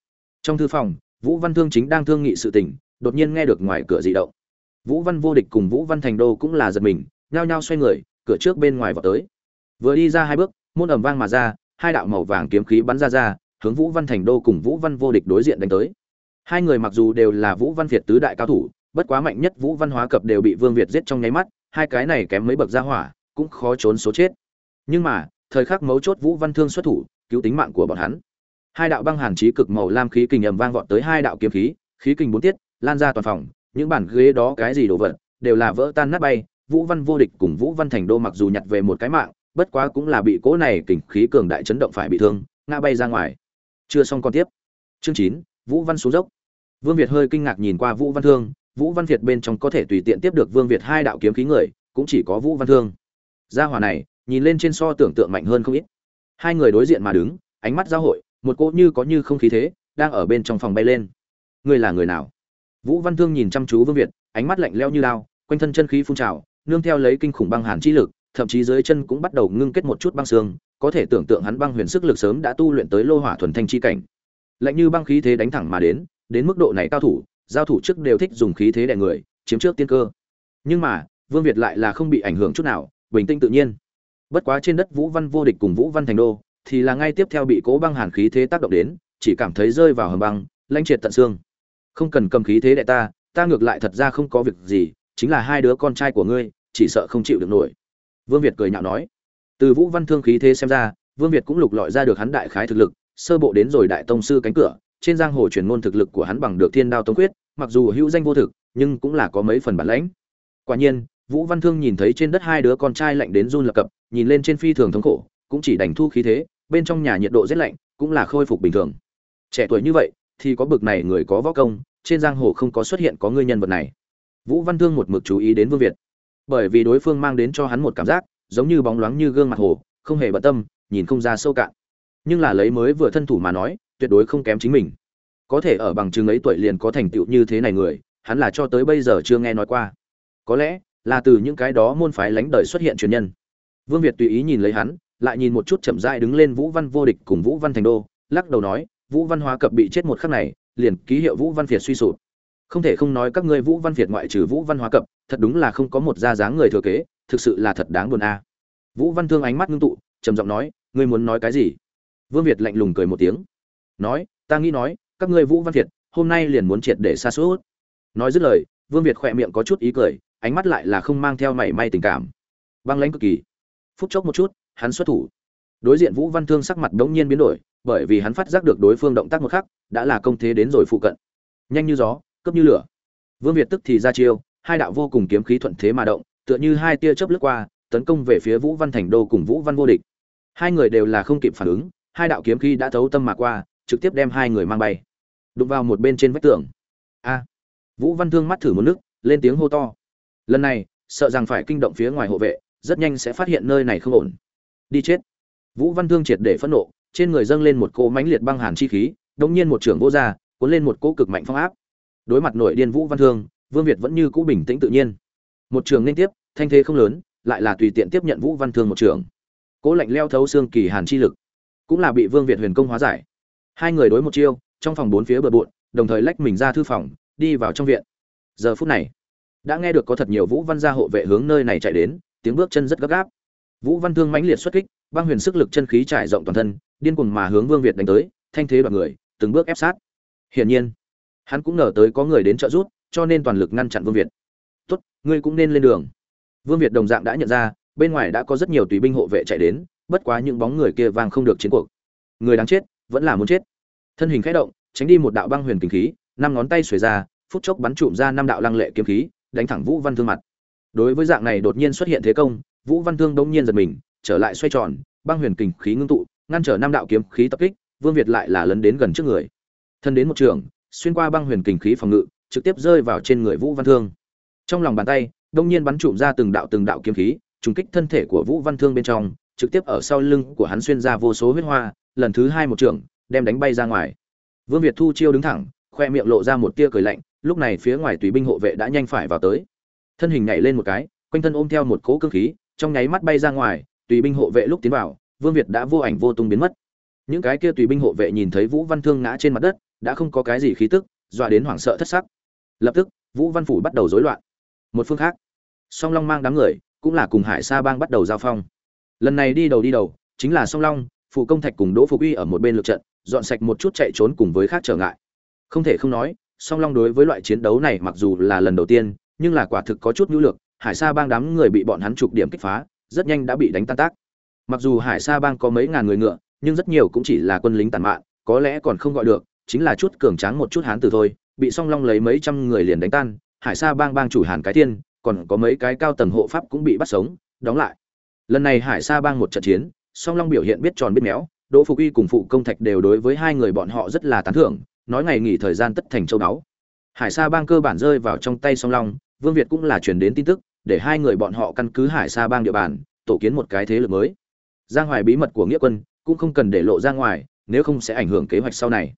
trong thư phòng vũ văn thương chính đang thương nghị sự tình đột nhiên nghe được ngoài cửa dị động vũ văn vô địch cùng vũ văn thành đô cũng là giật mình nhao nhao xoay người cửa trước bên ngoài vào tới vừa đi ra hai bước, môn ầm vang mà ra, hai đạo màu vàng kiếm khí bắn ra ra, hướng vũ văn thành đô cùng vũ văn vô địch đối diện đánh tới. Hai người mặc dù đều là vũ văn việt tứ đại cao thủ, bất quá mạnh nhất vũ văn hóa cập đều bị vương việt giết trong nháy mắt, hai cái này kém mấy bậc ra hỏa, cũng khó trốn số chết. Nhưng mà, thời khắc mấu chốt vũ văn thương xuất thủ, cứu tính mạng của bọn hắn. Hai đạo băng hàn chí cực màu lam khí kình ầm vang vọt tới hai đạo kiếm khí khí kình bốn tiết, lan ra toàn phòng, những bản ghế đó cái gì đồ vật, đều là vỡ tan nát bay. Vũ văn vô địch cùng vũ văn thành đô mặc dù nhặt về một cái mạng bất quá cũng là bị cỗ này kình khí cường đại chấn động phải bị thương, ngã bay ra ngoài. Chưa xong còn tiếp. Chương chín, vũ văn xuống dốc. Vương việt hơi kinh ngạc nhìn qua vũ văn thương, vũ văn việt bên trong có thể tùy tiện tiếp được vương việt hai đạo kiếm khí người, cũng chỉ có vũ văn thương. Gia hỏa này, nhìn lên trên so tưởng tượng mạnh hơn không ít. Hai người đối diện mà đứng, ánh mắt giao hội, một cỗ như có như không khí thế, đang ở bên trong phòng bay lên. Ngươi là người nào? Vũ văn thương nhìn chăm chú vương việt, ánh mắt lạnh lẽo như lao, quanh thân chân khí phun trào, nương theo lấy kinh khủng băng hàn chi lực thậm chí dưới chân cũng bắt đầu ngưng kết một chút băng xương, có thể tưởng tượng hắn băng huyền sức lực sớm đã tu luyện tới lô hỏa thuần thanh chi cảnh. Lạnh như băng khí thế đánh thẳng mà đến đến mức độ này cao thủ, giao thủ trước đều thích dùng khí thế đè người, chiếm trước tiên cơ. Nhưng mà, vương việt lại là không bị ảnh hưởng chút nào, bình tĩnh tự nhiên. Bất quá trên đất vũ văn vô địch cùng vũ văn thành đô, thì là ngay tiếp theo bị cố băng hàn khí thế tác động đến, chỉ cảm thấy rơi vào hầm băng, lãnh triệt tận xương. Không cần cầm khí thế đệ ta ta ngược lại thật ra không có việc gì, chính là hai đứa con trai của ngươi, chỉ sợ không chịu được nổi vương việt cười nhạo nói, từ vũ văn thương khí thế xem ra, vương việt cũng lục lọi ra được hắn đại khái thực lực, sơ bộ đến rồi đại tông sư cánh cửa, trên giang hồ truyền ngôn thực lực của hắn bằng được thiên đao tống quyết mặc dù hữu danh vô thực, nhưng cũng là có mấy phần bản lãnh. Quả nhiên, vũ văn thương nhìn thấy trên đất hai đứa con trai lạnh đến run lập cập, nhìn lên trên phi thường thống khổ, cũng chỉ đành thu khí thế, bên trong nhà nhiệt độ rất lạnh, cũng là khôi phục bình thường. Trẻ tuổi như vậy, thì có bực này người có võ công, trên giang hồ không có xuất hiện có người nhân vật này. Vũ văn thương một mực chú ý đến vương việt bởi vì đối phương mang đến cho hắn một cảm giác, giống như bóng loáng như gương mặt hồ, không hề bận tâm, nhìn không ra sâu cạn. Nhưng là lấy mới vừa thân thủ mà nói, tuyệt đối không kém chính mình. Có thể ở bằng chứng ấy tuổi liền có thành tựu như thế này người, hắn là cho tới bây giờ chưa nghe nói qua. Có lẽ là từ những cái đó môn phái lánh đời xuất hiện truyền nhân. Vương việt tùy ý nhìn lấy hắn, lại nhìn một chút chậm rãi đứng lên vũ văn vô địch cùng vũ văn thành đô, lắc đầu nói, vũ văn hóa cập bị chết một khắc này, liền ký hiệu vũ văn việt suy sụp không thể không nói các ngươi vũ văn việt ngoại trừ vũ văn hóa cập, thật đúng là không có một gia dáng người thừa kế, thực sự là thật đáng buồn a. Vũ văn thương ánh mắt ngưng tụ, trầm giọng nói, ngươi muốn nói cái gì? Vương việt lạnh lùng cười một tiếng. Nói, ta nghĩ nói, các ngươi vũ văn việt, hôm nay liền muốn triệt để xa suốt nói dứt lời, vương việt khỏe miệng có chút ý cười, ánh mắt lại là không mang theo mảy may tình cảm. Băng lãnh cực kỳ. Phút chốc một chút, hắn xuất thủ. Đối diện vũ văn thương sắc mặt đống nhiên biến đổi, bởi vì hắn phát giác được đối phương động tác một khắc, đã là công thế đến rồi phụ cận. Nhanh như gió cấp như lửa. Vương việt tức thì ra chiêu, hai đạo vô cùng kiếm khí thuận thế mà động, tựa như hai tia chớp lướt qua, tấn công về phía vũ văn thành đô cùng vũ văn vô địch. Hai người đều là không kịp phản ứng, hai đạo kiếm khí đã thấu tâm mà qua, trực tiếp đem hai người mang bay. Đụng vào một bên trên vách tường. A! Vũ văn thương mắt thử một nước, lên tiếng hô to. Lần này, sợ rằng phải kinh động phía ngoài hộ vệ, rất nhanh sẽ phát hiện nơi này không ổn. Đi chết! Vũ văn thương triệt để phẫn nộ, trên người dâng lên một cỗ mãnh liệt băng hàn chi khí đống nhiên một trưởng vô ra cuốn lên một cỗ cực mạnh phong áp đối mặt nội điên vũ văn thương, vương việt vẫn như cũ bình tĩnh tự nhiên. Một trường liên tiếp, thanh thế không lớn, lại là tùy tiện tiếp nhận vũ văn thương một trường. Cố lạnh leo thấu xương kỳ hàn chi lực, cũng là bị vương việt huyền công hóa giải. Hai người đối một chiêu, trong phòng bốn phía bờ bộn, đồng thời lách mình ra thư phòng, đi vào trong viện. Giờ phút này, đã nghe được có thật nhiều vũ văn gia hộ vệ hướng nơi này chạy đến, tiếng bước chân rất gấp gáp. Vũ văn thương mãnh liệt xuất kích, băng huyền sức lực chân khí trải rộng toàn thân, điên cuồng mà hướng vương việt đánh tới, thanh thế đoạt người, từng bước ép sát. Hiển nhiên hắn cũng ngờ tới có người đến trợ giúp, cho nên toàn lực ngăn chặn vương việt. Tốt, ngươi cũng nên lên đường. Vương việt đồng dạng đã nhận ra, bên ngoài đã có rất nhiều tùy binh hộ vệ chạy đến, bất quá những bóng người kia vang không được chiến cuộc. Người đáng chết, vẫn là muốn chết. Thân hình khẽ động, tránh đi một đạo băng huyền kinh khí, năm ngón tay xuề ra, phút chốc bắn trụm ra năm đạo lăng lệ kiếm khí, đánh thẳng vũ văn thương mặt. Đối với dạng này đột nhiên xuất hiện thế công, vũ văn thương đông nhiên giật mình, trở lại xoay tròn, băng huyền kình khí ngưng tụ, ngăn trở năm đạo kiếm khí tập kích, vương việt lại là lấn đến gần trước người. Thân đến một trường xuyên qua băng huyền kình khí phòng ngự, trực tiếp rơi vào trên người vũ văn thương. Trong lòng bàn tay, đông nhiên bắn trụm ra từng đạo từng đạo kiếm khí, trùng kích thân thể của vũ văn thương bên trong, trực tiếp ở sau lưng của hắn xuyên ra vô số huyết hoa, lần thứ hai một trường đem đánh bay ra ngoài. Vương việt thu chiêu đứng thẳng, khoe miệng lộ ra một tia cười lạnh, lúc này phía ngoài tùy binh hộ vệ đã nhanh phải vào tới. Thân hình nhảy lên một cái, quanh thân ôm theo một cỗ cương khí, trong nháy mắt bay ra ngoài, tùy binh hộ vệ lúc tiến vào, vương việt đã vô ảnh vô tung biến mất. Những cái kia tùy binh hộ vệ nhìn thấy vũ văn thương ngã trên mặt đất đã không có cái gì khí tức, dọa đến hoảng sợ thất sắc. Lập tức, vũ văn phủ bắt đầu rối loạn. Một phương khác, song long mang đám người, cũng là cùng hải sa bang bắt đầu giao phong. Lần này đi đầu đi đầu, chính là song long phụ công thạch cùng đỗ phục uy ở một bên lượt trận, dọn sạch một chút chạy trốn cùng với khác trở ngại. Không thể không nói, song long đối với loại chiến đấu này mặc dù là lần đầu tiên, nhưng là quả thực có chút nhu lược hải sa bang đám người bị bọn hắn trục điểm kích phá, rất nhanh đã bị đánh tan tác. Mặc dù hải sa bang có mấy ngàn người ngựa, nhưng rất nhiều cũng chỉ là quân lính tàn mạn, có lẽ còn không gọi được chính là chút cường tráng một chút hán từ thôi, bị song long lấy mấy trăm người liền đánh tan, hải sa bang bang chủ hàn cái tiên còn có mấy cái cao tầng hộ pháp cũng bị bắt sống, đóng lại. Lần này hải sa bang một trận chiến, song long biểu hiện biết tròn biết méo, đỗ phục uy cùng phụ công thạch đều đối với hai người bọn họ rất là tán thưởng, nói ngày nghỉ thời gian tất thành châu báu. Hải sa bang cơ bản rơi vào trong tay song long, vương việt cũng là truyền đến tin tức, để hai người bọn họ căn cứ hải sa bang địa bàn, tổ kiến một cái thế lực mới. Giang hoài bí mật của nghĩa quân cũng không cần để lộ ra ngoài, nếu không sẽ ảnh hưởng kế hoạch sau này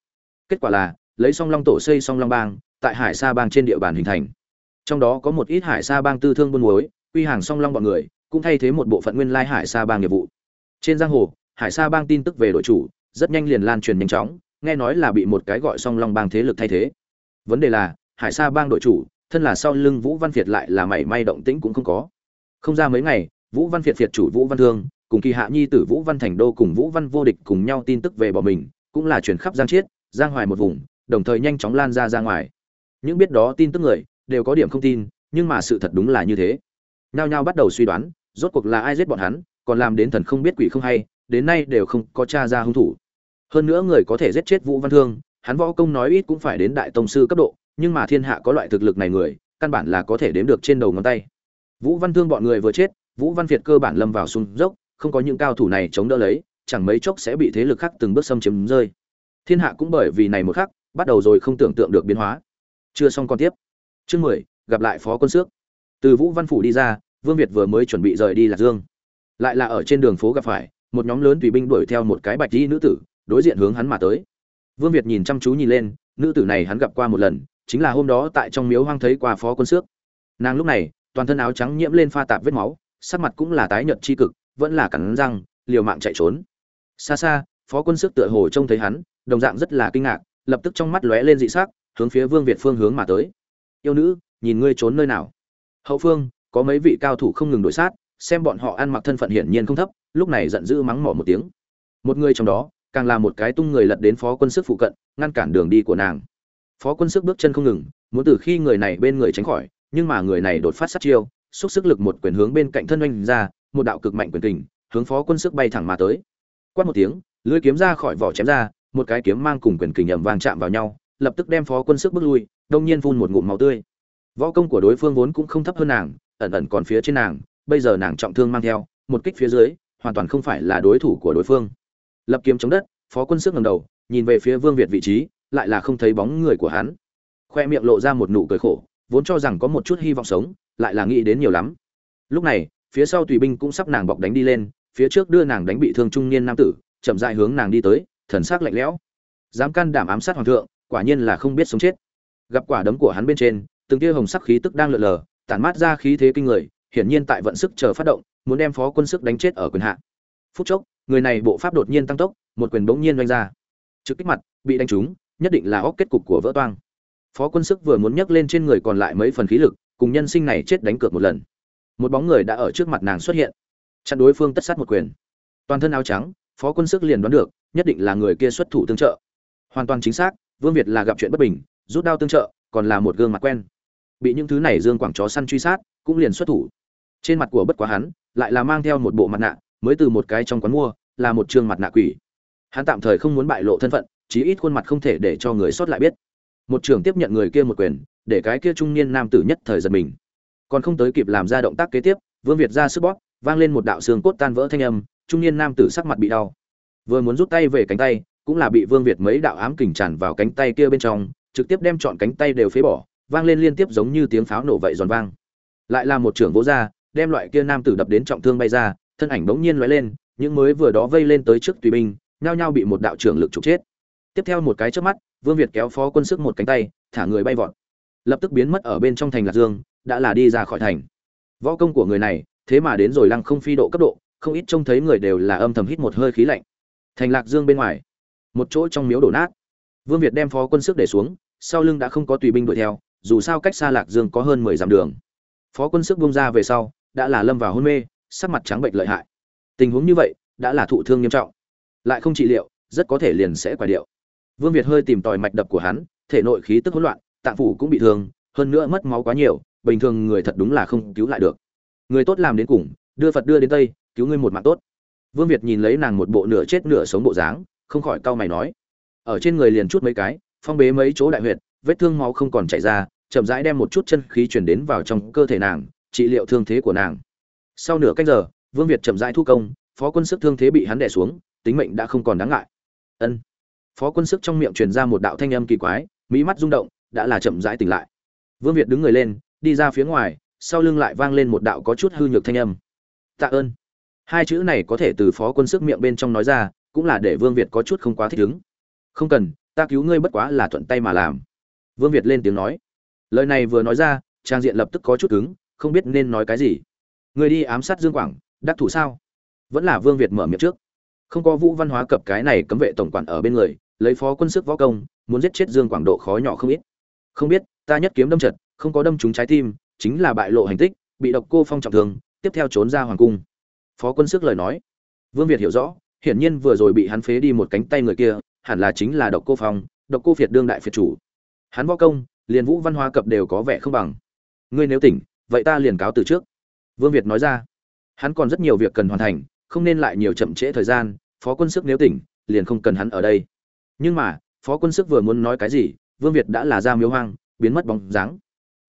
kết quả là, lấy song long tổ xây song long bang, tại hải sa bang trên địa bàn hình thành. Trong đó có một ít hải sa bang tư thương buôn muối, quy hàng song long bọn người, cũng thay thế một bộ phận nguyên lai hải sa bang nghiệp vụ. Trên giang hồ, hải sa bang tin tức về đội chủ, rất nhanh liền lan truyền nhanh chóng, nghe nói là bị một cái gọi song long bang thế lực thay thế. Vấn đề là, hải sa bang đội chủ, thân là sau lưng vũ văn việt lại là mảy may động tĩnh cũng không có. Không ra mấy ngày, vũ văn việt việt chủ vũ văn thương, cùng kỳ hạ nhi tử vũ văn thành đô cùng vũ văn vô địch cùng nhau tin tức về bọn mình, cũng là truyền khắp giang chiết giang hoài một vùng, đồng thời nhanh chóng lan ra ra ngoài. Những biết đó tin tức người, đều có điểm không tin, nhưng mà sự thật đúng là như thế. Nhao nhao bắt đầu suy đoán, rốt cuộc là ai giết bọn hắn, còn làm đến thần không biết quỷ không hay, đến nay đều không có t r a ra hung thủ. Hơn nữa người có thể giết chết vũ văn thương, hắn võ công nói ít cũng phải đến đại tông sư cấp độ, nhưng mà thiên hạ có loại thực lực này người, căn bản là có thể đếm được trên đầu ngón tay. Vũ văn thương bọn người vừa chết, vũ văn việt cơ bản lâm vào sung dốc, không có những cao thủ này chống đỡ lấy, chẳng mấy chốc sẽ bị thế lực khác từng bước xâm chiếm rơi thiên hạ cũng bởi vì này một khắc, bắt đầu rồi không tưởng tượng được biến hóa. Chưa xong còn tiếp. Chương mười, gặp lại phó quân xước. Từ vũ văn phủ đi ra, vương việt vừa mới chuẩn bị rời đi lạc dương. Lại là ở trên đường phố gặp phải, một nhóm lớn tùy binh đuổi theo một cái bạch y nữ tử, đối diện hướng hắn mà tới. Vương việt nhìn chăm chú nhìn lên, nữ tử này hắn gặp qua một lần, chính là hôm đó tại trong miếu hoang thấy qua phó quân xước. Nàng lúc này, toàn thân áo trắng nhiễm lên pha tạp vết máu, sắc mặt cũng là tái nhợt chi cực, vẫn là cắn răng, liều mạng chạy trốn. Xa xa, phó quân xước tựa hồ trông thấy hắn đồng dạng rất là kinh ngạc, lập tức trong mắt lóe lên dị sắc, hướng phía vương việt phương hướng mà tới. Yêu nữ, nhìn ngươi trốn nơi nào? Hậu phương, có mấy vị cao thủ không ngừng đổi sát, xem bọn họ ăn mặc thân phận hiển nhiên không thấp. Lúc này giận dữ mắng mỏ một tiếng. Một người trong đó, càng là một cái tung người lật đến phó quân sức phụ cận, ngăn cản đường đi của nàng. Phó quân sức bước chân không ngừng, muốn từ khi người này bên người tránh khỏi, nhưng mà người này đột phát sát chiêu, xúc sức lực một quyền hướng bên cạnh thân oanh ra, một đạo cực mạnh quyền kình, hướng phó quân sức bay thẳng mà tới. Quát một tiếng lưỡi kiếm ra khỏi vỏ chém ra một cái kiếm mang cùng quyền kình ầm vang chạm vào nhau, lập tức đem phó quân sức bước lui, đông nhiên phun một ngụm máu tươi. Võ công của đối phương vốn cũng không thấp hơn nàng, ẩn ẩn còn phía trên nàng, bây giờ nàng trọng thương mang theo, một kích phía dưới, hoàn toàn không phải là đối thủ của đối phương. Lập kiếm chống đất, phó quân sức ngẩng đầu, nhìn về phía vương việt vị trí, lại là không thấy bóng người của hắn. Khoe miệng lộ ra một nụ cười khổ, vốn cho rằng có một chút hy vọng sống, lại là nghĩ đến nhiều lắm. Lúc này, phía sau tùy binh cũng sắp nàng bọc đánh đi lên, phía trước đưa nàng đánh bị thương trung niên nam tử, chậm rãi hướng nàng đi tới thần sắc lạnh lẽo. Dám can đảm ám sát hoàng thượng, quả nhiên là không biết sống chết. Gặp quả đấm của hắn bên trên, từng tia hồng sắc khí tức đang lượn lờ, tản mát ra khí thế kinh người, hiển nhiên tại vận sức chờ phát động, muốn đem phó quân sức đánh chết ở quyền hạ. Phút chốc, người này bộ pháp đột nhiên tăng tốc, một quyền bỗng nhiên doanh ra. Trực kích mặt, bị đánh trúng, nhất định là óc kết cục của vỡ toang. Phó quân sức vừa muốn nhấc lên trên người còn lại mấy phần khí lực, cùng nhân sinh này chết đánh cược một lần. Một bóng người đã ở trước mặt nàng xuất hiện. Chặn đối phương tất sát một quyền. Toàn thân áo trắng, phó quân sức liền đoán được nhất định là người kia xuất thủ tương trợ. Hoàn toàn chính xác, vương việt là gặp chuyện bất bình, rút đao tương trợ, còn là một gương mặt quen. Bị những thứ này dương quảng chó săn truy sát, cũng liền xuất thủ. Trên mặt của bất quá hắn, lại là mang theo một bộ mặt nạ, mới từ một cái trong quán mua, là một trường mặt nạ quỷ. Hắn tạm thời không muốn bại lộ thân phận, chí ít khuôn mặt không thể để cho người sót lại biết. Một trường tiếp nhận người kia một quyền, để cái kia trung niên nam tử nhất thời giật mình. Còn không tới kịp làm ra động tác kế tiếp, vương việt ra sức bóp, vang lên một đạo xương cốt tan vỡ thanh âm, trung niên nam tử sắc mặt bị đau vừa muốn rút tay về cánh tay, cũng là bị vương việt mấy đạo ám kình tràn vào cánh tay kia bên trong, trực tiếp đem chọn cánh tay đều phế bỏ, vang lên liên tiếp giống như tiếng pháo nổ vậy giòn vang. Lại là một trưởng vỗ ra, đem loại kia nam tử đập đến trọng thương bay ra, thân ảnh bỗng nhiên lóe lên, những mới vừa đó vây lên tới trước tùy binh, nhao nhao bị một đạo trưởng lực trục chết. Tiếp theo một cái trước mắt, vương việt kéo phó quân sức một cánh tay, thả người bay vọt. Lập tức biến mất ở bên trong thành lạc dương, đã là đi ra khỏi thành. Võ công của người này, thế mà đến rồi lăng không phi độ cấp độ, không ít trông thấy người đều là âm thầm hít một hơi khí lạnh thành lạc dương bên ngoài. Một chỗ trong miếu đổ nát. Vương việt đem phó quân sức để xuống, sau lưng đã không có tùy binh đuổi theo, dù sao cách xa lạc dương có hơn mười dặm đường. Phó quân sức bung ra về sau, đã là lâm vào hôn mê, sắc mặt trắng bệnh lợi hại. Tình huống như vậy, đã là thụ thương nghiêm trọng. Lại không trị liệu, rất có thể liền sẽ quả điệu. Vương việt hơi tìm tòi mạch đập của hắn, thể nội khí tức hỗn loạn, tạng phủ cũng bị thương, hơn nữa mất máu quá nhiều, bình thường người thật đúng là không cứu lại được. Người tốt làm đến cùng, đưa phật đưa đến tây, cứu ngươi một mạng tốt vương việt nhìn lấy nàng một bộ nửa chết nửa sống bộ dáng, không khỏi cau mày nói. Ở trên người liền chút mấy cái, phong bế mấy chỗ đại huyệt, vết thương máu không còn chảy ra, chậm rãi đem một chút chân khí truyền đến vào trong cơ thể nàng, trị liệu thương thế của nàng. Sau nửa canh giờ, vương việt chậm rãi thu công, phó quân sức thương thế bị hắn đè xuống, tính mệnh đã không còn đáng ngại. Ân. Phó quân sức trong miệng truyền ra một đạo thanh âm kỳ quái, mỹ mắt rung động, đã là chậm rãi tỉnh lại. Vương việt đứng người lên, đi ra phía ngoài, sau lưng lại vang lên một đạo có chút hư nhược thanh âm. Tạ ơn hai chữ này có thể từ phó quân sức miệng bên trong nói ra, cũng là để vương việt có chút không quá thích ứng. Không cần, ta cứu ngươi bất quá là thuận tay mà làm. Vương việt lên tiếng nói. Lời này vừa nói ra, trang diện lập tức có chút cứng, không biết nên nói cái gì. Người đi ám sát dương quảng, đắc thủ sao? Vẫn là vương việt mở miệng trước. Không có vũ văn hóa cập cái này cấm vệ tổng quản ở bên người, lấy phó quân sức võ công, muốn giết chết dương quảng độ khó nhỏ không ít. Không biết, ta nhất kiếm đâm trật không có đâm trúng trái tim, chính là bại lộ hành tích, bị độc cô phong trọng thương, tiếp theo trốn ra hoàng cung phó quân sức lời nói. Vương việt hiểu rõ, hiển nhiên vừa rồi bị hắn phế đi một cánh tay người kia, hẳn là chính là độc cô phong, độc cô việt đương đại phiệt chủ. Hắn võ công, liền vũ văn hóa cập đều có vẻ không bằng. Ngươi nếu tỉnh, vậy ta liền cáo từ trước. Vương việt nói ra. Hắn còn rất nhiều việc cần hoàn thành, không nên lại nhiều chậm trễ thời gian, phó quân sức nếu tỉnh, liền không cần hắn ở đây. Nhưng mà, phó quân sức vừa muốn nói cái gì, vương việt đã là ra miếu hoang, biến mất bóng dáng.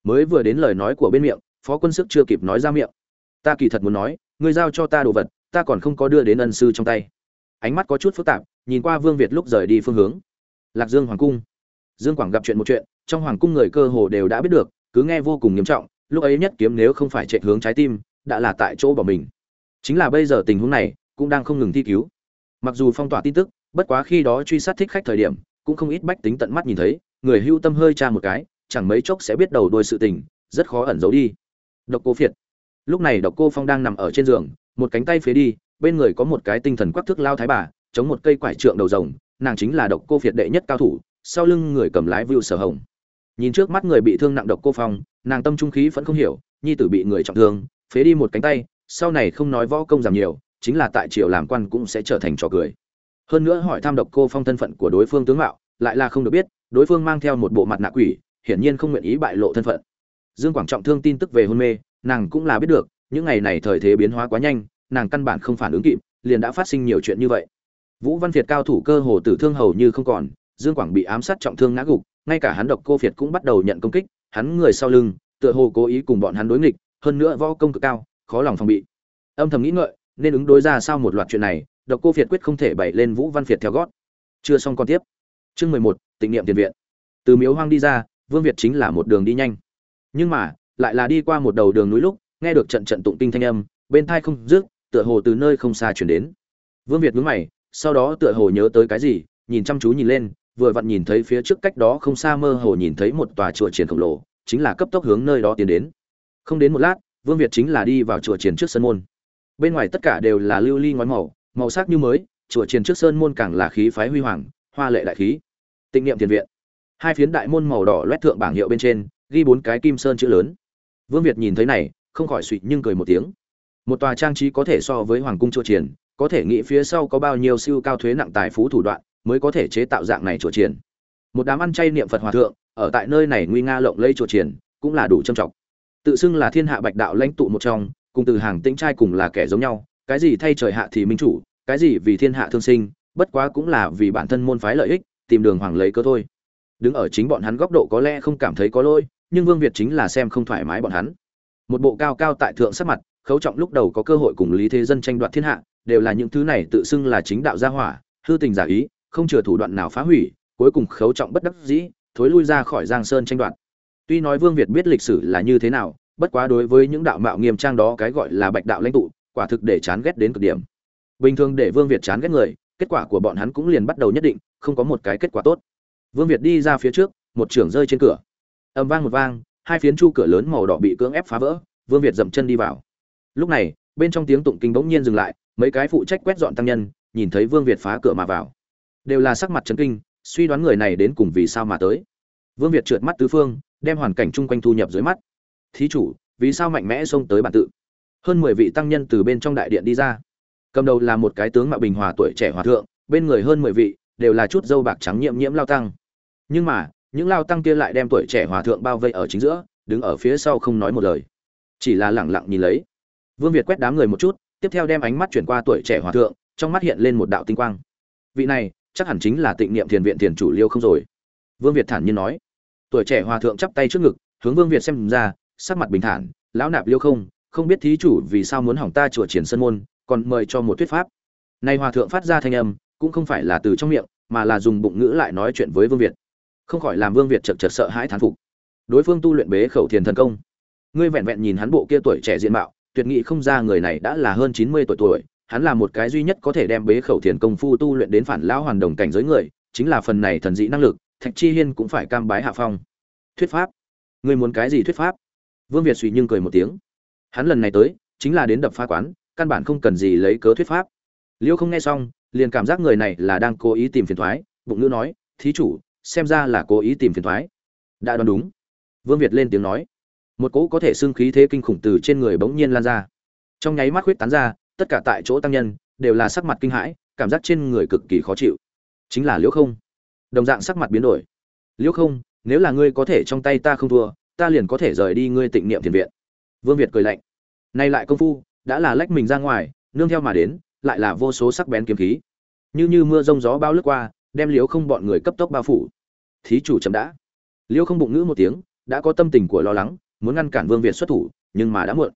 Mới vừa đến lời nói của bên miệng, phó quân sức chưa kịp nói ra miệng. Ta kỳ thật muốn nói ngươi giao cho ta đồ vật, ta còn không có đưa đến ân sư trong tay. Ánh mắt có chút phức tạp, nhìn qua vương việt lúc rời đi phương hướng. Lạc dương hoàng cung. Dương quảng gặp chuyện một chuyện, trong hoàng cung người cơ hồ đều đã biết được, cứ nghe vô cùng nghiêm trọng, lúc ấy nhất kiếm nếu không phải chạy hướng trái tim, đã là tại chỗ bỏ mình. Chính là bây giờ tình huống này, cũng đang không ngừng thi cứu. Mặc dù phong tỏa tin tức, bất quá khi đó truy sát thích khách thời điểm, cũng không ít bách tính tận mắt nhìn thấy, người hưu tâm hơi tra một cái, chẳng mấy chốc sẽ biết đầu đuôi sự tình, rất khó ẩn giấu đi. Độc cô phiệt lúc này độc cô phong đang nằm ở trên giường, một cánh tay phía đi, bên người có một cái tinh thần quắc thước lao thái bà, chống một cây quải trượng đầu rồng, nàng chính là độc cô phiệt đệ nhất cao thủ, sau lưng người cầm lái vưu sở hồng. Nhìn trước mắt người bị thương nặng độc cô phong, nàng tâm trung khí vẫn không hiểu, nhi tử bị người trọng thương, phế đi một cánh tay, sau này không nói võ công giảm nhiều, chính là tại triều làm quan cũng sẽ trở thành trò cười. Hơn nữa hỏi thăm độc cô phong thân phận của đối phương tướng mạo, lại là không được biết, đối phương mang theo một bộ mặt nạ quỷ, hiển nhiên không nguyện ý bại lộ thân phận. Dương quảng trọng thương tin tức về hôn mê nàng cũng là biết được, những ngày này thời thế biến hóa quá nhanh, nàng căn bản không phản ứng kịp, liền đã phát sinh nhiều chuyện như vậy. Vũ văn việt cao thủ cơ hồ tử thương hầu như không còn, dương quảng bị ám sát trọng thương ngã gục, ngay cả hắn độc cô việt cũng bắt đầu nhận công kích, hắn người sau lưng, tựa hồ cố ý cùng bọn hắn đối nghịch, hơn nữa võ công cực cao, khó lòng phòng bị. Âm thầm nghĩ ngợi, nên ứng đối ra sao một loạt chuyện này, độc cô việt quyết không thể bày lên vũ văn việt theo gót. Chưa xong còn tiếp. Chương mười một, tịnh niệm tiền viện. Từ miếu hoang đi ra, vương việt chính là một đường đi nhanh. Nhưng mà lại là đi qua một đầu đường núi lúc, nghe được trận trận tụng kinh thanh âm, bên thai không rước tựa hồ từ nơi không xa chuyển đến. Vương việt ngứng mày, sau đó tựa hồ nhớ tới cái gì, nhìn chăm chú nhìn lên, vừa vặn nhìn thấy phía trước cách đó không xa mơ hồ nhìn thấy một tòa chùa triển khổng lồ, chính là cấp tốc hướng nơi đó tiến đến. Không đến một lát, vương việt chính là đi vào chùa triển trước sân môn. Bên ngoài tất cả đều là lưu ly ngói màu màu sắc như mới, chùa triển trước sơn môn càng là khí phái huy hoàng, hoa lệ đại khí. Tịnh niệm thiền viện. Hai phiến đại môn màu đỏ loét thượng bảng hiệu bên trên, ghi bốn cái kim sơn chữ lớn vương việt nhìn thấy này, không khỏi suỵt nhưng cười một tiếng. Một tòa trang trí có thể so với hoàng cung chùa triển, có thể nghĩ phía sau có bao nhiêu siêu cao thuế nặng tài phú thủ đoạn, mới có thể chế tạo dạng này chùa triển. Một đám ăn chay niệm phật hòa thượng, ở tại nơi này nguy nga lộng lây chùa triển, cũng là đủ trâm trọng tự xưng là thiên hạ bạch đạo lãnh tụ một trong, cùng từ hàng tĩnh trai cùng là kẻ giống nhau, cái gì thay trời hạ thì minh chủ, cái gì vì thiên hạ thương sinh, bất quá cũng là vì bản thân môn phái lợi ích, tìm đường hoàng lấy cơ thôi. Đứng ở chính bọn hắn góc độ có lẽ không cảm thấy có lỗi nhưng vương việt chính là xem không thoải mái bọn hắn. Một bộ cao cao tại thượng sắc mặt, khấu trọng lúc đầu có cơ hội cùng lý thế dân tranh đoạt thiên hạ, đều là những thứ này tự xưng là chính đạo gia hỏa, hư tình giả ý, không chừa thủ đoạn nào phá hủy, cuối cùng khấu trọng bất đắc dĩ, thối lui ra khỏi giang sơn tranh đoạt. Tuy nói vương việt biết lịch sử là như thế nào, bất quá đối với những đạo mạo nghiêm trang đó cái gọi là bạch đạo lãnh tụ, quả thực để chán ghét đến cực điểm. Bình thường để vương việt chán ghét người, kết quả của bọn hắn cũng liền bắt đầu nhất định, không có một cái kết quả tốt. Vương việt đi ra phía trước, một trưởng rơi trên cửa ầm vang một vang, hai phiến chu cửa lớn màu đỏ bị cưỡng ép phá vỡ, vương việt dậm chân đi vào. Lúc này, bên trong tiếng tụng kinh bỗng nhiên dừng lại, mấy cái phụ trách quét dọn tăng nhân, nhìn thấy vương việt phá cửa mà vào. Đều là sắc mặt chấn kinh, suy đoán người này đến cùng vì sao mà tới. Vương việt trượt mắt tứ phương, đem hoàn cảnh chung quanh thu nhập dưới mắt. Thí chủ, vì sao mạnh mẽ xông tới bản tự? Hơn mười vị tăng nhân từ bên trong đại điện đi ra. Cầm đầu là một cái tướng mạo bình hòa tuổi trẻ hòa thượng, bên người hơn mười vị đều là chút dâu bạc trắng nhiễm nhiễm lao tăng. Nhưng mà những lao tăng kia lại đem tuổi trẻ hòa thượng bao vây ở chính giữa, đứng ở phía sau không nói một lời. Chỉ là lẳng lặng nhìn lấy. Vương việt quét đám người một chút, tiếp theo đem ánh mắt chuyển qua tuổi trẻ hòa thượng, trong mắt hiện lên một đạo tinh quang. Vị này, chắc hẳn chính là tịnh niệm thiền viện thiền chủ liêu không rồi. Vương việt thản nhiên nói. Tuổi trẻ hòa thượng chắp tay trước ngực, hướng vương việt xem ra, sắc mặt bình thản, lão nạp liêu không không biết thí chủ vì sao muốn hỏng ta chùa triển sân môn, còn mời cho một thuyết pháp. Nay hòa thượng phát ra thanh âm, cũng không phải là từ trong miệng, mà là dùng bụng ngữ lại nói chuyện với vương việt không khỏi làm vương việt chật chật sợ hãi thán phục. Đối phương tu luyện bế khẩu thiền thần công. Ngươi vẹn vẹn nhìn hắn bộ kia tuổi trẻ diện mạo, tuyệt nghị không ra người này đã là hơn chín mươi tuổi tuổi, hắn là một cái duy nhất có thể đem bế khẩu thiền công phu tu luyện đến phản lão hoàn đồng cảnh giới người, chính là phần này thần dị năng lực, thạch chi hiên cũng phải cam bái hạ phong. Thuyết pháp. Ngươi muốn cái gì thuyết pháp? Vương việt suy nhưng cười một tiếng. Hắn lần này tới, chính là đến đập phá quán, căn bản không cần gì lấy cớ thuyết pháp. Liêu không nghe xong, liền cảm giác người này là đang cố ý tìm phiền thoái, bụng ngữ nói, thí chủ xem ra là cố ý tìm phiền thoái. Đã đoán đúng. Vương việt lên tiếng nói. Một cỗ có thể xương khí thế kinh khủng từ trên người bỗng nhiên lan ra. Trong nháy mắt huyết tán ra, tất cả tại chỗ tăng nhân, đều là sắc mặt kinh hãi, cảm giác trên người cực kỳ khó chịu. Chính là liễu không. Đồng dạng sắc mặt biến đổi. Liễu không, nếu là ngươi có thể trong tay ta không thua, ta liền có thể rời đi ngươi tịnh niệm thiền viện. Vương việt cười lạnh. Nay lại công phu, đã là lách mình ra ngoài, nương theo mà đến, lại là vô số sắc bén kiếm khí. Như như mưa rông gió bao lướt qua đem liễu không bọn người cấp tốc bao phủ. Thí chủ chậm đã. Liễu không bụng ngữ một tiếng, đã có tâm tình của lo lắng, muốn ngăn cản vương việt xuất thủ, nhưng mà đã muộn.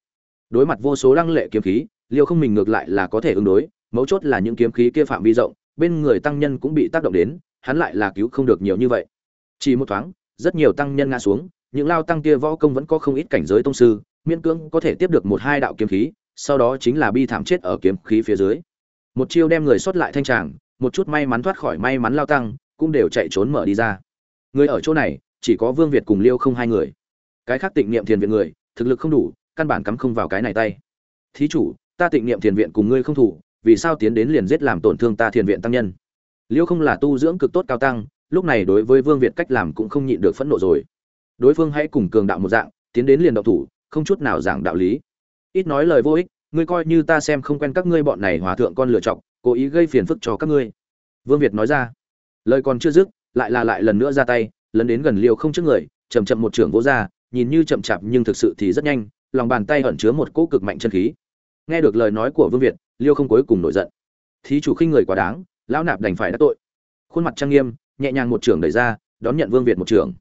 Đối mặt vô số lăng lệ kiếm khí, liễu không mình ngược lại là có thể ứng đối, mấu chốt là những kiếm khí kia phạm vi rộng, bên người tăng nhân cũng bị tác động đến, hắn lại là cứu không được nhiều như vậy. Chỉ một thoáng, rất nhiều tăng nhân ngã xuống, những lao tăng kia võ công vẫn có không ít cảnh giới tông sư, miễn cưỡng có thể tiếp được một hai đạo kiếm khí, sau đó chính là bi thảm chết ở kiếm khí phía dưới. Một chiêu đem người xuất lại thanh tràng một chút may mắn thoát khỏi may mắn lao tăng, cũng đều chạy trốn mở đi ra. Người ở chỗ này, chỉ có vương việt cùng liêu không hai người. Cái khác tịnh niệm thiền viện người, thực lực không đủ, căn bản cắm không vào cái này tay. Thí chủ, ta tịnh niệm thiền viện cùng ngươi không thủ, vì sao tiến đến liền giết làm tổn thương ta thiền viện tăng nhân? Liêu không là tu dưỡng cực tốt cao tăng, lúc này đối với vương việt cách làm cũng không nhịn được phẫn nộ rồi. Đối phương hãy cùng cường đạo một dạng, tiến đến liền độc thủ, không chút nào giảng đạo lý. Ít nói lời vô ích, ngươi coi như ta xem không quen các ngươi bọn này hòa thượng con lựa chọc cố ý gây phiền phức cho các ngươi. Vương việt nói ra. Lời còn chưa dứt, lại là lại lần nữa ra tay lần đến gần liều không trước người chầm chậm một trưởng vỗ ra, nhìn như chậm chạp nhưng thực sự thì rất nhanh, lòng bàn tay ẩn chứa một cỗ cực mạnh chân khí. Nghe được lời nói của vương việt, liêu không cuối cùng nổi giận. Thí chủ khinh người quá đáng, lão nạp đành phải đắc tội. Khuôn mặt trang nghiêm, nhẹ nhàng một trưởng đẩy ra, đón nhận vương việt một trưởng.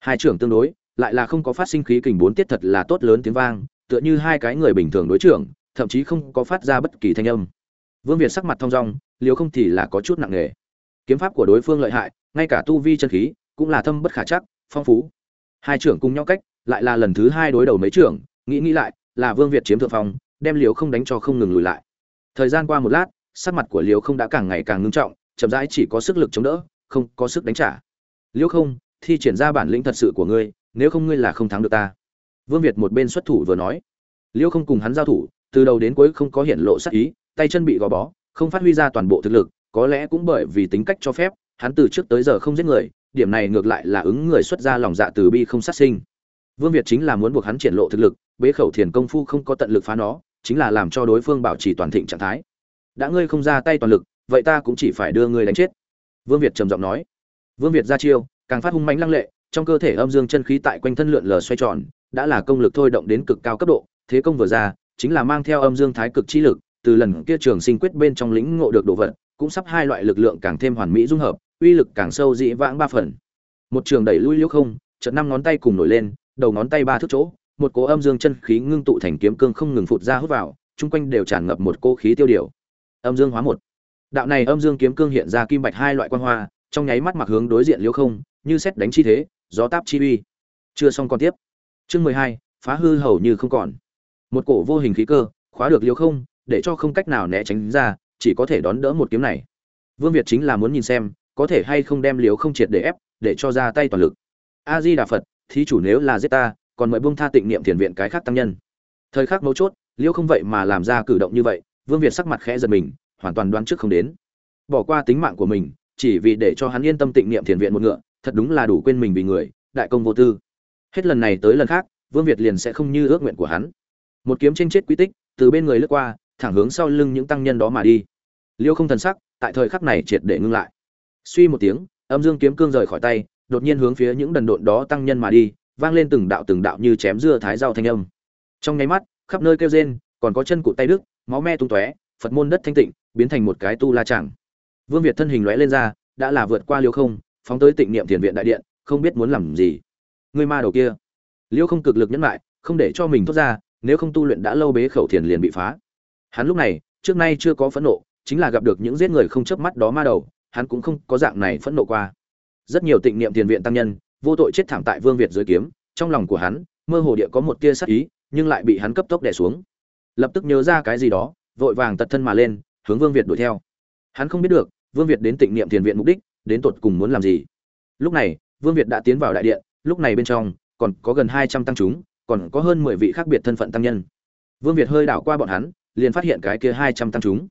Hai trưởng tương đối, lại là không có phát sinh khí kình bốn tiết thật là tốt lớn tiếng vang, tựa như hai cái người bình thường đối trưởng, thậm chí không có phát ra bất kỳ thanh âm vương việt sắc mặt thong dong, liều không thì là có chút nặng nề. Kiếm pháp của đối phương lợi hại, ngay cả tu vi chân khí, cũng là thâm bất khả chắc, phong phú. Hai trưởng cùng nhau cách, lại là lần thứ hai đối đầu mấy trưởng, nghĩ nghĩ lại, là vương việt chiếm thượng phong, đem liều không đánh cho không ngừng lùi lại. Thời gian qua một lát, sắc mặt của liều không đã càng ngày càng ngưng trọng, chậm rãi chỉ có sức lực chống đỡ, không có sức đánh trả. Liêu không, thi triển ra bản lĩnh thật sự của ngươi, nếu không ngươi là không thắng được ta. Vương việt một bên xuất thủ vừa nói. Liêu không cùng hắn giao thủ, từ đầu đến cuối không có hiện lộ sắc ý tay chân bị gò bó, không phát huy ra toàn bộ thực lực, có lẽ cũng bởi vì tính cách cho phép, hắn từ trước tới giờ không giết người, điểm này ngược lại là ứng người xuất ra lòng dạ từ bi không sát sinh. Vương việt chính là muốn buộc hắn triển lộ thực lực, bế khẩu thiền công phu không có tận lực phá nó, chính là làm cho đối phương bảo trì toàn thịnh trạng thái. Đã ngươi không ra tay toàn lực, vậy ta cũng chỉ phải đưa ngươi đánh chết. Vương việt trầm giọng nói. Vương việt ra chiêu, càng phát hung mãnh lăng lệ, trong cơ thể âm dương chân khí tại quanh thân lượn lờ xoay tròn, đã là công lực thôi động đến cực cao cấp độ, thế công vừa ra, chính là mang theo âm dương thái cực chi lực từ lần kia trường sinh quyết bên trong lĩnh ngộ được đồ vật, cũng sắp hai loại lực lượng càng thêm hoàn mỹ dung hợp, uy lực càng sâu dị vãng ba phần. Một trường đẩy lui liễu không, chợt năm ngón tay cùng nổi lên, đầu ngón tay ba thước chỗ, một cỗ âm dương chân khí ngưng tụ thành kiếm cương không ngừng phụt ra hút vào, chung quanh đều tràn ngập một cỗ khí tiêu điều. Âm dương hóa một. Đạo này âm dương kiếm cương hiện ra kim bạch hai loại quang hoa, trong nháy mắt mặc hướng đối diện liễu không, như xét đánh chi thế, gió táp chi uy. Chưa xong còn tiếp. Chương mười hai, phá hư hầu như không còn. Một cổ vô hình khí cơ, khóa được liễu không để cho không cách nào né tránh ra, chỉ có thể đón đỡ một kiếm này. Vương việt chính là muốn nhìn xem, có thể hay không đem liều không triệt để ép, để cho ra tay toàn lực. A di đà phật thí chủ nếu là giết ta, còn mời buông tha tịnh niệm thiền viện cái khác tăng nhân. Thời khắc mấu chốt liêu không vậy mà làm ra cử động như vậy, vương việt sắc mặt khẽ giật mình, hoàn toàn đoán trước không đến. Bỏ qua tính mạng của mình, chỉ vì để cho hắn yên tâm tịnh niệm thiền viện một ngựa, thật đúng là đủ quên mình vì người, đại công vô tư. Hết lần này tới lần khác, vương việt liền sẽ không như ước nguyện của hắn. Một kiếm tranh chết quy tích, từ bên người lướt qua thẳng hướng sau lưng những tăng nhân đó mà đi. Liêu không thần sắc, tại thời khắc này triệt để ngưng lại. Suy một tiếng, âm dương kiếm cương rời khỏi tay, đột nhiên hướng phía những đần độn đó tăng nhân mà đi, vang lên từng đạo từng đạo như chém dưa thái rau thanh âm. Trong nháy mắt, khắp nơi kêu rên, còn có chân cụt tay đức máu me tung tóe, phật môn đất thanh tịnh, biến thành một cái tu la chẳng vương việt thân hình lóe lên ra, đã là vượt qua liêu không, phóng tới tịnh niệm thiền viện đại điện, không biết muốn làm gì. Người ma đầu kia. Liêu không cực lực nhẫn lại, không để cho mình thoát ra, nếu không tu luyện đã lâu bế khẩu thiền liền bị phá hắn lúc này, trước nay chưa có phẫn nộ, chính là gặp được những giết người không chớp mắt đó ma đầu, hắn cũng không có dạng này phẫn nộ qua. Rất nhiều tịnh niệm tiền viện tăng nhân, vô tội chết thảm tại vương việt dưới kiếm, trong lòng của hắn, mơ hồ địa có một tia sắc ý, nhưng lại bị hắn cấp tốc đè xuống. Lập tức nhớ ra cái gì đó, vội vàng tật thân mà lên, hướng vương việt đuổi theo. Hắn không biết được, vương việt đến tịnh niệm tiền viện mục đích, đến tột cùng muốn làm gì. Lúc này, vương việt đã tiến vào đại điện, lúc này bên trong, còn có gần hai trăm tăng chúng, còn có hơn mười vị khác biệt thân phận tăng nhân. Vương việt hơi đảo qua bọn hắn liền phát hiện cái kia hai trăm tăng chúng.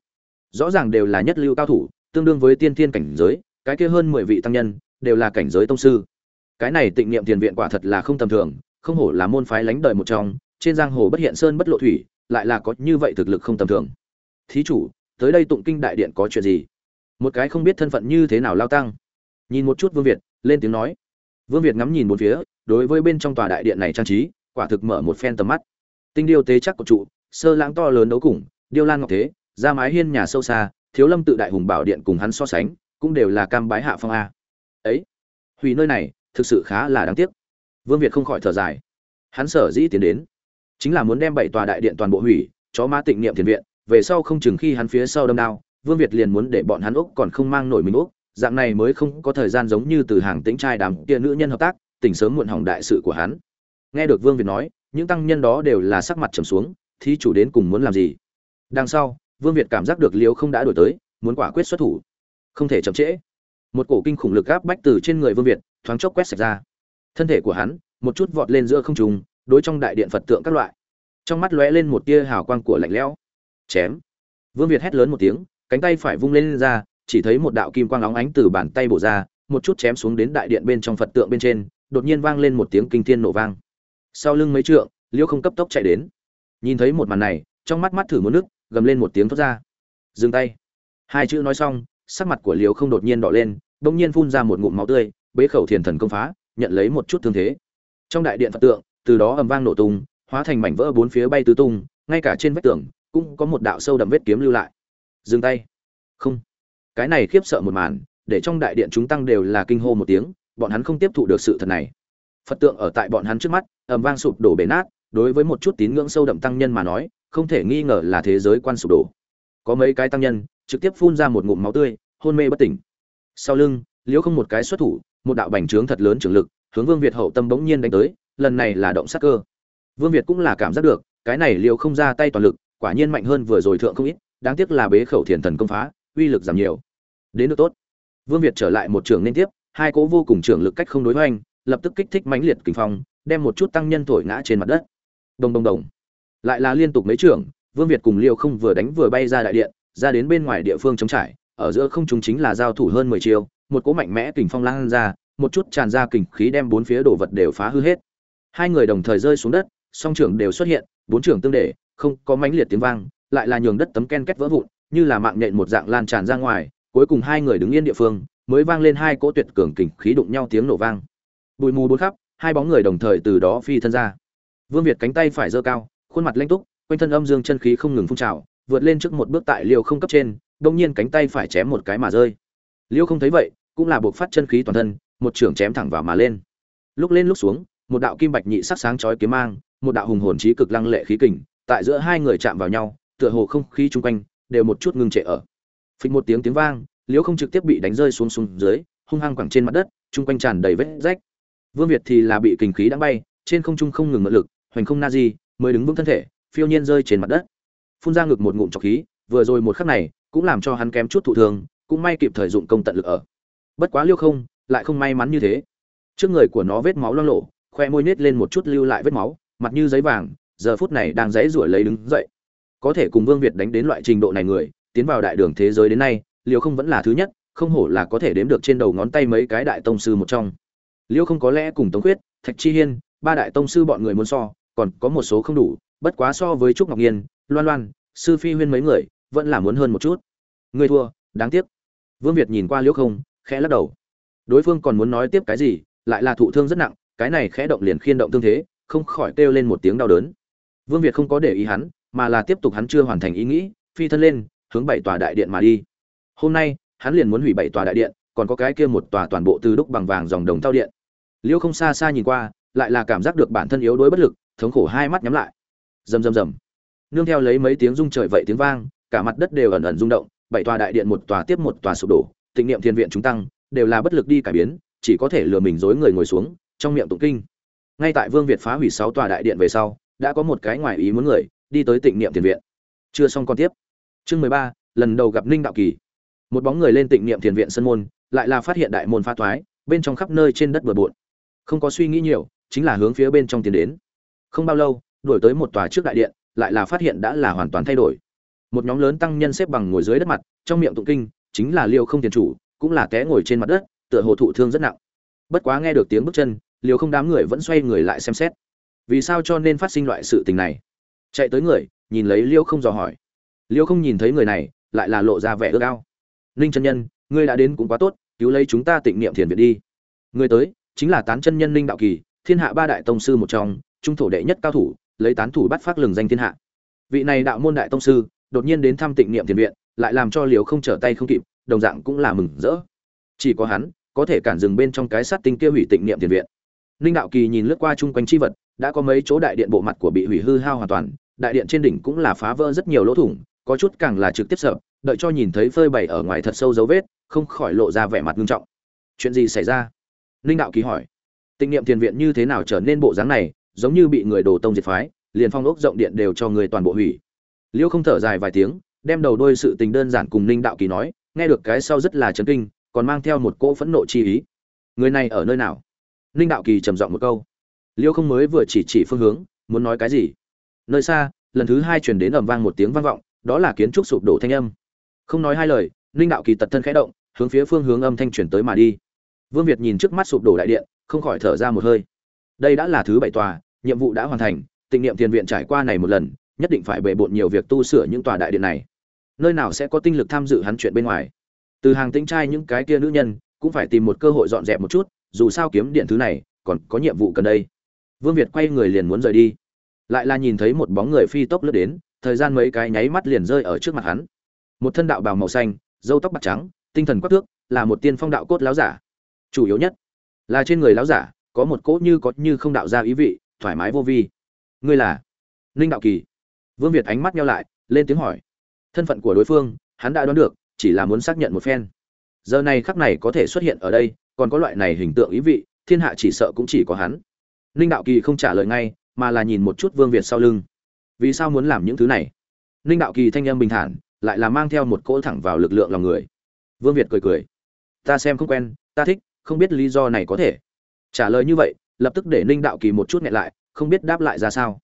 Rõ ràng đều là nhất lưu cao thủ, tương đương với tiên thiên cảnh giới, cái kia hơn mười vị tăng nhân, đều là cảnh giới tông sư. Cái này tịnh niệm tiền viện quả thật là không tầm thường, không hổ là môn phái lánh đời một trong, trên giang hồ bất hiện sơn bất lộ thủy, lại là có như vậy thực lực không tầm thường. Thí chủ, tới đây tụng kinh đại điện có chuyện gì? Một cái không biết thân phận như thế nào lao tăng. Nhìn một chút vương việt, lên tiếng nói. Vương việt ngắm nhìn một phía, đối với bên trong tòa đại điện này trang trí, quả thực mở một phen tầm mắt. Tinh điêu tế chắc của trụ sơ lãng to lớn đấu cùng, điêu lan ngọc thế ra mái hiên nhà sâu xa thiếu lâm tự đại hùng bảo điện cùng hắn so sánh cũng đều là cam bái hạ phong a. Ấy hủy nơi này thực sự khá là đáng tiếc. Vương việt không khỏi thở dài. Hắn sở dĩ tiến đến chính là muốn đem bảy tòa đại điện toàn bộ hủy chó ma tịnh niệm thiền viện về sau không chừng khi hắn phía sau đâm đao vương việt liền muốn để bọn hắn úc còn không mang nổi mình úc dạng này mới không có thời gian giống như từ hàng tĩnh trai đàm kia nữ nhân hợp tác tỉnh sớm muộn hỏng đại sự của hắn. Nghe được vương việt nói những tăng nhân đó đều là sắc mặt trầm xuống thí chủ đến cùng muốn làm gì? Đằng sau vương việt cảm giác được liêu không đã đổi tới muốn quả quyết xuất thủ. Không thể chậm trễ. Một cổ kinh khủng lực áp bách từ trên người vương việt thoáng chốc quét sạch ra. Thân thể của hắn một chút vọt lên giữa không trùng đối trong đại điện phật tượng các loại. Trong mắt lóe lên một tia hào quang của lạnh lẽo. Chém. Vương việt hét lớn một tiếng cánh tay phải vung lên, lên ra chỉ thấy một đạo kim quang óng ánh từ bàn tay bổ ra một chút chém xuống đến đại điện bên trong phật tượng bên trên đột nhiên vang lên một tiếng kinh thiên nổ vang. Sau lưng mấy trượng liêu không cấp tốc chạy đến nhìn thấy một màn này, trong mắt mắt thử một nước, gầm lên một tiếng thoát ra. Dừng tay. Hai chữ nói xong, sắc mặt của liều không đột nhiên đỏ lên, bỗng nhiên phun ra một ngụm máu tươi, bế khẩu thiền thần công phá, nhận lấy một chút thương thế. Trong đại điện phật tượng, từ đó ầm vang nổ tung, hóa thành mảnh vỡ bốn phía bay tứ tung, ngay cả trên vách tường cũng có một đạo sâu đậm vết kiếm lưu lại. Dừng tay. Không. Cái này khiếp sợ một màn, để trong đại điện chúng tăng đều là kinh hô một tiếng, bọn hắn không tiếp thụ được sự thật này. Phật tượng ở tại bọn hắn trước mắt, ầm vang sụp đổ bể nát đối với một chút tín ngưỡng sâu đậm tăng nhân mà nói, không thể nghi ngờ là thế giới quan sụp đổ. Có mấy cái tăng nhân trực tiếp phun ra một ngụm máu tươi, hôn mê bất tỉnh. Sau lưng, liễu không một cái xuất thủ, một đạo bành trướng thật lớn trường lực, hướng vương việt hậu tâm bỗng nhiên đánh tới, lần này là động sát cơ. Vương việt cũng là cảm giác được, cái này liễu không ra tay toàn lực, quả nhiên mạnh hơn vừa rồi thượng không ít, đáng tiếc là bế khẩu thiền thần công phá, uy lực giảm nhiều. Đến được tốt. Vương việt trở lại một trường liên tiếp, hai cố vô cùng trường lực cách không đối hoành, lập tức kích thích mãnh liệt kinh phong, đem một chút tăng nhân thổi ngã trên mặt đất đồng đồng đồng. Lại là liên tục mấy trưởng, vương việt cùng liêu không vừa đánh vừa bay ra đại điện, ra đến bên ngoài địa phương chống trải, ở giữa không chúng chính là giao thủ hơn mười chiêu, một cỗ mạnh mẽ kình phong lan ra, một chút tràn ra kình khí đem bốn phía đồ vật đều phá hư hết. Hai người đồng thời rơi xuống đất, song trưởng đều xuất hiện, bốn trưởng tương để, không có mãnh liệt tiếng vang, lại là nhường đất tấm ken kết vỡ vụn, như là mạng nhện một dạng lan tràn ra ngoài, cuối cùng hai người đứng yên địa phương, mới vang lên hai cỗ tuyệt cường kình khí đụng nhau tiếng nổ vang. Bụi mù bốn khắp, hai bóng người đồng thời từ đó phi thân ra vương việt cánh tay phải giơ cao, khuôn mặt lãnh túc, quanh thân âm dương chân khí không ngừng phun trào, vượt lên trước một bước tại liêu không cấp trên, đột nhiên cánh tay phải chém một cái mà rơi. Liêu không thấy vậy, cũng là buộc phát chân khí toàn thân, một trường chém thẳng vào mà lên. Lúc lên lúc xuống, một đạo kim bạch nhị sắc sáng chói kiếm mang, một đạo hùng hồn chí cực lăng lệ khí kình, tại giữa hai người chạm vào nhau, tựa hồ không khí chung quanh đều một chút ngưng trệ ở. Phịch một tiếng tiếng vang, Liêu không trực tiếp bị đánh rơi xuống xuống dưới, hung hăng quẳng trên mặt đất, chung quanh tràn đầy vết rách. Vương việt thì là bị kình khí đã bay, trên không trung không ngừng mở lực hoành không na di mới đứng vững thân thể, phiêu nhiên rơi trên mặt đất. Phun ra ngực một ngụm trọc khí, vừa rồi một khắc này, cũng làm cho hắn kém chút thụ thương, cũng may kịp thời dụng công tận lực ở. Bất quá liêu không, lại không may mắn như thế. Trước người của nó vết máu loang lộ khoe môi nết lên một chút lưu lại vết máu, mặt như giấy vàng, giờ phút này đang dãy ruổi lấy đứng dậy. Có thể cùng vương việt đánh đến loại trình độ này người, tiến vào đại đường thế giới đến nay, liêu không vẫn là thứ nhất, không hổ là có thể đếm được trên đầu ngón tay mấy cái đại tông sư một trong. Liêu không có lẽ cùng tống quyết thạch chi hiên, ba đại tông sư bọn người muốn so còn có một số không đủ, bất quá so với trúc ngọc nhiên, loan loan, sư phi huyên mấy người, vẫn là muốn hơn một chút. Người thua, đáng tiếc. Vương việt nhìn qua liễu không, khẽ lắc đầu. Đối phương còn muốn nói tiếp cái gì, lại là thụ thương rất nặng, cái này khẽ động liền khiên động tương thế, không khỏi kêu lên một tiếng đau đớn. Vương việt không có để ý hắn, mà là tiếp tục hắn chưa hoàn thành ý nghĩ, phi thân lên, hướng bảy tòa đại điện mà đi. Hôm nay, hắn liền muốn hủy bảy tòa đại điện, còn có cái kia một tòa toàn bộ từ đúc bằng vàng dòng đồng thao điện. Liễu không xa xa nhìn qua, lại là cảm giác được bản thân yếu đuối bất lực thống khổ hai mắt nhắm lại. Rầm rầm rầm. Nương theo lấy mấy tiếng rung trời vậy tiếng vang, cả mặt đất đều ẩn ẩn rung động, bảy tòa đại điện một tòa tiếp một tòa sụp đổ, tịnh niệm thiên viện chúng tăng, đều là bất lực đi cải biến, chỉ có thể lừa mình dối người ngồi xuống, trong miệng tụng kinh. Ngay tại vương việt phá hủy sáu tòa đại điện về sau, đã có một cái ngoài ý muốn người, đi tới tịnh niệm thiền viện. Chưa xong con tiếp. Chương mười ba, lần đầu gặp ninh đạo kỳ. Một bóng người lên tịnh niệm thiền viện sân môn, lại là phát hiện đại môn pha thoái, bên trong khắp nơi trên đất bừa bộn. Không có suy nghĩ nhiều, chính là hướng phía bên trong tiến đến không bao lâu, đuổi tới một tòa trước đại điện, lại là phát hiện đã là hoàn toàn thay đổi. Một nhóm lớn tăng nhân xếp bằng ngồi dưới đất mặt, trong miệng tụng kinh, chính là liêu không tiền chủ, cũng là té ngồi trên mặt đất, tựa hồ thụ thương rất nặng. Bất quá nghe được tiếng bước chân liều không đám người vẫn xoay người lại xem xét. Vì sao cho nên phát sinh loại sự tình này? Chạy tới người, nhìn lấy liêu không dò hỏi. Liêu không nhìn thấy người này, lại là lộ ra vẻ ước ao. Ninh chân nhân, ngươi đã đến cũng quá tốt, cứu lấy chúng ta tịnh niệm thiền viện đi. Người tới, chính là tán chân nhân ninh đạo kỳ, thiên hạ ba đại tông sư một trong trung thổ đệ nhất cao thủ, lấy tán thủ bắt phát lừng danh thiên hạ. Vị này đạo môn đại tông sư, đột nhiên đến thăm tịnh niệm thiền viện, lại làm cho liều không trở tay không kịp, đồng dạng cũng là mừng rỡ. Chỉ có hắn, có thể cản dừng bên trong cái sát tinh kia hủy tịnh niệm thiền viện. Ninh đạo kỳ nhìn lướt qua chung quanh chi vật, đã có mấy chỗ đại điện bộ mặt của bị hủy hư hao hoàn toàn, đại điện trên đỉnh cũng là phá vỡ rất nhiều lỗ thủng, có chút càng là trực tiếp sợ, đợi cho nhìn thấy phơi bày ở ngoài thật sâu dấu vết, không khỏi lộ ra vẻ mặt nghiêm trọng. Chuyện gì xảy ra? Ninh đạo kỳ hỏi. Tịnh niệm thiền viện như thế nào trở nên bộ dáng này giống như bị người đổ tông diệt phái, liền phong ốc rộng điện đều cho người toàn bộ hủy. Liêu không thở dài vài tiếng, đem đầu đôi sự tình đơn giản cùng ninh đạo kỳ nói, nghe được cái sau rất là chấn kinh, còn mang theo một cỗ phẫn nộ chi ý. Người này ở nơi nào? Ninh đạo kỳ trầm giọng một câu. Liêu không mới vừa chỉ chỉ phương hướng, muốn nói cái gì? Nơi xa, lần thứ hai chuyển đến ầm vang một tiếng vang vọng, đó là kiến trúc sụp đổ thanh âm. Không nói hai lời, ninh đạo kỳ tật thân khẽ động, hướng phía phương hướng âm thanh chuyển tới mà đi. Vương việt nhìn trước mắt sụp đổ đại điện, không khỏi thở ra một hơi đây đã là thứ bảy tòa, nhiệm vụ đã hoàn thành, tịnh niệm tiền viện trải qua này một lần, nhất định phải bề bộn nhiều việc tu sửa những tòa đại điện này. Nơi nào sẽ có tinh lực tham dự hắn chuyện bên ngoài. Từ hàng tính trai những cái kia nữ nhân, cũng phải tìm một cơ hội dọn dẹp một chút, dù sao kiếm điện thứ này, còn có nhiệm vụ cần đây. Vương việt quay người liền muốn rời đi. Lại là nhìn thấy một bóng người phi tốc lướt đến, thời gian mấy cái nháy mắt liền rơi ở trước mặt hắn. Một thân đạo bào màu xanh dâu tóc bạc trắng, tinh thần quắc thước, là một tiên phong đạo cốt láo giả. Chủ yếu nhất, là trên người láo giả có một cỗ như có như không đạo ra ý vị, thoải mái vô vi. Ngươi là ninh đạo kỳ. Vương việt ánh mắt nhau lại, lên tiếng hỏi. Thân phận của đối phương, hắn đã đoán được, chỉ là muốn xác nhận một phen. Giờ này khắc này có thể xuất hiện ở đây, còn có loại này hình tượng ý vị, thiên hạ chỉ sợ cũng chỉ có hắn. Ninh đạo kỳ không trả lời ngay, mà là nhìn một chút vương việt sau lưng. Vì sao muốn làm những thứ này? Ninh đạo kỳ thanh âm bình thản, lại là mang theo một cỗ thẳng vào lực lượng lòng người. Vương việt cười cười. Ta xem không quen, ta thích, không biết lý do này có thể trả lời như vậy, lập tức để ninh đạo kỳ một chút nghẹn lại, không biết đáp lại ra sao.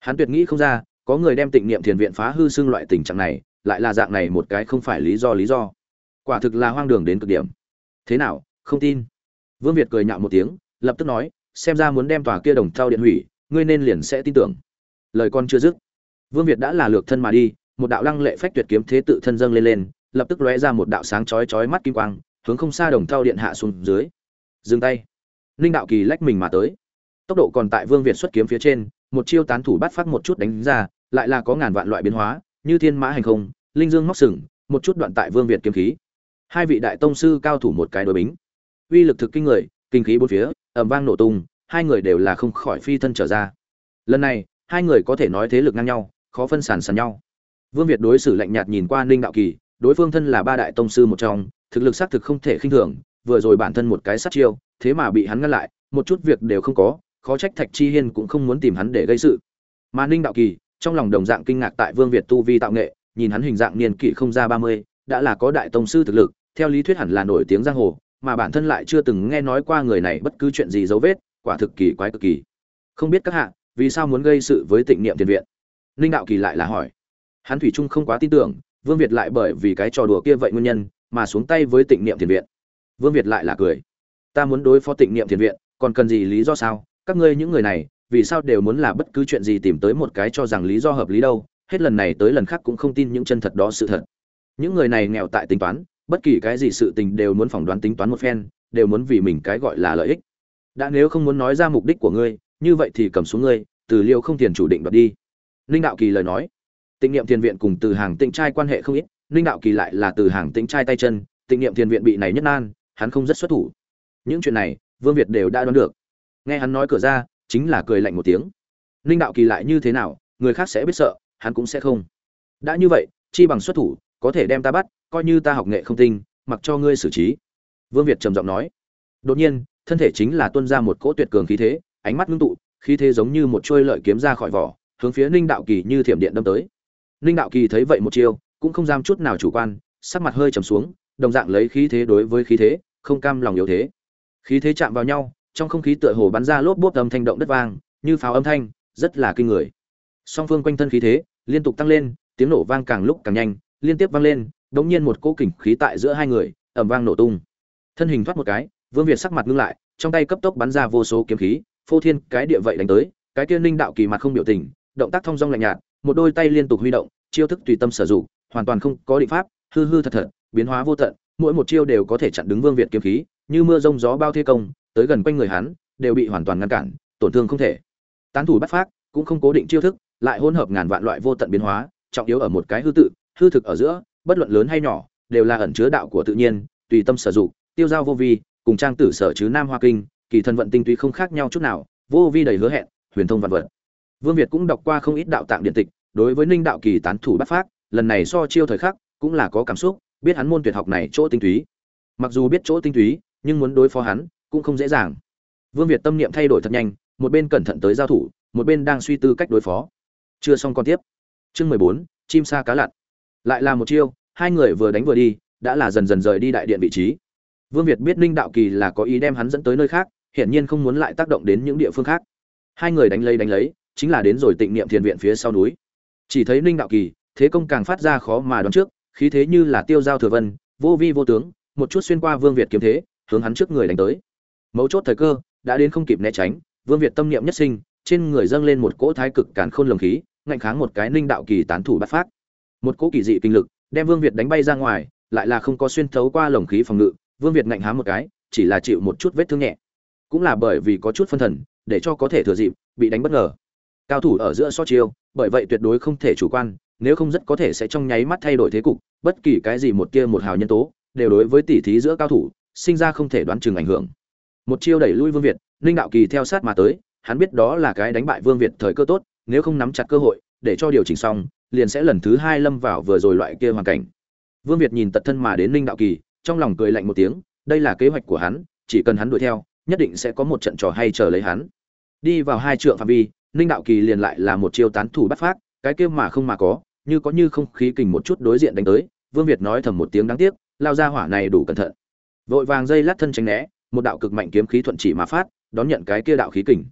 Hắn tuyệt nghĩ không ra, có người đem tịnh niệm thiền viện phá hư xương loại tình trạng này, lại là dạng này một cái không phải lý do lý do. Quả thực là hoang đường đến cực điểm. Thế nào, không tin? Vương việt cười nhạo một tiếng, lập tức nói, xem ra muốn đem tòa kia đồng thao điện hủy, ngươi nên liền sẽ tin tưởng. Lời con chưa dứt, vương việt đã là lược thân mà đi, một đạo lăng lệ phách tuyệt kiếm thế tự thân dâng lên lên, lập tức lóe ra một đạo sáng chói chói mắt kim quang, hướng không xa đồng thao điện hạ xuống dưới. Dừng tay ninh đạo kỳ lách mình mà tới. Tốc độ còn tại vương việt xuất kiếm phía trên, một chiêu tán thủ bắt phát một chút đánh ra, lại là có ngàn vạn loại biến hóa, như thiên mã hành không, linh dương móc sừng, một chút đoạn tại vương việt kiếm khí. Hai vị đại tông sư cao thủ một cái đối bính. Uy lực thực kinh người, kinh khí bốn phía, ầm vang nổ tung, hai người đều là không khỏi phi thân trở ra. Lần này, hai người có thể nói thế lực ngang nhau, khó phân sản sàn nhau. Vương việt đối xử lạnh nhạt nhìn qua ninh đạo kỳ, đối phương thân là ba đại tông sư một trong, thực lực xác thực không thể khinh thường vừa rồi bản thân một cái sát chiêu, thế mà bị hắn ngăn lại, một chút việc đều không có, khó trách thạch chi hiên cũng không muốn tìm hắn để gây sự. Mà ninh đạo kỳ, trong lòng đồng dạng kinh ngạc tại vương việt tu vi tạo nghệ, nhìn hắn hình dạng niên kỷ không ra ba mươi, đã là có đại tông sư thực lực, theo lý thuyết hẳn là nổi tiếng giang hồ, mà bản thân lại chưa từng nghe nói qua người này bất cứ chuyện gì dấu vết, quả thực kỳ quái cực kỳ. Không biết các hạ, vì sao muốn gây sự với tịnh niệm tiền viện? Ninh đạo kỳ lại là hỏi. Hắn thủy trung không quá tin tưởng, vương việt lại bởi vì cái trò đùa kia vậy nguyên nhân, mà xuống tay với tịnh niệm tiền viện vương việt lại là cười. Ta muốn đối phó tịnh niệm thiền viện, còn cần gì lý do sao? Các ngươi những người này, vì sao đều muốn là bất cứ chuyện gì tìm tới một cái cho rằng lý do hợp lý đâu? Hết lần này tới lần khác cũng không tin những chân thật đó sự thật. Những người này nghèo tại tính toán, bất kỳ cái gì sự tình đều muốn phỏng đoán tính toán một phen, đều muốn vì mình cái gọi là lợi ích. Đã nếu không muốn nói ra mục đích của ngươi, như vậy thì cầm xuống ngươi, từ liêu không tiền chủ định đoạt đi. Linh đạo kỳ lời nói. Tịnh niệm thiền viện cùng từ hàng tịnh trai quan hệ không ít linh đạo kỳ lại là từ hàng tịnh trai tay chân, tịnh niệm thiền viện bị này nhất nan hắn không rất xuất thủ. Những chuyện này, vương việt đều đã đoán được. Nghe hắn nói cửa ra, chính là cười lạnh một tiếng. Ninh đạo kỳ lại như thế nào, người khác sẽ biết sợ, hắn cũng sẽ không. Đã như vậy, chi bằng xuất thủ, có thể đem ta bắt, coi như ta học nghệ không tinh, mặc cho ngươi xử trí. Vương việt trầm giọng nói. Đột nhiên, thân thể chính là tuân ra một cỗ tuyệt cường khí thế, ánh mắt ngưng tụ, khí thế giống như một trôi lợi kiếm ra khỏi vỏ, hướng phía ninh đạo kỳ như thiểm điện đâm tới. Ninh đạo kỳ thấy vậy một chiêu, cũng không dám chút nào chủ quan, sắc mặt hơi trầm xuống đồng dạng lấy khí thế đối với khí thế, không cam lòng yếu thế. Khí thế chạm vào nhau, trong không khí tựa hồ bắn ra lốp bốp âm thanh động đất vang, như pháo âm thanh, rất là kinh người. Song phương quanh thân khí thế liên tục tăng lên, tiếng nổ vang càng lúc càng nhanh, liên tiếp vang lên, đống nhiên một cỗ kình khí tại giữa hai người, ầm vang nổ tung. Thân hình thoát một cái, vương việt sắc mặt ngưng lại, trong tay cấp tốc bắn ra vô số kiếm khí, phô thiên cái địa vậy đánh tới, cái kia ninh đạo kỳ mặt không biểu tình, động tác thông dong lạnh nhạt, một đôi tay liên tục huy động, chiêu thức tùy tâm sử dụng, hoàn toàn không có định pháp, hư hư thật thật biến hóa vô tận, mỗi một chiêu đều có thể chặn đứng vương việt kiếm khí, như mưa rông gió bao thế công, tới gần quanh người hắn, đều bị hoàn toàn ngăn cản, tổn thương không thể. Tán thủ bắt phát cũng không cố định chiêu thức, lại hỗn hợp ngàn vạn loại vô tận biến hóa, trọng yếu ở một cái hư tự, hư thực ở giữa, bất luận lớn hay nhỏ, đều là ẩn chứa đạo của tự nhiên, tùy tâm sử dụng, tiêu giao vô vi, cùng trang tử sở chứ nam hoa kinh, kỳ thần vận tinh túy không khác nhau chút nào, vô vi đầy hứa hẹn, huyền thông vạn vật. Vương việt cũng đọc qua không ít đạo tạng điện tịch, đối với ninh đạo kỳ tán thủ bắt phát lần này so chiêu thời khắc, cũng là có cảm xúc biết hắn môn tuyệt học này chỗ tinh túy. Mặc dù biết chỗ tinh túy, nhưng muốn đối phó hắn cũng không dễ dàng. Vương việt tâm niệm thay đổi thật nhanh, một bên cẩn thận tới giao thủ, một bên đang suy tư cách đối phó. Chưa xong con tiếp. Chương mười bốn, chim sa cá lặn. Lại là một chiêu, hai người vừa đánh vừa đi, đã là dần dần rời đi đại điện vị trí. Vương việt biết ninh đạo kỳ là có ý đem hắn dẫn tới nơi khác, hiển nhiên không muốn lại tác động đến những địa phương khác. Hai người đánh lấy đánh lấy, chính là đến rồi tịnh niệm thiền viện phía sau núi. Chỉ thấy ninh đạo kỳ, thế công càng phát ra khó mà đoán trước khí thế như là tiêu giao thừa vân, vô vi vô tướng, một chút xuyên qua vương việt kiếm thế, hướng hắn trước người đánh tới. Mấu chốt thời cơ, đã đến không kịp né tránh, vương việt tâm niệm nhất sinh, trên người dâng lên một cỗ thái cực càn khôn lồng khí, ngạnh kháng một cái ninh đạo kỳ tán thủ bắt phát. Một cỗ kỳ dị kinh lực, đem vương việt đánh bay ra ngoài, lại là không có xuyên thấu qua lồng khí phòng ngự, vương việt ngạnh há một cái, chỉ là chịu một chút vết thương nhẹ. Cũng là bởi vì có chút phân thần, để cho có thể thừa dịp, bị đánh bất ngờ. Cao thủ ở giữa so chiêu, bởi vậy tuyệt đối không thể chủ quan nếu không rất có thể sẽ trong nháy mắt thay đổi thế cục, bất kỳ cái gì một tia một hào nhân tố, đều đối với tỉ thí giữa cao thủ, sinh ra không thể đoán chừng ảnh hưởng. Một chiêu đẩy lui vương việt, ninh đạo kỳ theo sát mà tới, hắn biết đó là cái đánh bại vương việt thời cơ tốt, nếu không nắm chặt cơ hội, để cho điều chỉnh xong, liền sẽ lần thứ hai lâm vào vừa rồi loại kia hoàn cảnh. Vương việt nhìn tật thân mà đến ninh đạo kỳ, trong lòng cười lạnh một tiếng, đây là kế hoạch của hắn, chỉ cần hắn đuổi theo, nhất định sẽ có một trận trò hay chờ lấy hắn. Đi vào hai trượng phạm vi, ninh đạo kỳ liền lại là một chiêu tán thủ bắt phát cái kia mà không mà có, như có như không khí kình một chút đối diện đánh tới, vương việt nói thầm một tiếng đáng tiếc, lao ra hỏa này đủ cẩn thận. Vội vàng dây lát thân tránh né, một đạo cực mạnh kiếm khí thuận chỉ mà phát, đón nhận cái kia đạo khí kình.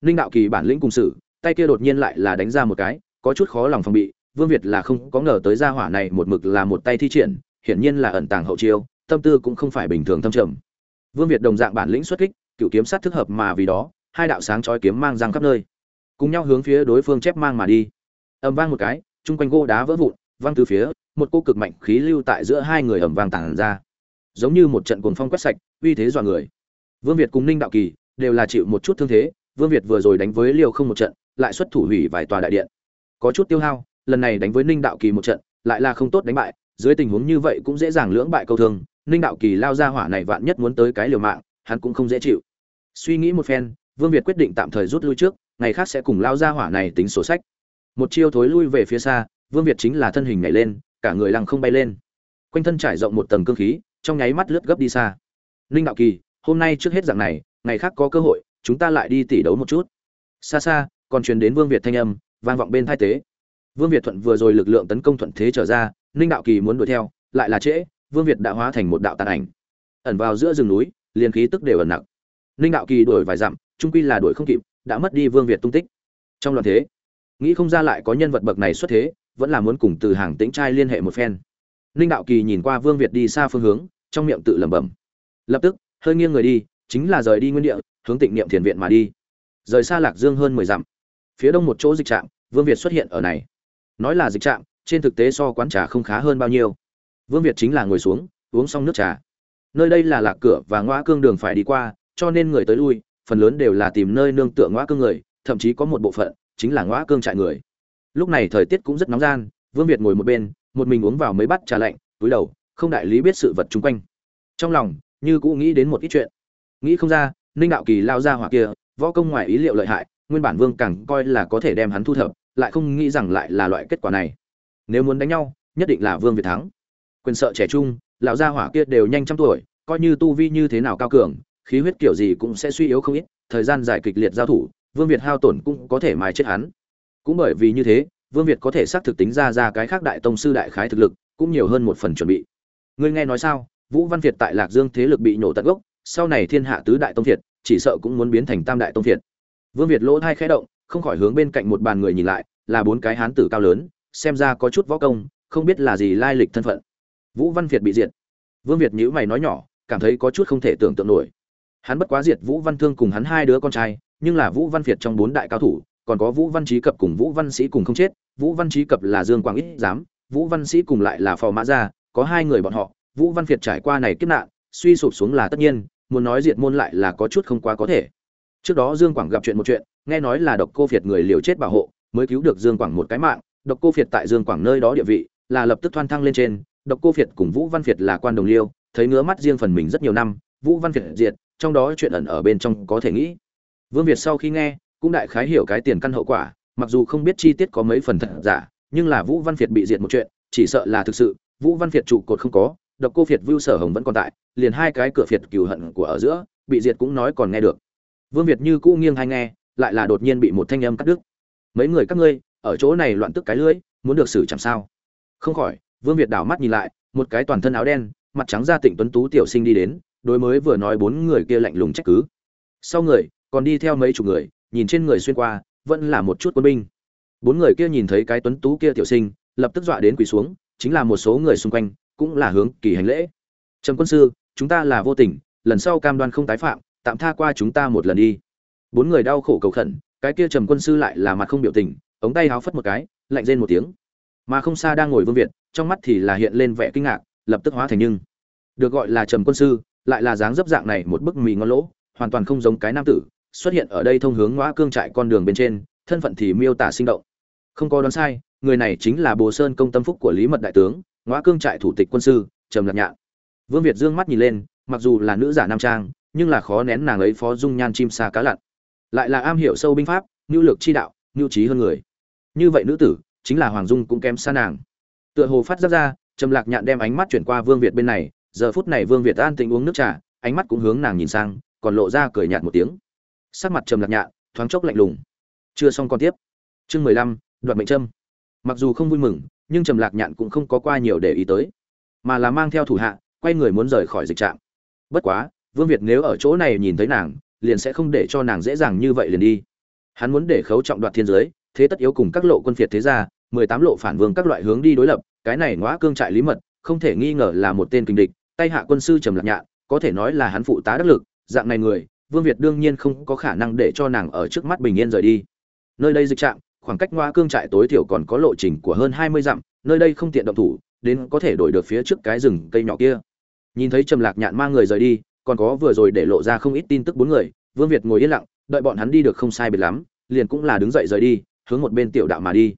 Ninh đạo kỳ bản lĩnh cùng sự, tay kia đột nhiên lại là đánh ra một cái, có chút khó lòng phòng bị, vương việt là không có ngờ tới gia hỏa này một mực là một tay thi triển, hiển nhiên là ẩn tàng hậu chiêu, tâm tư cũng không phải bình thường thâm trầm. Vương việt đồng dạng bản lĩnh xuất kích, cựu kiếm sát thức hợp mà vì đó, hai đạo sáng chói kiếm mang răng khắp nơi, cùng nhau hướng phía đối phương chép mang mà đi ầm vang một cái, chung quanh gỗ đá vỡ vụn, văng từ phía, một cô cực mạnh khí lưu tại giữa hai người ầm vang tản ra. Giống như một trận cuồng phong quét sạch, uy thế dọa người. Vương việt cùng ninh đạo kỳ đều là chịu một chút thương thế, vương việt vừa rồi đánh với liêu không một trận, lại xuất thủ hủy vài tòa đại điện. Có chút tiêu hao, lần này đánh với ninh đạo kỳ một trận, lại là không tốt đánh bại, dưới tình huống như vậy cũng dễ dàng lưỡng bại câu thương, ninh đạo kỳ lao ra hỏa này vạn nhất muốn tới cái liều mạng, hắn cũng không dễ chịu. Suy nghĩ một phen, vương việt quyết định tạm thời rút lui trước, ngày khác sẽ cùng lao ra hỏa này tính sổ sách một chiêu thối lui về phía xa, vương việt chính là thân hình nhảy lên, cả người lăng không bay lên. Quanh thân trải rộng một tầng cương khí, trong nháy mắt lướt gấp đi xa. Ninh đạo kỳ, hôm nay trước hết dạng này, ngày khác có cơ hội, chúng ta lại đi tỉ đấu một chút. Xa xa, còn truyền đến vương việt thanh âm, vang vọng bên thai tế. Vương việt thuận vừa rồi lực lượng tấn công thuận thế trở ra ninh đạo kỳ muốn đuổi theo, lại là trễ, vương việt đã hóa thành một đạo tàn ảnh. Ẩn vào giữa rừng núi, liền khí tức đều ẩn nặng. Ninh đạo kỳ đuổi vài dặm trung quy là đuổi không kịp, đã mất đi vương việt tung tích. Trong loạn thế nghĩ không ra lại có nhân vật bậc này xuất thế, vẫn là muốn cùng từ hàng tĩnh trai liên hệ một phen. Ninh đạo kỳ nhìn qua vương việt đi xa phương hướng, trong miệng tự lẩm bẩm. Lập tức, hơi nghiêng người đi, chính là rời đi nguyên địa, hướng tịnh niệm thiền viện mà đi. Rời xa lạc dương hơn mười dặm. Phía đông một chỗ dịch trạm, vương việt xuất hiện ở này. Nói là dịch trạm, trên thực tế so quán trà không khá hơn bao nhiêu. Vương việt chính là ngồi xuống, uống xong nước trà. Nơi đây là lạc cửa và ngõ cương đường phải đi qua, cho nên người tới lui, phần lớn đều là tìm nơi nương tựa ngõ cương người, thậm chí có một bộ phận chính là ngõ cương trại người. Lúc này thời tiết cũng rất nóng gian, vương việt ngồi một bên, một mình uống vào mấy bát trà lạnh, túi đầu, không đại lý biết sự vật chung quanh. Trong lòng, như cũng nghĩ đến một ít chuyện. Nghĩ không ra, ninh đạo kỳ lao ra hỏa kia, võ công ngoài ý liệu lợi hại, nguyên bản vương càng coi là có thể đem hắn thu thập, lại không nghĩ rằng lại là loại kết quả này. Nếu muốn đánh nhau, nhất định là vương việt thắng. Quyền sợ trẻ trung, lão gia hỏa kia đều nhanh trăm tuổi, coi như tu vi như thế nào cao cường, khí huyết kiểu gì cũng sẽ suy yếu không ít, thời gian dài kịch liệt giao thủ vương việt hao tổn cũng có thể mài chết hắn. Cũng bởi vì như thế, vương việt có thể xác thực tính ra ra cái khác đại tông sư đại khái thực lực, cũng nhiều hơn một phần chuẩn bị. Ngươi nghe nói sao? Vũ văn việt tại lạc dương thế lực bị nổ tận gốc, sau này thiên hạ tứ đại tông việt, chỉ sợ cũng muốn biến thành tam đại tông việt. Vương việt lỗ thai khẽ động, không khỏi hướng bên cạnh một bàn người nhìn lại, là bốn cái hán tử cao lớn, xem ra có chút võ công, không biết là gì lai lịch thân phận. Vũ văn việt bị diệt. Vương việt nhíu mày nói nhỏ, cảm thấy có chút không thể tưởng tượng nổi. Hắn bất quá diệt vũ văn thương cùng hắn hai đứa con trai nhưng là vũ văn việt trong bốn đại cao thủ còn có vũ văn Chí cập cùng vũ văn sĩ cùng không chết vũ văn Chí cập là dương quang ít dám, vũ văn sĩ cùng lại là phò mã gia có hai người bọn họ vũ văn việt trải qua này kiếp nạn suy sụp xuống là tất nhiên muốn nói diệt môn lại là có chút không quá có thể. Trước đó dương quảng gặp chuyện một chuyện nghe nói là độc cô việt người liều chết bảo hộ mới cứu được dương quảng một cái mạng độc cô việt tại dương quảng nơi đó địa vị là lập tức thoan thăng lên trên độc cô việt cùng vũ văn việt là quan đồng liêu thấy ngứa mắt riêng phần mình rất nhiều năm vũ văn việt diệt trong đó chuyện ẩn ở bên trong có thể nghĩ vương việt sau khi nghe, cũng đại khái hiểu cái tiền căn hậu quả, mặc dù không biết chi tiết có mấy phần thật giả, nhưng là vũ văn việt bị diệt một chuyện, chỉ sợ là thực sự, vũ văn việt trụ cột không có, độc cô việt vưu sở hồng vẫn còn tại, liền hai cái cửa việt cừu hận của ở giữa, bị diệt cũng nói còn nghe được. Vương việt như cũ nghiêng hay nghe, lại là đột nhiên bị một thanh âm cắt đứt. Mấy người các ngươi, ở chỗ này loạn tức cái lưỡi muốn được xử chẳng sao? Không khỏi, vương việt đảo mắt nhìn lại, một cái toàn thân áo đen, mặt trắng da tịnh tuấn tú tiểu sinh đi đến, đối mới vừa nói bốn người kia lạnh lùng trách cứ. Sau người còn đi theo mấy chục người, nhìn trên người xuyên qua, vẫn là một chút quân binh. Bốn người kia nhìn thấy cái tuấn tú kia tiểu sinh, lập tức dọa đến quỳ xuống, chính là một số người xung quanh, cũng là hướng kỳ hành lễ. Trầm quân sư, chúng ta là vô tình, lần sau cam đoan không tái phạm, tạm tha qua chúng ta một lần đi. Bốn người đau khổ cầu khẩn, cái kia trầm quân sư lại là mặt không biểu tình, ống tay háo phất một cái, lạnh rên một tiếng. Mà không xa đang ngồi vương việt, trong mắt thì là hiện lên vẻ kinh ngạc, lập tức hóa thành nhưng. Được gọi là trầm quân sư, lại là dáng dấp dạng này một bức mì ngon lỗ, hoàn toàn không giống cái nam tử xuất hiện ở đây thông hướng ngõ cương trại con đường bên trên, thân phận thì miêu tả sinh động. Không có đoán sai, người này chính là bồ sơn công tâm phúc của lý mật đại tướng, ngõ cương trại thủ tịch quân sư, trầm lạc nhạn. Vương việt dương mắt nhìn lên, mặc dù là nữ giả nam trang, nhưng là khó nén nàng ấy phó dung nhan chim xa cá lặn. Lại là am hiểu sâu binh pháp, nhu lược chi đạo, nhu trí hơn người. Như vậy nữ tử, chính là hoàng dung cũng kém xa nàng. Tựa hồ phát ra ra, trầm lạc nhạn đem ánh mắt chuyển qua vương việt bên này, giờ phút này vương việt an tĩnh uống nước trà, ánh mắt cũng hướng nàng nhìn sang, còn lộ ra cười nhạt một tiếng sắc mặt trầm lạc nhạ thoáng chốc lạnh lùng. Chưa xong còn tiếp. Chương mười lăm, đoạt mệnh trâm mặc dù không vui mừng, nhưng trầm lạc nhạn cũng không có qua nhiều để ý tới, mà là mang theo thủ hạ, quay người muốn rời khỏi dịch trạm. Bất quá, vương việt nếu ở chỗ này nhìn thấy nàng, liền sẽ không để cho nàng dễ dàng như vậy liền đi. Hắn muốn để khấu trọng đoạt thiên giới, thế tất yếu cùng các lộ quân phiệt thế gia, mười tám lộ phản vương các loại hướng đi đối lập, cái này ngõa cương trại lý mật, không thể nghi ngờ là một tên kinh địch, tay hạ quân sư trầm lạc nhạn, có thể nói là hắn phụ tá đắc lực, dạng này người vương việt đương nhiên không có khả năng để cho nàng ở trước mắt bình yên rời đi. Nơi đây dịch trạm, khoảng cách ngoa cương trại tối thiểu còn có lộ trình của hơn hai mươi dặm, nơi đây không tiện động thủ, đến có thể đổi được phía trước cái rừng cây nhỏ kia. Nhìn thấy trầm lạc nhạn mang người rời đi, còn có vừa rồi để lộ ra không ít tin tức bốn người, vương việt ngồi yên lặng, đợi bọn hắn đi được không sai biệt lắm, liền cũng là đứng dậy rời đi, hướng một bên tiểu đạo mà đi.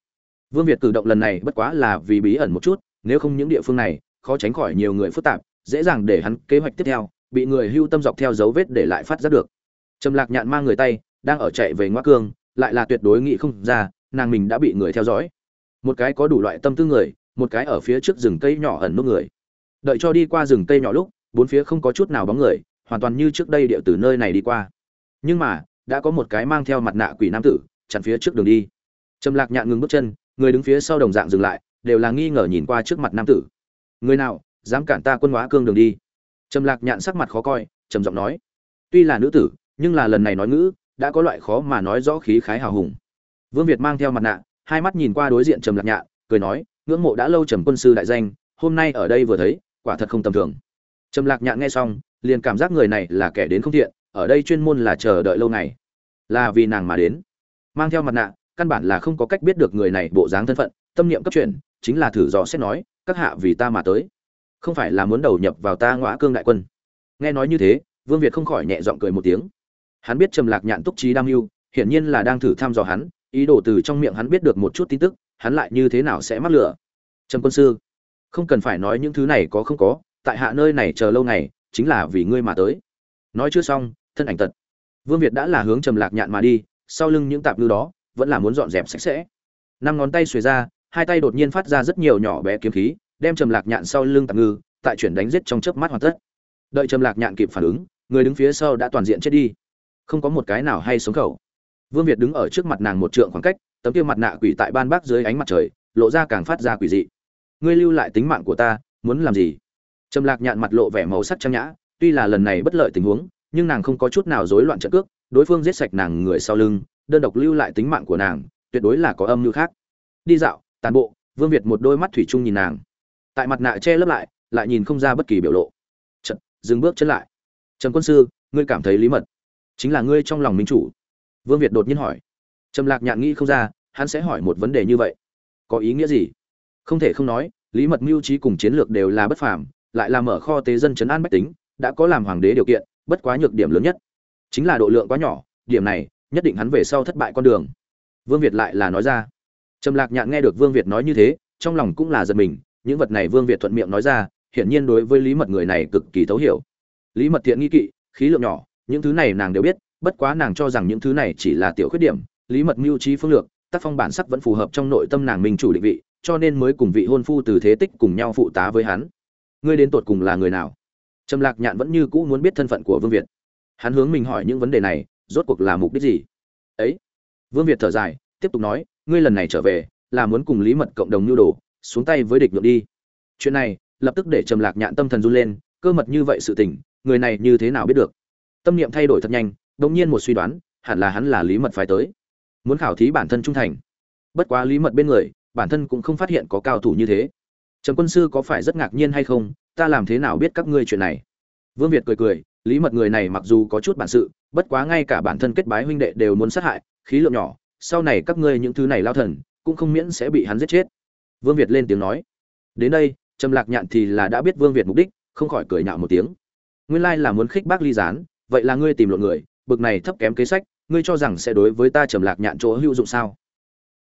Vương việt cử động lần này bất quá là vì bí ẩn một chút, nếu không những địa phương này, khó tránh khỏi nhiều người phức tạp, dễ dàng để hắn kế hoạch tiếp theo bị người hưu tâm dọc theo dấu vết để lại phát giác được. Trầm lạc nhạn mang người tay, đang ở chạy về ngoa cương, lại là tuyệt đối nghĩ không ra, nàng mình đã bị người theo dõi. Một cái có đủ loại tâm tư người, một cái ở phía trước rừng cây nhỏ ẩn nút người. Đợi cho đi qua rừng cây nhỏ lúc, bốn phía không có chút nào bóng người, hoàn toàn như trước đây điệu từ nơi này đi qua. Nhưng mà, đã có một cái mang theo mặt nạ quỷ nam tử, chặn phía trước đường đi. Trầm lạc nhạn ngừng bước chân, người đứng phía sau đồng dạng dừng lại, đều là nghi ngờ nhìn qua trước mặt nam tử. Người nào, dám cản ta quân hóa cương đường đi? Trầm lạc nhạn sắc mặt khó coi, trầm giọng nói, tuy là nữ tử, nhưng là lần này nói ngữ, đã có loại khó mà nói rõ khí khái hào hùng. Vương việt mang theo mặt nạ, hai mắt nhìn qua đối diện trầm lạc nhạn, cười nói, ngưỡng mộ đã lâu trầm quân sư đại danh, hôm nay ở đây vừa thấy, quả thật không tầm thường. Trầm lạc nhạn nghe xong, liền cảm giác người này là kẻ đến không thiện, ở đây chuyên môn là chờ đợi lâu ngày. Là vì nàng mà đến. Mang theo mặt nạ, căn bản là không có cách biết được người này bộ dáng thân phận, tâm niệm cấp chuyển, chính là thử dò xét nói, các hạ vì ta mà tới không phải là muốn đầu nhập vào ta ngõa cương đại quân. Nghe nói như thế, vương việt không khỏi nhẹ giọng cười một tiếng. Hắn biết trầm lạc nhạn túc trí đam mưu, hiển nhiên là đang thử thăm dò hắn, ý đồ từ trong miệng hắn biết được một chút tin tức, hắn lại như thế nào sẽ mắc lửa? Trầm quân sư, không cần phải nói những thứ này có không có, tại hạ nơi này chờ lâu ngày, chính là vì ngươi mà tới. Nói chưa xong, thân ảnh tật. Vương việt đã là hướng trầm lạc nhạn mà đi, sau lưng những tạp ngư đó, vẫn là muốn dọn dẹp sạch sẽ. Năm ngón tay xuề ra, hai tay đột nhiên phát ra rất nhiều nhỏ bé kiếm khí đem trầm lạc nhạn sau lưng tạm ngư, tại chuyển đánh giết trong chớp mắt hoàn tất. Đợi trầm lạc nhạn kịp phản ứng, người đứng phía sau đã toàn diện chết đi. Không có một cái nào hay sống khẩu. Vương việt đứng ở trước mặt nàng một trượng khoảng cách, tấm kia mặt nạ quỷ tại ban bác dưới ánh mặt trời, lộ ra càng phát ra quỷ dị. Ngươi lưu lại tính mạng của ta, muốn làm gì? Trầm lạc nhạn mặt lộ vẻ màu sắc trang nhã, tuy là lần này bất lợi tình huống, nhưng nàng không có chút nào rối loạn trận cước, đối phương giết sạch nàng người sau lưng, đơn độc lưu lại tính mạng của nàng, tuyệt đối là có âm mưu khác. Đi dạo, tàn bộ, vương việt một đôi mắt thủy chung nhìn nàng tại mặt nạ che lấp lại lại nhìn không ra bất kỳ biểu lộ. Chật, dừng bước chân lại. Trầm quân sư ngươi cảm thấy lý mật chính là ngươi trong lòng minh chủ? Vương việt đột nhiên hỏi. Trầm lạc nhạn nghĩ không ra hắn sẽ hỏi một vấn đề như vậy. Có ý nghĩa gì? Không thể không nói lý mật mưu trí cùng chiến lược đều là bất phàm lại làm mở kho tế dân chấn an bách tính đã có làm hoàng đế điều kiện bất quá nhược điểm lớn nhất chính là độ lượng quá nhỏ điểm này nhất định hắn về sau thất bại con đường. Vương việt lại là nói ra. Trầm lạc nhạn nghe được vương việt nói như thế trong lòng cũng là giật mình những vật này vương việt thuận miệng nói ra, hiển nhiên đối với lý mật người này cực kỳ thấu hiểu. Lý mật thiện nghi kỵ, khí lượng nhỏ, những thứ này nàng đều biết, bất quá nàng cho rằng những thứ này chỉ là tiểu khuyết điểm, lý mật mưu trí phương lược, tác phong bản sắc vẫn phù hợp trong nội tâm nàng minh chủ định vị, cho nên mới cùng vị hôn phu từ thế tích cùng nhau phụ tá với hắn. Ngươi đến tột cùng là người nào? Trầm lạc nhạn vẫn như cũ muốn biết thân phận của vương việt. Hắn hướng mình hỏi những vấn đề này, rốt cuộc là mục đích gì? Ấy, vương việt thở dài, tiếp tục nói, ngươi lần này trở về, là muốn cùng lý mật cộng đồng nhu đồ xuống tay với địch ngược đi. Chuyện này, lập tức để trầm lạc nhạn tâm thần run lên, cơ mật như vậy sự tình, người này như thế nào biết được? Tâm niệm thay đổi thật nhanh đ ỗ n g nhiên một suy đoán, hẳn là hắn là lý mật phải tới. Muốn khảo thí bản thân trung thành. Bất quá lý mật bên người, bản thân cũng không phát hiện có cao thủ như thế. Trầm quân sư có phải rất ngạc nhiên hay không? Ta làm thế nào biết các ngươi chuyện này? Vương việt cười cười, lý mật người này mặc dù có chút bản sự, bất quá ngay cả bản thân kết bái huynh đệ đều muốn sát hại, khí lượng nhỏ, sau này các ngươi những thứ này lao thần, cũng không miễn sẽ bị hắn giết chết vương việt lên tiếng nói. Đến đây, trầm lạc nhạn thì là đã biết vương việt mục đích, không khỏi cười nhạo một tiếng. Nguyên lai là muốn khích bác ly gián, vậy là ngươi tìm lộn người, bực này thấp kém kế sách, ngươi cho rằng sẽ đối với ta trầm lạc nhạn chỗ hữu dụng sao?